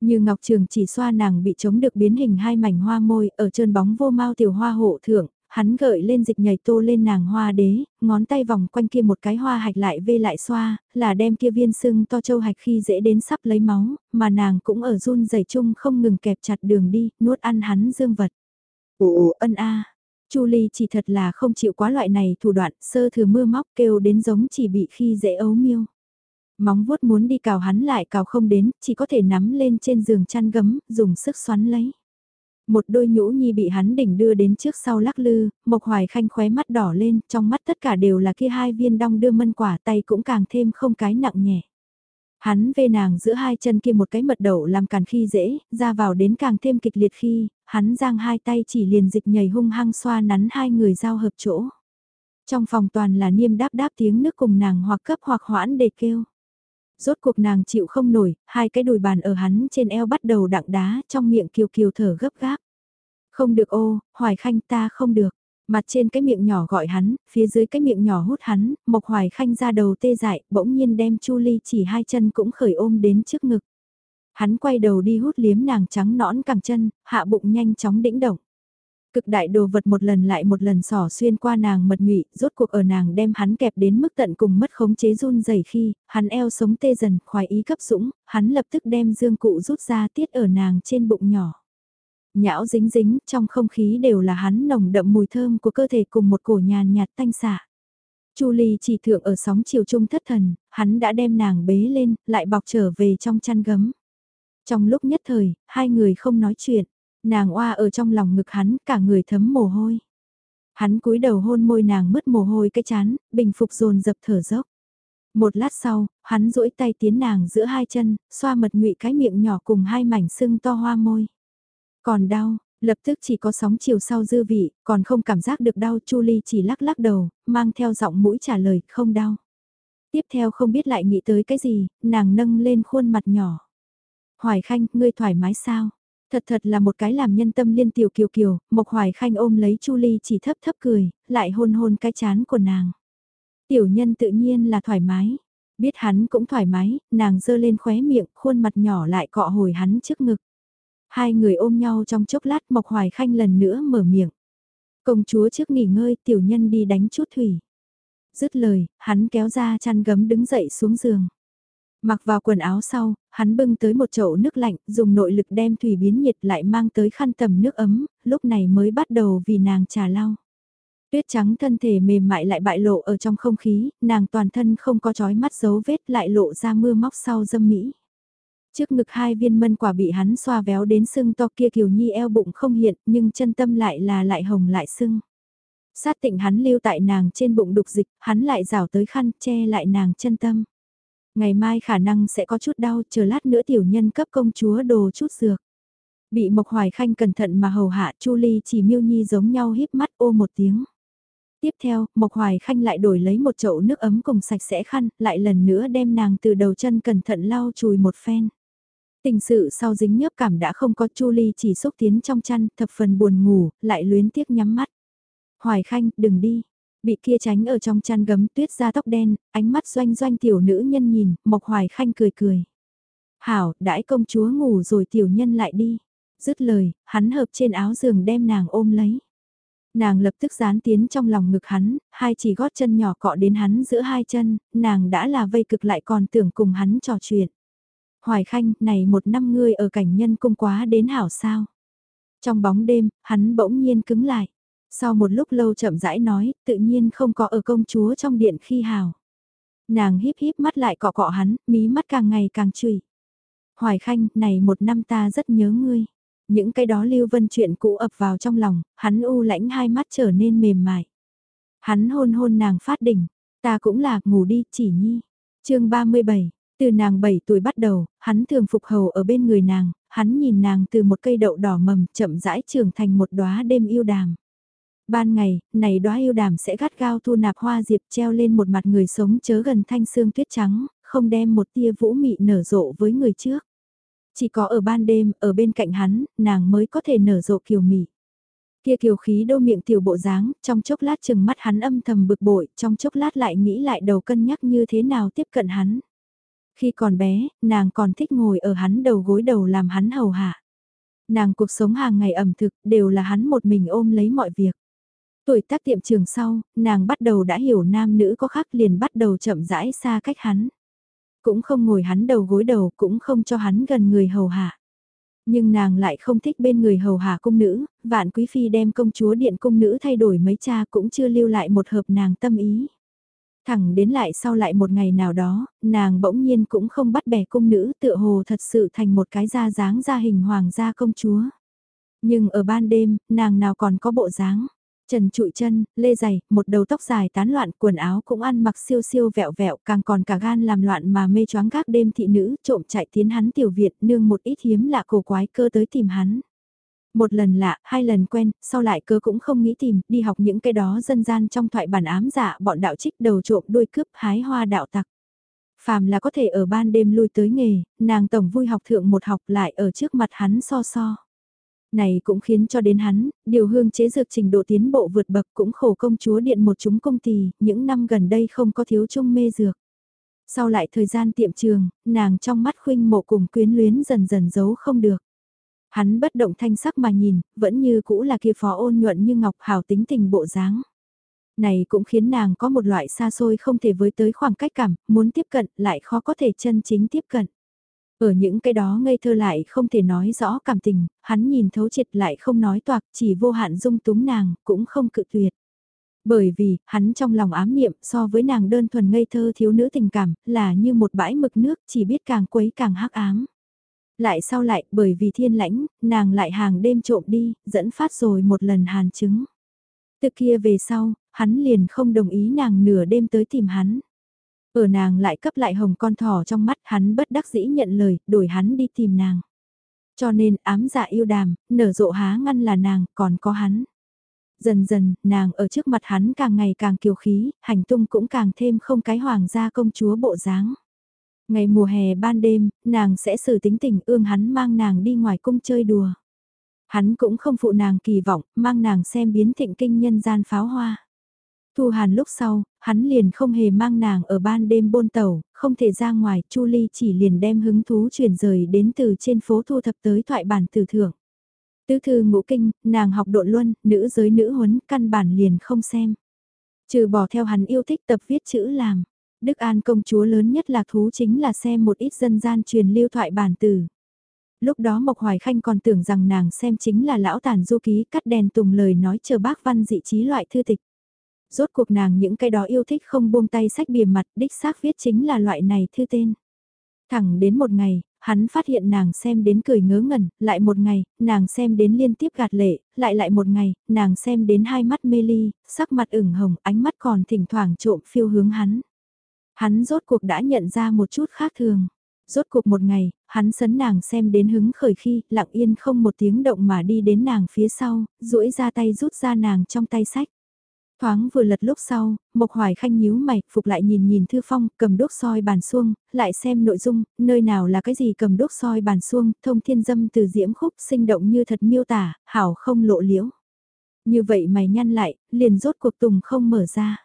Như Ngọc Trường chỉ xoa nàng bị chống được biến hình hai mảnh hoa môi ở trơn bóng vô mau tiểu hoa hộ thượng, hắn gợi lên dịch nhảy tô lên nàng hoa đế, ngón tay vòng quanh kia một cái hoa hạch lại vê lại xoa, là đem kia viên sưng to châu hạch khi dễ đến sắp lấy máu, mà nàng cũng ở run rẩy chung không ngừng kẹp chặt đường đi, nuốt ăn hắn dương vật. Ồ ân a Chu Ly chỉ thật là không chịu quá loại này thủ đoạn, sơ thừa mưa móc kêu đến giống chỉ bị khi dễ ấu miêu. Móng vuốt muốn đi cào hắn lại cào không đến, chỉ có thể nắm lên trên giường chăn gấm, dùng sức xoắn lấy. Một đôi nhũ nhi bị hắn đỉnh đưa đến trước sau lắc lư, Mộc Hoài Khanh khóe mắt đỏ lên, trong mắt tất cả đều là kia hai viên đong đưa mân quả tay cũng càng thêm không cái nặng nhẹ. Hắn vê nàng giữa hai chân kia một cái mật đậu làm càn khi dễ, ra vào đến càng thêm kịch liệt khi, hắn giang hai tay chỉ liền dịch nhảy hung hăng xoa nắn hai người giao hợp chỗ. Trong phòng toàn là niêm đáp đáp tiếng nước cùng nàng hoặc cấp hoặc hoãn để kêu. Rốt cuộc nàng chịu không nổi, hai cái đùi bàn ở hắn trên eo bắt đầu đặng đá, trong miệng kiều kiều thở gấp gáp. Không được ô, hoài khanh ta không được. Mặt trên cái miệng nhỏ gọi hắn, phía dưới cái miệng nhỏ hút hắn, Mộc Hoài Khanh ra đầu tê dại, bỗng nhiên đem Chu Ly chỉ hai chân cũng khởi ôm đến trước ngực. Hắn quay đầu đi hút liếm nàng trắng nõn cẳng chân, hạ bụng nhanh chóng đĩnh động. Cực đại đồ vật một lần lại một lần sỏ xuyên qua nàng mật nhụy, rốt cuộc ở nàng đem hắn kẹp đến mức tận cùng mất khống chế run rẩy khi, hắn eo sống tê dần, khoái ý cấp dũng, hắn lập tức đem dương cụ rút ra tiết ở nàng trên bụng nhỏ. Nhão dính dính, trong không khí đều là hắn nồng đậm mùi thơm của cơ thể cùng một cổ nhàn nhạt tanh xả. Chu Ly chỉ thượng ở sóng chiều trung thất thần, hắn đã đem nàng bế lên, lại bọc trở về trong chăn gấm. Trong lúc nhất thời, hai người không nói chuyện, nàng oa ở trong lòng ngực hắn, cả người thấm mồ hôi. Hắn cúi đầu hôn môi nàng mất mồ hôi cái chán, bình phục dồn dập thở dốc. Một lát sau, hắn duỗi tay tiến nàng giữa hai chân, xoa mật ngụy cái miệng nhỏ cùng hai mảnh sưng to hoa môi. Còn đau, lập tức chỉ có sóng chiều sau dư vị, còn không cảm giác được đau Chu Ly chỉ lắc lắc đầu, mang theo giọng mũi trả lời, không đau. Tiếp theo không biết lại nghĩ tới cái gì, nàng nâng lên khuôn mặt nhỏ. Hoài Khanh, ngươi thoải mái sao? Thật thật là một cái làm nhân tâm liên tiểu kiều kiều, Mộc Hoài Khanh ôm lấy Chu Ly chỉ thấp thấp cười, lại hôn hôn cái chán của nàng. Tiểu nhân tự nhiên là thoải mái. Biết hắn cũng thoải mái, nàng dơ lên khóe miệng, khuôn mặt nhỏ lại cọ hồi hắn trước ngực. Hai người ôm nhau trong chốc lát Mộc Hoài Khanh lần nữa mở miệng. Công chúa trước nghỉ ngơi tiểu nhân đi đánh chút thủy. Dứt lời, hắn kéo ra chăn gấm đứng dậy xuống giường. Mặc vào quần áo sau, hắn bưng tới một chậu nước lạnh, dùng nội lực đem thủy biến nhiệt lại mang tới khăn tầm nước ấm, lúc này mới bắt đầu vì nàng trà lau. Tuyết trắng thân thể mềm mại lại bại lộ ở trong không khí, nàng toàn thân không có chói mắt dấu vết lại lộ ra mưa móc sau dâm mỹ. Trước ngực hai viên mân quả bị hắn xoa véo đến sưng to kia kiều nhi eo bụng không hiện nhưng chân tâm lại là lại hồng lại sưng. Sát tịnh hắn lưu tại nàng trên bụng đục dịch, hắn lại rảo tới khăn che lại nàng chân tâm. Ngày mai khả năng sẽ có chút đau, chờ lát nữa tiểu nhân cấp công chúa đồ chút dược. Bị Mộc Hoài Khanh cẩn thận mà hầu hạ Chu Ly chỉ miêu nhi giống nhau híp mắt ô một tiếng. Tiếp theo, Mộc Hoài Khanh lại đổi lấy một chậu nước ấm cùng sạch sẽ khăn, lại lần nữa đem nàng từ đầu chân cẩn thận lau chùi một phen. Tình sự sau dính nhớp cảm đã không có Chu Ly chỉ xúc tiến trong chăn, thập phần buồn ngủ, lại luyến tiếc nhắm mắt. Hoài Khanh, đừng đi. Bị kia tránh ở trong chăn gấm tuyết ra tóc đen, ánh mắt doanh doanh tiểu nữ nhân nhìn, Mộc Hoài Khanh cười cười. Hảo, đãi công chúa ngủ rồi tiểu nhân lại đi. Dứt lời, hắn hợp trên áo giường đem nàng ôm lấy. Nàng lập tức dán tiến trong lòng ngực hắn, hai chỉ gót chân nhỏ cọ đến hắn giữa hai chân, nàng đã là vây cực lại còn tưởng cùng hắn trò chuyện. Hoài Khanh, này một năm ngươi ở cảnh nhân cung quá đến hảo sao. Trong bóng đêm, hắn bỗng nhiên cứng lại. Sau một lúc lâu chậm rãi nói, tự nhiên không có ở công chúa trong điện khi hào. Nàng híp híp mắt lại cọ cọ hắn, mí mắt càng ngày càng trùy. Hoài Khanh, này một năm ta rất nhớ ngươi. Những cái đó lưu vân chuyện cũ ập vào trong lòng, hắn u lãnh hai mắt trở nên mềm mại. Hắn hôn hôn nàng phát đỉnh, ta cũng là, ngủ đi, chỉ nhi. chương 37, từ nàng 7 tuổi bắt đầu, hắn thường phục hầu ở bên người nàng, hắn nhìn nàng từ một cây đậu đỏ mầm chậm rãi trưởng thành một đóa đêm yêu đàm. Ban ngày, này đóa yêu đàm sẽ gắt gao thu nạp hoa diệp treo lên một mặt người sống chớ gần thanh xương tuyết trắng, không đem một tia vũ mị nở rộ với người trước. Chỉ có ở ban đêm, ở bên cạnh hắn, nàng mới có thể nở rộ kiều mị. Kia kiều khí đô miệng tiểu bộ dáng, trong chốc lát chừng mắt hắn âm thầm bực bội, trong chốc lát lại nghĩ lại đầu cân nhắc như thế nào tiếp cận hắn. Khi còn bé, nàng còn thích ngồi ở hắn đầu gối đầu làm hắn hầu hạ. Nàng cuộc sống hàng ngày ẩm thực đều là hắn một mình ôm lấy mọi việc. Tuổi tác tiệm trường sau, nàng bắt đầu đã hiểu nam nữ có khác liền bắt đầu chậm rãi xa cách hắn. Cũng không ngồi hắn đầu gối đầu, cũng không cho hắn gần người hầu hạ. Nhưng nàng lại không thích bên người hầu hạ cung nữ, vạn quý phi đem công chúa điện cung nữ thay đổi mấy cha cũng chưa lưu lại một hợp nàng tâm ý. Thẳng đến lại sau lại một ngày nào đó, nàng bỗng nhiên cũng không bắt bẻ cung nữ tựa hồ thật sự thành một cái da dáng da hình hoàng gia công chúa. Nhưng ở ban đêm, nàng nào còn có bộ dáng. Trần trụi chân, lê dày, một đầu tóc dài tán loạn, quần áo cũng ăn mặc siêu siêu vẹo vẹo, càng còn cả gan làm loạn mà mê choáng gác đêm thị nữ, trộm chạy tiến hắn tiểu Việt, nương một ít hiếm lạ cổ quái cơ tới tìm hắn. Một lần lạ, hai lần quen, sau lại cơ cũng không nghĩ tìm, đi học những cái đó dân gian trong thoại bản ám dạ bọn đạo trích đầu trộm đuôi cướp hái hoa đạo tặc. Phàm là có thể ở ban đêm lui tới nghề, nàng tổng vui học thượng một học lại ở trước mặt hắn so so. Này cũng khiến cho đến hắn, điều hương chế dược trình độ tiến bộ vượt bậc cũng khổ công chúa điện một chúng công tỳ, những năm gần đây không có thiếu chung mê dược. Sau lại thời gian tiệm trường, nàng trong mắt khuynh mộ cùng quyến luyến dần dần giấu không được. Hắn bất động thanh sắc mà nhìn, vẫn như cũ là kia phó ôn nhuận như ngọc hào tính tình bộ dáng. Này cũng khiến nàng có một loại xa xôi không thể với tới khoảng cách cảm, muốn tiếp cận lại khó có thể chân chính tiếp cận. Ở những cái đó ngây thơ lại không thể nói rõ cảm tình, hắn nhìn thấu triệt lại không nói toạc, chỉ vô hạn dung túng nàng, cũng không cự tuyệt. Bởi vì, hắn trong lòng ám niệm so với nàng đơn thuần ngây thơ thiếu nữ tình cảm, là như một bãi mực nước chỉ biết càng quấy càng hắc ám. Lại sau lại, bởi vì thiên lãnh, nàng lại hàng đêm trộm đi, dẫn phát rồi một lần hàn chứng. Từ kia về sau, hắn liền không đồng ý nàng nửa đêm tới tìm hắn. Ở nàng lại cấp lại hồng con thỏ trong mắt hắn bất đắc dĩ nhận lời, đổi hắn đi tìm nàng. Cho nên ám dạ yêu đàm, nở rộ há ngăn là nàng, còn có hắn. Dần dần, nàng ở trước mặt hắn càng ngày càng kiều khí, hành tung cũng càng thêm không cái hoàng gia công chúa bộ dáng. Ngày mùa hè ban đêm, nàng sẽ xử tính tình ương hắn mang nàng đi ngoài cung chơi đùa. Hắn cũng không phụ nàng kỳ vọng, mang nàng xem biến thịnh kinh nhân gian pháo hoa. Thu Hàn lúc sau, hắn liền không hề mang nàng ở ban đêm bôn tàu, không thể ra ngoài, Chu Ly chỉ liền đem hứng thú chuyển rời đến từ trên phố thu thập tới thoại bản tử thưởng. Tứ thư ngũ kinh, nàng học độn luân, nữ giới nữ huấn, căn bản liền không xem. Trừ bỏ theo hắn yêu thích tập viết chữ làm. Đức An công chúa lớn nhất là thú chính là xem một ít dân gian truyền lưu thoại bản tử. Lúc đó Mộc Hoài Khanh còn tưởng rằng nàng xem chính là lão tàn du ký cắt đèn tùng lời nói chờ bác văn dị trí loại thư tịch rốt cuộc nàng những cái đó yêu thích không buông tay sách bìa mặt đích xác viết chính là loại này thư tên. Thẳng đến một ngày, hắn phát hiện nàng xem đến cười ngớ ngẩn, lại một ngày, nàng xem đến liên tiếp gạt lệ, lại lại một ngày, nàng xem đến hai mắt mê ly, sắc mặt ửng hồng, ánh mắt còn thỉnh thoảng trộm phiêu hướng hắn. Hắn rốt cuộc đã nhận ra một chút khác thường. Rốt cuộc một ngày, hắn sấn nàng xem đến hứng khởi khi, lặng yên không một tiếng động mà đi đến nàng phía sau, duỗi ra tay rút ra nàng trong tay sách. Thoáng vừa lật lúc sau, Mộc Hoài Khanh nhíu mày, phục lại nhìn nhìn Thư Phong, cầm đốt soi bàn xuông, lại xem nội dung, nơi nào là cái gì cầm đốt soi bàn xuông, thông thiên dâm từ diễm khúc sinh động như thật miêu tả, hảo không lộ liễu. Như vậy mày nhăn lại, liền rốt cuộc tùng không mở ra.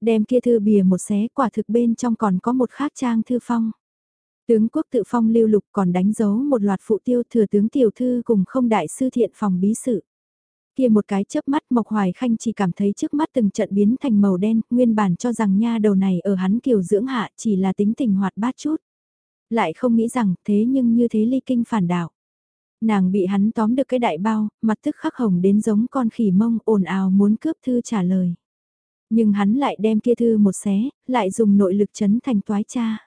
Đem kia thư bìa một xé quả thực bên trong còn có một khác trang Thư Phong. Tướng quốc tự phong lưu lục còn đánh dấu một loạt phụ tiêu thừa tướng tiểu thư cùng không đại sư thiện phòng bí sự. Kia một cái chớp mắt Mộc Hoài Khanh chỉ cảm thấy trước mắt từng trận biến thành màu đen, nguyên bản cho rằng nha đầu này ở hắn kiều dưỡng hạ chỉ là tính tình hoạt bát chút. Lại không nghĩ rằng thế nhưng như thế ly kinh phản đạo. Nàng bị hắn tóm được cái đại bao, mặt tức khắc hồng đến giống con khỉ mông ồn ào muốn cướp thư trả lời. Nhưng hắn lại đem kia thư một xé, lại dùng nội lực chấn thành toái cha.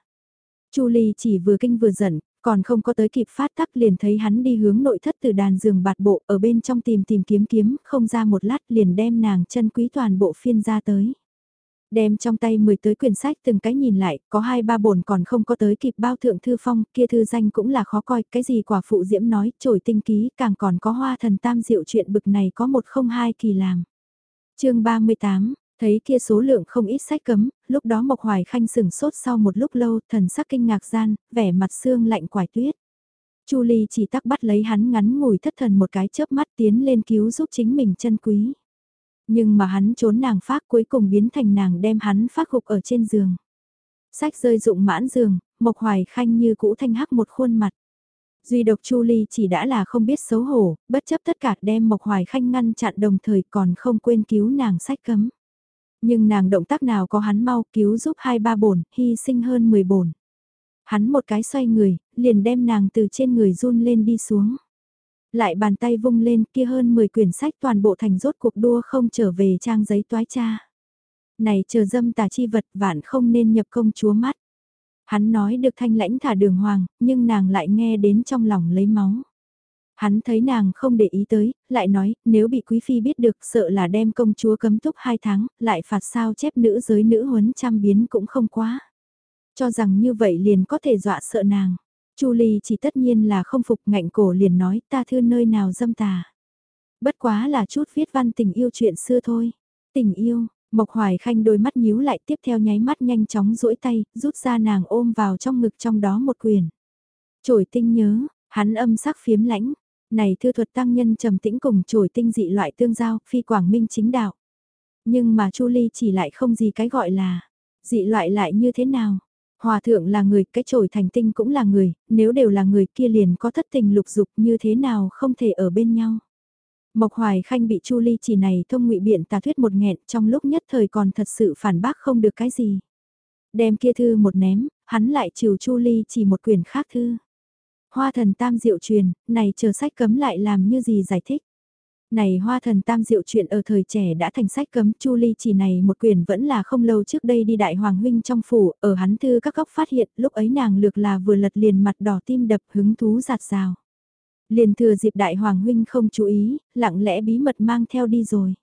Chu Ly chỉ vừa kinh vừa giận, còn không có tới kịp phát tắc liền thấy hắn đi hướng nội thất từ đàn giường bạt bộ ở bên trong tìm tìm kiếm kiếm, không ra một lát liền đem nàng chân quý toàn bộ phiên ra tới. Đem trong tay 10 tới quyển sách từng cái nhìn lại, có hai ba bổn còn không có tới kịp bao thượng thư phong, kia thư danh cũng là khó coi, cái gì quả phụ diễm nói, trổi tinh ký, càng còn có hoa thần tam diệu chuyện bực này có một không hai kỳ làm. chương 38 Thấy kia số lượng không ít sách cấm, lúc đó Mộc Hoài Khanh sừng sốt sau một lúc lâu, thần sắc kinh ngạc gian, vẻ mặt xương lạnh quải tuyết. Chu Ly chỉ tắc bắt lấy hắn ngắn ngủi thất thần một cái chớp mắt tiến lên cứu giúp chính mình chân quý. Nhưng mà hắn trốn nàng phát cuối cùng biến thành nàng đem hắn phát gục ở trên giường. Sách rơi dụng mãn giường, Mộc Hoài Khanh như cũ thanh hắc một khuôn mặt. Duy độc Chu Ly chỉ đã là không biết xấu hổ, bất chấp tất cả đem Mộc Hoài Khanh ngăn chặn đồng thời còn không quên cứu nàng sách cấm. Nhưng nàng động tác nào có hắn mau cứu giúp hai ba bổn, hy sinh hơn 10 bổn. Hắn một cái xoay người, liền đem nàng từ trên người run lên đi xuống. Lại bàn tay vung lên kia hơn 10 quyển sách toàn bộ thành rốt cuộc đua không trở về trang giấy toái cha. Này chờ dâm tà chi vật vạn không nên nhập công chúa mắt. Hắn nói được thanh lãnh thả đường hoàng, nhưng nàng lại nghe đến trong lòng lấy máu. Hắn thấy nàng không để ý tới, lại nói, nếu bị quý phi biết được sợ là đem công chúa cấm túc hai tháng, lại phạt sao chép nữ giới nữ huấn trăm biến cũng không quá. Cho rằng như vậy liền có thể dọa sợ nàng. Chu Ly chỉ tất nhiên là không phục ngạnh cổ liền nói ta thư nơi nào dâm tà. Bất quá là chút viết văn tình yêu chuyện xưa thôi. Tình yêu, Mộc Hoài Khanh đôi mắt nhíu lại tiếp theo nháy mắt nhanh chóng duỗi tay, rút ra nàng ôm vào trong ngực trong đó một quyền. Trổi tinh nhớ, hắn âm sắc phiếm lãnh, này thư thuật tăng nhân trầm tĩnh cùng trổi tinh dị loại tương giao, phi quảng minh chính đạo. Nhưng mà Chu Ly chỉ lại không gì cái gọi là, dị loại lại như thế nào? Hòa thượng là người, cái trổi thành tinh cũng là người, nếu đều là người kia liền có thất tình lục dục như thế nào không thể ở bên nhau. Mộc Hoài Khanh bị Chu Ly chỉ này thông ngụy biện tà thuyết một nghẹn trong lúc nhất thời còn thật sự phản bác không được cái gì. Đem kia thư một ném, hắn lại chiều Chu Ly chỉ một quyển khác thư. Hoa thần tam diệu truyền, này chờ sách cấm lại làm như gì giải thích. Này hoa thần tam diệu chuyện ở thời trẻ đã thành sách cấm chu ly chỉ này một quyền vẫn là không lâu trước đây đi đại hoàng huynh trong phủ, ở hắn thư các góc phát hiện lúc ấy nàng lược là vừa lật liền mặt đỏ tim đập hứng thú giạt rào. Liền thừa dịp đại hoàng huynh không chú ý, lặng lẽ bí mật mang theo đi rồi.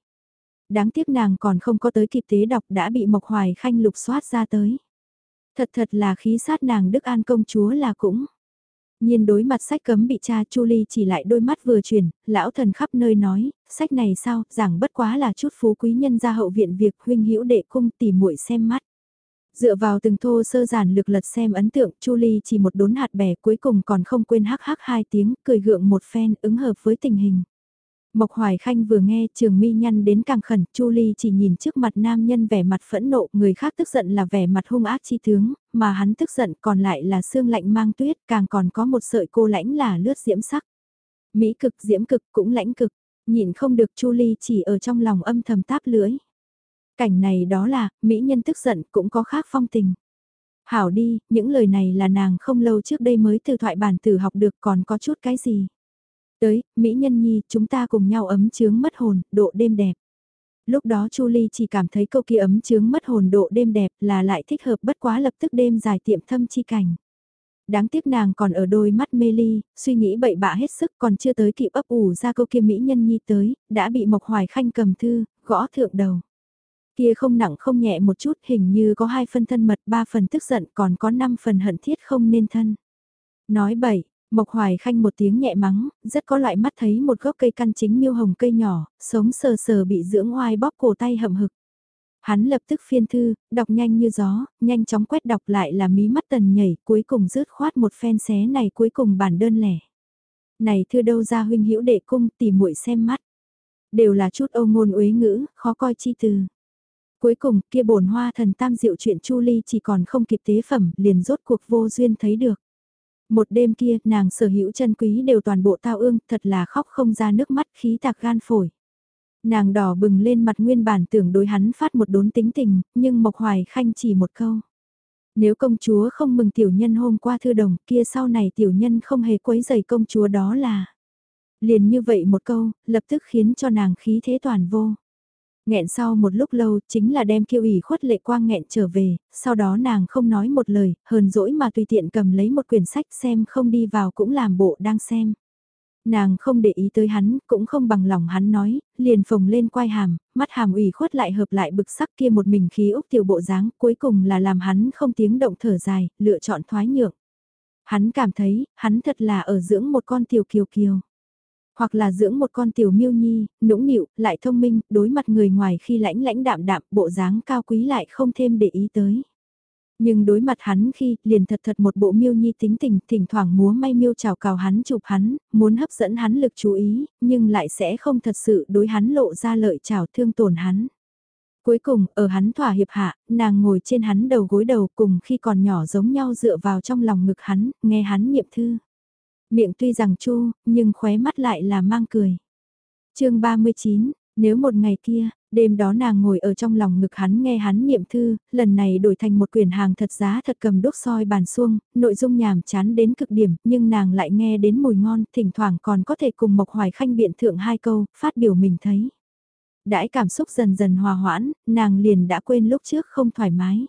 Đáng tiếc nàng còn không có tới kịp tế đọc đã bị Mộc Hoài Khanh lục soát ra tới. Thật thật là khí sát nàng Đức An công chúa là cũng. Nhiên đối mặt sách cấm bị cha Chu Ly chỉ lại đôi mắt vừa chuyển, lão thần khắp nơi nói, sách này sao, giảng bất quá là chút phú quý nhân gia hậu viện việc huynh hữu đệ cung tỉ muội xem mắt. Dựa vào từng thô sơ giản lực lật xem ấn tượng, Chu Ly chỉ một đốn hạt bẻ cuối cùng còn không quên hắc hắc hai tiếng, cười gượng một phen ứng hợp với tình hình. Mộc Hoài Khanh vừa nghe trường mi nhăn đến càng khẩn, Chu Ly chỉ nhìn trước mặt nam nhân vẻ mặt phẫn nộ, người khác tức giận là vẻ mặt hung ác chi tướng, mà hắn tức giận còn lại là xương lạnh mang tuyết, càng còn có một sợi cô lãnh là lướt diễm sắc. Mỹ cực diễm cực cũng lãnh cực, nhìn không được Chu Ly chỉ ở trong lòng âm thầm táp lưỡi. Cảnh này đó là, Mỹ nhân tức giận cũng có khác phong tình. Hảo đi, những lời này là nàng không lâu trước đây mới từ thoại bản tử học được còn có chút cái gì. Tới, Mỹ Nhân Nhi, chúng ta cùng nhau ấm chướng mất hồn, độ đêm đẹp. Lúc đó Chu Ly chỉ cảm thấy câu kia ấm chướng mất hồn độ đêm đẹp là lại thích hợp bất quá lập tức đêm dài tiệm thâm chi cảnh. Đáng tiếc nàng còn ở đôi mắt mê ly, suy nghĩ bậy bạ hết sức còn chưa tới kịp ấp ủ ra câu kia Mỹ Nhân Nhi tới, đã bị Mộc Hoài Khanh cầm thư, gõ thượng đầu. Kia không nặng không nhẹ một chút hình như có hai phân thân mật ba phần tức giận còn có năm phần hận thiết không nên thân. Nói bậy, Mộc Hoài Khanh một tiếng nhẹ mắng, rất có loại mắt thấy một gốc cây căn chính miêu hồng cây nhỏ, sống sờ sờ bị dưỡng oai bóp cổ tay hậm hực. Hắn lập tức phiên thư, đọc nhanh như gió, nhanh chóng quét đọc lại là mí mắt tần nhảy, cuối cùng rớt khoát một phen xé này cuối cùng bản đơn lẻ. Này thư đâu ra huynh hữu đệ cung tỉ muội xem mắt. Đều là chút âu ngôn uế ngữ, khó coi chi từ. Cuối cùng kia bổn hoa thần tam diệu chuyện chu ly chỉ còn không kịp tế phẩm liền rốt cuộc vô duyên thấy được. Một đêm kia, nàng sở hữu chân quý đều toàn bộ tao ương, thật là khóc không ra nước mắt khí tạc gan phổi. Nàng đỏ bừng lên mặt nguyên bản tưởng đối hắn phát một đốn tính tình, nhưng Mộc Hoài Khanh chỉ một câu. Nếu công chúa không mừng tiểu nhân hôm qua thư đồng kia sau này tiểu nhân không hề quấy giày công chúa đó là Liền như vậy một câu, lập tức khiến cho nàng khí thế toàn vô. Nghẹn sau một lúc lâu chính là đem kiêu ủy khuất lệ quang nghẹn trở về, sau đó nàng không nói một lời, hờn dỗi mà tùy tiện cầm lấy một quyển sách xem không đi vào cũng làm bộ đang xem. Nàng không để ý tới hắn, cũng không bằng lòng hắn nói, liền phồng lên quai hàm, mắt hàm ủy khuất lại hợp lại bực sắc kia một mình khí úc tiểu bộ dáng, cuối cùng là làm hắn không tiếng động thở dài, lựa chọn thoái nhượng. Hắn cảm thấy, hắn thật là ở dưỡng một con tiểu kiều kiều. Hoặc là dưỡng một con tiểu miêu nhi, nũng nịu, lại thông minh, đối mặt người ngoài khi lãnh lãnh đạm đạm, bộ dáng cao quý lại không thêm để ý tới. Nhưng đối mặt hắn khi, liền thật thật một bộ miêu nhi tính tình, thỉnh thoảng múa may miêu chào cào hắn chụp hắn, muốn hấp dẫn hắn lực chú ý, nhưng lại sẽ không thật sự đối hắn lộ ra lợi chào thương tổn hắn. Cuối cùng, ở hắn thỏa hiệp hạ, nàng ngồi trên hắn đầu gối đầu cùng khi còn nhỏ giống nhau dựa vào trong lòng ngực hắn, nghe hắn niệm thư. Miệng tuy rằng chu, nhưng khóe mắt lại là mang cười. chương 39, nếu một ngày kia, đêm đó nàng ngồi ở trong lòng ngực hắn nghe hắn niệm thư, lần này đổi thành một quyển hàng thật giá thật cầm đốt soi bàn xuông, nội dung nhàm chán đến cực điểm, nhưng nàng lại nghe đến mùi ngon, thỉnh thoảng còn có thể cùng Mộc Hoài Khanh biện thượng hai câu, phát biểu mình thấy. Đãi cảm xúc dần dần hòa hoãn, nàng liền đã quên lúc trước không thoải mái.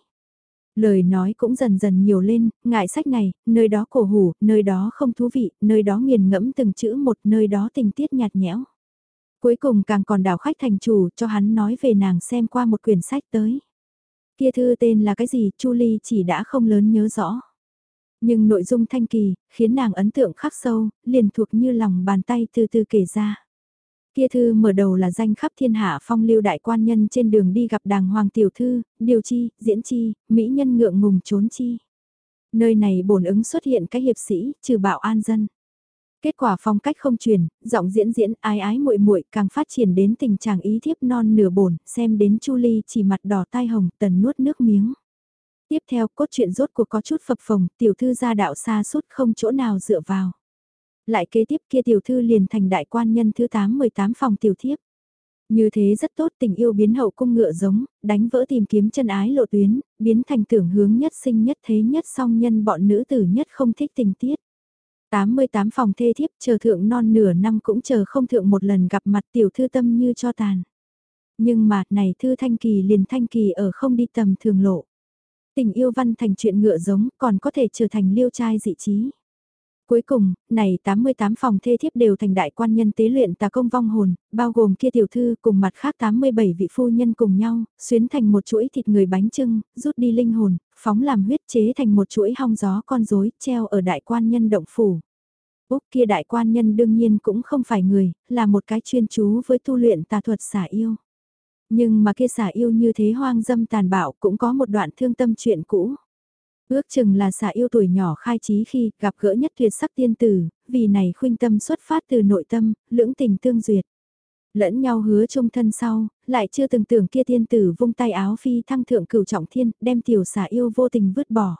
Lời nói cũng dần dần nhiều lên, ngại sách này, nơi đó cổ hủ, nơi đó không thú vị, nơi đó nghiền ngẫm từng chữ một, nơi đó tình tiết nhạt nhẽo. Cuối cùng càng còn đảo khách thành chủ cho hắn nói về nàng xem qua một quyển sách tới. Kia thư tên là cái gì, Chu Ly chỉ đã không lớn nhớ rõ. Nhưng nội dung thanh kỳ, khiến nàng ấn tượng khắc sâu, liền thuộc như lòng bàn tay từ từ kể ra. Kia thư mở đầu là danh khắp thiên hạ phong lưu đại quan nhân trên đường đi gặp đàng hoàng tiểu thư, điều chi, diễn chi, mỹ nhân ngượng ngùng trốn chi. Nơi này bổn ứng xuất hiện cái hiệp sĩ, trừ bạo an dân. Kết quả phong cách không truyền, giọng diễn diễn ái ái muội muội càng phát triển đến tình trạng ý thiếp non nửa bổn, xem đến Chu Ly chỉ mặt đỏ tai hồng, tần nuốt nước miếng. Tiếp theo, cốt truyện rốt cuộc có chút phập phồng, tiểu thư gia đạo xa suốt không chỗ nào dựa vào. Lại kế tiếp kia tiểu thư liền thành đại quan nhân thứ 8-18 phòng tiểu thiếp. Như thế rất tốt tình yêu biến hậu cung ngựa giống, đánh vỡ tìm kiếm chân ái lộ tuyến, biến thành tưởng hướng nhất sinh nhất thế nhất song nhân bọn nữ tử nhất không thích tình tiết. 88 phòng thê thiếp chờ thượng non nửa năm cũng chờ không thượng một lần gặp mặt tiểu thư tâm như cho tàn. Nhưng mà này thư thanh kỳ liền thanh kỳ ở không đi tầm thường lộ. Tình yêu văn thành chuyện ngựa giống còn có thể trở thành liêu trai dị trí. Cuối cùng, này 88 phòng thê thiếp đều thành đại quan nhân tế luyện tà công vong hồn, bao gồm kia tiểu thư cùng mặt khác 87 vị phu nhân cùng nhau, xuyến thành một chuỗi thịt người bánh trưng, rút đi linh hồn, phóng làm huyết chế thành một chuỗi hong gió con rối treo ở đại quan nhân động phủ. Úc kia đại quan nhân đương nhiên cũng không phải người, là một cái chuyên chú với tu luyện tà thuật xả yêu. Nhưng mà kia xả yêu như thế hoang dâm tàn bạo cũng có một đoạn thương tâm chuyện cũ. Ước chừng là xạ yêu tuổi nhỏ khai trí khi gặp gỡ nhất tuyệt sắc tiên tử, vì này khuynh tâm xuất phát từ nội tâm, lưỡng tình tương duyệt. Lẫn nhau hứa chung thân sau, lại chưa từng tưởng kia tiên tử vung tay áo phi thăng thượng cửu trọng thiên, đem tiểu xà yêu vô tình vứt bỏ.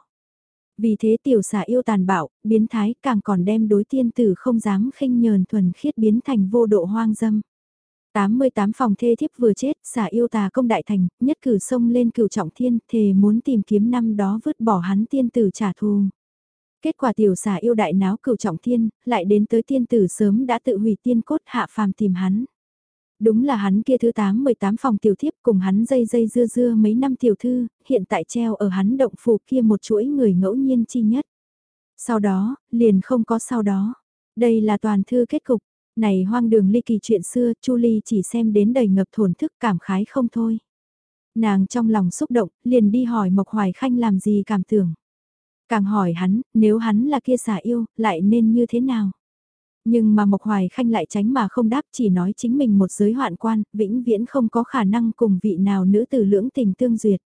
Vì thế tiểu xà yêu tàn bạo, biến thái càng còn đem đối tiên tử không dám khinh nhờn thuần khiết biến thành vô độ hoang dâm. 88 phòng thê thiếp vừa chết, xả yêu tà công đại thành, nhất cử sông lên cửu trọng thiên, thề muốn tìm kiếm năm đó vứt bỏ hắn tiên tử trả thù. Kết quả tiểu xả yêu đại náo cửu trọng thiên, lại đến tới tiên tử sớm đã tự hủy tiên cốt hạ phàm tìm hắn. Đúng là hắn kia thứ 8-18 phòng tiểu thiếp cùng hắn dây dây dưa dưa mấy năm tiểu thư, hiện tại treo ở hắn động phủ kia một chuỗi người ngẫu nhiên chi nhất. Sau đó, liền không có sau đó. Đây là toàn thư kết cục. Này hoang đường ly kỳ chuyện xưa, Chu Ly chỉ xem đến đầy ngập thổn thức cảm khái không thôi. Nàng trong lòng xúc động, liền đi hỏi Mộc Hoài Khanh làm gì cảm tưởng. Càng hỏi hắn, nếu hắn là kia xả yêu, lại nên như thế nào? Nhưng mà Mộc Hoài Khanh lại tránh mà không đáp chỉ nói chính mình một giới hoạn quan, vĩnh viễn không có khả năng cùng vị nào nữ tử lưỡng tình tương duyệt.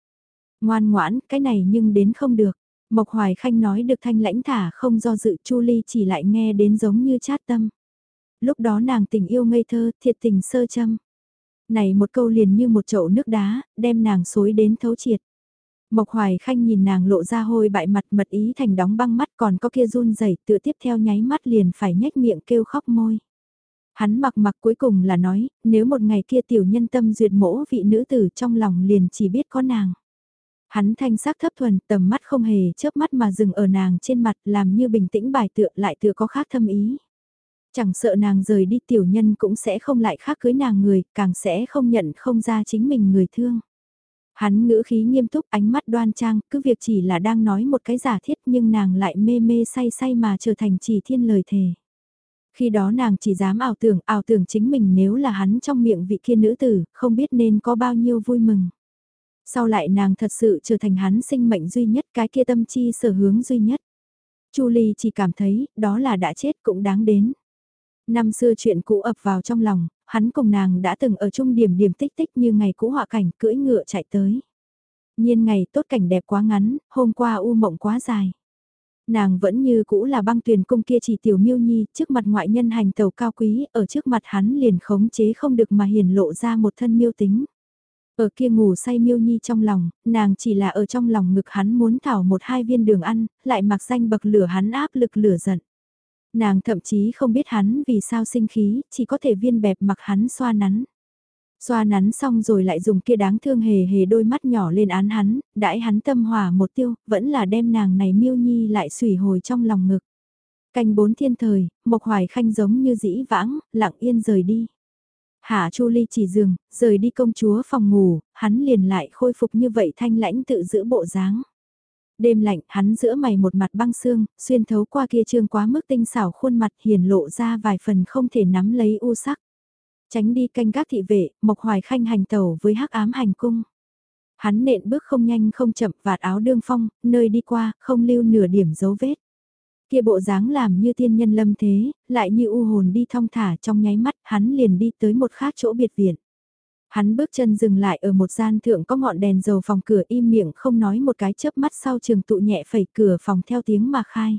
Ngoan ngoãn, cái này nhưng đến không được. Mộc Hoài Khanh nói được thanh lãnh thả không do dự Chu Ly chỉ lại nghe đến giống như chát tâm. Lúc đó nàng tình yêu ngây thơ, thiệt tình sơ châm. Này một câu liền như một chậu nước đá, đem nàng xối đến thấu triệt. Mộc Hoài Khanh nhìn nàng lộ ra hôi bại mặt mật ý thành đóng băng mắt còn có kia run rẩy tựa tiếp theo nháy mắt liền phải nhếch miệng kêu khóc môi. Hắn mặc mặc cuối cùng là nói, nếu một ngày kia tiểu nhân tâm duyệt mỗ vị nữ tử trong lòng liền chỉ biết có nàng. Hắn thanh sắc thấp thuần, tầm mắt không hề chớp mắt mà dừng ở nàng trên mặt làm như bình tĩnh bài tựa lại tựa có khác thâm ý. Chẳng sợ nàng rời đi tiểu nhân cũng sẽ không lại khác cưới nàng người, càng sẽ không nhận không ra chính mình người thương. Hắn ngữ khí nghiêm túc ánh mắt đoan trang, cứ việc chỉ là đang nói một cái giả thiết nhưng nàng lại mê mê say say mà trở thành chỉ thiên lời thề. Khi đó nàng chỉ dám ảo tưởng, ảo tưởng chính mình nếu là hắn trong miệng vị kia nữ tử, không biết nên có bao nhiêu vui mừng. Sau lại nàng thật sự trở thành hắn sinh mệnh duy nhất, cái kia tâm chi sở hướng duy nhất. Chu Ly chỉ cảm thấy, đó là đã chết cũng đáng đến. Năm xưa chuyện cũ ập vào trong lòng, hắn cùng nàng đã từng ở chung điểm điểm tích tích như ngày cũ họa cảnh cưỡi ngựa chạy tới. Nhiên ngày tốt cảnh đẹp quá ngắn, hôm qua u mộng quá dài. Nàng vẫn như cũ là băng tuyền cung kia chỉ tiểu miêu nhi, trước mặt ngoại nhân hành tàu cao quý, ở trước mặt hắn liền khống chế không được mà hiển lộ ra một thân miêu tính. Ở kia ngủ say miêu nhi trong lòng, nàng chỉ là ở trong lòng ngực hắn muốn thảo một hai viên đường ăn, lại mặc danh bậc lửa hắn áp lực lửa giận. Nàng thậm chí không biết hắn vì sao sinh khí, chỉ có thể viên bẹp mặc hắn xoa nắn. Xoa nắn xong rồi lại dùng kia đáng thương hề hề đôi mắt nhỏ lên án hắn, đãi hắn tâm hòa một tiêu, vẫn là đem nàng này miêu nhi lại sủi hồi trong lòng ngực. Canh bốn thiên thời, Mộc Hoài Khanh giống như dĩ vãng, lặng yên rời đi. Hạ Chu Ly chỉ giường, rời đi công chúa phòng ngủ, hắn liền lại khôi phục như vậy thanh lãnh tự giữ bộ dáng. Đêm lạnh, hắn giữa mày một mặt băng xương, xuyên thấu qua kia trương quá mức tinh xảo khuôn mặt hiền lộ ra vài phần không thể nắm lấy u sắc. Tránh đi canh gác thị vệ, Mộc Hoài Khanh hành tẩu với hắc ám hành cung. Hắn nện bước không nhanh không chậm vạt áo đương phong, nơi đi qua, không lưu nửa điểm dấu vết. Kia bộ dáng làm như tiên nhân lâm thế, lại như u hồn đi thong thả trong nháy mắt, hắn liền đi tới một khác chỗ biệt viện. Hắn bước chân dừng lại ở một gian thượng có ngọn đèn dầu phòng cửa im miệng không nói một cái chớp mắt sau trường tụ nhẹ phẩy cửa phòng theo tiếng mà khai.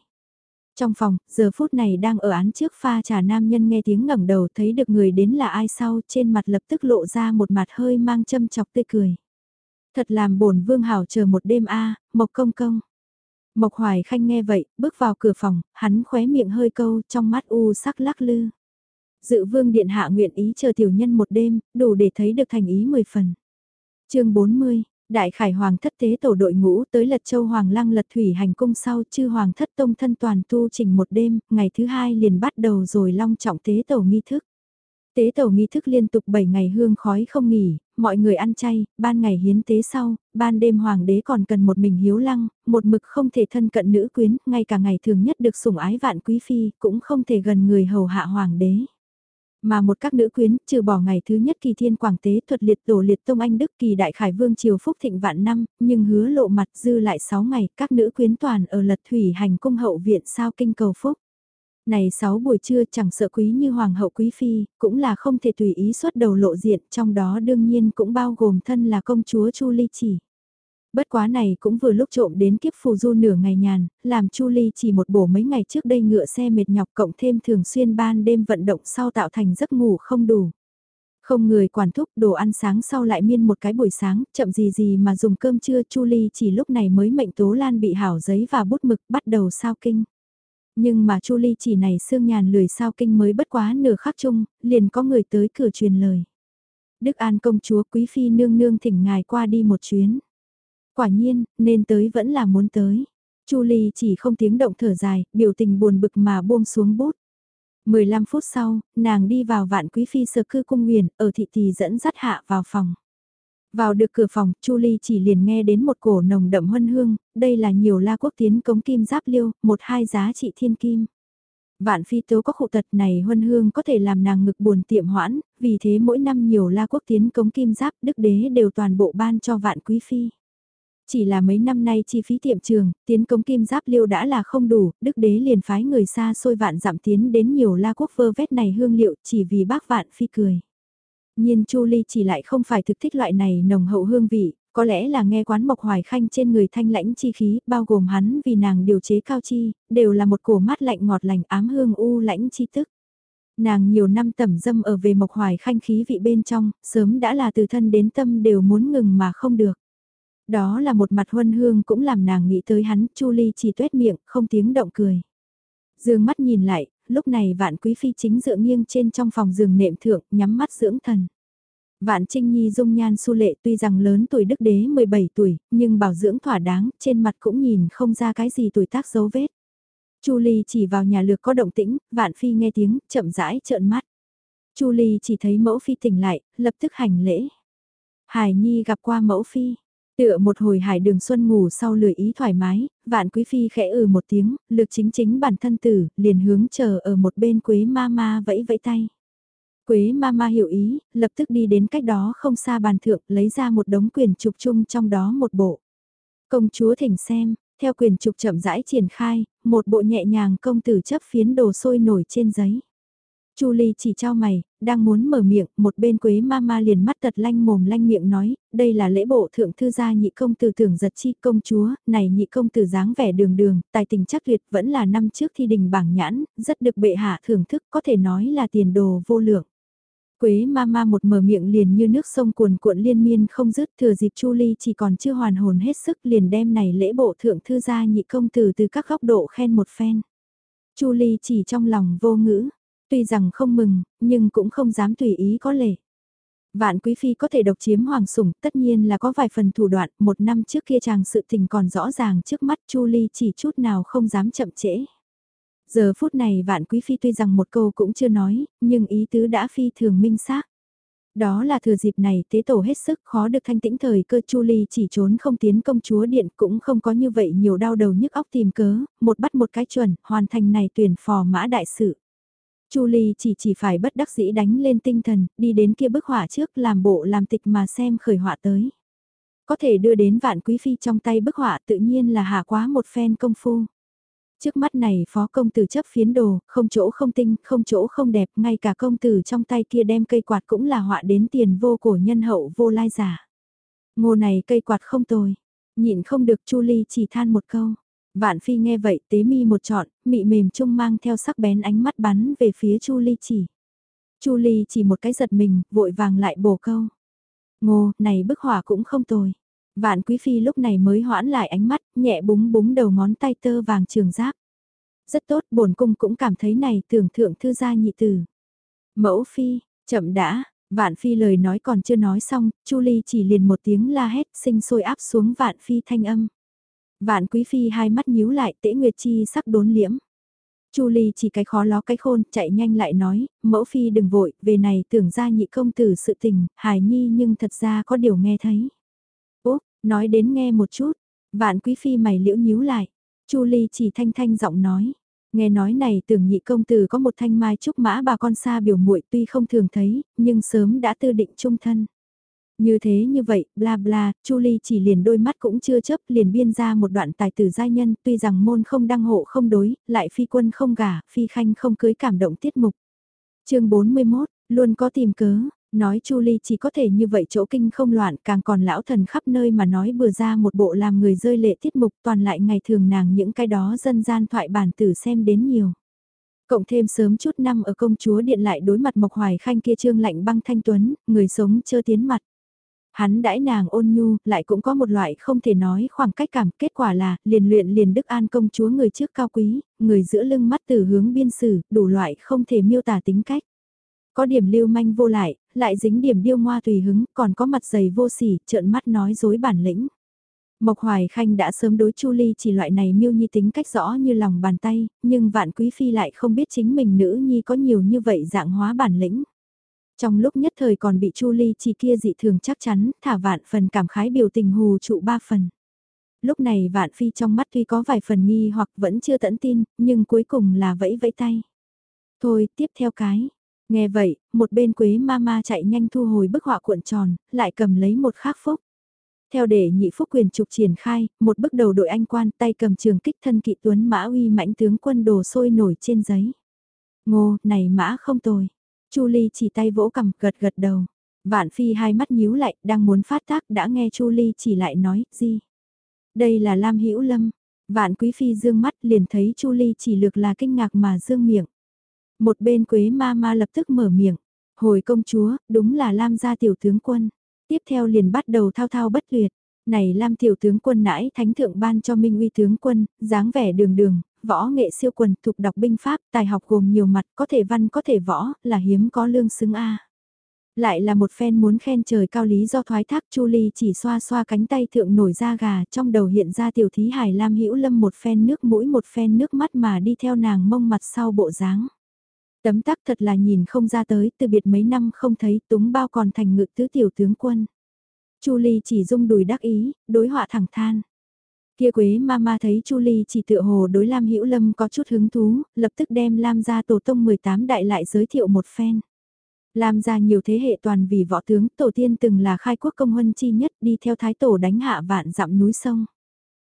Trong phòng, giờ phút này đang ở án trước pha trà nam nhân nghe tiếng ngẩng đầu thấy được người đến là ai sau trên mặt lập tức lộ ra một mặt hơi mang châm chọc tươi cười. Thật làm bổn vương hảo chờ một đêm a mộc công công. Mộc hoài khanh nghe vậy, bước vào cửa phòng, hắn khóe miệng hơi câu trong mắt u sắc lắc lư. Dự vương điện hạ nguyện ý chờ tiểu nhân một đêm, đủ để thấy được thành ý 10 phần. chương 40, Đại Khải Hoàng thất tế tổ đội ngũ tới lật châu Hoàng lăng lật thủy hành cung sau chư Hoàng thất tông thân toàn tu trình một đêm, ngày thứ hai liền bắt đầu rồi long trọng tế tổ nghi thức. Tế tổ nghi thức liên tục 7 ngày hương khói không nghỉ, mọi người ăn chay, ban ngày hiến tế sau, ban đêm hoàng đế còn cần một mình hiếu lăng, một mực không thể thân cận nữ quyến, ngay cả ngày thường nhất được sủng ái vạn quý phi, cũng không thể gần người hầu hạ hoàng đế. Mà một các nữ quyến, trừ bỏ ngày thứ nhất kỳ thiên quảng tế thuật liệt tổ liệt tông anh đức kỳ đại khải vương triều phúc thịnh vạn năm, nhưng hứa lộ mặt dư lại 6 ngày, các nữ quyến toàn ở lật thủy hành cung hậu viện sao kinh cầu phúc. Này 6 buổi trưa chẳng sợ quý như hoàng hậu quý phi, cũng là không thể tùy ý xuất đầu lộ diện, trong đó đương nhiên cũng bao gồm thân là công chúa Chu Ly chỉ. Bất quá này cũng vừa lúc trộm đến kiếp phù du nửa ngày nhàn, làm Chu Ly chỉ một bổ mấy ngày trước đây ngựa xe mệt nhọc cộng thêm thường xuyên ban đêm vận động sau tạo thành giấc ngủ không đủ. Không người quản thúc đồ ăn sáng sau lại miên một cái buổi sáng, chậm gì gì mà dùng cơm trưa Chu Ly chỉ lúc này mới mệnh Tố Lan bị hảo giấy và bút mực bắt đầu sao kinh. Nhưng mà Chu Ly chỉ này xương nhàn lười sao kinh mới bất quá nửa khắc chung, liền có người tới cửa truyền lời. Đức An công chúa quý phi nương nương thỉnh ngài qua đi một chuyến. Quả nhiên, nên tới vẫn là muốn tới. Chu Ly chỉ không tiếng động thở dài, biểu tình buồn bực mà buông xuống bút. 15 phút sau, nàng đi vào vạn quý phi sơ cư cung nguyền, ở thị tỷ dẫn dắt hạ vào phòng. Vào được cửa phòng, Chu Ly chỉ liền nghe đến một cổ nồng đậm huân hương, đây là nhiều la quốc tiến cống kim giáp liêu, một hai giá trị thiên kim. Vạn phi tố có khụ tật này huân hương có thể làm nàng ngực buồn tiệm hoãn, vì thế mỗi năm nhiều la quốc tiến cống kim giáp đức đế đều toàn bộ ban cho vạn quý phi. Chỉ là mấy năm nay chi phí tiệm trường, tiến cống kim giáp liêu đã là không đủ, đức đế liền phái người xa xôi vạn giảm tiến đến nhiều la quốc vơ vét này hương liệu chỉ vì bác vạn phi cười. Nhiên Chu Ly chỉ lại không phải thực thích loại này nồng hậu hương vị, có lẽ là nghe quán mộc hoài khanh trên người thanh lãnh chi khí, bao gồm hắn vì nàng điều chế cao chi, đều là một cổ mát lạnh ngọt lành ám hương u lãnh chi tức. Nàng nhiều năm tẩm dâm ở về mộc hoài khanh khí vị bên trong, sớm đã là từ thân đến tâm đều muốn ngừng mà không được. Đó là một mặt huân hương cũng làm nàng nghĩ tới hắn, Chu Ly chỉ tuét miệng, không tiếng động cười. Dương mắt nhìn lại, lúc này vạn quý phi chính dựa nghiêng trên trong phòng giường nệm thượng, nhắm mắt dưỡng thần. Vạn Trinh Nhi dung nhan su lệ tuy rằng lớn tuổi đức đế 17 tuổi, nhưng bảo dưỡng thỏa đáng, trên mặt cũng nhìn không ra cái gì tuổi tác dấu vết. Chu Ly chỉ vào nhà lược có động tĩnh, Vạn Phi nghe tiếng, chậm rãi trợn mắt. Chu Ly chỉ thấy mẫu phi tỉnh lại, lập tức hành lễ. Hải Nhi gặp qua mẫu phi. Tựa một hồi hải đường xuân ngủ sau lười ý thoải mái, vạn quý phi khẽ ừ một tiếng, lực chính chính bản thân tử, liền hướng chờ ở một bên quế ma ma vẫy vẫy tay. Quế ma ma hiểu ý, lập tức đi đến cách đó không xa bàn thượng, lấy ra một đống quyền trục chung trong đó một bộ. Công chúa thỉnh xem, theo quyền trục chậm rãi triển khai, một bộ nhẹ nhàng công tử chấp phiến đồ sôi nổi trên giấy. Chu Ly chỉ trao mày, đang muốn mở miệng, một bên Quế Mama liền mắt tật lanh mồm lanh miệng nói, đây là lễ bộ thượng thư gia nhị công tử tưởng giật chi công chúa, này nhị công tử dáng vẻ đường đường, tài tình chắc tuyệt vẫn là năm trước thi đình bảng nhãn, rất được bệ hạ thưởng thức có thể nói là tiền đồ vô lượng. Quế Mama một mở miệng liền như nước sông cuồn cuộn liên miên không dứt thừa dịp Chu Ly chỉ còn chưa hoàn hồn hết sức liền đem này lễ bộ thượng thư gia nhị công tử từ các góc độ khen một phen. Chu Ly chỉ trong lòng vô ngữ, Tuy rằng không mừng, nhưng cũng không dám tùy ý có lệ. Vạn quý phi có thể độc chiếm hoàng sủng, tất nhiên là có vài phần thủ đoạn, một năm trước kia chàng sự tình còn rõ ràng trước mắt Chu Ly chỉ chút nào không dám chậm trễ. Giờ phút này vạn quý phi tuy rằng một câu cũng chưa nói, nhưng ý tứ đã phi thường minh xác. Đó là thừa dịp này tế tổ hết sức khó được thanh tĩnh thời cơ Chu Ly chỉ trốn không tiến công chúa điện cũng không có như vậy nhiều đau đầu nhức óc tìm cớ, một bắt một cái chuẩn, hoàn thành này tuyển phò mã đại sự. Chu Ly chỉ chỉ phải bất đắc dĩ đánh lên tinh thần, đi đến kia bức họa trước làm bộ làm tịch mà xem khởi họa tới. Có thể đưa đến vạn quý phi trong tay bức họa tự nhiên là hạ quá một phen công phu. Trước mắt này phó công tử chấp phiến đồ, không chỗ không tinh, không chỗ không đẹp, ngay cả công tử trong tay kia đem cây quạt cũng là họa đến tiền vô cổ nhân hậu vô lai giả. Ngô này cây quạt không tồi, nhịn không được Chu Ly chỉ than một câu. Vạn phi nghe vậy tế mi một trọn, mị mềm trung mang theo sắc bén ánh mắt bắn về phía Chu Ly chỉ. Chu Ly chỉ một cái giật mình, vội vàng lại bổ câu. Ngô, này bức hỏa cũng không tồi. Vạn quý phi lúc này mới hoãn lại ánh mắt, nhẹ búng búng đầu ngón tay tơ vàng trường giáp. Rất tốt, bổn cung cũng cảm thấy này tưởng thượng thư gia nhị tử. Mẫu phi, chậm đã, vạn phi lời nói còn chưa nói xong, Chu Ly chỉ liền một tiếng la hét sinh sôi áp xuống vạn phi thanh âm. Vạn quý phi hai mắt nhíu lại tễ nguyệt chi sắc đốn liễm. Chu Ly chỉ cái khó ló cái khôn, chạy nhanh lại nói, mẫu phi đừng vội, về này tưởng ra nhị công tử sự tình, hài nhi nhưng thật ra có điều nghe thấy. Úp, nói đến nghe một chút, vạn quý phi mày liễu nhíu lại, Chu Ly chỉ thanh thanh giọng nói. Nghe nói này tưởng nhị công tử có một thanh mai trúc mã bà con xa biểu muội tuy không thường thấy, nhưng sớm đã tư định trung thân. Như thế như vậy, bla bla, Chu Ly chỉ liền đôi mắt cũng chưa chấp liền biên ra một đoạn tài tử giai nhân tuy rằng môn không đăng hộ không đối, lại phi quân không gả, phi khanh không cưới cảm động tiết mục. chương 41, luôn có tìm cớ, nói Chu Ly chỉ có thể như vậy chỗ kinh không loạn càng còn lão thần khắp nơi mà nói bừa ra một bộ làm người rơi lệ tiết mục toàn lại ngày thường nàng những cái đó dân gian thoại bản tử xem đến nhiều. Cộng thêm sớm chút năm ở công chúa điện lại đối mặt Mộc Hoài Khanh kia trương lạnh băng thanh tuấn, người sống chơ tiến mặt. Hắn đãi nàng ôn nhu, lại cũng có một loại không thể nói khoảng cách cảm, kết quả là, liền luyện liền Đức An công chúa người trước cao quý, người giữa lưng mắt từ hướng biên sử, đủ loại không thể miêu tả tính cách. Có điểm lưu manh vô lại, lại dính điểm điêu ngoa tùy hứng, còn có mặt dày vô sỉ, trợn mắt nói dối bản lĩnh. Mộc Hoài Khanh đã sớm đối Chu Ly chỉ loại này miêu nhi tính cách rõ như lòng bàn tay, nhưng vạn quý phi lại không biết chính mình nữ nhi có nhiều như vậy dạng hóa bản lĩnh. Trong lúc nhất thời còn bị Chu Ly chỉ kia dị thường chắc chắn, thả vạn phần cảm khái biểu tình hù trụ ba phần. Lúc này vạn phi trong mắt tuy có vài phần nghi hoặc vẫn chưa tẫn tin, nhưng cuối cùng là vẫy vẫy tay. Thôi, tiếp theo cái. Nghe vậy, một bên quế ma ma chạy nhanh thu hồi bức họa cuộn tròn, lại cầm lấy một khắc phúc. Theo để nhị phúc quyền trục triển khai, một bức đầu đội anh quan tay cầm trường kích thân kỵ tuấn mã uy mãnh tướng quân đồ sôi nổi trên giấy. Ngô, này mã không tồi. Chu Ly chỉ tay vỗ cầm gật gật đầu. Vạn Phi hai mắt nhíu lại, đang muốn phát tác đã nghe Chu Ly chỉ lại nói, gì? Đây là Lam Hữu Lâm. Vạn Quý Phi dương mắt liền thấy Chu Ly chỉ lược là kinh ngạc mà dương miệng. Một bên Quế ma ma lập tức mở miệng. Hồi công chúa, đúng là Lam gia tiểu tướng quân. Tiếp theo liền bắt đầu thao thao bất tuyệt. Này Lam tiểu tướng quân nãi thánh thượng ban cho Minh uy tướng quân, dáng vẻ đường đường, võ nghệ siêu quần thục đọc binh pháp, tài học gồm nhiều mặt, có thể văn có thể võ, là hiếm có lương xứng A. Lại là một phen muốn khen trời cao lý do thoái thác Chu Ly chỉ xoa xoa cánh tay thượng nổi da gà trong đầu hiện ra tiểu thí hải lam hữu lâm một phen nước mũi một phen nước mắt mà đi theo nàng mông mặt sau bộ dáng. Tấm tắc thật là nhìn không ra tới từ biệt mấy năm không thấy túng bao còn thành ngự tứ tiểu tướng quân. Chu Ly chỉ rung đùi đắc ý, đối họa thẳng than. Kia Quế Mama thấy Chu Ly chỉ tựa hồ đối Lam Hữu Lâm có chút hứng thú, lập tức đem Lam gia tổ tông 18 đại lại giới thiệu một phen. Lam gia nhiều thế hệ toàn vì võ tướng, tổ tiên từng là khai quốc công huân chi nhất đi theo thái tổ đánh hạ vạn dặm núi sông.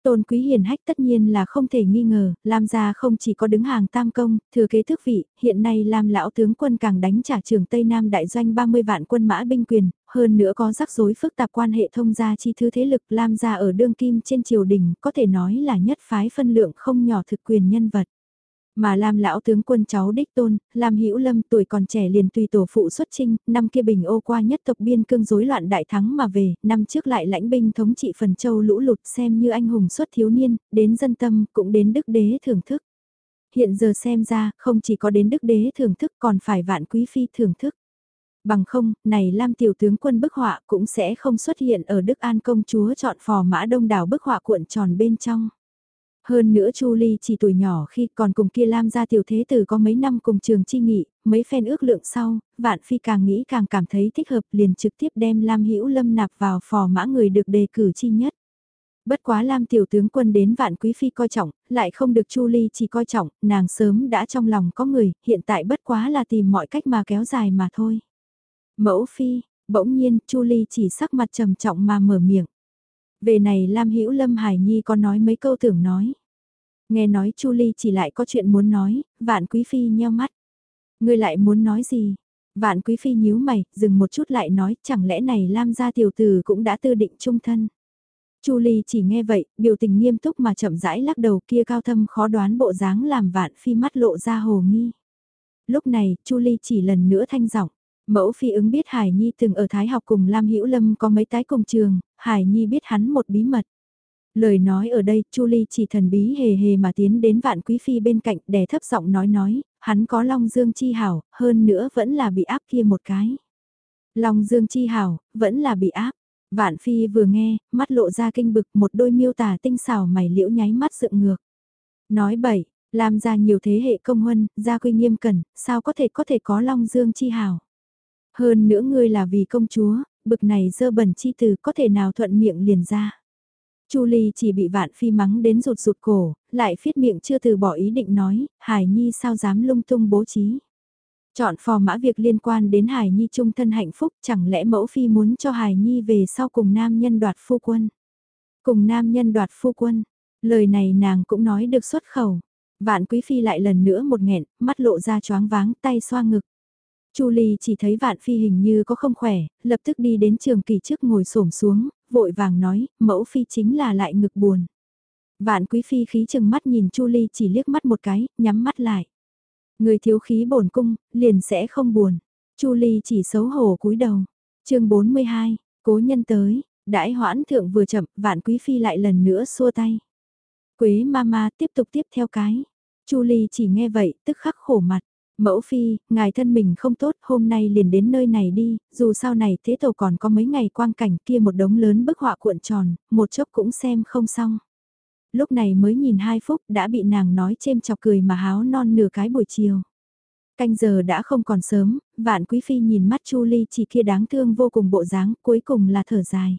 Tôn quý hiền hách tất nhiên là không thể nghi ngờ, Lam gia không chỉ có đứng hàng tam công, thừa kế thức vị, hiện nay Lam lão tướng quân càng đánh trả trường Tây Nam đại doanh 30 vạn quân mã binh quyền, hơn nữa có rắc rối phức tạp quan hệ thông gia chi thứ thế lực Lam gia ở đương kim trên triều đình, có thể nói là nhất phái phân lượng không nhỏ thực quyền nhân vật. Mà Lam lão tướng quân cháu đích tôn, Lam Hữu Lâm tuổi còn trẻ liền tùy tổ phụ xuất trinh, năm kia bình ô qua nhất tộc biên cương rối loạn đại thắng mà về, năm trước lại lãnh binh thống trị phần châu lũ lụt xem như anh hùng xuất thiếu niên, đến dân tâm cũng đến đức đế thưởng thức. Hiện giờ xem ra, không chỉ có đến đức đế thưởng thức còn phải vạn quý phi thưởng thức. Bằng không, này Lam tiểu tướng quân bức họa cũng sẽ không xuất hiện ở Đức An công chúa chọn phò mã đông đảo bức họa cuộn tròn bên trong. Hơn nữa Chu Ly chỉ tuổi nhỏ khi còn cùng kia Lam gia tiểu thế tử có mấy năm cùng trường chi nghị, mấy phen ước lượng sau, Vạn Phi càng nghĩ càng cảm thấy thích hợp liền trực tiếp đem Lam Hữu Lâm nạp vào phò mã người được đề cử chi nhất. Bất quá Lam tiểu tướng quân đến Vạn Quý Phi coi trọng, lại không được Chu Ly chỉ coi trọng, nàng sớm đã trong lòng có người, hiện tại bất quá là tìm mọi cách mà kéo dài mà thôi. Mẫu Phi, bỗng nhiên Chu Ly chỉ sắc mặt trầm trọng mà mở miệng. Về này Lam Hữu Lâm Hải Nhi có nói mấy câu tưởng nói. Nghe nói Chu Ly chỉ lại có chuyện muốn nói, vạn quý phi nheo mắt. Ngươi lại muốn nói gì? Vạn quý phi nhíu mày, dừng một chút lại nói, chẳng lẽ này Lam gia tiểu tử cũng đã tư định trung thân. Chu Ly chỉ nghe vậy, biểu tình nghiêm túc mà chậm rãi lắc đầu kia cao thâm khó đoán bộ dáng làm vạn phi mắt lộ ra hồ nghi. Lúc này, Chu Ly chỉ lần nữa thanh giọng. Mẫu phi ứng biết Hải Nhi từng ở Thái học cùng Lam Hữu Lâm có mấy tái cùng trường, Hải Nhi biết hắn một bí mật. Lời nói ở đây, Chu Ly chỉ thần bí hề hề mà tiến đến vạn quý phi bên cạnh đè thấp giọng nói nói, hắn có Long Dương chi hảo, hơn nữa vẫn là bị áp kia một cái. Long Dương chi hảo, vẫn là bị áp. Vạn phi vừa nghe, mắt lộ ra kinh bực một đôi miêu tả tinh xảo mày liễu nháy mắt dựng ngược. Nói bậy, làm ra nhiều thế hệ công huân, gia quy nghiêm cẩn, sao có thể có thể có Long Dương chi hảo. Hơn nữa ngươi là vì công chúa, bực này dơ bẩn chi từ có thể nào thuận miệng liền ra. Chu Ly chỉ bị vạn phi mắng đến rụt rụt cổ, lại phiết miệng chưa từ bỏ ý định nói, Hải Nhi sao dám lung tung bố trí. Chọn phò mã việc liên quan đến Hải Nhi trung thân hạnh phúc, chẳng lẽ mẫu phi muốn cho Hải Nhi về sau cùng nam nhân đoạt phu quân. Cùng nam nhân đoạt phu quân, lời này nàng cũng nói được xuất khẩu. Vạn quý phi lại lần nữa một nghẹn, mắt lộ ra choáng váng tay xoa ngực. Chu Ly chỉ thấy vạn phi hình như có không khỏe, lập tức đi đến trường kỳ trước ngồi xổm xuống, vội vàng nói, mẫu phi chính là lại ngực buồn. Vạn quý phi khí chừng mắt nhìn Chu Ly chỉ liếc mắt một cái, nhắm mắt lại. Người thiếu khí bổn cung, liền sẽ không buồn. Chu Ly chỉ xấu hổ cúi đầu. chương 42, cố nhân tới, đãi hoãn thượng vừa chậm, vạn quý phi lại lần nữa xua tay. Quế mama tiếp tục tiếp theo cái. Chu Ly chỉ nghe vậy, tức khắc khổ mặt. Mẫu phi, ngài thân mình không tốt, hôm nay liền đến nơi này đi, dù sau này thế tổ còn có mấy ngày quang cảnh kia một đống lớn bức họa cuộn tròn, một chốc cũng xem không xong. Lúc này mới nhìn hai phút đã bị nàng nói chêm chọc cười mà háo non nửa cái buổi chiều. Canh giờ đã không còn sớm, vạn quý phi nhìn mắt Chu Ly chỉ kia đáng thương vô cùng bộ dáng, cuối cùng là thở dài.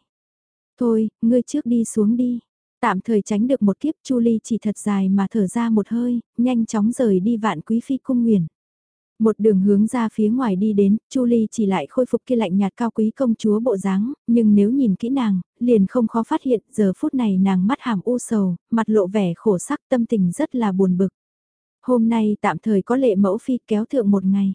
Thôi, ngươi trước đi xuống đi. Tạm thời tránh được một kiếp Chu Ly chỉ thật dài mà thở ra một hơi, nhanh chóng rời đi vạn quý phi cung nguyền. Một đường hướng ra phía ngoài đi đến, Chu Ly chỉ lại khôi phục kia lạnh nhạt cao quý công chúa bộ dáng, nhưng nếu nhìn kỹ nàng, liền không khó phát hiện giờ phút này nàng mắt hàm u sầu, mặt lộ vẻ khổ sắc tâm tình rất là buồn bực. Hôm nay tạm thời có lệ mẫu phi kéo thượng một ngày.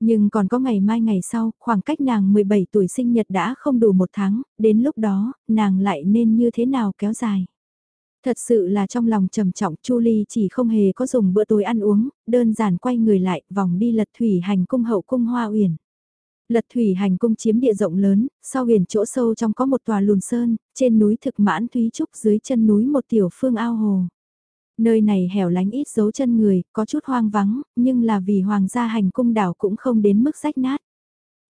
Nhưng còn có ngày mai ngày sau, khoảng cách nàng 17 tuổi sinh nhật đã không đủ một tháng, đến lúc đó, nàng lại nên như thế nào kéo dài. Thật sự là trong lòng trầm trọng Chu Ly chỉ không hề có dùng bữa tối ăn uống, đơn giản quay người lại vòng đi lật thủy hành cung hậu cung hoa uyển. Lật thủy hành cung chiếm địa rộng lớn, sau huyền chỗ sâu trong có một tòa lùn sơn, trên núi thực mãn thúy trúc dưới chân núi một tiểu phương ao hồ. Nơi này hẻo lánh ít dấu chân người, có chút hoang vắng, nhưng là vì hoàng gia hành cung đảo cũng không đến mức rách nát.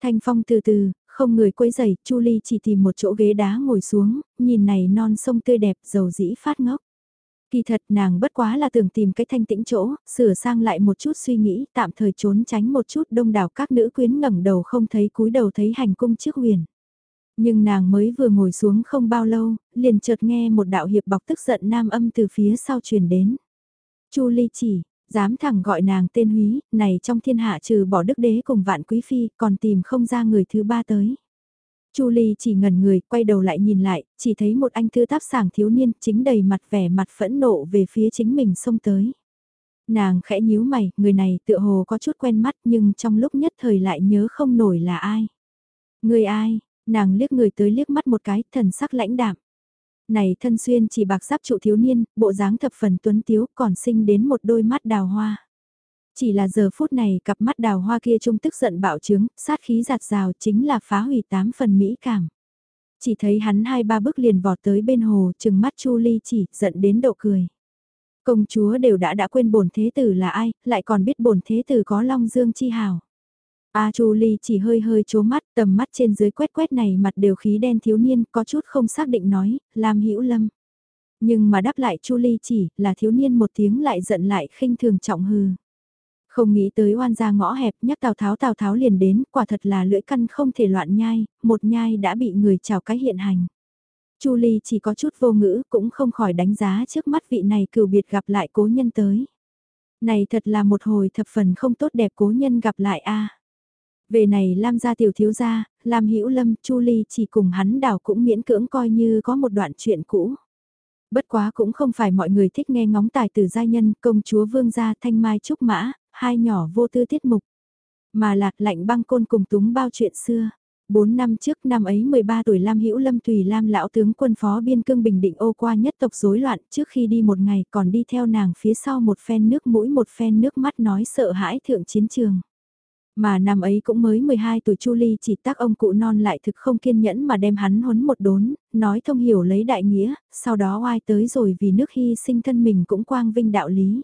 Thanh phong từ từ, không người quấy giày, Chu Ly chỉ tìm một chỗ ghế đá ngồi xuống, nhìn này non sông tươi đẹp, dầu dĩ phát ngốc. Kỳ thật nàng bất quá là tưởng tìm cái thanh tĩnh chỗ, sửa sang lại một chút suy nghĩ, tạm thời trốn tránh một chút đông đảo các nữ quyến ngẩng đầu không thấy cúi đầu thấy hành cung trước huyền. Nhưng nàng mới vừa ngồi xuống không bao lâu, liền chợt nghe một đạo hiệp bọc tức giận nam âm từ phía sau truyền đến. Chu Ly chỉ, dám thẳng gọi nàng tên húy, này trong thiên hạ trừ bỏ đức đế cùng vạn quý phi, còn tìm không ra người thứ ba tới. Chu Ly chỉ ngẩn người, quay đầu lại nhìn lại, chỉ thấy một anh thư táp sàng thiếu niên, chính đầy mặt vẻ mặt phẫn nộ về phía chính mình xông tới. Nàng khẽ nhíu mày, người này tựa hồ có chút quen mắt nhưng trong lúc nhất thời lại nhớ không nổi là ai. Người ai, nàng liếc người tới liếc mắt một cái, thần sắc lãnh đạm. Này thân xuyên chỉ bạc giáp trụ thiếu niên, bộ dáng thập phần tuấn tiếu còn sinh đến một đôi mắt đào hoa. Chỉ là giờ phút này cặp mắt đào hoa kia trung tức giận bạo chứng, sát khí giạt rào chính là phá hủy tám phần mỹ cảm. Chỉ thấy hắn hai ba bước liền vọt tới bên hồ, chừng mắt Chu Ly chỉ, giận đến độ cười. Công chúa đều đã đã quên bổn thế tử là ai, lại còn biết bổn thế tử có long dương chi hào. A Chu Ly chỉ hơi hơi chố mắt, tầm mắt trên dưới quét quét này mặt đều khí đen thiếu niên, có chút không xác định nói, Lam Hữu Lâm. Nhưng mà đáp lại Chu Ly chỉ, là thiếu niên một tiếng lại giận lại khinh thường trọng hừ. Không nghĩ tới oan gia ngõ hẹp nhắc Tào Tháo Tào Tháo liền đến, quả thật là lưỡi căn không thể loạn nhai, một nhai đã bị người chào cái hiện hành. Chu Ly chỉ có chút vô ngữ cũng không khỏi đánh giá trước mắt vị này cửu biệt gặp lại cố nhân tới. Này thật là một hồi thập phần không tốt đẹp cố nhân gặp lại a. Về này Lam gia tiểu thiếu gia, Lam Hữu Lâm, Chu Ly chỉ cùng hắn đảo cũng miễn cưỡng coi như có một đoạn chuyện cũ. Bất quá cũng không phải mọi người thích nghe ngóng tài tử gia nhân, công chúa vương gia thanh mai trúc mã, hai nhỏ vô tư tiết mục. Mà lạc lạnh băng côn cùng túng bao chuyện xưa. Bốn năm trước năm ấy 13 tuổi Lam Hữu Lâm Tùy Lam lão tướng quân phó biên cương bình định ô qua nhất tộc rối loạn trước khi đi một ngày còn đi theo nàng phía sau một phen nước mũi một phen nước mắt nói sợ hãi thượng chiến trường. Mà năm ấy cũng mới 12 tuổi Chu Ly chỉ tác ông cụ non lại thực không kiên nhẫn mà đem hắn huấn một đốn, nói thông hiểu lấy đại nghĩa, sau đó oai tới rồi vì nước hy sinh thân mình cũng quang vinh đạo lý.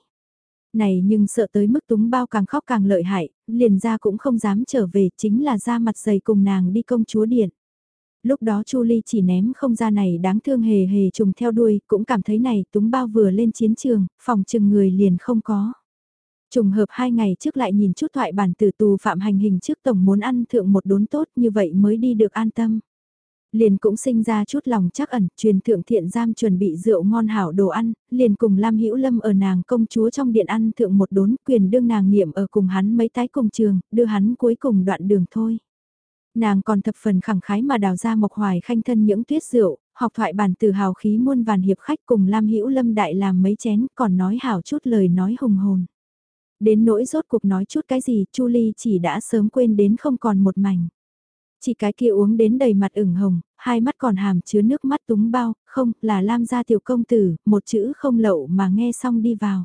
Này nhưng sợ tới mức túng bao càng khóc càng lợi hại, liền ra cũng không dám trở về chính là ra mặt dày cùng nàng đi công chúa điện. Lúc đó Chu Ly chỉ ném không ra này đáng thương hề hề trùng theo đuôi, cũng cảm thấy này túng bao vừa lên chiến trường, phòng chừng người liền không có. Trùng hợp hai ngày trước lại nhìn chút thoại bản từ tù phạm hành hình trước tổng muốn ăn thượng một đốn tốt như vậy mới đi được an tâm. Liền cũng sinh ra chút lòng chắc ẩn, truyền thượng thiện giam chuẩn bị rượu ngon hảo đồ ăn, liền cùng Lam Hữu Lâm ở nàng công chúa trong điện ăn thượng một đốn quyền đương nàng niệm ở cùng hắn mấy tái cùng trường, đưa hắn cuối cùng đoạn đường thôi. Nàng còn thập phần khẳng khái mà đào ra mộc hoài khanh thân những tuyết rượu, học thoại bản từ hào khí muôn vàn hiệp khách cùng Lam Hữu Lâm đại làm mấy chén còn nói hảo chút lời nói hùng hồn. Đến nỗi rốt cuộc nói chút cái gì, Chu Ly chỉ đã sớm quên đến không còn một mảnh. Chỉ cái kia uống đến đầy mặt ửng hồng, hai mắt còn hàm chứa nước mắt túng bao, không, là Lam gia tiểu công tử, một chữ không lậu mà nghe xong đi vào.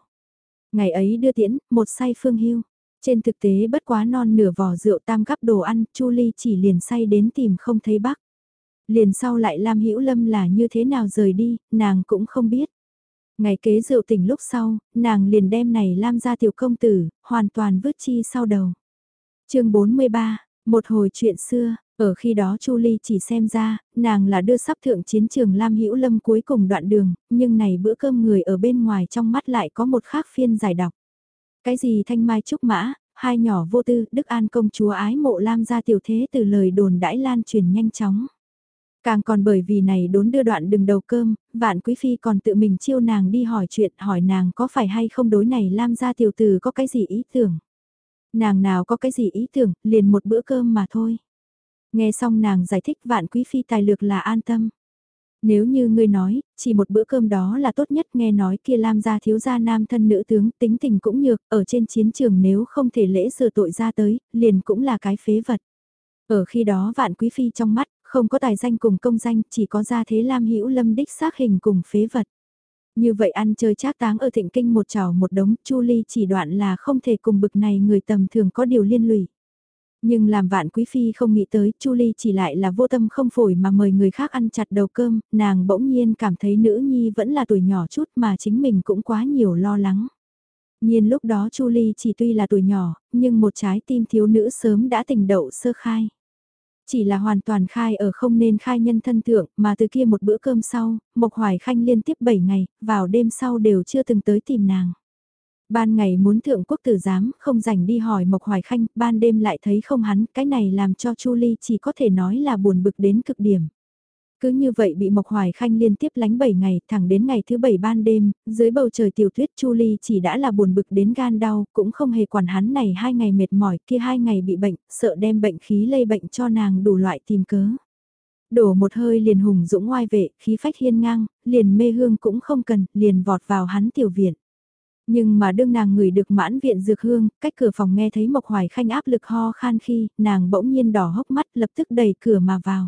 Ngày ấy đưa tiễn, một say phương hưu. Trên thực tế bất quá non nửa vò rượu tam gắp đồ ăn, Chu Ly chỉ liền say đến tìm không thấy bác. Liền sau lại Lam Hữu Lâm là như thế nào rời đi, nàng cũng không biết. Ngày kế rượu tỉnh lúc sau, nàng liền đem này Lam ra tiểu công tử, hoàn toàn vứt chi sau đầu. chương 43, một hồi chuyện xưa, ở khi đó Chu Ly chỉ xem ra, nàng là đưa sắp thượng chiến trường Lam Hữu Lâm cuối cùng đoạn đường, nhưng này bữa cơm người ở bên ngoài trong mắt lại có một khác phiên giải đọc. Cái gì thanh mai trúc mã, hai nhỏ vô tư, Đức An công chúa ái mộ Lam ra tiểu thế từ lời đồn đãi lan truyền nhanh chóng. Càng còn bởi vì này đốn đưa đoạn đừng đầu cơm, vạn quý phi còn tự mình chiêu nàng đi hỏi chuyện hỏi nàng có phải hay không đối này Lam gia tiểu tử có cái gì ý tưởng. Nàng nào có cái gì ý tưởng, liền một bữa cơm mà thôi. Nghe xong nàng giải thích vạn quý phi tài lược là an tâm. Nếu như ngươi nói, chỉ một bữa cơm đó là tốt nhất nghe nói kia Lam gia thiếu gia nam thân nữ tướng tính tình cũng nhược, ở trên chiến trường nếu không thể lễ sửa tội ra tới, liền cũng là cái phế vật. Ở khi đó vạn quý phi trong mắt, không có tài danh cùng công danh, chỉ có gia thế Lam Hữu Lâm đích xác hình cùng phế vật. Như vậy ăn chơi trác táng ở thịnh kinh một trào một đống, Chu Ly chỉ đoạn là không thể cùng bực này người tầm thường có điều liên lụy. Nhưng làm vạn quý phi không nghĩ tới, Chu Ly chỉ lại là vô tâm không phổi mà mời người khác ăn chặt đầu cơm, nàng bỗng nhiên cảm thấy nữ nhi vẫn là tuổi nhỏ chút mà chính mình cũng quá nhiều lo lắng. Nhiên lúc đó Chu Ly chỉ tuy là tuổi nhỏ, nhưng một trái tim thiếu nữ sớm đã tình đậu sơ khai. Chỉ là hoàn toàn khai ở không nên khai nhân thân thượng, mà từ kia một bữa cơm sau, Mộc Hoài Khanh liên tiếp 7 ngày, vào đêm sau đều chưa từng tới tìm nàng. Ban ngày muốn thượng quốc tử giám, không rảnh đi hỏi Mộc Hoài Khanh, ban đêm lại thấy không hắn, cái này làm cho Chu Ly chỉ có thể nói là buồn bực đến cực điểm. Cứ như vậy bị Mộc Hoài Khanh liên tiếp lánh 7 ngày, thẳng đến ngày thứ 7 ban đêm, dưới bầu trời tiểu tuyết Chu Ly chỉ đã là buồn bực đến gan đau, cũng không hề quản hắn này hai ngày mệt mỏi, kia hai ngày bị bệnh, sợ đem bệnh khí lây bệnh cho nàng đủ loại tìm cớ. Đổ một hơi liền hùng dũng ngoai vệ, khí phách hiên ngang, liền mê hương cũng không cần, liền vọt vào hắn tiểu viện. Nhưng mà đương nàng ngửi được mãn viện dược hương, cách cửa phòng nghe thấy Mộc Hoài Khanh áp lực ho khan khi, nàng bỗng nhiên đỏ hốc mắt lập tức đẩy cửa mà vào.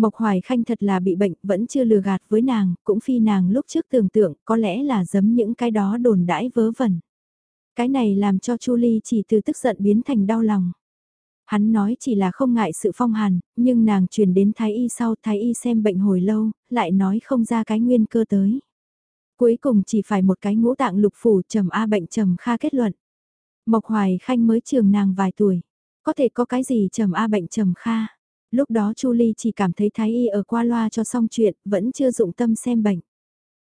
Mộc Hoài Khanh thật là bị bệnh, vẫn chưa lừa gạt với nàng, cũng phi nàng lúc trước tưởng tượng, có lẽ là giấm những cái đó đồn đãi vớ vẩn. Cái này làm cho Chu Ly chỉ từ tức giận biến thành đau lòng. Hắn nói chỉ là không ngại sự phong hàn, nhưng nàng truyền đến Thái Y sau Thái Y xem bệnh hồi lâu, lại nói không ra cái nguyên cơ tới. Cuối cùng chỉ phải một cái ngũ tạng lục phủ trầm A bệnh trầm kha kết luận. Mộc Hoài Khanh mới trường nàng vài tuổi, có thể có cái gì trầm A bệnh trầm kha lúc đó Chu Ly chỉ cảm thấy Thái Y ở qua loa cho xong chuyện, vẫn chưa dụng tâm xem bệnh.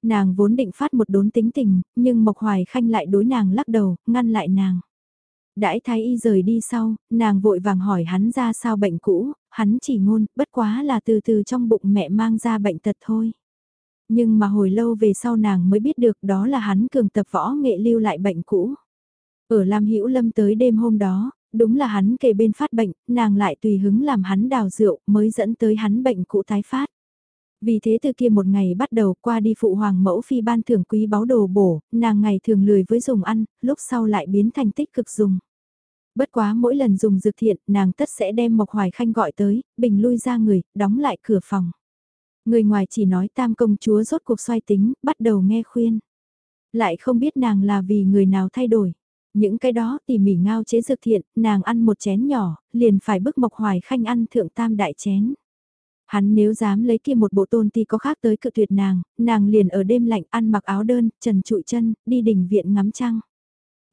Nàng vốn định phát một đốn tính tình, nhưng Mộc Hoài Khanh lại đối nàng lắc đầu, ngăn lại nàng. Đãi Thái Y rời đi sau, nàng vội vàng hỏi hắn ra sao bệnh cũ, hắn chỉ ngôn, bất quá là từ từ trong bụng mẹ mang ra bệnh tật thôi. Nhưng mà hồi lâu về sau nàng mới biết được đó là hắn cường tập võ nghệ lưu lại bệnh cũ. Ở Lam Hữu Lâm tới đêm hôm đó, đúng là hắn kề bên phát bệnh, nàng lại tùy hứng làm hắn đào rượu mới dẫn tới hắn bệnh cũ tái phát. Vì thế từ kia một ngày bắt đầu qua đi phụ hoàng mẫu phi ban thưởng quý báo đồ bổ, nàng ngày thường lười với dùng ăn, lúc sau lại biến thành tích cực dùng. Bất quá mỗi lần dùng dược thiện, nàng tất sẽ đem Mộc Hoài Khanh gọi tới, bình lui ra người, đóng lại cửa phòng. Người ngoài chỉ nói tam công chúa rốt cuộc xoay tính, bắt đầu nghe khuyên. Lại không biết nàng là vì người nào thay đổi. Những cái đó tỉ mỉ ngao chế dược thiện, nàng ăn một chén nhỏ, liền phải bức Mộc Hoài Khanh ăn thượng tam đại chén. Hắn nếu dám lấy kia một bộ tôn ti có khác tới cự tuyệt nàng, nàng liền ở đêm lạnh ăn mặc áo đơn, trần trụi chân, đi đỉnh viện ngắm trăng.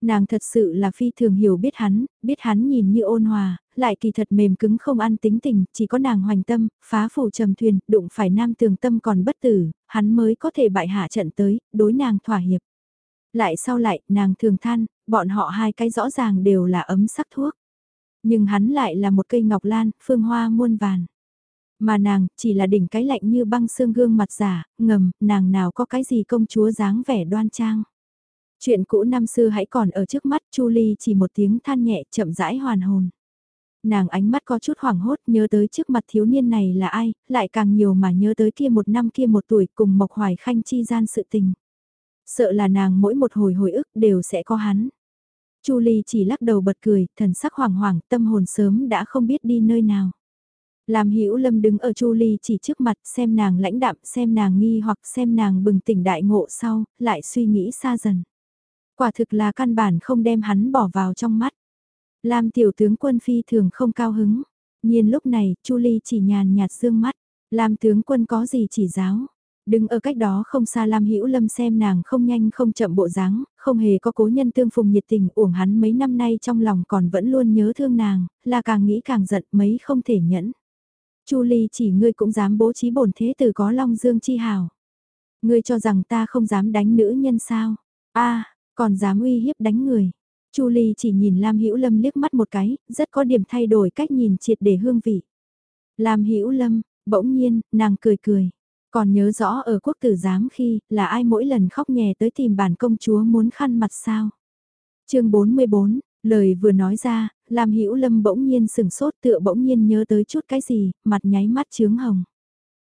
Nàng thật sự là phi thường hiểu biết hắn, biết hắn nhìn như ôn hòa, lại kỳ thật mềm cứng không ăn tính tình, chỉ có nàng hoành tâm, phá phủ trầm thuyền, đụng phải nam tường tâm còn bất tử, hắn mới có thể bại hạ trận tới, đối nàng thỏa hiệp. Lại sau lại, nàng thường than, bọn họ hai cái rõ ràng đều là ấm sắc thuốc. Nhưng hắn lại là một cây ngọc lan, phương hoa muôn vàn. Mà nàng, chỉ là đỉnh cái lạnh như băng xương gương mặt giả, ngầm, nàng nào có cái gì công chúa dáng vẻ đoan trang. Chuyện cũ năm xưa hãy còn ở trước mắt, Chu Ly chỉ một tiếng than nhẹ chậm rãi hoàn hồn. Nàng ánh mắt có chút hoảng hốt nhớ tới trước mặt thiếu niên này là ai, lại càng nhiều mà nhớ tới kia một năm kia một tuổi cùng Mộc Hoài Khanh chi gian sự tình. Sợ là nàng mỗi một hồi hồi ức đều sẽ có hắn. Chu Ly chỉ lắc đầu bật cười, thần sắc hoảng hoảng, tâm hồn sớm đã không biết đi nơi nào. Làm Hữu Lâm đứng ở Chu Ly chỉ trước mặt, xem nàng lãnh đạm, xem nàng nghi hoặc xem nàng bừng tỉnh đại ngộ sau, lại suy nghĩ xa dần. Quả thực là căn bản không đem hắn bỏ vào trong mắt. Lam tiểu tướng quân phi thường không cao hứng. Nhiên lúc này, Chu Ly chỉ nhàn nhạt dương mắt. Lam tướng quân có gì chỉ giáo? Đứng ở cách đó không xa Lam Hữu Lâm xem nàng không nhanh không chậm bộ dáng, không hề có cố nhân tương phùng nhiệt tình, uổng hắn mấy năm nay trong lòng còn vẫn luôn nhớ thương nàng, là càng nghĩ càng giận, mấy không thể nhẫn. Chu Ly chỉ ngươi cũng dám bố trí bổn thế tử có Long Dương chi hào. Ngươi cho rằng ta không dám đánh nữ nhân sao? A, còn dám uy hiếp đánh người. Chu Ly chỉ nhìn Lam Hữu Lâm liếc mắt một cái, rất có điểm thay đổi cách nhìn triệt để hương vị. Lam Hữu Lâm, bỗng nhiên, nàng cười cười. Còn nhớ rõ ở quốc tử giám khi, là ai mỗi lần khóc nhè tới tìm bản công chúa muốn khăn mặt sao? chương 44, lời vừa nói ra, làm hữu lâm bỗng nhiên sừng sốt tựa bỗng nhiên nhớ tới chút cái gì, mặt nháy mắt chướng hồng.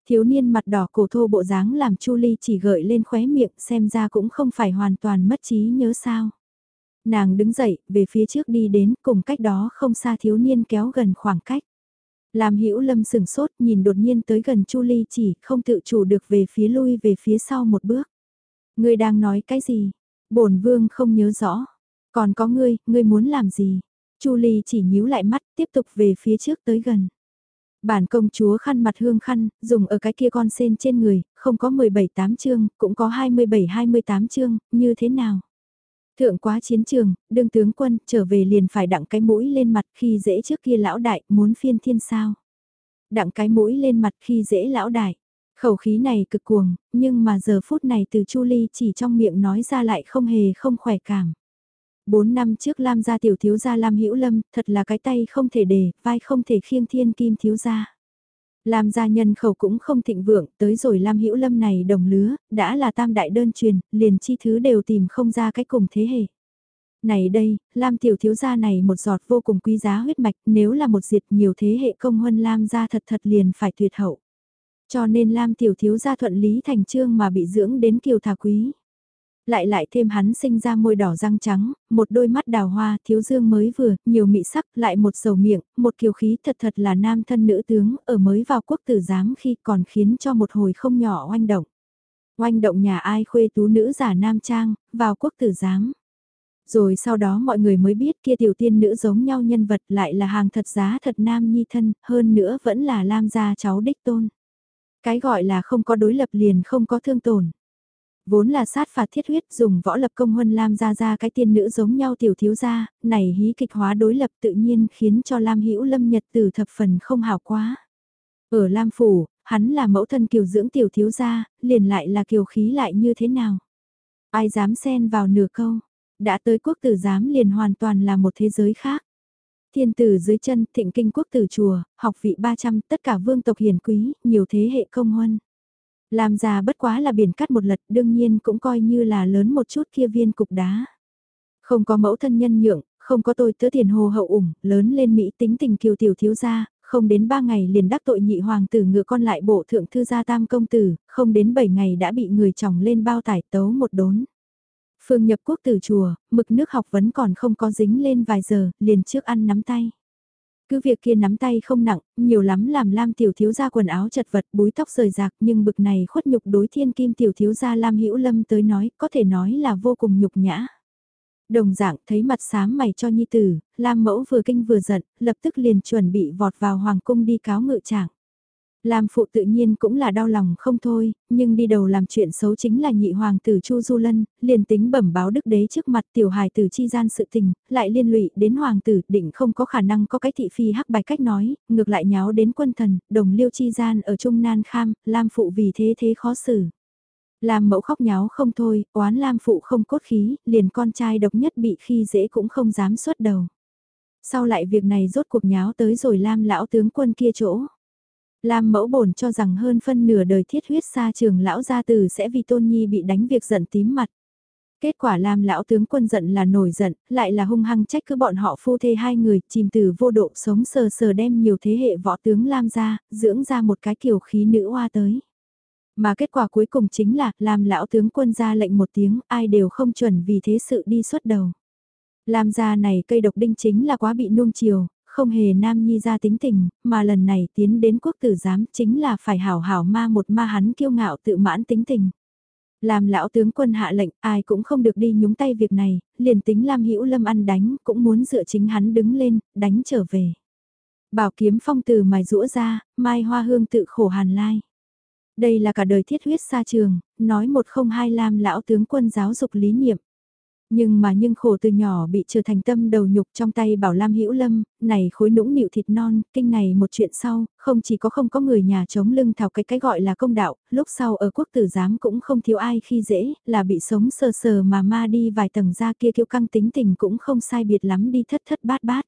Thiếu niên mặt đỏ cổ thô bộ dáng làm Chu Ly chỉ gợi lên khóe miệng xem ra cũng không phải hoàn toàn mất trí nhớ sao. Nàng đứng dậy, về phía trước đi đến, cùng cách đó không xa thiếu niên kéo gần khoảng cách. Làm hữu lâm sừng sốt nhìn đột nhiên tới gần Chu Ly chỉ không tự chủ được về phía lui về phía sau một bước. Ngươi đang nói cái gì? bổn vương không nhớ rõ. Còn có ngươi, ngươi muốn làm gì? Chu Ly chỉ nhíu lại mắt tiếp tục về phía trước tới gần. Bản công chúa khăn mặt hương khăn, dùng ở cái kia con sen trên người, không có 17-8 chương, cũng có 27-28 chương, như thế nào? Thượng quá chiến trường, đương tướng quân trở về liền phải đặng cái mũi lên mặt khi dễ trước kia lão đại muốn phiên thiên sao. Đặng cái mũi lên mặt khi dễ lão đại. Khẩu khí này cực cuồng, nhưng mà giờ phút này từ Chu Ly chỉ trong miệng nói ra lại không hề không khỏe cảm. Bốn năm trước Lam gia tiểu thiếu gia Lam Hữu Lâm, thật là cái tay không thể để, vai không thể khiêng thiên kim thiếu gia. Lam gia nhân khẩu cũng không thịnh vượng, tới rồi Lam Hữu Lâm này đồng lứa, đã là tam đại đơn truyền, liền chi thứ đều tìm không ra cái cùng thế hệ. Này đây, Lam tiểu thiếu gia này một giọt vô cùng quý giá huyết mạch, nếu là một diệt nhiều thế hệ công huân Lam gia thật thật liền phải tuyệt hậu. Cho nên Lam tiểu thiếu gia thuận lý thành trương mà bị dưỡng đến kiều thà quý. Lại lại thêm hắn sinh ra môi đỏ răng trắng, một đôi mắt đào hoa, thiếu dương mới vừa, nhiều mị sắc, lại một sầu miệng, một kiều khí thật thật là nam thân nữ tướng, ở mới vào quốc tử giám khi còn khiến cho một hồi không nhỏ oanh động. Oanh động nhà ai khuê tú nữ giả nam trang, vào quốc tử giám. Rồi sau đó mọi người mới biết kia tiểu tiên nữ giống nhau nhân vật lại là hàng thật giá thật nam nhi thân, hơn nữa vẫn là lam gia cháu đích tôn. Cái gọi là không có đối lập liền không có thương tổn. Vốn là sát phạt thiết huyết dùng võ lập công huân Lam ra ra cái tiên nữ giống nhau tiểu thiếu gia, này hí kịch hóa đối lập tự nhiên khiến cho Lam Hữu Lâm Nhật từ thập phần không hảo quá. Ở Lam Phủ, hắn là mẫu thân kiều dưỡng tiểu thiếu gia, liền lại là kiều khí lại như thế nào. Ai dám xen vào nửa câu, đã tới quốc tử giám liền hoàn toàn là một thế giới khác. Thiên tử dưới chân thịnh kinh quốc tử chùa, học vị 300 tất cả vương tộc hiền quý, nhiều thế hệ công huân. Làm già bất quá là biển cắt một lật đương nhiên cũng coi như là lớn một chút kia viên cục đá. Không có mẫu thân nhân nhượng, không có tôi tớ tiền hồ hậu ủng, lớn lên Mỹ tính tình kiều tiểu thiếu gia, không đến ba ngày liền đắc tội nhị hoàng tử ngựa con lại bộ thượng thư gia tam công tử, không đến bảy ngày đã bị người chồng lên bao tải tấu một đốn. Phương nhập quốc tử chùa, mực nước học vấn còn không có dính lên vài giờ, liền trước ăn nắm tay. Cứ việc kia nắm tay không nặng, nhiều lắm làm Lam tiểu thiếu gia quần áo chật vật búi tóc rời rạc nhưng bực này khuất nhục đối thiên kim tiểu thiếu gia Lam Hữu Lâm tới nói có thể nói là vô cùng nhục nhã. Đồng dạng thấy mặt xám mày cho nhi tử, Lam mẫu vừa kinh vừa giận, lập tức liền chuẩn bị vọt vào hoàng cung đi cáo ngự trạng. Lam phụ tự nhiên cũng là đau lòng không thôi, nhưng đi đầu làm chuyện xấu chính là nhị hoàng tử Chu Du Lân, liền tính bẩm báo đức đế trước mặt tiểu hài tử chi gian sự tình, lại liên lụy đến hoàng tử định không có khả năng có cái thị phi hắc bài cách nói, ngược lại nháo đến quân thần, đồng liêu chi gian ở trung nan kham, Lam phụ vì thế thế khó xử. Lam mẫu khóc nháo không thôi, oán Lam phụ không cốt khí, liền con trai độc nhất bị khi dễ cũng không dám xuất đầu. Sau lại việc này rốt cuộc nháo tới rồi Lam lão tướng quân kia chỗ. Lam mẫu bổn cho rằng hơn phân nửa đời thiết huyết xa trường lão gia tử sẽ vì tôn nhi bị đánh việc giận tím mặt. Kết quả Lam lão tướng quân giận là nổi giận, lại là hung hăng trách cứ bọn họ phu thê hai người, chìm từ vô độ sống sờ sờ đem nhiều thế hệ võ tướng Lam ra, dưỡng ra một cái kiểu khí nữ hoa tới. Mà kết quả cuối cùng chính là, Lam lão tướng quân ra lệnh một tiếng, ai đều không chuẩn vì thế sự đi xuất đầu. Lam gia này cây độc đinh chính là quá bị nuông chiều, không hề nam nhi ra tính tình, mà lần này tiến đến quốc tử giám chính là phải hảo hảo ma một ma hắn kiêu ngạo tự mãn tính tình. Làm lão tướng quân hạ lệnh, ai cũng không được đi nhúng tay việc này, liền tính Lam Hữu Lâm ăn đánh, cũng muốn dựa chính hắn đứng lên, đánh trở về. Bảo kiếm phong từ mài rũa ra, mai hoa hương tự khổ hàn lai. Đây là cả đời thiết huyết xa trường, nói một không hai Lam lão tướng quân giáo dục lý niệm. Nhưng mà nhưng khổ từ nhỏ bị trở thành tâm đầu nhục trong tay bảo Lam Hữu Lâm, này khối nũng nịu thịt non, kinh này một chuyện sau, không chỉ có không có người nhà chống lưng thảo cái cái gọi là công đạo, lúc sau ở quốc tử giám cũng không thiếu ai khi dễ, là bị sống sờ sờ mà ma đi vài tầng ra kia kiêu căng tính tình cũng không sai biệt lắm đi thất thất bát bát.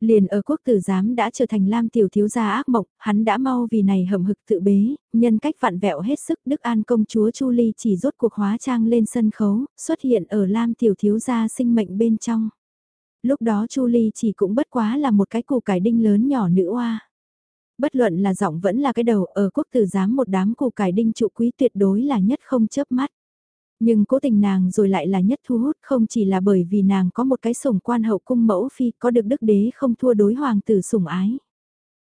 Liền ở quốc tử giám đã trở thành lam tiểu thiếu gia ác mộng, hắn đã mau vì này hậm hực tự bế, nhân cách vặn vẹo hết sức Đức An công chúa Chu Ly chỉ rốt cuộc hóa trang lên sân khấu, xuất hiện ở lam tiểu thiếu gia sinh mệnh bên trong. Lúc đó Chu Ly chỉ cũng bất quá là một cái củ cải đinh lớn nhỏ nữ oa. Bất luận là giọng vẫn là cái đầu ở quốc tử giám một đám củ cải đinh trụ quý tuyệt đối là nhất không chớp mắt. Nhưng cố tình nàng rồi lại là nhất thu hút không chỉ là bởi vì nàng có một cái sủng quan hậu cung mẫu phi có được đức đế không thua đối hoàng tử sủng ái.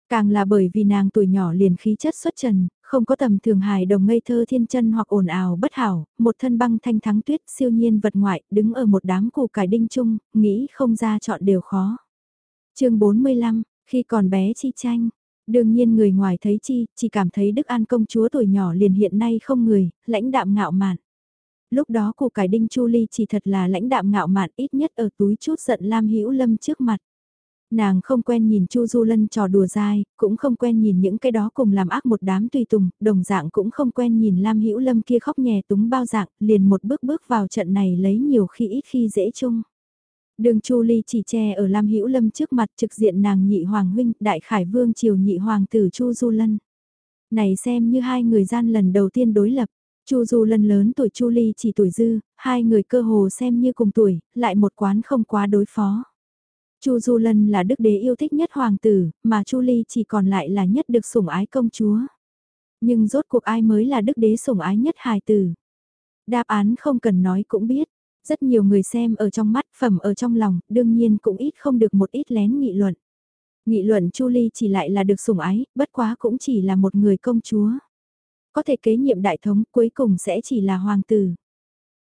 Càng là bởi vì nàng tuổi nhỏ liền khí chất xuất trần, không có tầm thường hài đồng ngây thơ thiên chân hoặc ồn ào bất hảo, một thân băng thanh thắng tuyết siêu nhiên vật ngoại, đứng ở một đám củ cải đinh chung, nghĩ không ra chọn đều khó. chương 45, khi còn bé chi tranh, đương nhiên người ngoài thấy chi, chỉ cảm thấy Đức An công chúa tuổi nhỏ liền hiện nay không người, lãnh đạm ngạo mạn lúc đó cụ cải đinh chu ly chỉ thật là lãnh đạm ngạo mạn ít nhất ở túi chút giận Lam Hữu Lâm trước mặt. Nàng không quen nhìn Chu Du Lân trò đùa dai, cũng không quen nhìn những cái đó cùng làm ác một đám tùy tùng, đồng dạng cũng không quen nhìn Lam Hữu Lâm kia khóc nhè túng bao dạng, liền một bước bước vào trận này lấy nhiều khi ít khi dễ chung. Đường Chu Ly chỉ che ở Lam Hữu Lâm trước mặt trực diện nàng nhị hoàng huynh, đại khải vương triều nhị hoàng tử Chu Du Lân. Này xem như hai người gian lần đầu tiên đối lập. Chu Du Lân lớn tuổi Chu Ly chỉ tuổi dư, hai người cơ hồ xem như cùng tuổi, lại một quán không quá đối phó. Chu Du Lân là đức đế yêu thích nhất hoàng tử, mà Chu Ly chỉ còn lại là nhất được sủng ái công chúa. Nhưng rốt cuộc ai mới là đức đế sủng ái nhất hài tử? Đáp án không cần nói cũng biết. Rất nhiều người xem ở trong mắt, phẩm ở trong lòng, đương nhiên cũng ít không được một ít lén nghị luận. Nghị luận Chu Ly chỉ lại là được sủng ái, bất quá cũng chỉ là một người công chúa. Có thể kế nhiệm đại thống cuối cùng sẽ chỉ là hoàng tử.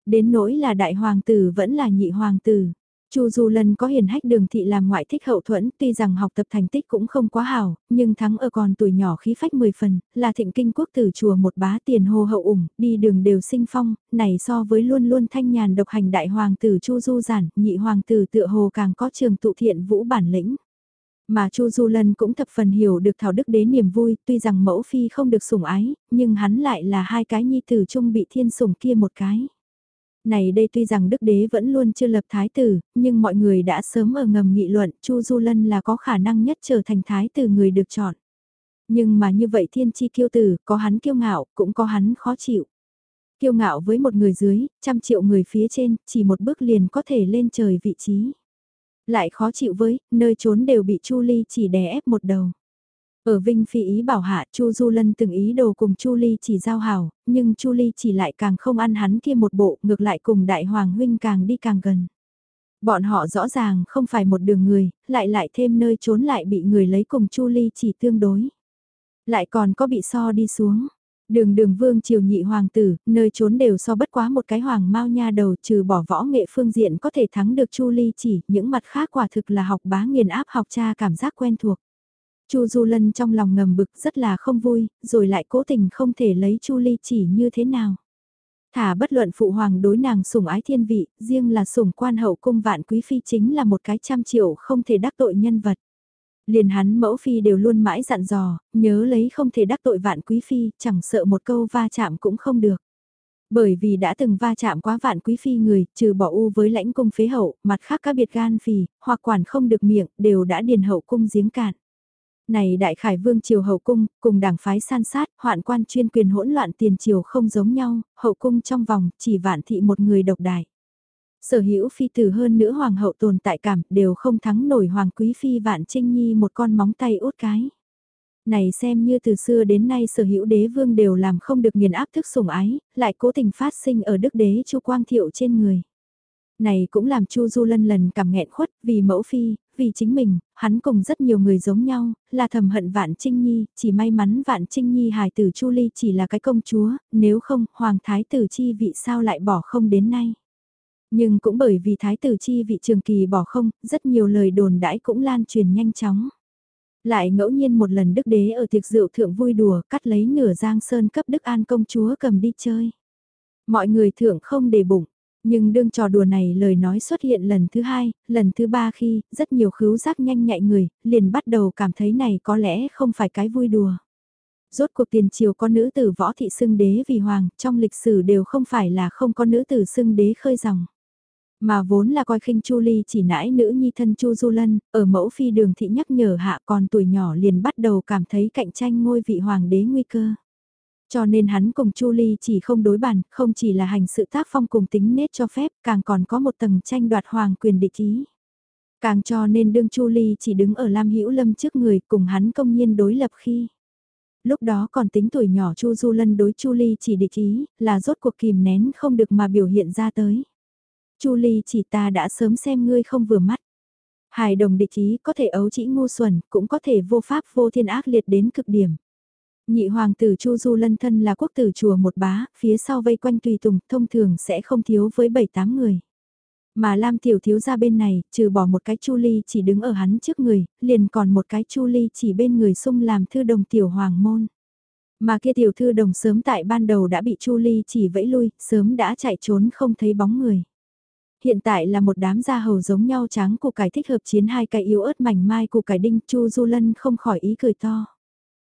Đến nỗi là đại hoàng tử vẫn là nhị hoàng tử. Chu Du Lân có hiền hách đường thị làm ngoại thích hậu thuẫn, tuy rằng học tập thành tích cũng không quá hảo, nhưng thắng ở còn tuổi nhỏ khí phách 10 phần, là thịnh kinh quốc tử chùa một bá tiền hô hậu ủng, đi đường đều sinh phong, này so với luôn luôn thanh nhàn độc hành đại hoàng tử Chu Du giản, nhị hoàng tử tựa hồ càng có trường tụ thiện vũ bản lĩnh. Mà Chu Du Lân cũng thập phần hiểu được Thảo Đức Đế niềm vui, tuy rằng mẫu phi không được sủng ái, nhưng hắn lại là hai cái nhi tử chung bị thiên sủng kia một cái. Này đây tuy rằng Đức Đế vẫn luôn chưa lập thái tử, nhưng mọi người đã sớm ở ngầm nghị luận Chu Du Lân là có khả năng nhất trở thành thái tử người được chọn. Nhưng mà như vậy thiên chi kiêu tử, có hắn kiêu ngạo, cũng có hắn khó chịu. Kiêu ngạo với một người dưới, trăm triệu người phía trên, chỉ một bước liền có thể lên trời vị trí. Lại khó chịu với, nơi trốn đều bị Chu Ly chỉ đè ép một đầu. Ở Vinh Phi ý bảo hạ Chu Du Lân từng ý đồ cùng Chu Ly chỉ giao hảo, nhưng Chu Ly chỉ lại càng không ăn hắn kia một bộ, ngược lại cùng Đại Hoàng Huynh càng đi càng gần. Bọn họ rõ ràng không phải một đường người, lại lại thêm nơi trốn lại bị người lấy cùng Chu Ly chỉ tương đối. Lại còn có bị so đi xuống. Đường đường vương triều nhị hoàng tử, nơi trốn đều so bất quá một cái hoàng mau nha đầu trừ bỏ võ nghệ phương diện có thể thắng được Chu Ly chỉ, những mặt khác quả thực là học bá nghiền áp học cha cảm giác quen thuộc. Chu Du Lân trong lòng ngầm bực rất là không vui, rồi lại cố tình không thể lấy Chu Ly chỉ như thế nào. Thả bất luận phụ hoàng đối nàng sủng ái thiên vị, riêng là sủng quan hậu cung vạn quý phi chính là một cái trăm triệu không thể đắc tội nhân vật. Liền hắn mẫu phi đều luôn mãi dặn dò, nhớ lấy không thể đắc tội vạn quý phi, chẳng sợ một câu va chạm cũng không được. Bởi vì đã từng va chạm quá vạn quý phi người, trừ bỏ u với lãnh cung phế hậu, mặt khác các biệt gan phì, hoặc quản không được miệng, đều đã điền hậu cung giếng cạn. Này đại khải vương triều hậu cung, cùng đảng phái san sát, hoạn quan chuyên quyền hỗn loạn tiền triều không giống nhau, hậu cung trong vòng, chỉ vạn thị một người độc đại. Sở hữu phi tử hơn nữa hoàng hậu tồn tại cảm, đều không thắng nổi hoàng quý phi vạn trinh nhi một con móng tay út cái. Này xem như từ xưa đến nay sở hữu đế vương đều làm không được nghiền áp thức sủng ái, lại cố tình phát sinh ở đức đế chu quang thiệu trên người. Này cũng làm Chu Du Lân lần cảm nghẹn khuất vì mẫu phi, vì chính mình, hắn cùng rất nhiều người giống nhau, là thầm hận Vạn Trinh Nhi, chỉ may mắn Vạn Trinh Nhi hài tử Chu Ly chỉ là cái công chúa, nếu không, Hoàng Thái tử chi vị sao lại bỏ không đến nay. Nhưng cũng bởi vì Thái tử chi vị trường kỳ bỏ không, rất nhiều lời đồn đãi cũng lan truyền nhanh chóng. Lại ngẫu nhiên một lần Đức Đế ở tiệc rượu thượng vui đùa cắt lấy nửa giang sơn cấp Đức An công chúa cầm đi chơi. Mọi người thượng không để bụng, nhưng đương trò đùa này lời nói xuất hiện lần thứ hai, lần thứ ba khi rất nhiều khứu giác nhanh nhạy người, liền bắt đầu cảm thấy này có lẽ không phải cái vui đùa. Rốt cuộc tiền triều có nữ tử võ thị xưng đế vì hoàng, trong lịch sử đều không phải là không có nữ tử xưng đế khơi dòng. Mà vốn là coi khinh Chu Ly chỉ nãi nữ nhi thân Chu Du Lân, ở mẫu phi đường thị nhắc nhở hạ còn tuổi nhỏ liền bắt đầu cảm thấy cạnh tranh ngôi vị hoàng đế nguy cơ. Cho nên hắn cùng Chu Ly chỉ không đối bàn, không chỉ là hành sự tác phong cùng tính nết cho phép, càng còn có một tầng tranh đoạt hoàng quyền địch ý. Càng cho nên đương Chu Ly chỉ đứng ở Lam Hữu Lâm trước người cùng hắn công nhiên đối lập khi. Lúc đó còn tính tuổi nhỏ Chu Du Lân đối Chu Ly chỉ địch ý, là rốt cuộc kìm nén không được mà biểu hiện ra tới. Chu Ly chỉ ta đã sớm xem ngươi không vừa mắt. Hài đồng địch ý có thể ấu chỉ ngu xuẩn, cũng có thể vô pháp vô thiên ác liệt đến cực điểm. Nhị hoàng tử Chu Du lân thân là quốc tử chùa một bá, phía sau vây quanh tùy tùng, thông thường sẽ không thiếu với 7-8 người. Mà Lam tiểu thiếu ra bên này, trừ bỏ một cái Chu Ly chỉ đứng ở hắn trước người, liền còn một cái Chu Ly chỉ bên người sung làm thư đồng tiểu hoàng môn. Mà kia tiểu thư đồng sớm tại ban đầu đã bị Chu Ly chỉ vẫy lui, sớm đã chạy trốn không thấy bóng người hiện tại là một đám da hầu giống nhau trắng củ cải thích hợp chiến hai cái yếu ớt mảnh mai củ cải đinh, Chu Du Lân không khỏi ý cười to.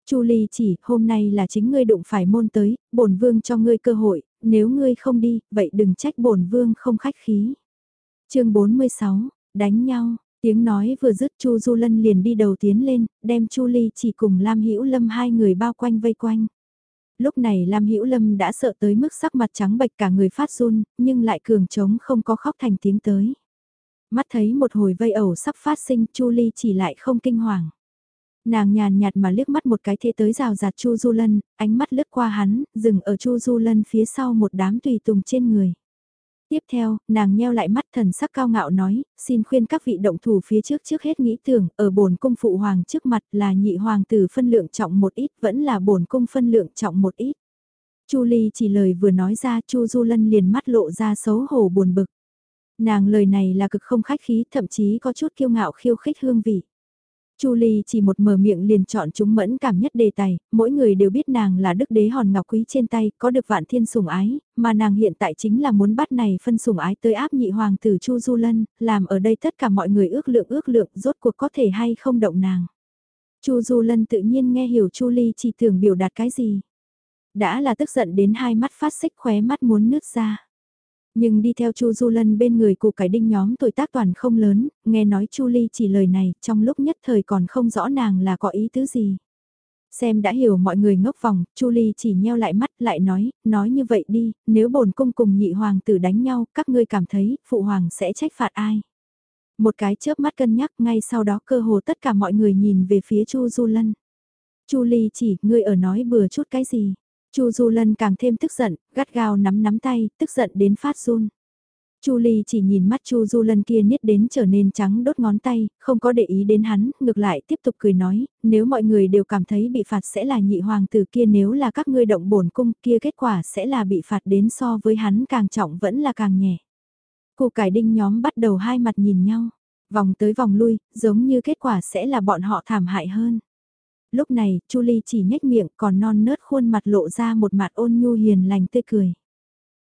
Chu Ly chỉ, hôm nay là chính ngươi đụng phải môn tới, bổn vương cho ngươi cơ hội, nếu ngươi không đi, vậy đừng trách bổn vương không khách khí. chương 46, đánh nhau, tiếng nói vừa dứt Chu Du Lân liền đi đầu tiến lên, đem Chu Ly chỉ cùng Lam Hữu Lâm hai người bao quanh vây quanh. Lúc này Lam Hữu Lâm đã sợ tới mức sắc mặt trắng bệch cả người phát run, nhưng lại cường trống không có khóc thành tiếng tới. Mắt thấy một hồi vây ẩu sắp phát sinh, Chu Ly chỉ lại không kinh hoàng. Nàng nhàn nhạt mà liếc mắt một cái thế tới rào rạt Chu Du Lân, ánh mắt lướt qua hắn, dừng ở Chu Du Lân phía sau một đám tùy tùng trên người. Tiếp theo, nàng nheo lại mắt thần sắc cao ngạo nói, xin khuyên các vị động thủ phía trước trước hết nghĩ tưởng, ở bổn cung phụ hoàng trước mặt là nhị hoàng tử phân lượng trọng một ít, vẫn là bổn cung phân lượng trọng một ít. Chu Ly chỉ lời vừa nói ra Chu Du Lân liền mắt lộ ra xấu hổ buồn bực. Nàng lời này là cực không khách khí, thậm chí có chút kiêu ngạo khiêu khích hương vị. Chu Ly chỉ một mở miệng liền chọn chúng mẫn cảm nhất đề tài, mỗi người đều biết nàng là đức đế hòn ngọc quý trên tay, có được vạn thiên sủng ái, mà nàng hiện tại chính là muốn bắt này phân sủng ái tới áp nhị hoàng tử Chu Du Lân, làm ở đây tất cả mọi người ước lượng ước lượng rốt cuộc có thể hay không động nàng. Chu Du Lân tự nhiên nghe hiểu Chu Ly chỉ tưởng biểu đạt cái gì. Đã là tức giận đến hai mắt phát xích khóe mắt muốn nứt ra. Nhưng đi theo Chu Du Lân bên người cụ cải đinh nhóm tuổi tác toàn không lớn, nghe nói Chu Ly chỉ lời này, trong lúc nhất thời còn không rõ nàng là có ý tứ gì. Xem đã hiểu mọi người ngốc vòng, Chu Ly chỉ nheo lại mắt lại nói, nói như vậy đi, nếu bổn cung cùng nhị hoàng tử đánh nhau, các ngươi cảm thấy, phụ hoàng sẽ trách phạt ai? Một cái chớp mắt cân nhắc ngay sau đó cơ hồ tất cả mọi người nhìn về phía Chu Du Lân. Chu Ly chỉ, ngươi ở nói bừa chút cái gì? Chu Du Lân càng thêm tức giận, gắt gao nắm nắm tay, tức giận đến phát run. Chu Ly chỉ nhìn mắt Chu Du Lân kia niết đến trở nên trắng đốt ngón tay, không có để ý đến hắn, ngược lại tiếp tục cười nói, nếu mọi người đều cảm thấy bị phạt sẽ là nhị hoàng tử kia nếu là các ngươi động bổn cung kia kết quả sẽ là bị phạt đến so với hắn càng trọng vẫn là càng nhẹ. Cụ cải đinh nhóm bắt đầu hai mặt nhìn nhau, vòng tới vòng lui, giống như kết quả sẽ là bọn họ thảm hại hơn lúc này, Chu Ly chỉ nhếch miệng còn non nớt khuôn mặt lộ ra một mặt ôn nhu hiền lành tươi cười.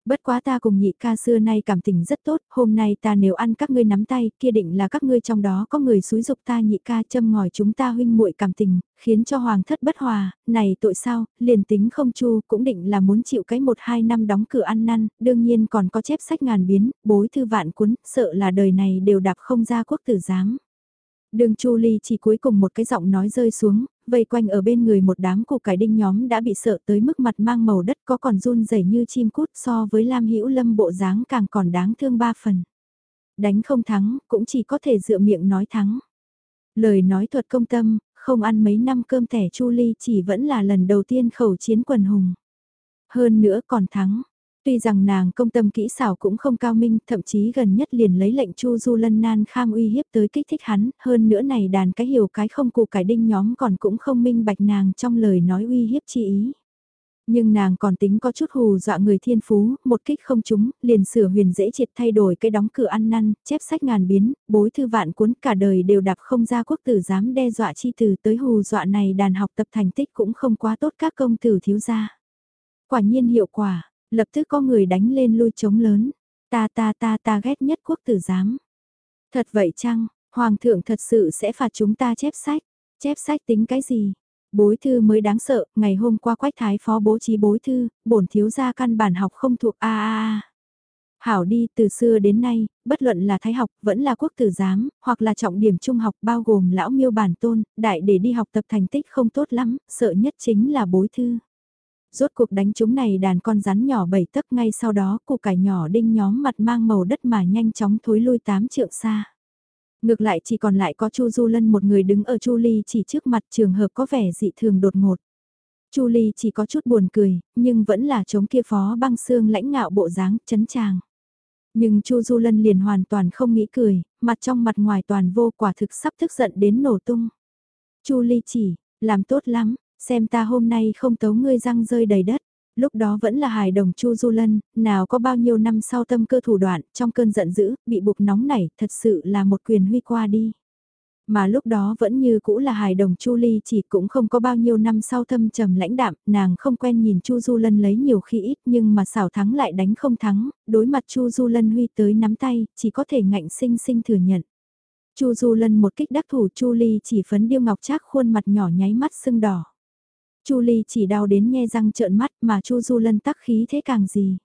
Bất quá ta cùng nhị ca xưa nay cảm tình rất tốt, hôm nay ta nếu ăn các ngươi nắm tay, kia định là các ngươi trong đó có người xúi dục ta nhị ca châm ngòi chúng ta huynh muội cảm tình, khiến cho hoàng thất bất hòa, này tội sao, liền tính không chu, cũng định là muốn chịu cái một hai năm đóng cửa ăn năn, đương nhiên còn có chép sách ngàn biến, bối thư vạn cuốn, sợ là đời này đều đạp không ra quốc tử giám. Đường Chu Ly chỉ cuối cùng một cái giọng nói rơi xuống, vây quanh ở bên người một đám củ cải đinh nhóm đã bị sợ tới mức mặt mang màu đất có còn run rẩy như chim cút so với Lam Hữu Lâm bộ dáng càng còn đáng thương ba phần. Đánh không thắng, cũng chỉ có thể dựa miệng nói thắng. Lời nói thuật công tâm, không ăn mấy năm cơm thẻ Chu Ly chỉ vẫn là lần đầu tiên khẩu chiến quần hùng. Hơn nữa còn thắng, Tuy rằng nàng công tâm kỹ xảo cũng không cao minh, thậm chí gần nhất liền lấy lệnh Chu Du Lân Nan kham uy hiếp tới kích thích hắn, hơn nữa này đàn cái hiểu cái không cụ cải đinh nhóm còn cũng không minh bạch nàng trong lời nói uy hiếp chi ý. Nhưng nàng còn tính có chút hù dọa người thiên phú, một kích không trúng, liền sửa huyền dễ triệt thay đổi cái đóng cửa ăn năn, chép sách ngàn biến, bối thư vạn cuốn cả đời đều đạp không ra quốc tử dám đe dọa chi từ tới hù dọa này đàn học tập thành tích cũng không quá tốt các công tử thiếu gia. Quả nhiên hiệu quả, Lập tức có người đánh lên lui chống lớn. Ta ta ta ta ghét nhất quốc tử giám. Thật vậy chăng, Hoàng thượng thật sự sẽ phạt chúng ta chép sách. Chép sách tính cái gì? Bối thư mới đáng sợ, ngày hôm qua quách thái phó bố trí bối thư, bổn thiếu gia căn bản học không thuộc a a a. Hảo đi, từ xưa đến nay, bất luận là thái học, vẫn là quốc tử giám, hoặc là trọng điểm trung học bao gồm lão miêu bản tôn, đại để đi học tập thành tích không tốt lắm, sợ nhất chính là bối thư rốt cuộc đánh chúng này đàn con rắn nhỏ bảy tấc ngay sau đó củ cải nhỏ đinh nhóm mặt mang màu đất mà nhanh chóng thối lui tám trượng xa. Ngược lại chỉ còn lại có Chu Du Lân một người đứng ở Chu Ly chỉ trước mặt trường hợp có vẻ dị thường đột ngột. Chu Ly chỉ có chút buồn cười, nhưng vẫn là chống kia phó băng xương lãnh ngạo bộ dáng, chấn tràng. Nhưng Chu Du Lân liền hoàn toàn không nghĩ cười, mặt trong mặt ngoài toàn vô quả thực sắp tức giận đến nổ tung. Chu Ly chỉ, làm tốt lắm, xem ta hôm nay không tấu ngươi răng rơi đầy đất. Lúc đó vẫn là hài đồng Chu Du Lân, nào có bao nhiêu năm sau tâm cơ thủ đoạn, trong cơn giận dữ, bị buộc nóng nảy, thật sự là một quyền huy qua đi. Mà lúc đó vẫn như cũ là hài đồng Chu Ly chỉ cũng không có bao nhiêu năm sau thâm trầm lãnh đạm, nàng không quen nhìn Chu Du Lân lấy nhiều khi ít nhưng mà xảo thắng lại đánh không thắng, đối mặt Chu Du Lân huy tới nắm tay, chỉ có thể ngạnh sinh sinh thừa nhận. Chu Du Lân một kích đắc thủ Chu Ly chỉ phấn điêu ngọc trác khuôn mặt nhỏ nháy mắt sưng đỏ. Chu Ly chỉ đau đến nhe răng trợn mắt mà Chu Du Lân tắc khí thế càng gì.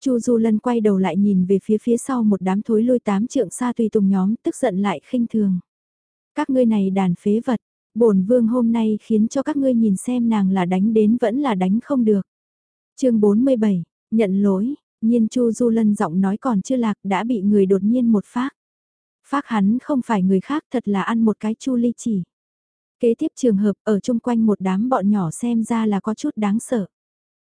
Chu Du Lân quay đầu lại nhìn về phía phía sau một đám thối lôi tám trượng xa tùy tùng nhóm tức giận lại khinh thường. Các ngươi này đàn phế vật, bổn vương hôm nay khiến cho các ngươi nhìn xem nàng là đánh đến vẫn là đánh không được. chương 47, nhận lỗi, nhiên Chu Du Lân giọng nói còn chưa lạc đã bị người đột nhiên một phát. Phát hắn không phải người khác thật là ăn một cái chu ly chỉ. Kế tiếp trường hợp ở chung quanh một đám bọn nhỏ xem ra là có chút đáng sợ.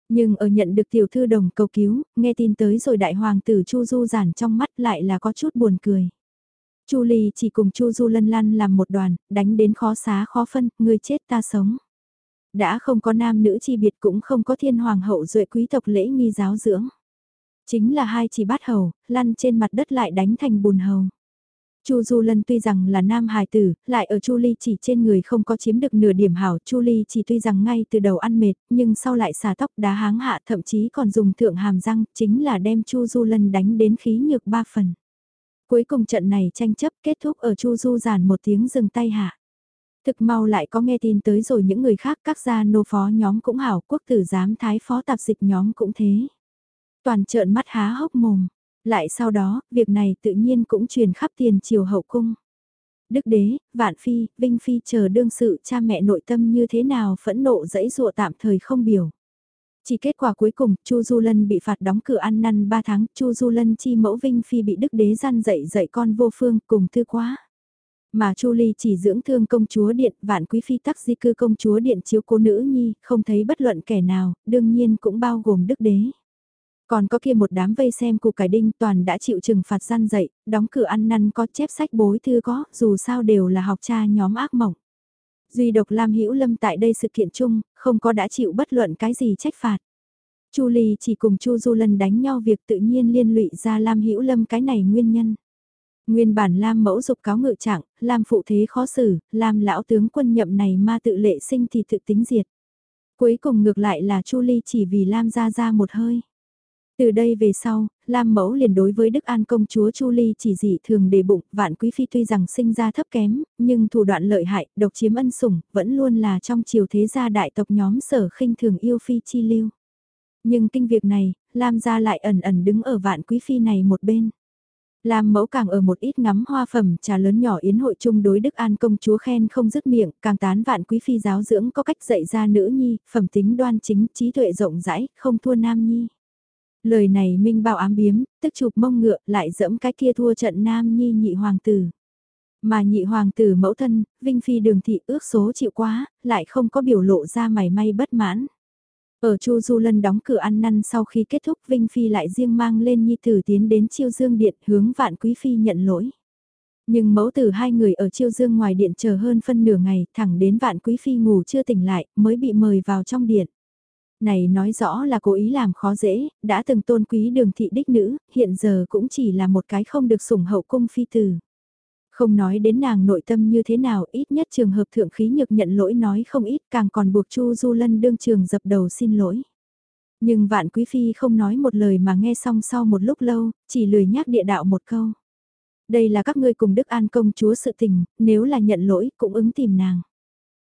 Nhưng ở nhận được tiểu thư đồng cầu cứu, nghe tin tới rồi đại hoàng tử Chu Du giản trong mắt lại là có chút buồn cười. Chu Ly chỉ cùng Chu Du lân lăn làm một đoàn, đánh đến khó xá khó phân, người chết ta sống. Đã không có nam nữ chi biệt cũng không có thiên hoàng hậu duệ quý tộc lễ nghi giáo dưỡng. Chính là hai chỉ bát hầu, lăn trên mặt đất lại đánh thành bùn hầu. Chu Du Lân tuy rằng là nam hài tử, lại ở Chu Ly chỉ trên người không có chiếm được nửa điểm hảo, Chu Ly chỉ tuy rằng ngay từ đầu ăn mệt, nhưng sau lại xả tóc đá háng hạ thậm chí còn dùng thượng hàm răng, chính là đem Chu Du Lân đánh đến khí nhược ba phần. Cuối cùng trận này tranh chấp kết thúc ở Chu Du giản một tiếng dừng tay hạ. Thực mau lại có nghe tin tới rồi những người khác các gia nô phó nhóm cũng hảo, quốc tử giám thái phó tạp dịch nhóm cũng thế. Toàn trợn mắt há hốc mồm, lại sau đó, việc này tự nhiên cũng truyền khắp tiền triều hậu cung. Đức đế, vạn phi, vinh phi chờ đương sự cha mẹ nội tâm như thế nào phẫn nộ dẫy dụa tạm thời không biểu. Chỉ kết quả cuối cùng, Chu Du Lân bị phạt đóng cửa ăn năn 3 tháng, Chu Du Lân chi mẫu Vinh Phi bị Đức Đế gian dạy dạy con vô phương cùng thư quá. Mà Chu Ly chỉ dưỡng thương công chúa điện, vạn quý phi tắc di cư công chúa điện chiếu cô nữ nhi, không thấy bất luận kẻ nào, đương nhiên cũng bao gồm Đức Đế. Còn có kia một đám vây xem cụ cải đinh toàn đã chịu trừng phạt gian dậy, đóng cửa ăn năn có chép sách bối thư có, dù sao đều là học cha nhóm ác mộng. Duy độc Lam Hữu Lâm tại đây sự kiện chung, không có đã chịu bất luận cái gì trách phạt. Chu Ly chỉ cùng Chu Du Lân đánh nhau việc tự nhiên liên lụy ra Lam Hữu Lâm cái này nguyên nhân. Nguyên bản Lam mẫu dục cáo ngự trạng, Lam phụ thế khó xử, Lam lão tướng quân nhậm này ma tự lệ sinh thì tự tính diệt. Cuối cùng ngược lại là Chu Ly chỉ vì Lam ra ra một hơi. Từ đây về sau, Lam Mẫu liền đối với Đức An công chúa Chu Ly chỉ dị thường đề bụng, vạn quý phi tuy rằng sinh ra thấp kém, nhưng thủ đoạn lợi hại, độc chiếm ân sủng, vẫn luôn là trong chiều thế gia đại tộc nhóm sở khinh thường yêu phi chi lưu. Nhưng kinh việc này, Lam gia lại ẩn ẩn đứng ở vạn quý phi này một bên. Lam mẫu càng ở một ít ngắm hoa phẩm trà lớn nhỏ yến hội chung đối Đức An công chúa khen không dứt miệng, càng tán vạn quý phi giáo dưỡng có cách dạy ra nữ nhi, phẩm tính đoan chính, trí tuệ rộng rãi, không thua nam nhi. Lời này minh bảo ám biếm, tức chụp mông ngựa lại dẫm cái kia thua trận nam nhi nhị hoàng tử. Mà nhị hoàng tử mẫu thân, Vinh Phi đường thị ước số chịu quá, lại không có biểu lộ ra mày may bất mãn. Ở Chu Du Lân đóng cửa ăn năn sau khi kết thúc Vinh Phi lại riêng mang lên nhi tử tiến đến chiêu dương điện hướng vạn quý phi nhận lỗi. Nhưng mẫu tử hai người ở chiêu dương ngoài điện chờ hơn phân nửa ngày thẳng đến vạn quý phi ngủ chưa tỉnh lại mới bị mời vào trong điện. Này nói rõ là cố ý làm khó dễ, đã từng tôn quý đường thị đích nữ, hiện giờ cũng chỉ là một cái không được sủng hậu cung phi tử. Không nói đến nàng nội tâm như thế nào, ít nhất trường hợp thượng khí nhược nhận lỗi nói không ít, càng còn buộc Chu Du Lân đương trường dập đầu xin lỗi. Nhưng vạn quý phi không nói một lời mà nghe xong sau một lúc lâu, chỉ lười nhắc địa đạo một câu. Đây là các ngươi cùng Đức An công chúa sự tình, nếu là nhận lỗi cũng ứng tìm nàng.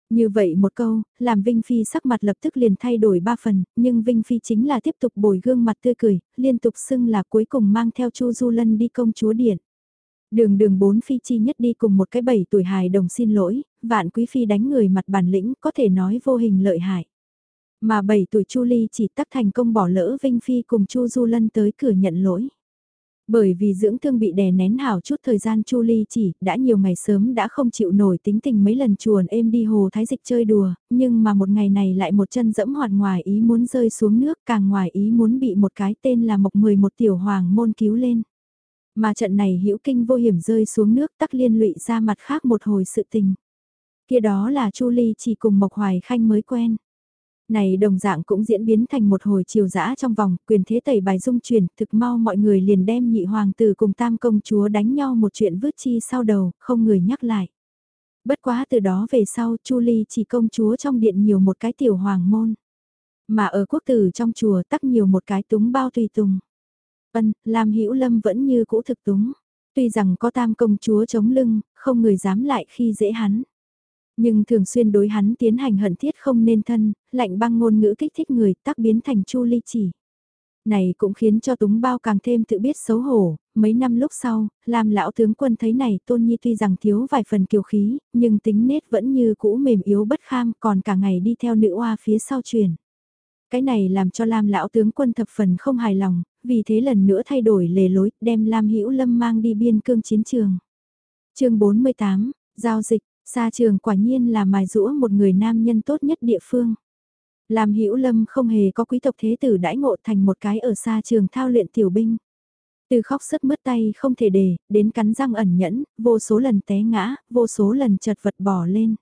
Như vậy một câu, làm Vinh Phi sắc mặt lập tức liền thay đổi ba phần, nhưng Vinh Phi chính là tiếp tục bồi gương mặt tươi cười, liên tục xưng là cuối cùng mang theo Chu Du Lân đi công chúa điện. Đường đường bốn Phi chi nhất đi cùng một cái bảy tuổi hài đồng xin lỗi, vạn quý Phi đánh người mặt bản lĩnh có thể nói vô hình lợi hại. Mà bảy tuổi Chu Ly chỉ tắc thành công bỏ lỡ Vinh Phi cùng Chu Du Lân tới cửa nhận lỗi. Bởi vì dưỡng thương bị đè nén hảo chút thời gian Chu Ly chỉ đã nhiều ngày sớm đã không chịu nổi tính tình mấy lần chuồn êm đi hồ thái dịch chơi đùa, nhưng mà một ngày này lại một chân dẫm hoạt ngoài ý muốn rơi xuống nước càng ngoài ý muốn bị một cái tên là Mộc 11 tiểu hoàng môn cứu lên. Mà trận này hữu kinh vô hiểm rơi xuống nước tắc liên lụy ra mặt khác một hồi sự tình. Kia đó là Chu Ly chỉ cùng Mộc Hoài Khanh mới quen. Này đồng dạng cũng diễn biến thành một hồi chiều dã trong vòng, quyền thế tẩy bài dung chuyển, thực mau mọi người liền đem nhị hoàng tử cùng tam công chúa đánh nhau một chuyện vứt chi sau đầu, không người nhắc lại. Bất quá từ đó về sau Chu Ly chỉ công chúa trong điện nhiều một cái tiểu hoàng môn. Mà ở quốc tử trong chùa tắc nhiều một cái túng bao tùy tùng. Ân, Lam Hữu Lâm vẫn như cũ thực túng. Tuy rằng có tam công chúa chống lưng, không người dám lại khi dễ hắn. Nhưng thường xuyên đối hắn tiến hành hận thiết không nên thân, lạnh băng ngôn ngữ kích thích người tác biến thành chu ly chỉ. Này cũng khiến cho Túng Bao càng thêm tự biết xấu hổ, mấy năm lúc sau, làm lão tướng quân thấy này Tôn Nhi tuy rằng thiếu vài phần kiều khí, nhưng tính nết vẫn như cũ mềm yếu bất kham còn cả ngày đi theo nữ oa phía sau truyền. Cái này làm cho Lam lão tướng quân thập phần không hài lòng, vì thế lần nữa thay đổi lề lối, đem Lam Hữu Lâm mang đi biên cương chiến trường. Chương 48, giao dịch, xa trường quả nhiên là mài rũa một người nam nhân tốt nhất địa phương. làm Hữu Lâm không hề có quý tộc thế tử đãi ngộ thành một cái ở xa trường thao luyện tiểu binh. Từ khóc sức mứt tay không thể để, đến cắn răng ẩn nhẫn, vô số lần té ngã, vô số lần chật vật bỏ lên.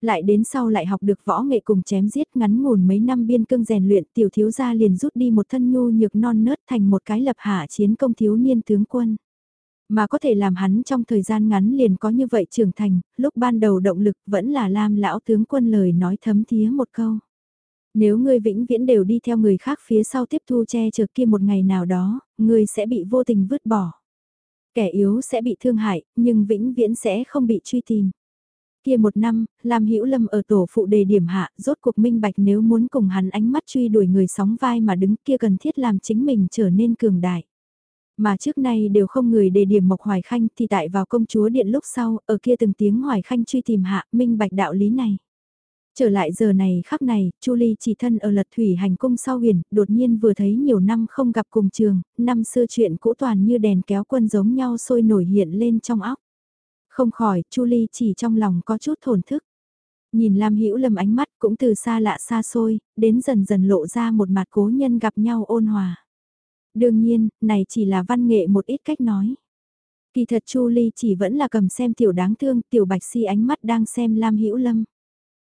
Lại đến sau lại học được võ nghệ cùng chém giết ngắn ngủn mấy năm biên cương rèn luyện tiểu thiếu gia liền rút đi một thân nhu nhược non nớt thành một cái lập hạ chiến công thiếu niên tướng quân. Mà có thể làm hắn trong thời gian ngắn liền có như vậy trưởng thành, lúc ban đầu động lực vẫn là Lam lão tướng quân lời nói thấm thía một câu. Nếu ngươi vĩnh viễn đều đi theo người khác phía sau tiếp thu che chở kia một ngày nào đó, ngươi sẽ bị vô tình vứt bỏ. Kẻ yếu sẽ bị thương hại, nhưng vĩnh viễn sẽ không bị truy tìm. Kia một năm, Lam Hữu Lâm ở tổ phụ đề điểm hạ, rốt cuộc minh bạch nếu muốn cùng hắn ánh mắt truy đuổi người sóng vai mà đứng kia cần thiết làm chính mình trở nên cường đại. Mà trước nay đều không người đề điểm Mộc Hoài Khanh thì tại vào công chúa điện lúc sau, ở kia từng tiếng Hoài Khanh truy tìm hạ, minh bạch đạo lý này. Trở lại giờ này khắc này, Chu Ly chỉ thân ở lật thủy hành cung sau huyền, đột nhiên vừa thấy nhiều năm không gặp cùng trường, năm xưa chuyện cũ toàn như đèn kéo quân giống nhau sôi nổi hiện lên trong óc. Không khỏi, Chu Ly chỉ trong lòng có chút thổn thức. Nhìn Lam Hữu Lâm ánh mắt cũng từ xa lạ xa xôi, đến dần dần lộ ra một mặt cố nhân gặp nhau ôn hòa. Đương nhiên, này chỉ là văn nghệ một ít cách nói. Kỳ thật Chu Ly chỉ vẫn là cầm xem tiểu đáng thương, tiểu bạch si ánh mắt đang xem Lam Hữu Lâm.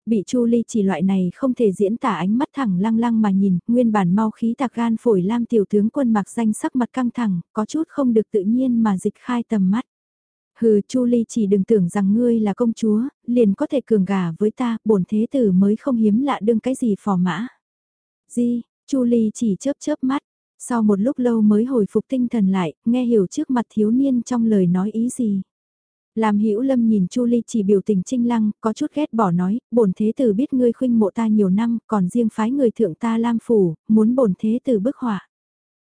Bị Chu Ly chỉ loại này không thể diễn tả ánh mắt thẳng lăng lăng mà nhìn, nguyên bản mau khí tạc gan phổi Lam tiểu tướng quân mặc danh sắc mặt căng thẳng, có chút không được tự nhiên mà dịch khai tầm mắt. Hừ, Chu Ly chỉ đừng tưởng rằng ngươi là công chúa, liền có thể cường gà với ta, bổn thế tử mới không hiếm lạ đương cái gì phò mã. Di, Chu Ly chỉ chớp chớp mắt, sau một lúc lâu mới hồi phục tinh thần lại, nghe hiểu trước mặt thiếu niên trong lời nói ý gì. Làm Hữu Lâm nhìn Chu Ly chỉ biểu tình trinh lăng, có chút ghét bỏ nói, bổn thế tử biết ngươi khuynh mộ ta nhiều năm, còn riêng phái người thượng ta Lam phủ, muốn bổn thế tử bức họa.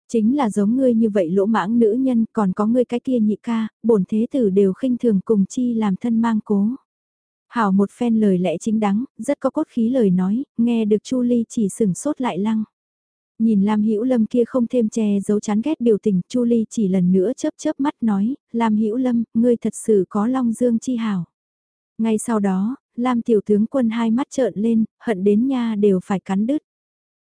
Chính là giống ngươi như vậy lỗ mãng nữ nhân, còn có ngươi cái kia nhị ca, bổn thế tử đều khinh thường cùng chi làm thân mang cố. Hảo một phen lời lẽ chính đáng, rất có cốt khí lời nói, nghe được Chu Ly chỉ sừng sốt lại lăng. Nhìn Lam Hữu Lâm kia không thêm che giấu chán ghét biểu tình, Chu Ly chỉ lần nữa chớp chớp mắt nói, Lam Hữu Lâm, ngươi thật sự có long dương chi hảo. Ngay sau đó, Lam tiểu tướng quân hai mắt trợn lên, hận đến nha đều phải cắn đứt.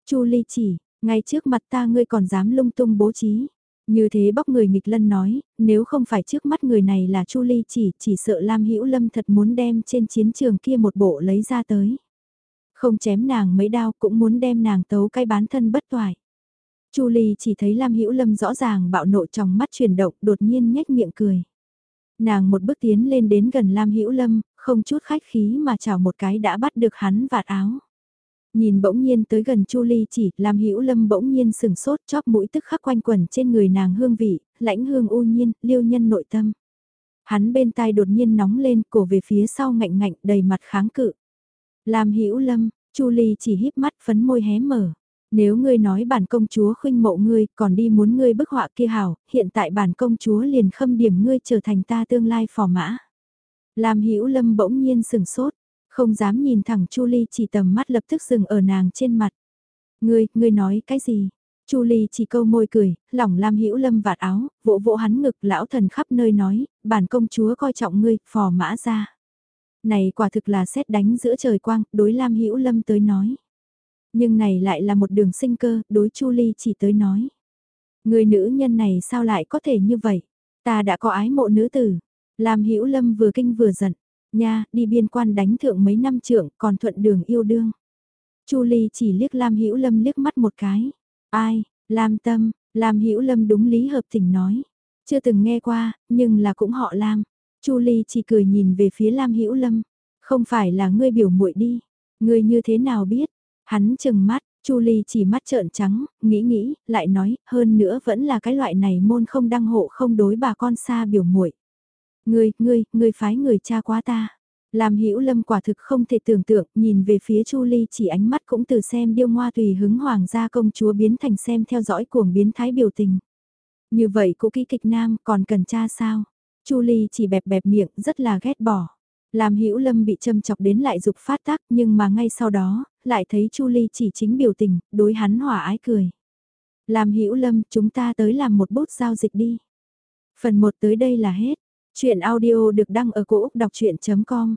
Chu Ly chỉ, ngay trước mặt ta ngươi còn dám lung tung bố trí. Như thế bóc người nghịch lân nói, nếu không phải trước mắt người này là Chu Ly chỉ, chỉ sợ Lam Hữu Lâm thật muốn đem trên chiến trường kia một bộ lấy ra tới. Không chém nàng mấy đao cũng muốn đem nàng tấu cái bán thân bất toại. Chu Ly chỉ thấy Lam Hữu Lâm rõ ràng bạo nộ trong mắt chuyển động, đột nhiên nhếch miệng cười. Nàng một bước tiến lên đến gần Lam Hữu Lâm, không chút khách khí mà chào một cái đã bắt được hắn vạt áo. Nhìn bỗng nhiên tới gần Chu Ly chỉ, Lam Hữu Lâm bỗng nhiên sừng sốt, chóp mũi tức khắc quanh quẩn trên người nàng hương vị, lãnh hương u nhiên, liêu nhân nội tâm. Hắn bên tai đột nhiên nóng lên, cổ về phía sau ngạnh ngạnh, đầy mặt kháng cự. Lam Hữu Lâm, Chu Ly chỉ híp mắt phấn môi hé mở. Nếu ngươi nói bản công chúa khuynh mộ ngươi, còn đi muốn ngươi bức họa kia hảo, hiện tại bản công chúa liền khâm điểm ngươi trở thành ta tương lai phò mã. Lam Hữu Lâm bỗng nhiên sừng sốt, không dám nhìn thẳng Chu Ly chỉ tầm mắt lập tức dừng ở nàng trên mặt. Ngươi, ngươi nói cái gì? Chu Ly chỉ câu môi cười, lỏng Lam Hữu Lâm vạt áo, vỗ vỗ hắn ngực, lão thần khắp nơi nói, bản công chúa coi trọng ngươi, phò mã ra này quả thực là xét đánh giữa trời quang, đối Lam Hữu Lâm tới nói. Nhưng này lại là một đường sinh cơ, đối Chu Ly chỉ tới nói. Người nữ nhân này sao lại có thể như vậy? Ta đã có ái mộ nữ tử. Lam Hữu Lâm vừa kinh vừa giận. Nha, đi biên quan đánh thượng mấy năm trưởng, còn thuận đường yêu đương. Chu Ly chỉ liếc Lam Hữu Lâm liếc mắt một cái. Ai, Lam Tâm, Lam Hữu Lâm đúng lý hợp tình nói. Chưa từng nghe qua, nhưng là cũng họ Lam. Chu Ly chỉ cười nhìn về phía Lam Hữu Lâm, không phải là ngươi biểu muội đi, ngươi như thế nào biết? Hắn chừng mắt, Chu Ly chỉ mắt trợn trắng, nghĩ nghĩ, lại nói, hơn nữa vẫn là cái loại này môn không đăng hộ không đối bà con xa biểu muội. Ngươi, ngươi, ngươi phái người cha quá ta. Làm Hữu Lâm quả thực không thể tưởng tượng, nhìn về phía Chu Ly chỉ ánh mắt cũng từ xem điêu ngoa tùy hứng hoàng gia công chúa biến thành xem theo dõi cuồng biến thái biểu tình. Như vậy cũ kỹ kịch nam còn cần cha sao? Chu Ly chỉ bẹp bẹp miệng rất là ghét bỏ. Làm Hữu Lâm bị châm chọc đến lại dục phát tác nhưng mà ngay sau đó, lại thấy Chu Ly chỉ chính biểu tình, đối hắn hòa ái cười. Làm Hữu Lâm, chúng ta tới làm một bút giao dịch đi. Phần 1 tới đây là hết. Chuyện audio được đăng ở cổ Úc đọc chuyện.com